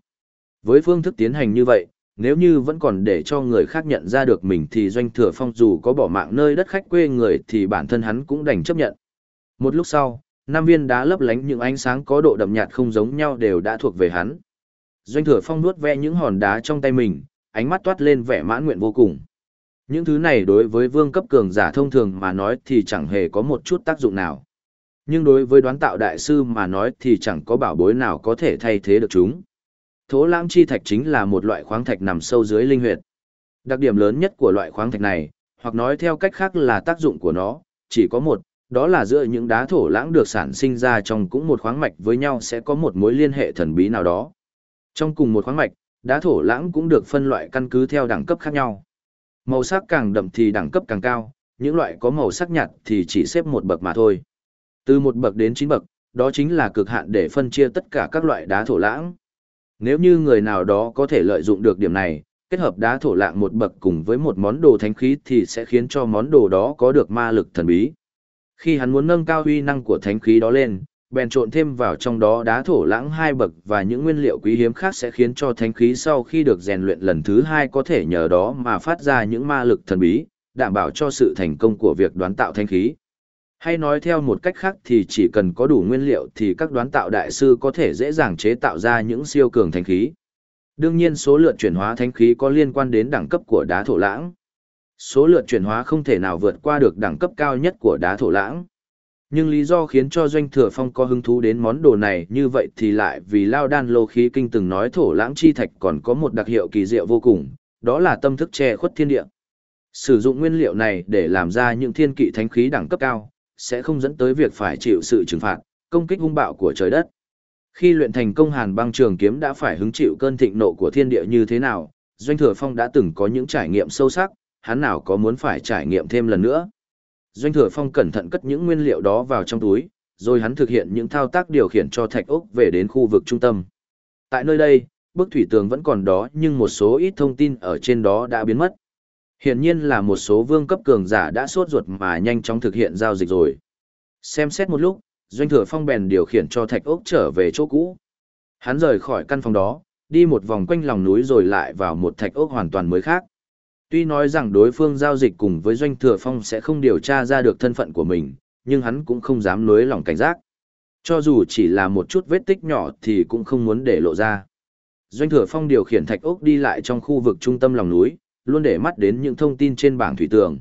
Với phương thức tiến hành như vậy, nếu như vẫn còn để cho người khác nhận ra được mình thì doanh thừa phong dù có bỏ mạng nơi đất khách quê người thì bản thân hắn cũng đành chấp nhận. Một lúc sau, năm viên đá lấp lánh những ánh sáng có độ đậm nhạt không giống nhau đều đã thuộc về hắn. Doanh thừa phong nuốt ve những hòn đá trong tay mình, ánh mắt toát lên vẻ mãn nguyện vô cùng. Những thứ này đối với vương cấp cường giả thông thường mà nói thì chẳng hề có một chút tác dụng nào. Nhưng đối với đoán tạo đại sư mà nói thì chẳng có bảo bối nào có thể thay thế được chúng. Thố lãng chi thạch chính là một loại khoáng thạch nằm sâu dưới linh huyệt. Đặc điểm lớn nhất của loại khoáng thạch này, hoặc nói theo cách khác là tác dụng của nó, chỉ có một, đó là giữa những đá thổ lãng được sản sinh ra trong cũng một khoáng mạch với nhau sẽ có một mối liên hệ thần bí nào đó. Trong cùng một khoáng mạch, đá thổ lãng cũng được phân loại căn cứ theo đẳng cấp khác nhau. Màu sắc càng đậm thì đẳng cấp càng cao, những loại có màu sắc nhạt thì chỉ xếp một bậc mà thôi. Từ một bậc đến chín bậc, đó chính là cực hạn để phân chia tất cả các loại đá thổ lãng. Nếu như người nào đó có thể lợi dụng được điểm này, kết hợp đá thổ lạng một bậc cùng với một món đồ thánh khí thì sẽ khiến cho món đồ đó có được ma lực thần bí. Khi hắn muốn nâng cao huy năng của thánh khí đó lên, bèn trộn thêm vào trong đó đá thổ lãng hai bậc và những nguyên liệu quý hiếm khác sẽ khiến cho thánh khí sau khi được rèn luyện lần thứ hai có thể nhờ đó mà phát ra những ma lực thần bí, đảm bảo cho sự thành công của việc đoán tạo thánh khí. Hay nói theo một cách khác thì chỉ cần có đủ nguyên liệu thì các đoán tạo đại sư có thể dễ dàng chế tạo ra những siêu cường thánh khí. Đương nhiên số lượng chuyển hóa thánh khí có liên quan đến đẳng cấp của đá thổ lãng. Số lượng chuyển hóa không thể nào vượt qua được đẳng cấp cao nhất của đá thổ lãng. Nhưng lý do khiến cho doanh thừa phong có hứng thú đến món đồ này như vậy thì lại vì Lao Đan Lô Khí Kinh từng nói thổ lãng chi thạch còn có một đặc hiệu kỳ diệu vô cùng, đó là tâm thức che khuất thiên địa. Sử dụng nguyên liệu này để làm ra những thiên kỵ thánh khí đẳng cấp cao, sẽ không dẫn tới việc phải chịu sự trừng phạt, công kích hung bạo của trời đất. Khi luyện thành công hàn băng trường kiếm đã phải hứng chịu cơn thịnh nộ của thiên địa như thế nào, Doanh Thừa Phong đã từng có những trải nghiệm sâu sắc, hắn nào có muốn phải trải nghiệm thêm lần nữa. Doanh Thừa Phong cẩn thận cất những nguyên liệu đó vào trong túi, rồi hắn thực hiện những thao tác điều khiển cho thạch ốc về đến khu vực trung tâm. Tại nơi đây, bức thủy tường vẫn còn đó nhưng một số ít thông tin ở trên đó đã biến mất. Hiển nhiên là một số vương cấp cường giả đã sốt ruột mà nhanh chóng thực hiện giao dịch rồi. Xem xét một lúc, Doanh Thừa Phong bèn điều khiển cho thạch ốc trở về chỗ cũ. Hắn rời khỏi căn phòng đó, đi một vòng quanh lòng núi rồi lại vào một thạch ốc hoàn toàn mới khác. Tuy nói rằng đối phương giao dịch cùng với Doanh Thừa Phong sẽ không điều tra ra được thân phận của mình, nhưng hắn cũng không dám nuối lòng cảnh giác. Cho dù chỉ là một chút vết tích nhỏ thì cũng không muốn để lộ ra. Doanh Thừa Phong điều khiển thạch ốc đi lại trong khu vực trung tâm lòng núi, luôn để mắt đến những thông tin trên bảng thủy tường.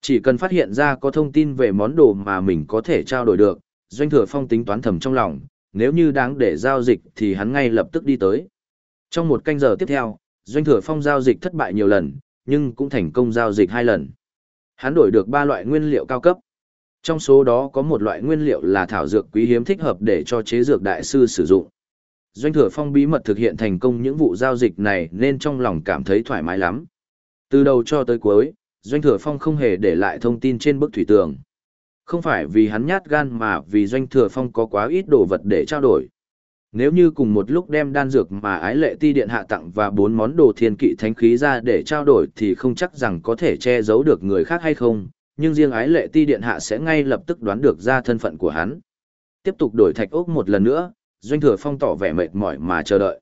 Chỉ cần phát hiện ra có thông tin về món đồ mà mình có thể trao đổi được, Doanh Thừa Phong tính toán thầm trong lòng, nếu như đáng để giao dịch thì hắn ngay lập tức đi tới. Trong một canh giờ tiếp theo, Doanh Thừa Phong giao dịch thất bại nhiều lần, nhưng cũng thành công giao dịch hai lần. Hắn đổi được ba loại nguyên liệu cao cấp. Trong số đó có một loại nguyên liệu là thảo dược quý hiếm thích hợp để cho chế dược đại sư sử dụng. Doanh Thừa Phong bí mật thực hiện thành công những vụ giao dịch này nên trong lòng cảm thấy thoải mái lắm. Từ đầu cho tới cuối, Doanh Thừa Phong không hề để lại thông tin trên bức thủy tường. Không phải vì hắn nhát gan mà vì Doanh Thừa Phong có quá ít đồ vật để trao đổi. Nếu như cùng một lúc đem đan dược mà ái lệ ti điện hạ tặng và bốn món đồ thiên kỵ thánh khí ra để trao đổi thì không chắc rằng có thể che giấu được người khác hay không, nhưng riêng ái lệ ti điện hạ sẽ ngay lập tức đoán được ra thân phận của hắn. Tiếp tục đổi thạch ốc một lần nữa, Doanh Thừa Phong tỏ vẻ mệt mỏi mà chờ đợi.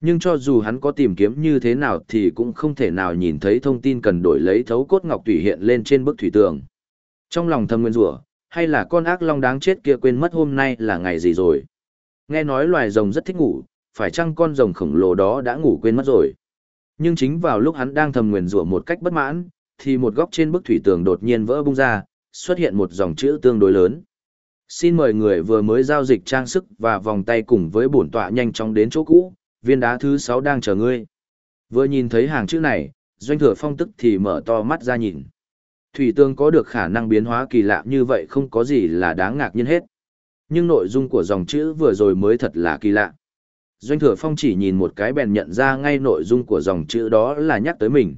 Nhưng cho dù hắn có tìm kiếm như thế nào thì cũng không thể nào nhìn thấy thông tin cần đổi lấy thấu cốt ngọc tùy hiện lên trên bức thủy tường. Trong lòng thầm nguyên rủa, hay là con ác long đáng chết kia quên mất hôm nay là ngày gì rồi. Nghe nói loài rồng rất thích ngủ, phải chăng con rồng khổng lồ đó đã ngủ quên mất rồi. Nhưng chính vào lúc hắn đang thầm nguyền rủa một cách bất mãn, thì một góc trên bức thủy tường đột nhiên vỡ bung ra, xuất hiện một dòng chữ tương đối lớn. Xin mời người vừa mới giao dịch trang sức và vòng tay cùng với bổn tọa nhanh chóng đến chỗ cũ, viên đá thứ sáu đang chờ ngươi. Vừa nhìn thấy hàng chữ này, doanh thừa phong tức thì mở to mắt ra nhìn. Thủy tương có được khả năng biến hóa kỳ lạ như vậy không có gì là đáng ngạc nhiên hết. Nhưng nội dung của dòng chữ vừa rồi mới thật là kỳ lạ. Doanh thừa phong chỉ nhìn một cái bèn nhận ra ngay nội dung của dòng chữ đó là nhắc tới mình.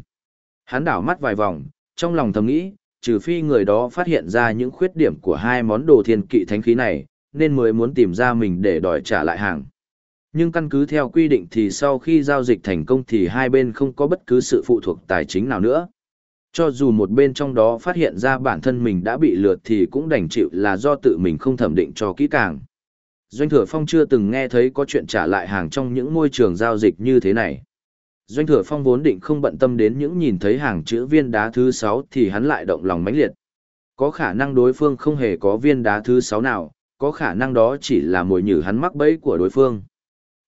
Hắn đảo mắt vài vòng, trong lòng thầm nghĩ, trừ phi người đó phát hiện ra những khuyết điểm của hai món đồ thiên kỵ thánh khí này, nên mới muốn tìm ra mình để đòi trả lại hàng nhưng căn cứ theo quy định thì sau khi giao dịch thành công thì hai bên không có bất cứ sự phụ thuộc tài chính nào nữa. Cho dù một bên trong đó phát hiện ra bản thân mình đã bị lượt thì cũng đành chịu là do tự mình không thẩm định cho kỹ càng. Doanh Thừa Phong chưa từng nghe thấy có chuyện trả lại hàng trong những môi trường giao dịch như thế này. Doanh thừa phong vốn định không bận tâm đến những nhìn thấy hàng chữ viên đá thứ 6 thì hắn lại động lòng mãnh liệt. Có khả năng đối phương không hề có viên đá thứ 6 nào, có khả năng đó chỉ là mồi nhử hắn mắc bẫy của đối phương.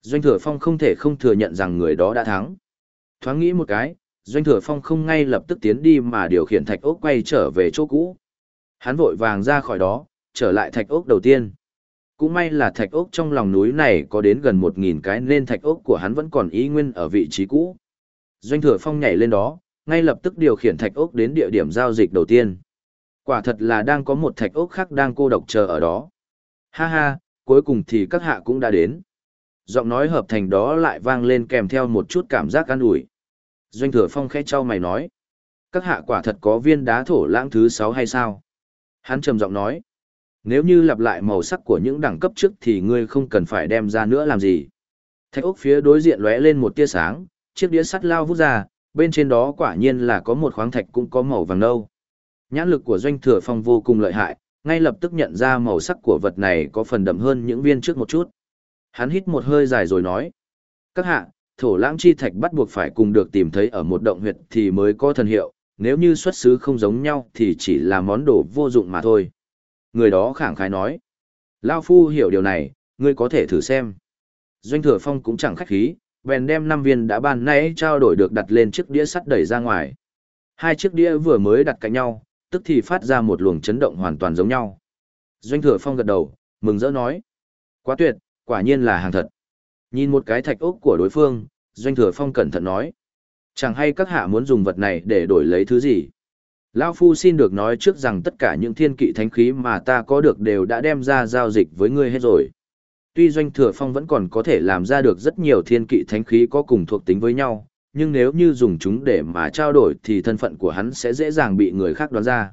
Doanh thừa phong không thể không thừa nhận rằng người đó đã thắng. Thoáng nghĩ một cái, Doanh thừa phong không ngay lập tức tiến đi mà điều khiển thạch ốc quay trở về chỗ cũ. Hắn vội vàng ra khỏi đó, trở lại thạch ốc đầu tiên. Cũng may là thạch ốc trong lòng núi này có đến gần 1.000 cái nên thạch ốc của hắn vẫn còn ý nguyên ở vị trí cũ. Doanh thừa phong nhảy lên đó, ngay lập tức điều khiển thạch ốc đến địa điểm giao dịch đầu tiên. Quả thật là đang có một thạch ốc khác đang cô độc chờ ở đó. Ha ha, cuối cùng thì các hạ cũng đã đến. Giọng nói hợp thành đó lại vang lên kèm theo một chút cảm giác an ủi. Doanh thừa phong khẽ trao mày nói. Các hạ quả thật có viên đá thổ lãng thứ 6 hay sao? Hắn trầm giọng nói. Nếu như lặp lại màu sắc của những đẳng cấp trước thì ngươi không cần phải đem ra nữa làm gì. Thạch ốc phía đối diện lóe lên một tia sáng, chiếc đĩa sắt lao vút ra, bên trên đó quả nhiên là có một khoáng thạch cũng có màu vàng nâu. Nhãn lực của doanh thừa phong vô cùng lợi hại, ngay lập tức nhận ra màu sắc của vật này có phần đậm hơn những viên trước một chút. Hắn hít một hơi dài rồi nói. Các hạ, thổ lãng chi thạch bắt buộc phải cùng được tìm thấy ở một động huyệt thì mới có thần hiệu, nếu như xuất xứ không giống nhau thì chỉ là món đồ vô dụng mà thôi. Người đó khẳng khái nói. Lao Phu hiểu điều này, ngươi có thể thử xem. Doanh thừa phong cũng chẳng khách khí, bèn đem năm viên đã ban nãy trao đổi được đặt lên chiếc đĩa sắt đẩy ra ngoài. Hai chiếc đĩa vừa mới đặt cạnh nhau, tức thì phát ra một luồng chấn động hoàn toàn giống nhau. Doanh thừa phong gật đầu, mừng rỡ nói. Quá tuyệt, quả nhiên là hàng thật. Nhìn một cái thạch ốc của đối phương, Doanh thừa phong cẩn thận nói. Chẳng hay các hạ muốn dùng vật này để đổi lấy thứ gì. Lao Phu xin được nói trước rằng tất cả những thiên kỵ thánh khí mà ta có được đều đã đem ra giao dịch với ngươi hết rồi. Tuy Doanh Thừa Phong vẫn còn có thể làm ra được rất nhiều thiên kỵ thánh khí có cùng thuộc tính với nhau, nhưng nếu như dùng chúng để mà trao đổi thì thân phận của hắn sẽ dễ dàng bị người khác đoán ra.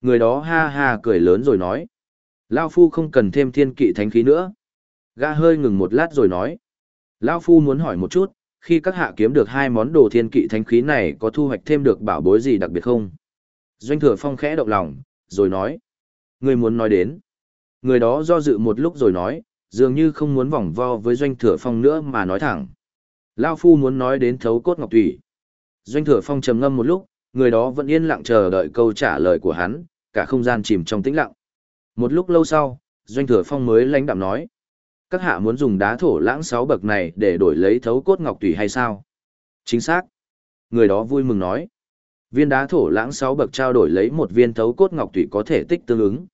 Người đó ha ha cười lớn rồi nói. Lao Phu không cần thêm thiên kỵ thánh khí nữa. Gã hơi ngừng một lát rồi nói. Lao Phu muốn hỏi một chút, khi các hạ kiếm được hai món đồ thiên kỵ thánh khí này có thu hoạch thêm được bảo bối gì đặc biệt không? Doanh thừa phong khẽ động lòng, rồi nói. Người muốn nói đến. Người đó do dự một lúc rồi nói, dường như không muốn vòng vo với doanh thừa phong nữa mà nói thẳng. Lao Phu muốn nói đến thấu cốt ngọc thủy. Doanh thừa phong trầm ngâm một lúc, người đó vẫn yên lặng chờ đợi câu trả lời của hắn, cả không gian chìm trong tĩnh lặng. Một lúc lâu sau, doanh thừa phong mới lãnh đạm nói. Các hạ muốn dùng đá thổ lãng sáu bậc này để đổi lấy thấu cốt ngọc tùy hay sao? Chính xác. Người đó vui mừng nói. Viên đá thổ lãng sáu bậc trao đổi lấy một viên thấu cốt ngọc tùy có thể tích tương ứng.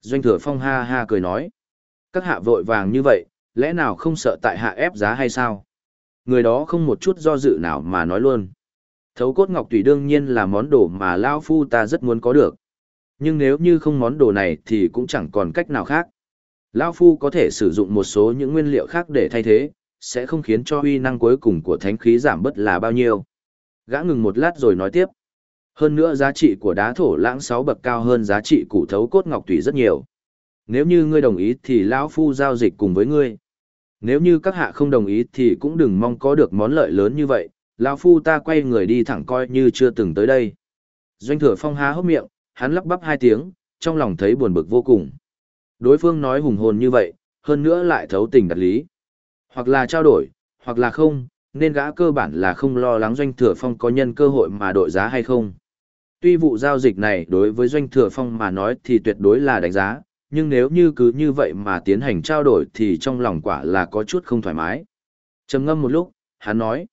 Doanh thừa phong ha ha cười nói. Các hạ vội vàng như vậy, lẽ nào không sợ tại hạ ép giá hay sao? Người đó không một chút do dự nào mà nói luôn. Thấu cốt ngọc tùy đương nhiên là món đồ mà Lao Phu ta rất muốn có được. Nhưng nếu như không món đồ này thì cũng chẳng còn cách nào khác. Lao Phu có thể sử dụng một số những nguyên liệu khác để thay thế, sẽ không khiến cho uy năng cuối cùng của thánh khí giảm bớt là bao nhiêu. Gã ngừng một lát rồi nói tiếp. Hơn nữa giá trị của đá thổ lãng sáu bậc cao hơn giá trị củ thấu cốt ngọc tùy rất nhiều. Nếu như ngươi đồng ý thì lão phu giao dịch cùng với ngươi. Nếu như các hạ không đồng ý thì cũng đừng mong có được món lợi lớn như vậy, lão phu ta quay người đi thẳng coi như chưa từng tới đây. Doanh thừa phong há hốc miệng, hắn lắp bắp hai tiếng, trong lòng thấy buồn bực vô cùng. Đối phương nói hùng hồn như vậy, hơn nữa lại thấu tình đặt lý. Hoặc là trao đổi, hoặc là không, nên gã cơ bản là không lo lắng doanh thừa phong có nhân cơ hội mà đội giá hay không. Tuy vụ giao dịch này đối với doanh thừa phong mà nói thì tuyệt đối là đánh giá, nhưng nếu như cứ như vậy mà tiến hành trao đổi thì trong lòng quả là có chút không thoải mái. trầm ngâm một lúc, hắn nói,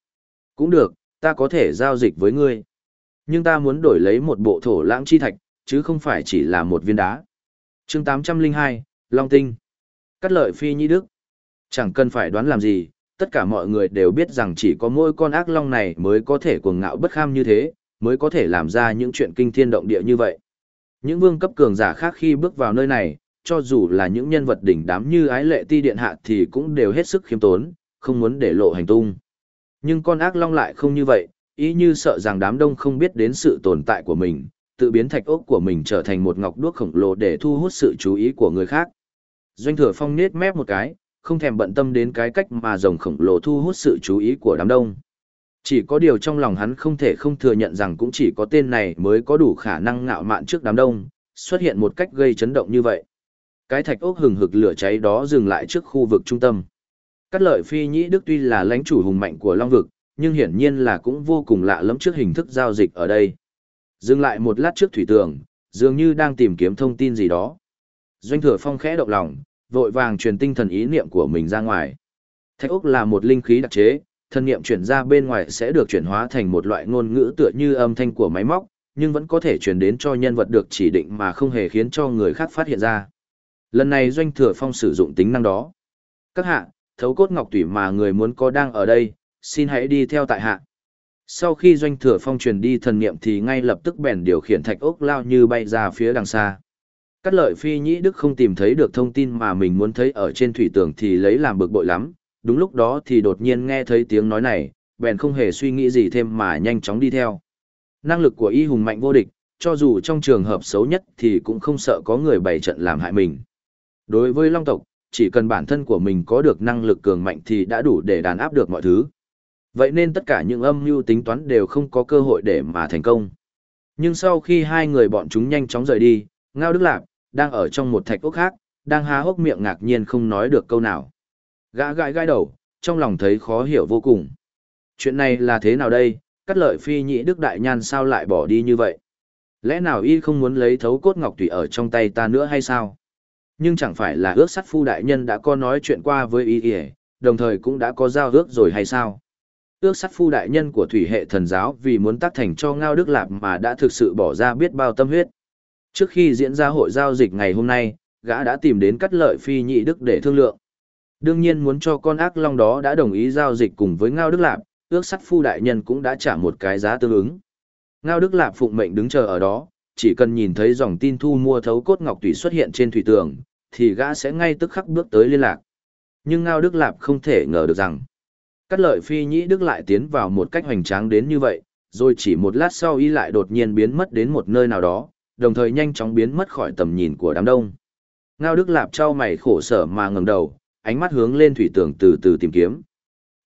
cũng được, ta có thể giao dịch với ngươi. Nhưng ta muốn đổi lấy một bộ thổ lãng chi thạch, chứ không phải chỉ là một viên đá chương 802, Long Tinh. Cắt lợi phi nhi đức. Chẳng cần phải đoán làm gì, tất cả mọi người đều biết rằng chỉ có mỗi con ác long này mới có thể cuồng ngạo bất kham như thế, mới có thể làm ra những chuyện kinh thiên động địa như vậy. Những vương cấp cường giả khác khi bước vào nơi này, cho dù là những nhân vật đỉnh đám như ái lệ ti điện hạ thì cũng đều hết sức khiêm tốn, không muốn để lộ hành tung. Nhưng con ác long lại không như vậy, ý như sợ rằng đám đông không biết đến sự tồn tại của mình, tự biến thạch ốc của mình trở thành một ngọc đuốc khổng lồ để thu hút sự chú ý của người khác. Doanh thừa phong nết mép một cái, không thèm bận tâm đến cái cách mà rồng khổng lồ thu hút sự chú ý của đám đông. Chỉ có điều trong lòng hắn không thể không thừa nhận rằng cũng chỉ có tên này mới có đủ khả năng ngạo mạn trước đám đông, xuất hiện một cách gây chấn động như vậy. Cái thạch ốc hừng hực lửa cháy đó dừng lại trước khu vực trung tâm. Cát lợi phi nhĩ đức tuy là lãnh chủ hùng mạnh của Long Vực, nhưng hiển nhiên là cũng vô cùng lạ lẫm trước hình thức giao dịch ở đây. Dừng lại một lát trước thủy tường, dường như đang tìm kiếm thông tin gì đó. Doanh thừa phong khẽ động lòng, vội vàng truyền tinh thần ý niệm của mình ra ngoài. Thạch ốc là một linh khí đặc chế, thần niệm chuyển ra bên ngoài sẽ được chuyển hóa thành một loại ngôn ngữ tựa như âm thanh của máy móc, nhưng vẫn có thể truyền đến cho nhân vật được chỉ định mà không hề khiến cho người khác phát hiện ra. Lần này doanh thừa phong sử dụng tính năng đó. Các hạ, thấu cốt ngọc tủy mà người muốn có đang ở đây, xin hãy đi theo tại hạ. Sau khi doanh thừa phong truyền đi thần niệm thì ngay lập tức bèn điều khiển thạch ốc lao như bay ra phía đằng xa. Cát lợi phi nhĩ đức không tìm thấy được thông tin mà mình muốn thấy ở trên thủy tường thì lấy làm bực bội lắm, đúng lúc đó thì đột nhiên nghe thấy tiếng nói này, bèn không hề suy nghĩ gì thêm mà nhanh chóng đi theo. Năng lực của y hùng mạnh vô địch, cho dù trong trường hợp xấu nhất thì cũng không sợ có người bày trận làm hại mình. Đối với Long tộc, chỉ cần bản thân của mình có được năng lực cường mạnh thì đã đủ để đàn áp được mọi thứ. Vậy nên tất cả những âm mưu tính toán đều không có cơ hội để mà thành công. Nhưng sau khi hai người bọn chúng nhanh chóng rời đi, Ngao Đức Lạp, đang ở trong một thạch ốc khác, đang há hốc miệng ngạc nhiên không nói được câu nào. Gã gãi gãi đầu, trong lòng thấy khó hiểu vô cùng. Chuyện này là thế nào đây, cắt lợi phi nhị đức đại nhan sao lại bỏ đi như vậy? Lẽ nào y không muốn lấy thấu cốt ngọc tùy ở trong tay ta nữa hay sao? Nhưng chẳng phải là ước sắt phu đại nhân đã có nói chuyện qua với y y, đồng thời cũng đã có giao ước rồi hay sao? Ước sắt phu đại nhân của thủy hệ thần giáo vì muốn tác thành cho Ngao Đức Lạp mà đã thực sự bỏ ra biết bao tâm huyết. Trước khi diễn ra hội giao dịch ngày hôm nay, gã đã tìm đến cắt lợi phi nhị đức để thương lượng. Đương nhiên muốn cho con ác long đó đã đồng ý giao dịch cùng với Ngao Đức Lạp, ước sắt phu đại nhân cũng đã trả một cái giá tương ứng. Ngao Đức Lạp phụng mệnh đứng chờ ở đó, chỉ cần nhìn thấy dòng tin thu mua thấu cốt ngọc tùy xuất hiện trên thủy tường, thì gã sẽ ngay tức khắc bước tới liên lạc. Nhưng Ngao Đức Lạp không thể ngờ được rằng, cắt lợi phi nhĩ Đức lại tiến vào một cách hoành tráng đến như vậy, rồi chỉ một lát sau y lại đột nhiên biến mất đến một nơi nào đó, đồng thời nhanh chóng biến mất khỏi tầm nhìn của đám đông. Ngao Đức Lạp trao mày khổ sở mà ngẩng đầu, ánh mắt hướng lên thủy tường từ từ tìm kiếm.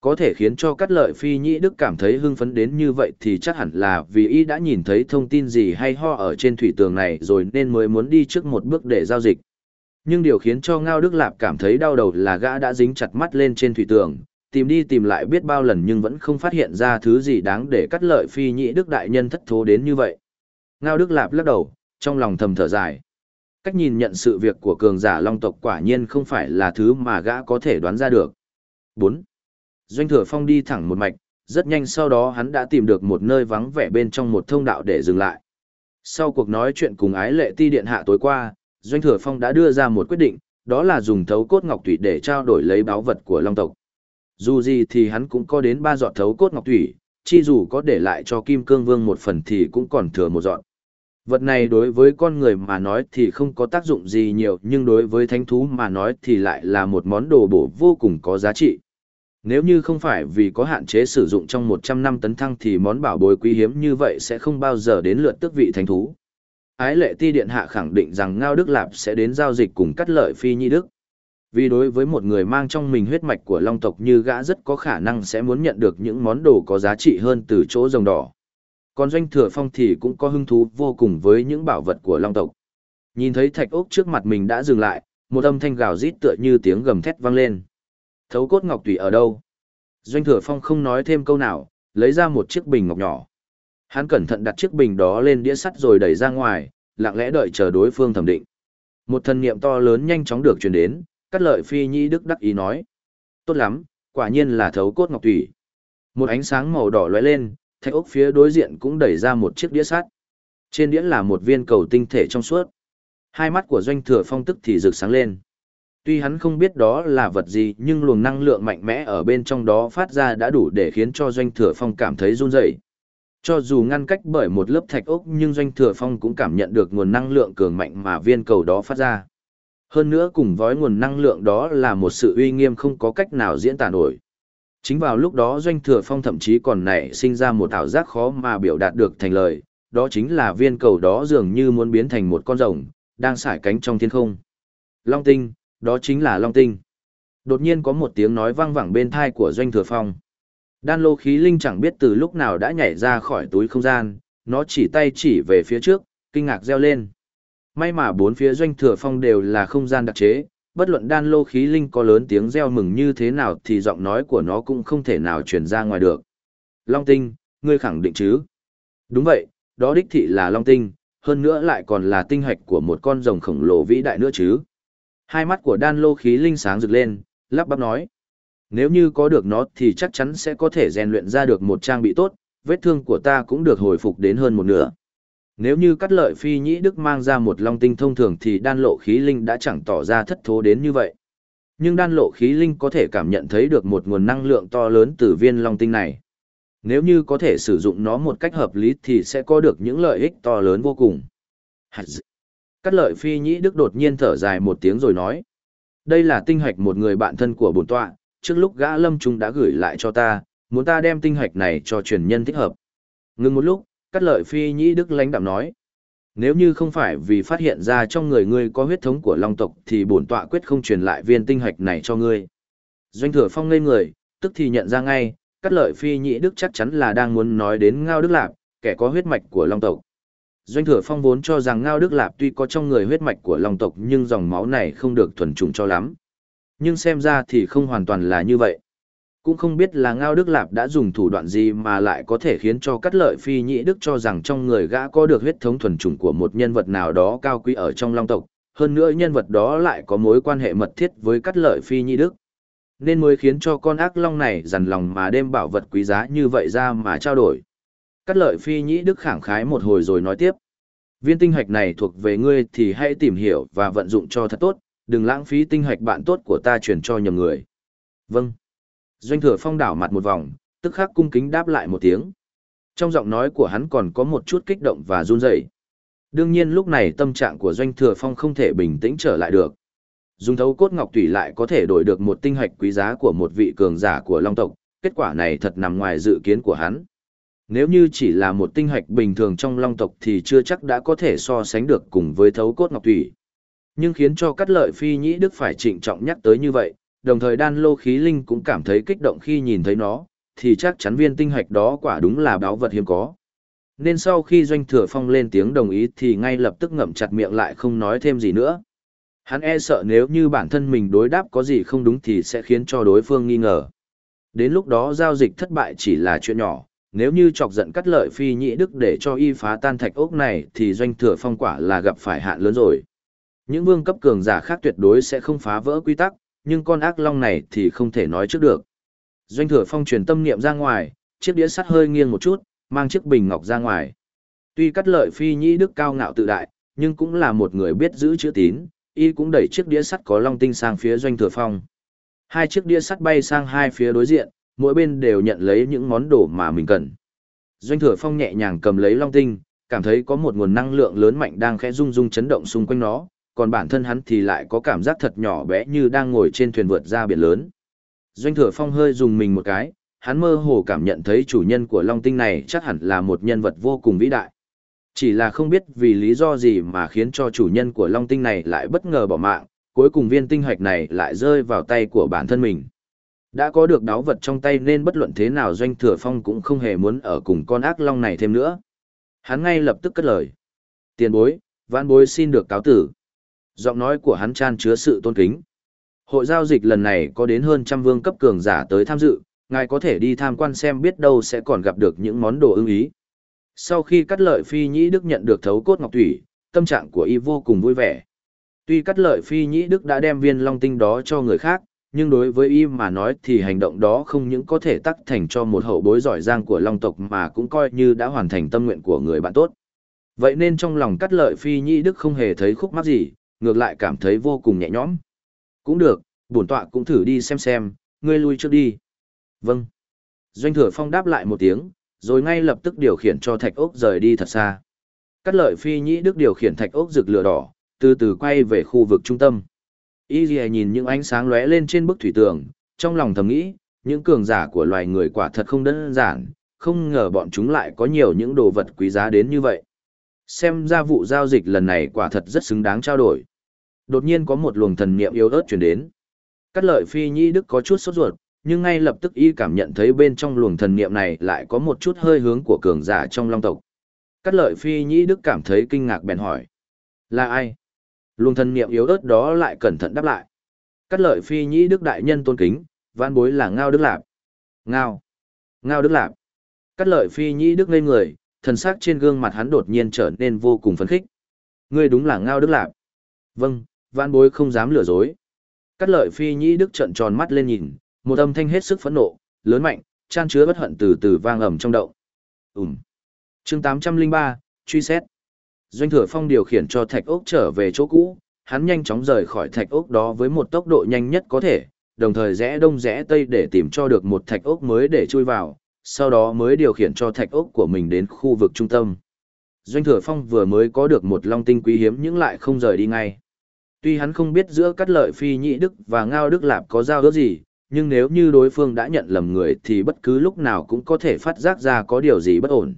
Có thể khiến cho Cát Lợi Phi Nhĩ Đức cảm thấy hưng phấn đến như vậy thì chắc hẳn là vì y đã nhìn thấy thông tin gì hay ho ở trên thủy tường này rồi nên mới muốn đi trước một bước để giao dịch. Nhưng điều khiến cho Ngao Đức Lạp cảm thấy đau đầu là gã đã dính chặt mắt lên trên thủy tường, tìm đi tìm lại biết bao lần nhưng vẫn không phát hiện ra thứ gì đáng để cắt Lợi Phi nhị Đức đại nhân thất thố đến như vậy. Ngao Đức Lạp lắc đầu, trong lòng thầm thở dài. Cách nhìn nhận sự việc của cường giả long tộc quả nhiên không phải là thứ mà gã có thể đoán ra được. 4. Doanh thừa phong đi thẳng một mạch, rất nhanh sau đó hắn đã tìm được một nơi vắng vẻ bên trong một thông đạo để dừng lại. Sau cuộc nói chuyện cùng ái lệ ti điện hạ tối qua, Doanh thừa phong đã đưa ra một quyết định, đó là dùng thấu cốt ngọc thủy để trao đổi lấy báu vật của long tộc. Dù gì thì hắn cũng có đến ba giọt thấu cốt ngọc thủy, chi dù có để lại cho Kim Cương Vương một phần thì cũng còn thừa một giọt. Vật này đối với con người mà nói thì không có tác dụng gì nhiều nhưng đối với thánh thú mà nói thì lại là một món đồ bổ vô cùng có giá trị. Nếu như không phải vì có hạn chế sử dụng trong 100 năm tấn thăng thì món bảo bối quý hiếm như vậy sẽ không bao giờ đến lượt tước vị thánh thú. Ái lệ ti điện hạ khẳng định rằng Ngao Đức Lạp sẽ đến giao dịch cùng cắt lợi phi nhi đức. Vì đối với một người mang trong mình huyết mạch của long tộc như gã rất có khả năng sẽ muốn nhận được những món đồ có giá trị hơn từ chỗ rồng đỏ. Còn doanh thừa phong thì cũng có hứng thú vô cùng với những bảo vật của long tộc. Nhìn thấy thạch ốc trước mặt mình đã dừng lại, một âm thanh gào rít tựa như tiếng gầm thét vang lên. Thấu cốt ngọc tùy ở đâu? Doanh thừa phong không nói thêm câu nào, lấy ra một chiếc bình ngọc nhỏ. Hắn cẩn thận đặt chiếc bình đó lên đĩa sắt rồi đẩy ra ngoài, lặng lẽ đợi chờ đối phương thẩm định. Một thần niệm to lớn nhanh chóng được truyền đến, cắt lợi phi nhi đức đắc ý nói. Tốt lắm, quả nhiên là thấu cốt ngọc thủy. Một ánh sáng màu đỏ lóe lên, thạch ốc phía đối diện cũng đẩy ra một chiếc đĩa sắt. Trên đĩa là một viên cầu tinh thể trong suốt. Hai mắt của doanh thừa phong tức thì rực sáng lên. Tuy hắn không biết đó là vật gì nhưng luồng năng lượng mạnh mẽ ở bên trong đó phát ra đã đủ để khiến cho doanh thừa phong cảm thấy run rẩy. Cho dù ngăn cách bởi một lớp thạch ốc nhưng doanh thừa phong cũng cảm nhận được nguồn năng lượng cường mạnh mà viên cầu đó phát ra. Hơn nữa cùng với nguồn năng lượng đó là một sự uy nghiêm không có cách nào diễn tả nổi. Chính vào lúc đó doanh thừa phong thậm chí còn nảy sinh ra một ảo giác khó mà biểu đạt được thành lời, đó chính là viên cầu đó dường như muốn biến thành một con rồng, đang sải cánh trong thiên không. Long tinh, đó chính là Long tinh. Đột nhiên có một tiếng nói vang vẳng bên thai của doanh thừa phong. Đan lô khí linh chẳng biết từ lúc nào đã nhảy ra khỏi túi không gian, nó chỉ tay chỉ về phía trước, kinh ngạc reo lên. May mà bốn phía doanh thừa phong đều là không gian đặc chế, bất luận đan lô khí linh có lớn tiếng reo mừng như thế nào thì giọng nói của nó cũng không thể nào truyền ra ngoài được. Long Tinh, ngươi khẳng định chứ? Đúng vậy, đó đích thị là Long Tinh, hơn nữa lại còn là tinh hạch của một con rồng khổng lồ vĩ đại nữa chứ. Hai mắt của đan lô khí linh sáng rực lên, lắp bắp nói. Nếu như có được nó thì chắc chắn sẽ có thể rèn luyện ra được một trang bị tốt, vết thương của ta cũng được hồi phục đến hơn một nửa. Nếu như cắt lợi phi nhĩ đức mang ra một long tinh thông thường thì đan lộ khí linh đã chẳng tỏ ra thất thố đến như vậy. Nhưng đan lộ khí linh có thể cảm nhận thấy được một nguồn năng lượng to lớn từ viên long tinh này. Nếu như có thể sử dụng nó một cách hợp lý thì sẽ có được những lợi ích to lớn vô cùng. Cắt lợi phi nhĩ đức đột nhiên thở dài một tiếng rồi nói. Đây là tinh hạch một người bạn thân của bổn tọa, trước lúc gã lâm trung đã gửi lại cho ta, muốn ta đem tinh hạch này cho truyền nhân thích hợp. ngưng một lúc, cắt lợi phi nhĩ đức lãnh đạm nói. Nếu như không phải vì phát hiện ra trong người ngươi có huyết thống của long tộc thì bổn tọa quyết không truyền lại viên tinh hạch này cho ngươi. Doanh thừa phong ngây người, tức thì nhận ra ngay, cắt lợi phi nhĩ đức chắc chắn là đang muốn nói đến ngao đức lạp, kẻ có huyết mạch của long tộc. Doanh thừa phong vốn cho rằng ngao đức lạp tuy có trong người huyết mạch của long tộc nhưng dòng máu này không được thuần trùng cho lắm. Nhưng xem ra thì không hoàn toàn là như vậy cũng không biết là Ngao Đức Lạp đã dùng thủ đoạn gì mà lại có thể khiến cho cắt lợi phi nhị đức cho rằng trong người gã có được huyết thống thuần chủng của một nhân vật nào đó cao quý ở trong long tộc, hơn nữa nhân vật đó lại có mối quan hệ mật thiết với cắt lợi phi nhị đức. Nên mới khiến cho con ác long này dằn lòng mà đem bảo vật quý giá như vậy ra mà trao đổi. Cắt lợi phi nhị đức khẳng khái một hồi rồi nói tiếp. Viên tinh hạch này thuộc về ngươi thì hãy tìm hiểu và vận dụng cho thật tốt, đừng lãng phí tinh hạch bạn tốt của ta truyền cho nhầm người. Vâng. Doanh thừa phong đảo mặt một vòng, tức khắc cung kính đáp lại một tiếng. Trong giọng nói của hắn còn có một chút kích động và run rẩy. Đương nhiên lúc này tâm trạng của Doanh thừa phong không thể bình tĩnh trở lại được. Dùng thấu cốt ngọc tùy lại có thể đổi được một tinh hạch quý giá của một vị cường giả của Long tộc, kết quả này thật nằm ngoài dự kiến của hắn. Nếu như chỉ là một tinh hạch bình thường trong Long tộc thì chưa chắc đã có thể so sánh được cùng với thấu cốt ngọc thủy. Nhưng khiến cho cắt lợi phi nhĩ đức phải trịnh trọng nhắc tới như vậy, đồng thời đan lô khí linh cũng cảm thấy kích động khi nhìn thấy nó, thì chắc chắn viên tinh hạch đó quả đúng là báo vật hiếm có. Nên sau khi doanh thừa phong lên tiếng đồng ý thì ngay lập tức ngậm chặt miệng lại không nói thêm gì nữa. Hắn e sợ nếu như bản thân mình đối đáp có gì không đúng thì sẽ khiến cho đối phương nghi ngờ. Đến lúc đó giao dịch thất bại chỉ là chuyện nhỏ, nếu như chọc giận cắt lợi phi nhị đức để cho y phá tan thạch ốc này thì doanh thừa phong quả là gặp phải hạn lớn rồi. Những vương cấp cường giả khác tuyệt đối sẽ không phá vỡ quy tắc, nhưng con ác long này thì không thể nói trước được. Doanh thừa phong truyền tâm niệm ra ngoài, chiếc đĩa sắt hơi nghiêng một chút, mang chiếc bình ngọc ra ngoài. Tuy cắt lợi phi nhĩ đức cao ngạo tự đại, nhưng cũng là một người biết giữ chữ tín, y cũng đẩy chiếc đĩa sắt có long tinh sang phía doanh thừa phong. Hai chiếc đĩa sắt bay sang hai phía đối diện, mỗi bên đều nhận lấy những món đồ mà mình cần. Doanh thừa phong nhẹ nhàng cầm lấy long tinh, cảm thấy có một nguồn năng lượng lớn mạnh đang khẽ rung rung chấn động xung quanh nó, còn bản thân hắn thì lại có cảm giác thật nhỏ bé như đang ngồi trên thuyền vượt ra biển lớn. Doanh thừa phong hơi dùng mình một cái, hắn mơ hồ cảm nhận thấy chủ nhân của Long Tinh này chắc hẳn là một nhân vật vô cùng vĩ đại. Chỉ là không biết vì lý do gì mà khiến cho chủ nhân của Long Tinh này lại bất ngờ bỏ mạng, cuối cùng viên tinh hạch này lại rơi vào tay của bản thân mình. Đã có được đáo vật trong tay nên bất luận thế nào Doanh Thừa Phong cũng không hề muốn ở cùng con ác long này thêm nữa. Hắn ngay lập tức cất lời. Tiền bối, vãn bối xin được cáo tử. Giọng nói của hắn chan chứa sự tôn kính. Hội giao dịch lần này có đến hơn trăm vương cấp cường giả tới tham dự, ngài có thể đi tham quan xem biết đâu sẽ còn gặp được những món đồ ưng ý. Sau khi cắt lợi phi nhĩ đức nhận được thấu cốt ngọc thủy, tâm trạng của y vô cùng vui vẻ. Tuy cắt lợi phi nhĩ đức đã đem viên long tinh đó cho người khác, nhưng đối với y mà nói thì hành động đó không những có thể tắc thành cho một hậu bối giỏi giang của long tộc mà cũng coi như đã hoàn thành tâm nguyện của người bạn tốt. Vậy nên trong lòng cắt lợi phi nhĩ đức không hề thấy khúc mắc gì, ngược lại cảm thấy vô cùng nhẹ nhõm. Cũng được, bổn tọa cũng thử đi xem xem, ngươi lui trước đi. Vâng. Doanh thừa phong đáp lại một tiếng, rồi ngay lập tức điều khiển cho thạch ốc rời đi thật xa. Cắt lợi phi nhĩ đức điều khiển thạch ốc rực lửa đỏ, từ từ quay về khu vực trung tâm. Y Ghi nhìn những ánh sáng lóe lên trên bức thủy tường, trong lòng thầm nghĩ, những cường giả của loài người quả thật không đơn giản, không ngờ bọn chúng lại có nhiều những đồ vật quý giá đến như vậy. Xem ra vụ giao dịch lần này quả thật rất xứng đáng trao đổi. Đột nhiên có một luồng thần niệm yếu ớt chuyển đến. Cắt lợi phi nhi đức có chút sốt ruột, nhưng ngay lập tức y cảm nhận thấy bên trong luồng thần niệm này lại có một chút hơi hướng của cường giả trong long tộc. Cắt lợi phi nhĩ đức cảm thấy kinh ngạc bèn hỏi. Là ai? Luồng thần niệm yếu ớt đó lại cẩn thận đáp lại. Cắt lợi phi nhĩ đức đại nhân tôn kính, văn bối là Ngao Đức Lạp. Ngao. Ngao Đức Lạp. Cắt lợi phi nhĩ đức ngây người, thần sắc trên gương mặt hắn đột nhiên trở nên vô cùng phấn khích. Ngươi đúng là ngao đức lạc. Vâng, vạn bối không dám lừa dối. Cắt lợi phi nhĩ đức trợn tròn mắt lên nhìn, một âm thanh hết sức phẫn nộ, lớn mạnh, chan chứa bất hận từ từ vang ầm trong động. Ừm. Chương 803, truy xét. Doanh thừa phong điều khiển cho thạch ốc trở về chỗ cũ, hắn nhanh chóng rời khỏi thạch ốc đó với một tốc độ nhanh nhất có thể, đồng thời rẽ đông rẽ tây để tìm cho được một thạch ốc mới để chui vào, sau đó mới điều khiển cho thạch ốc của mình đến khu vực trung tâm. Doanh thừa phong vừa mới có được một long tinh quý hiếm nhưng lại không rời đi ngay. Tuy hắn không biết giữa cắt lợi phi nhị đức và ngao đức lạp có giao ước gì, nhưng nếu như đối phương đã nhận lầm người thì bất cứ lúc nào cũng có thể phát giác ra có điều gì bất ổn.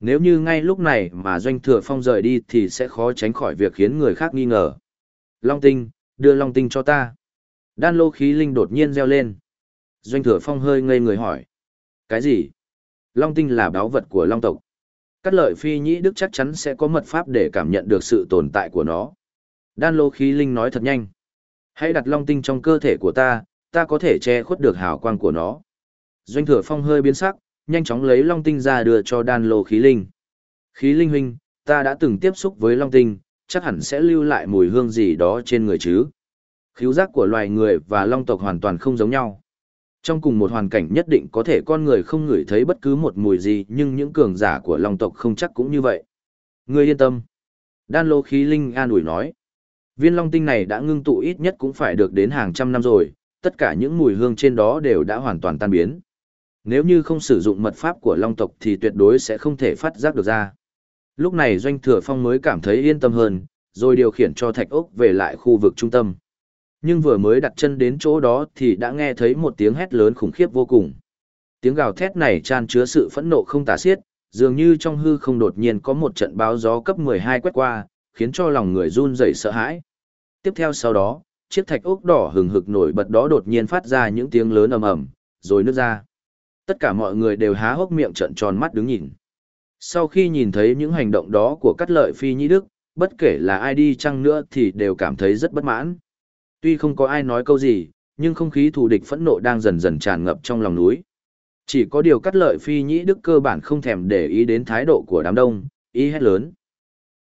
Nếu như ngay lúc này mà doanh thừa phong rời đi thì sẽ khó tránh khỏi việc khiến người khác nghi ngờ. Long tinh, đưa long tinh cho ta. Đan lô khí linh đột nhiên reo lên. Doanh thừa phong hơi ngây người hỏi. Cái gì? Long tinh là báo vật của long tộc. Cắt lợi phi nhĩ đức chắc chắn sẽ có mật pháp để cảm nhận được sự tồn tại của nó. Đan lô khí linh nói thật nhanh. Hãy đặt long tinh trong cơ thể của ta, ta có thể che khuất được hào quang của nó. Doanh thừa phong hơi biến sắc, nhanh chóng lấy long tinh ra đưa cho đan lô khí linh. Khí linh huynh, ta đã từng tiếp xúc với long tinh, chắc hẳn sẽ lưu lại mùi hương gì đó trên người chứ. Khíu giác của loài người và long tộc hoàn toàn không giống nhau. Trong cùng một hoàn cảnh nhất định có thể con người không ngửi thấy bất cứ một mùi gì nhưng những cường giả của long tộc không chắc cũng như vậy. Ngươi yên tâm. Đan lô khí linh an ủi nói. Viên long tinh này đã ngưng tụ ít nhất cũng phải được đến hàng trăm năm rồi, tất cả những mùi hương trên đó đều đã hoàn toàn tan biến. Nếu như không sử dụng mật pháp của long tộc thì tuyệt đối sẽ không thể phát giác được ra. Lúc này Doanh Thừa Phong mới cảm thấy yên tâm hơn, rồi điều khiển cho thạch ốc về lại khu vực trung tâm. Nhưng vừa mới đặt chân đến chỗ đó thì đã nghe thấy một tiếng hét lớn khủng khiếp vô cùng. Tiếng gào thét này tràn chứa sự phẫn nộ không tả xiết, dường như trong hư không đột nhiên có một trận báo gió cấp 12 quét qua, khiến cho lòng người run rẩy sợ hãi. Tiếp theo sau đó, chiếc thạch ốc đỏ hừng hực nổi bật đó đột nhiên phát ra những tiếng lớn ầm ầm, rồi nứt ra. Tất cả mọi người đều há hốc miệng trợn tròn mắt đứng nhìn. Sau khi nhìn thấy những hành động đó của cắt lợi phi nhĩ đức, bất kể là ai đi chăng nữa thì đều cảm thấy rất bất mãn. Tuy không có ai nói câu gì, nhưng không khí thù địch phẫn nộ đang dần dần tràn ngập trong lòng núi. Chỉ có điều cắt lợi phi nhĩ đức cơ bản không thèm để ý đến thái độ của đám đông, ý hét lớn.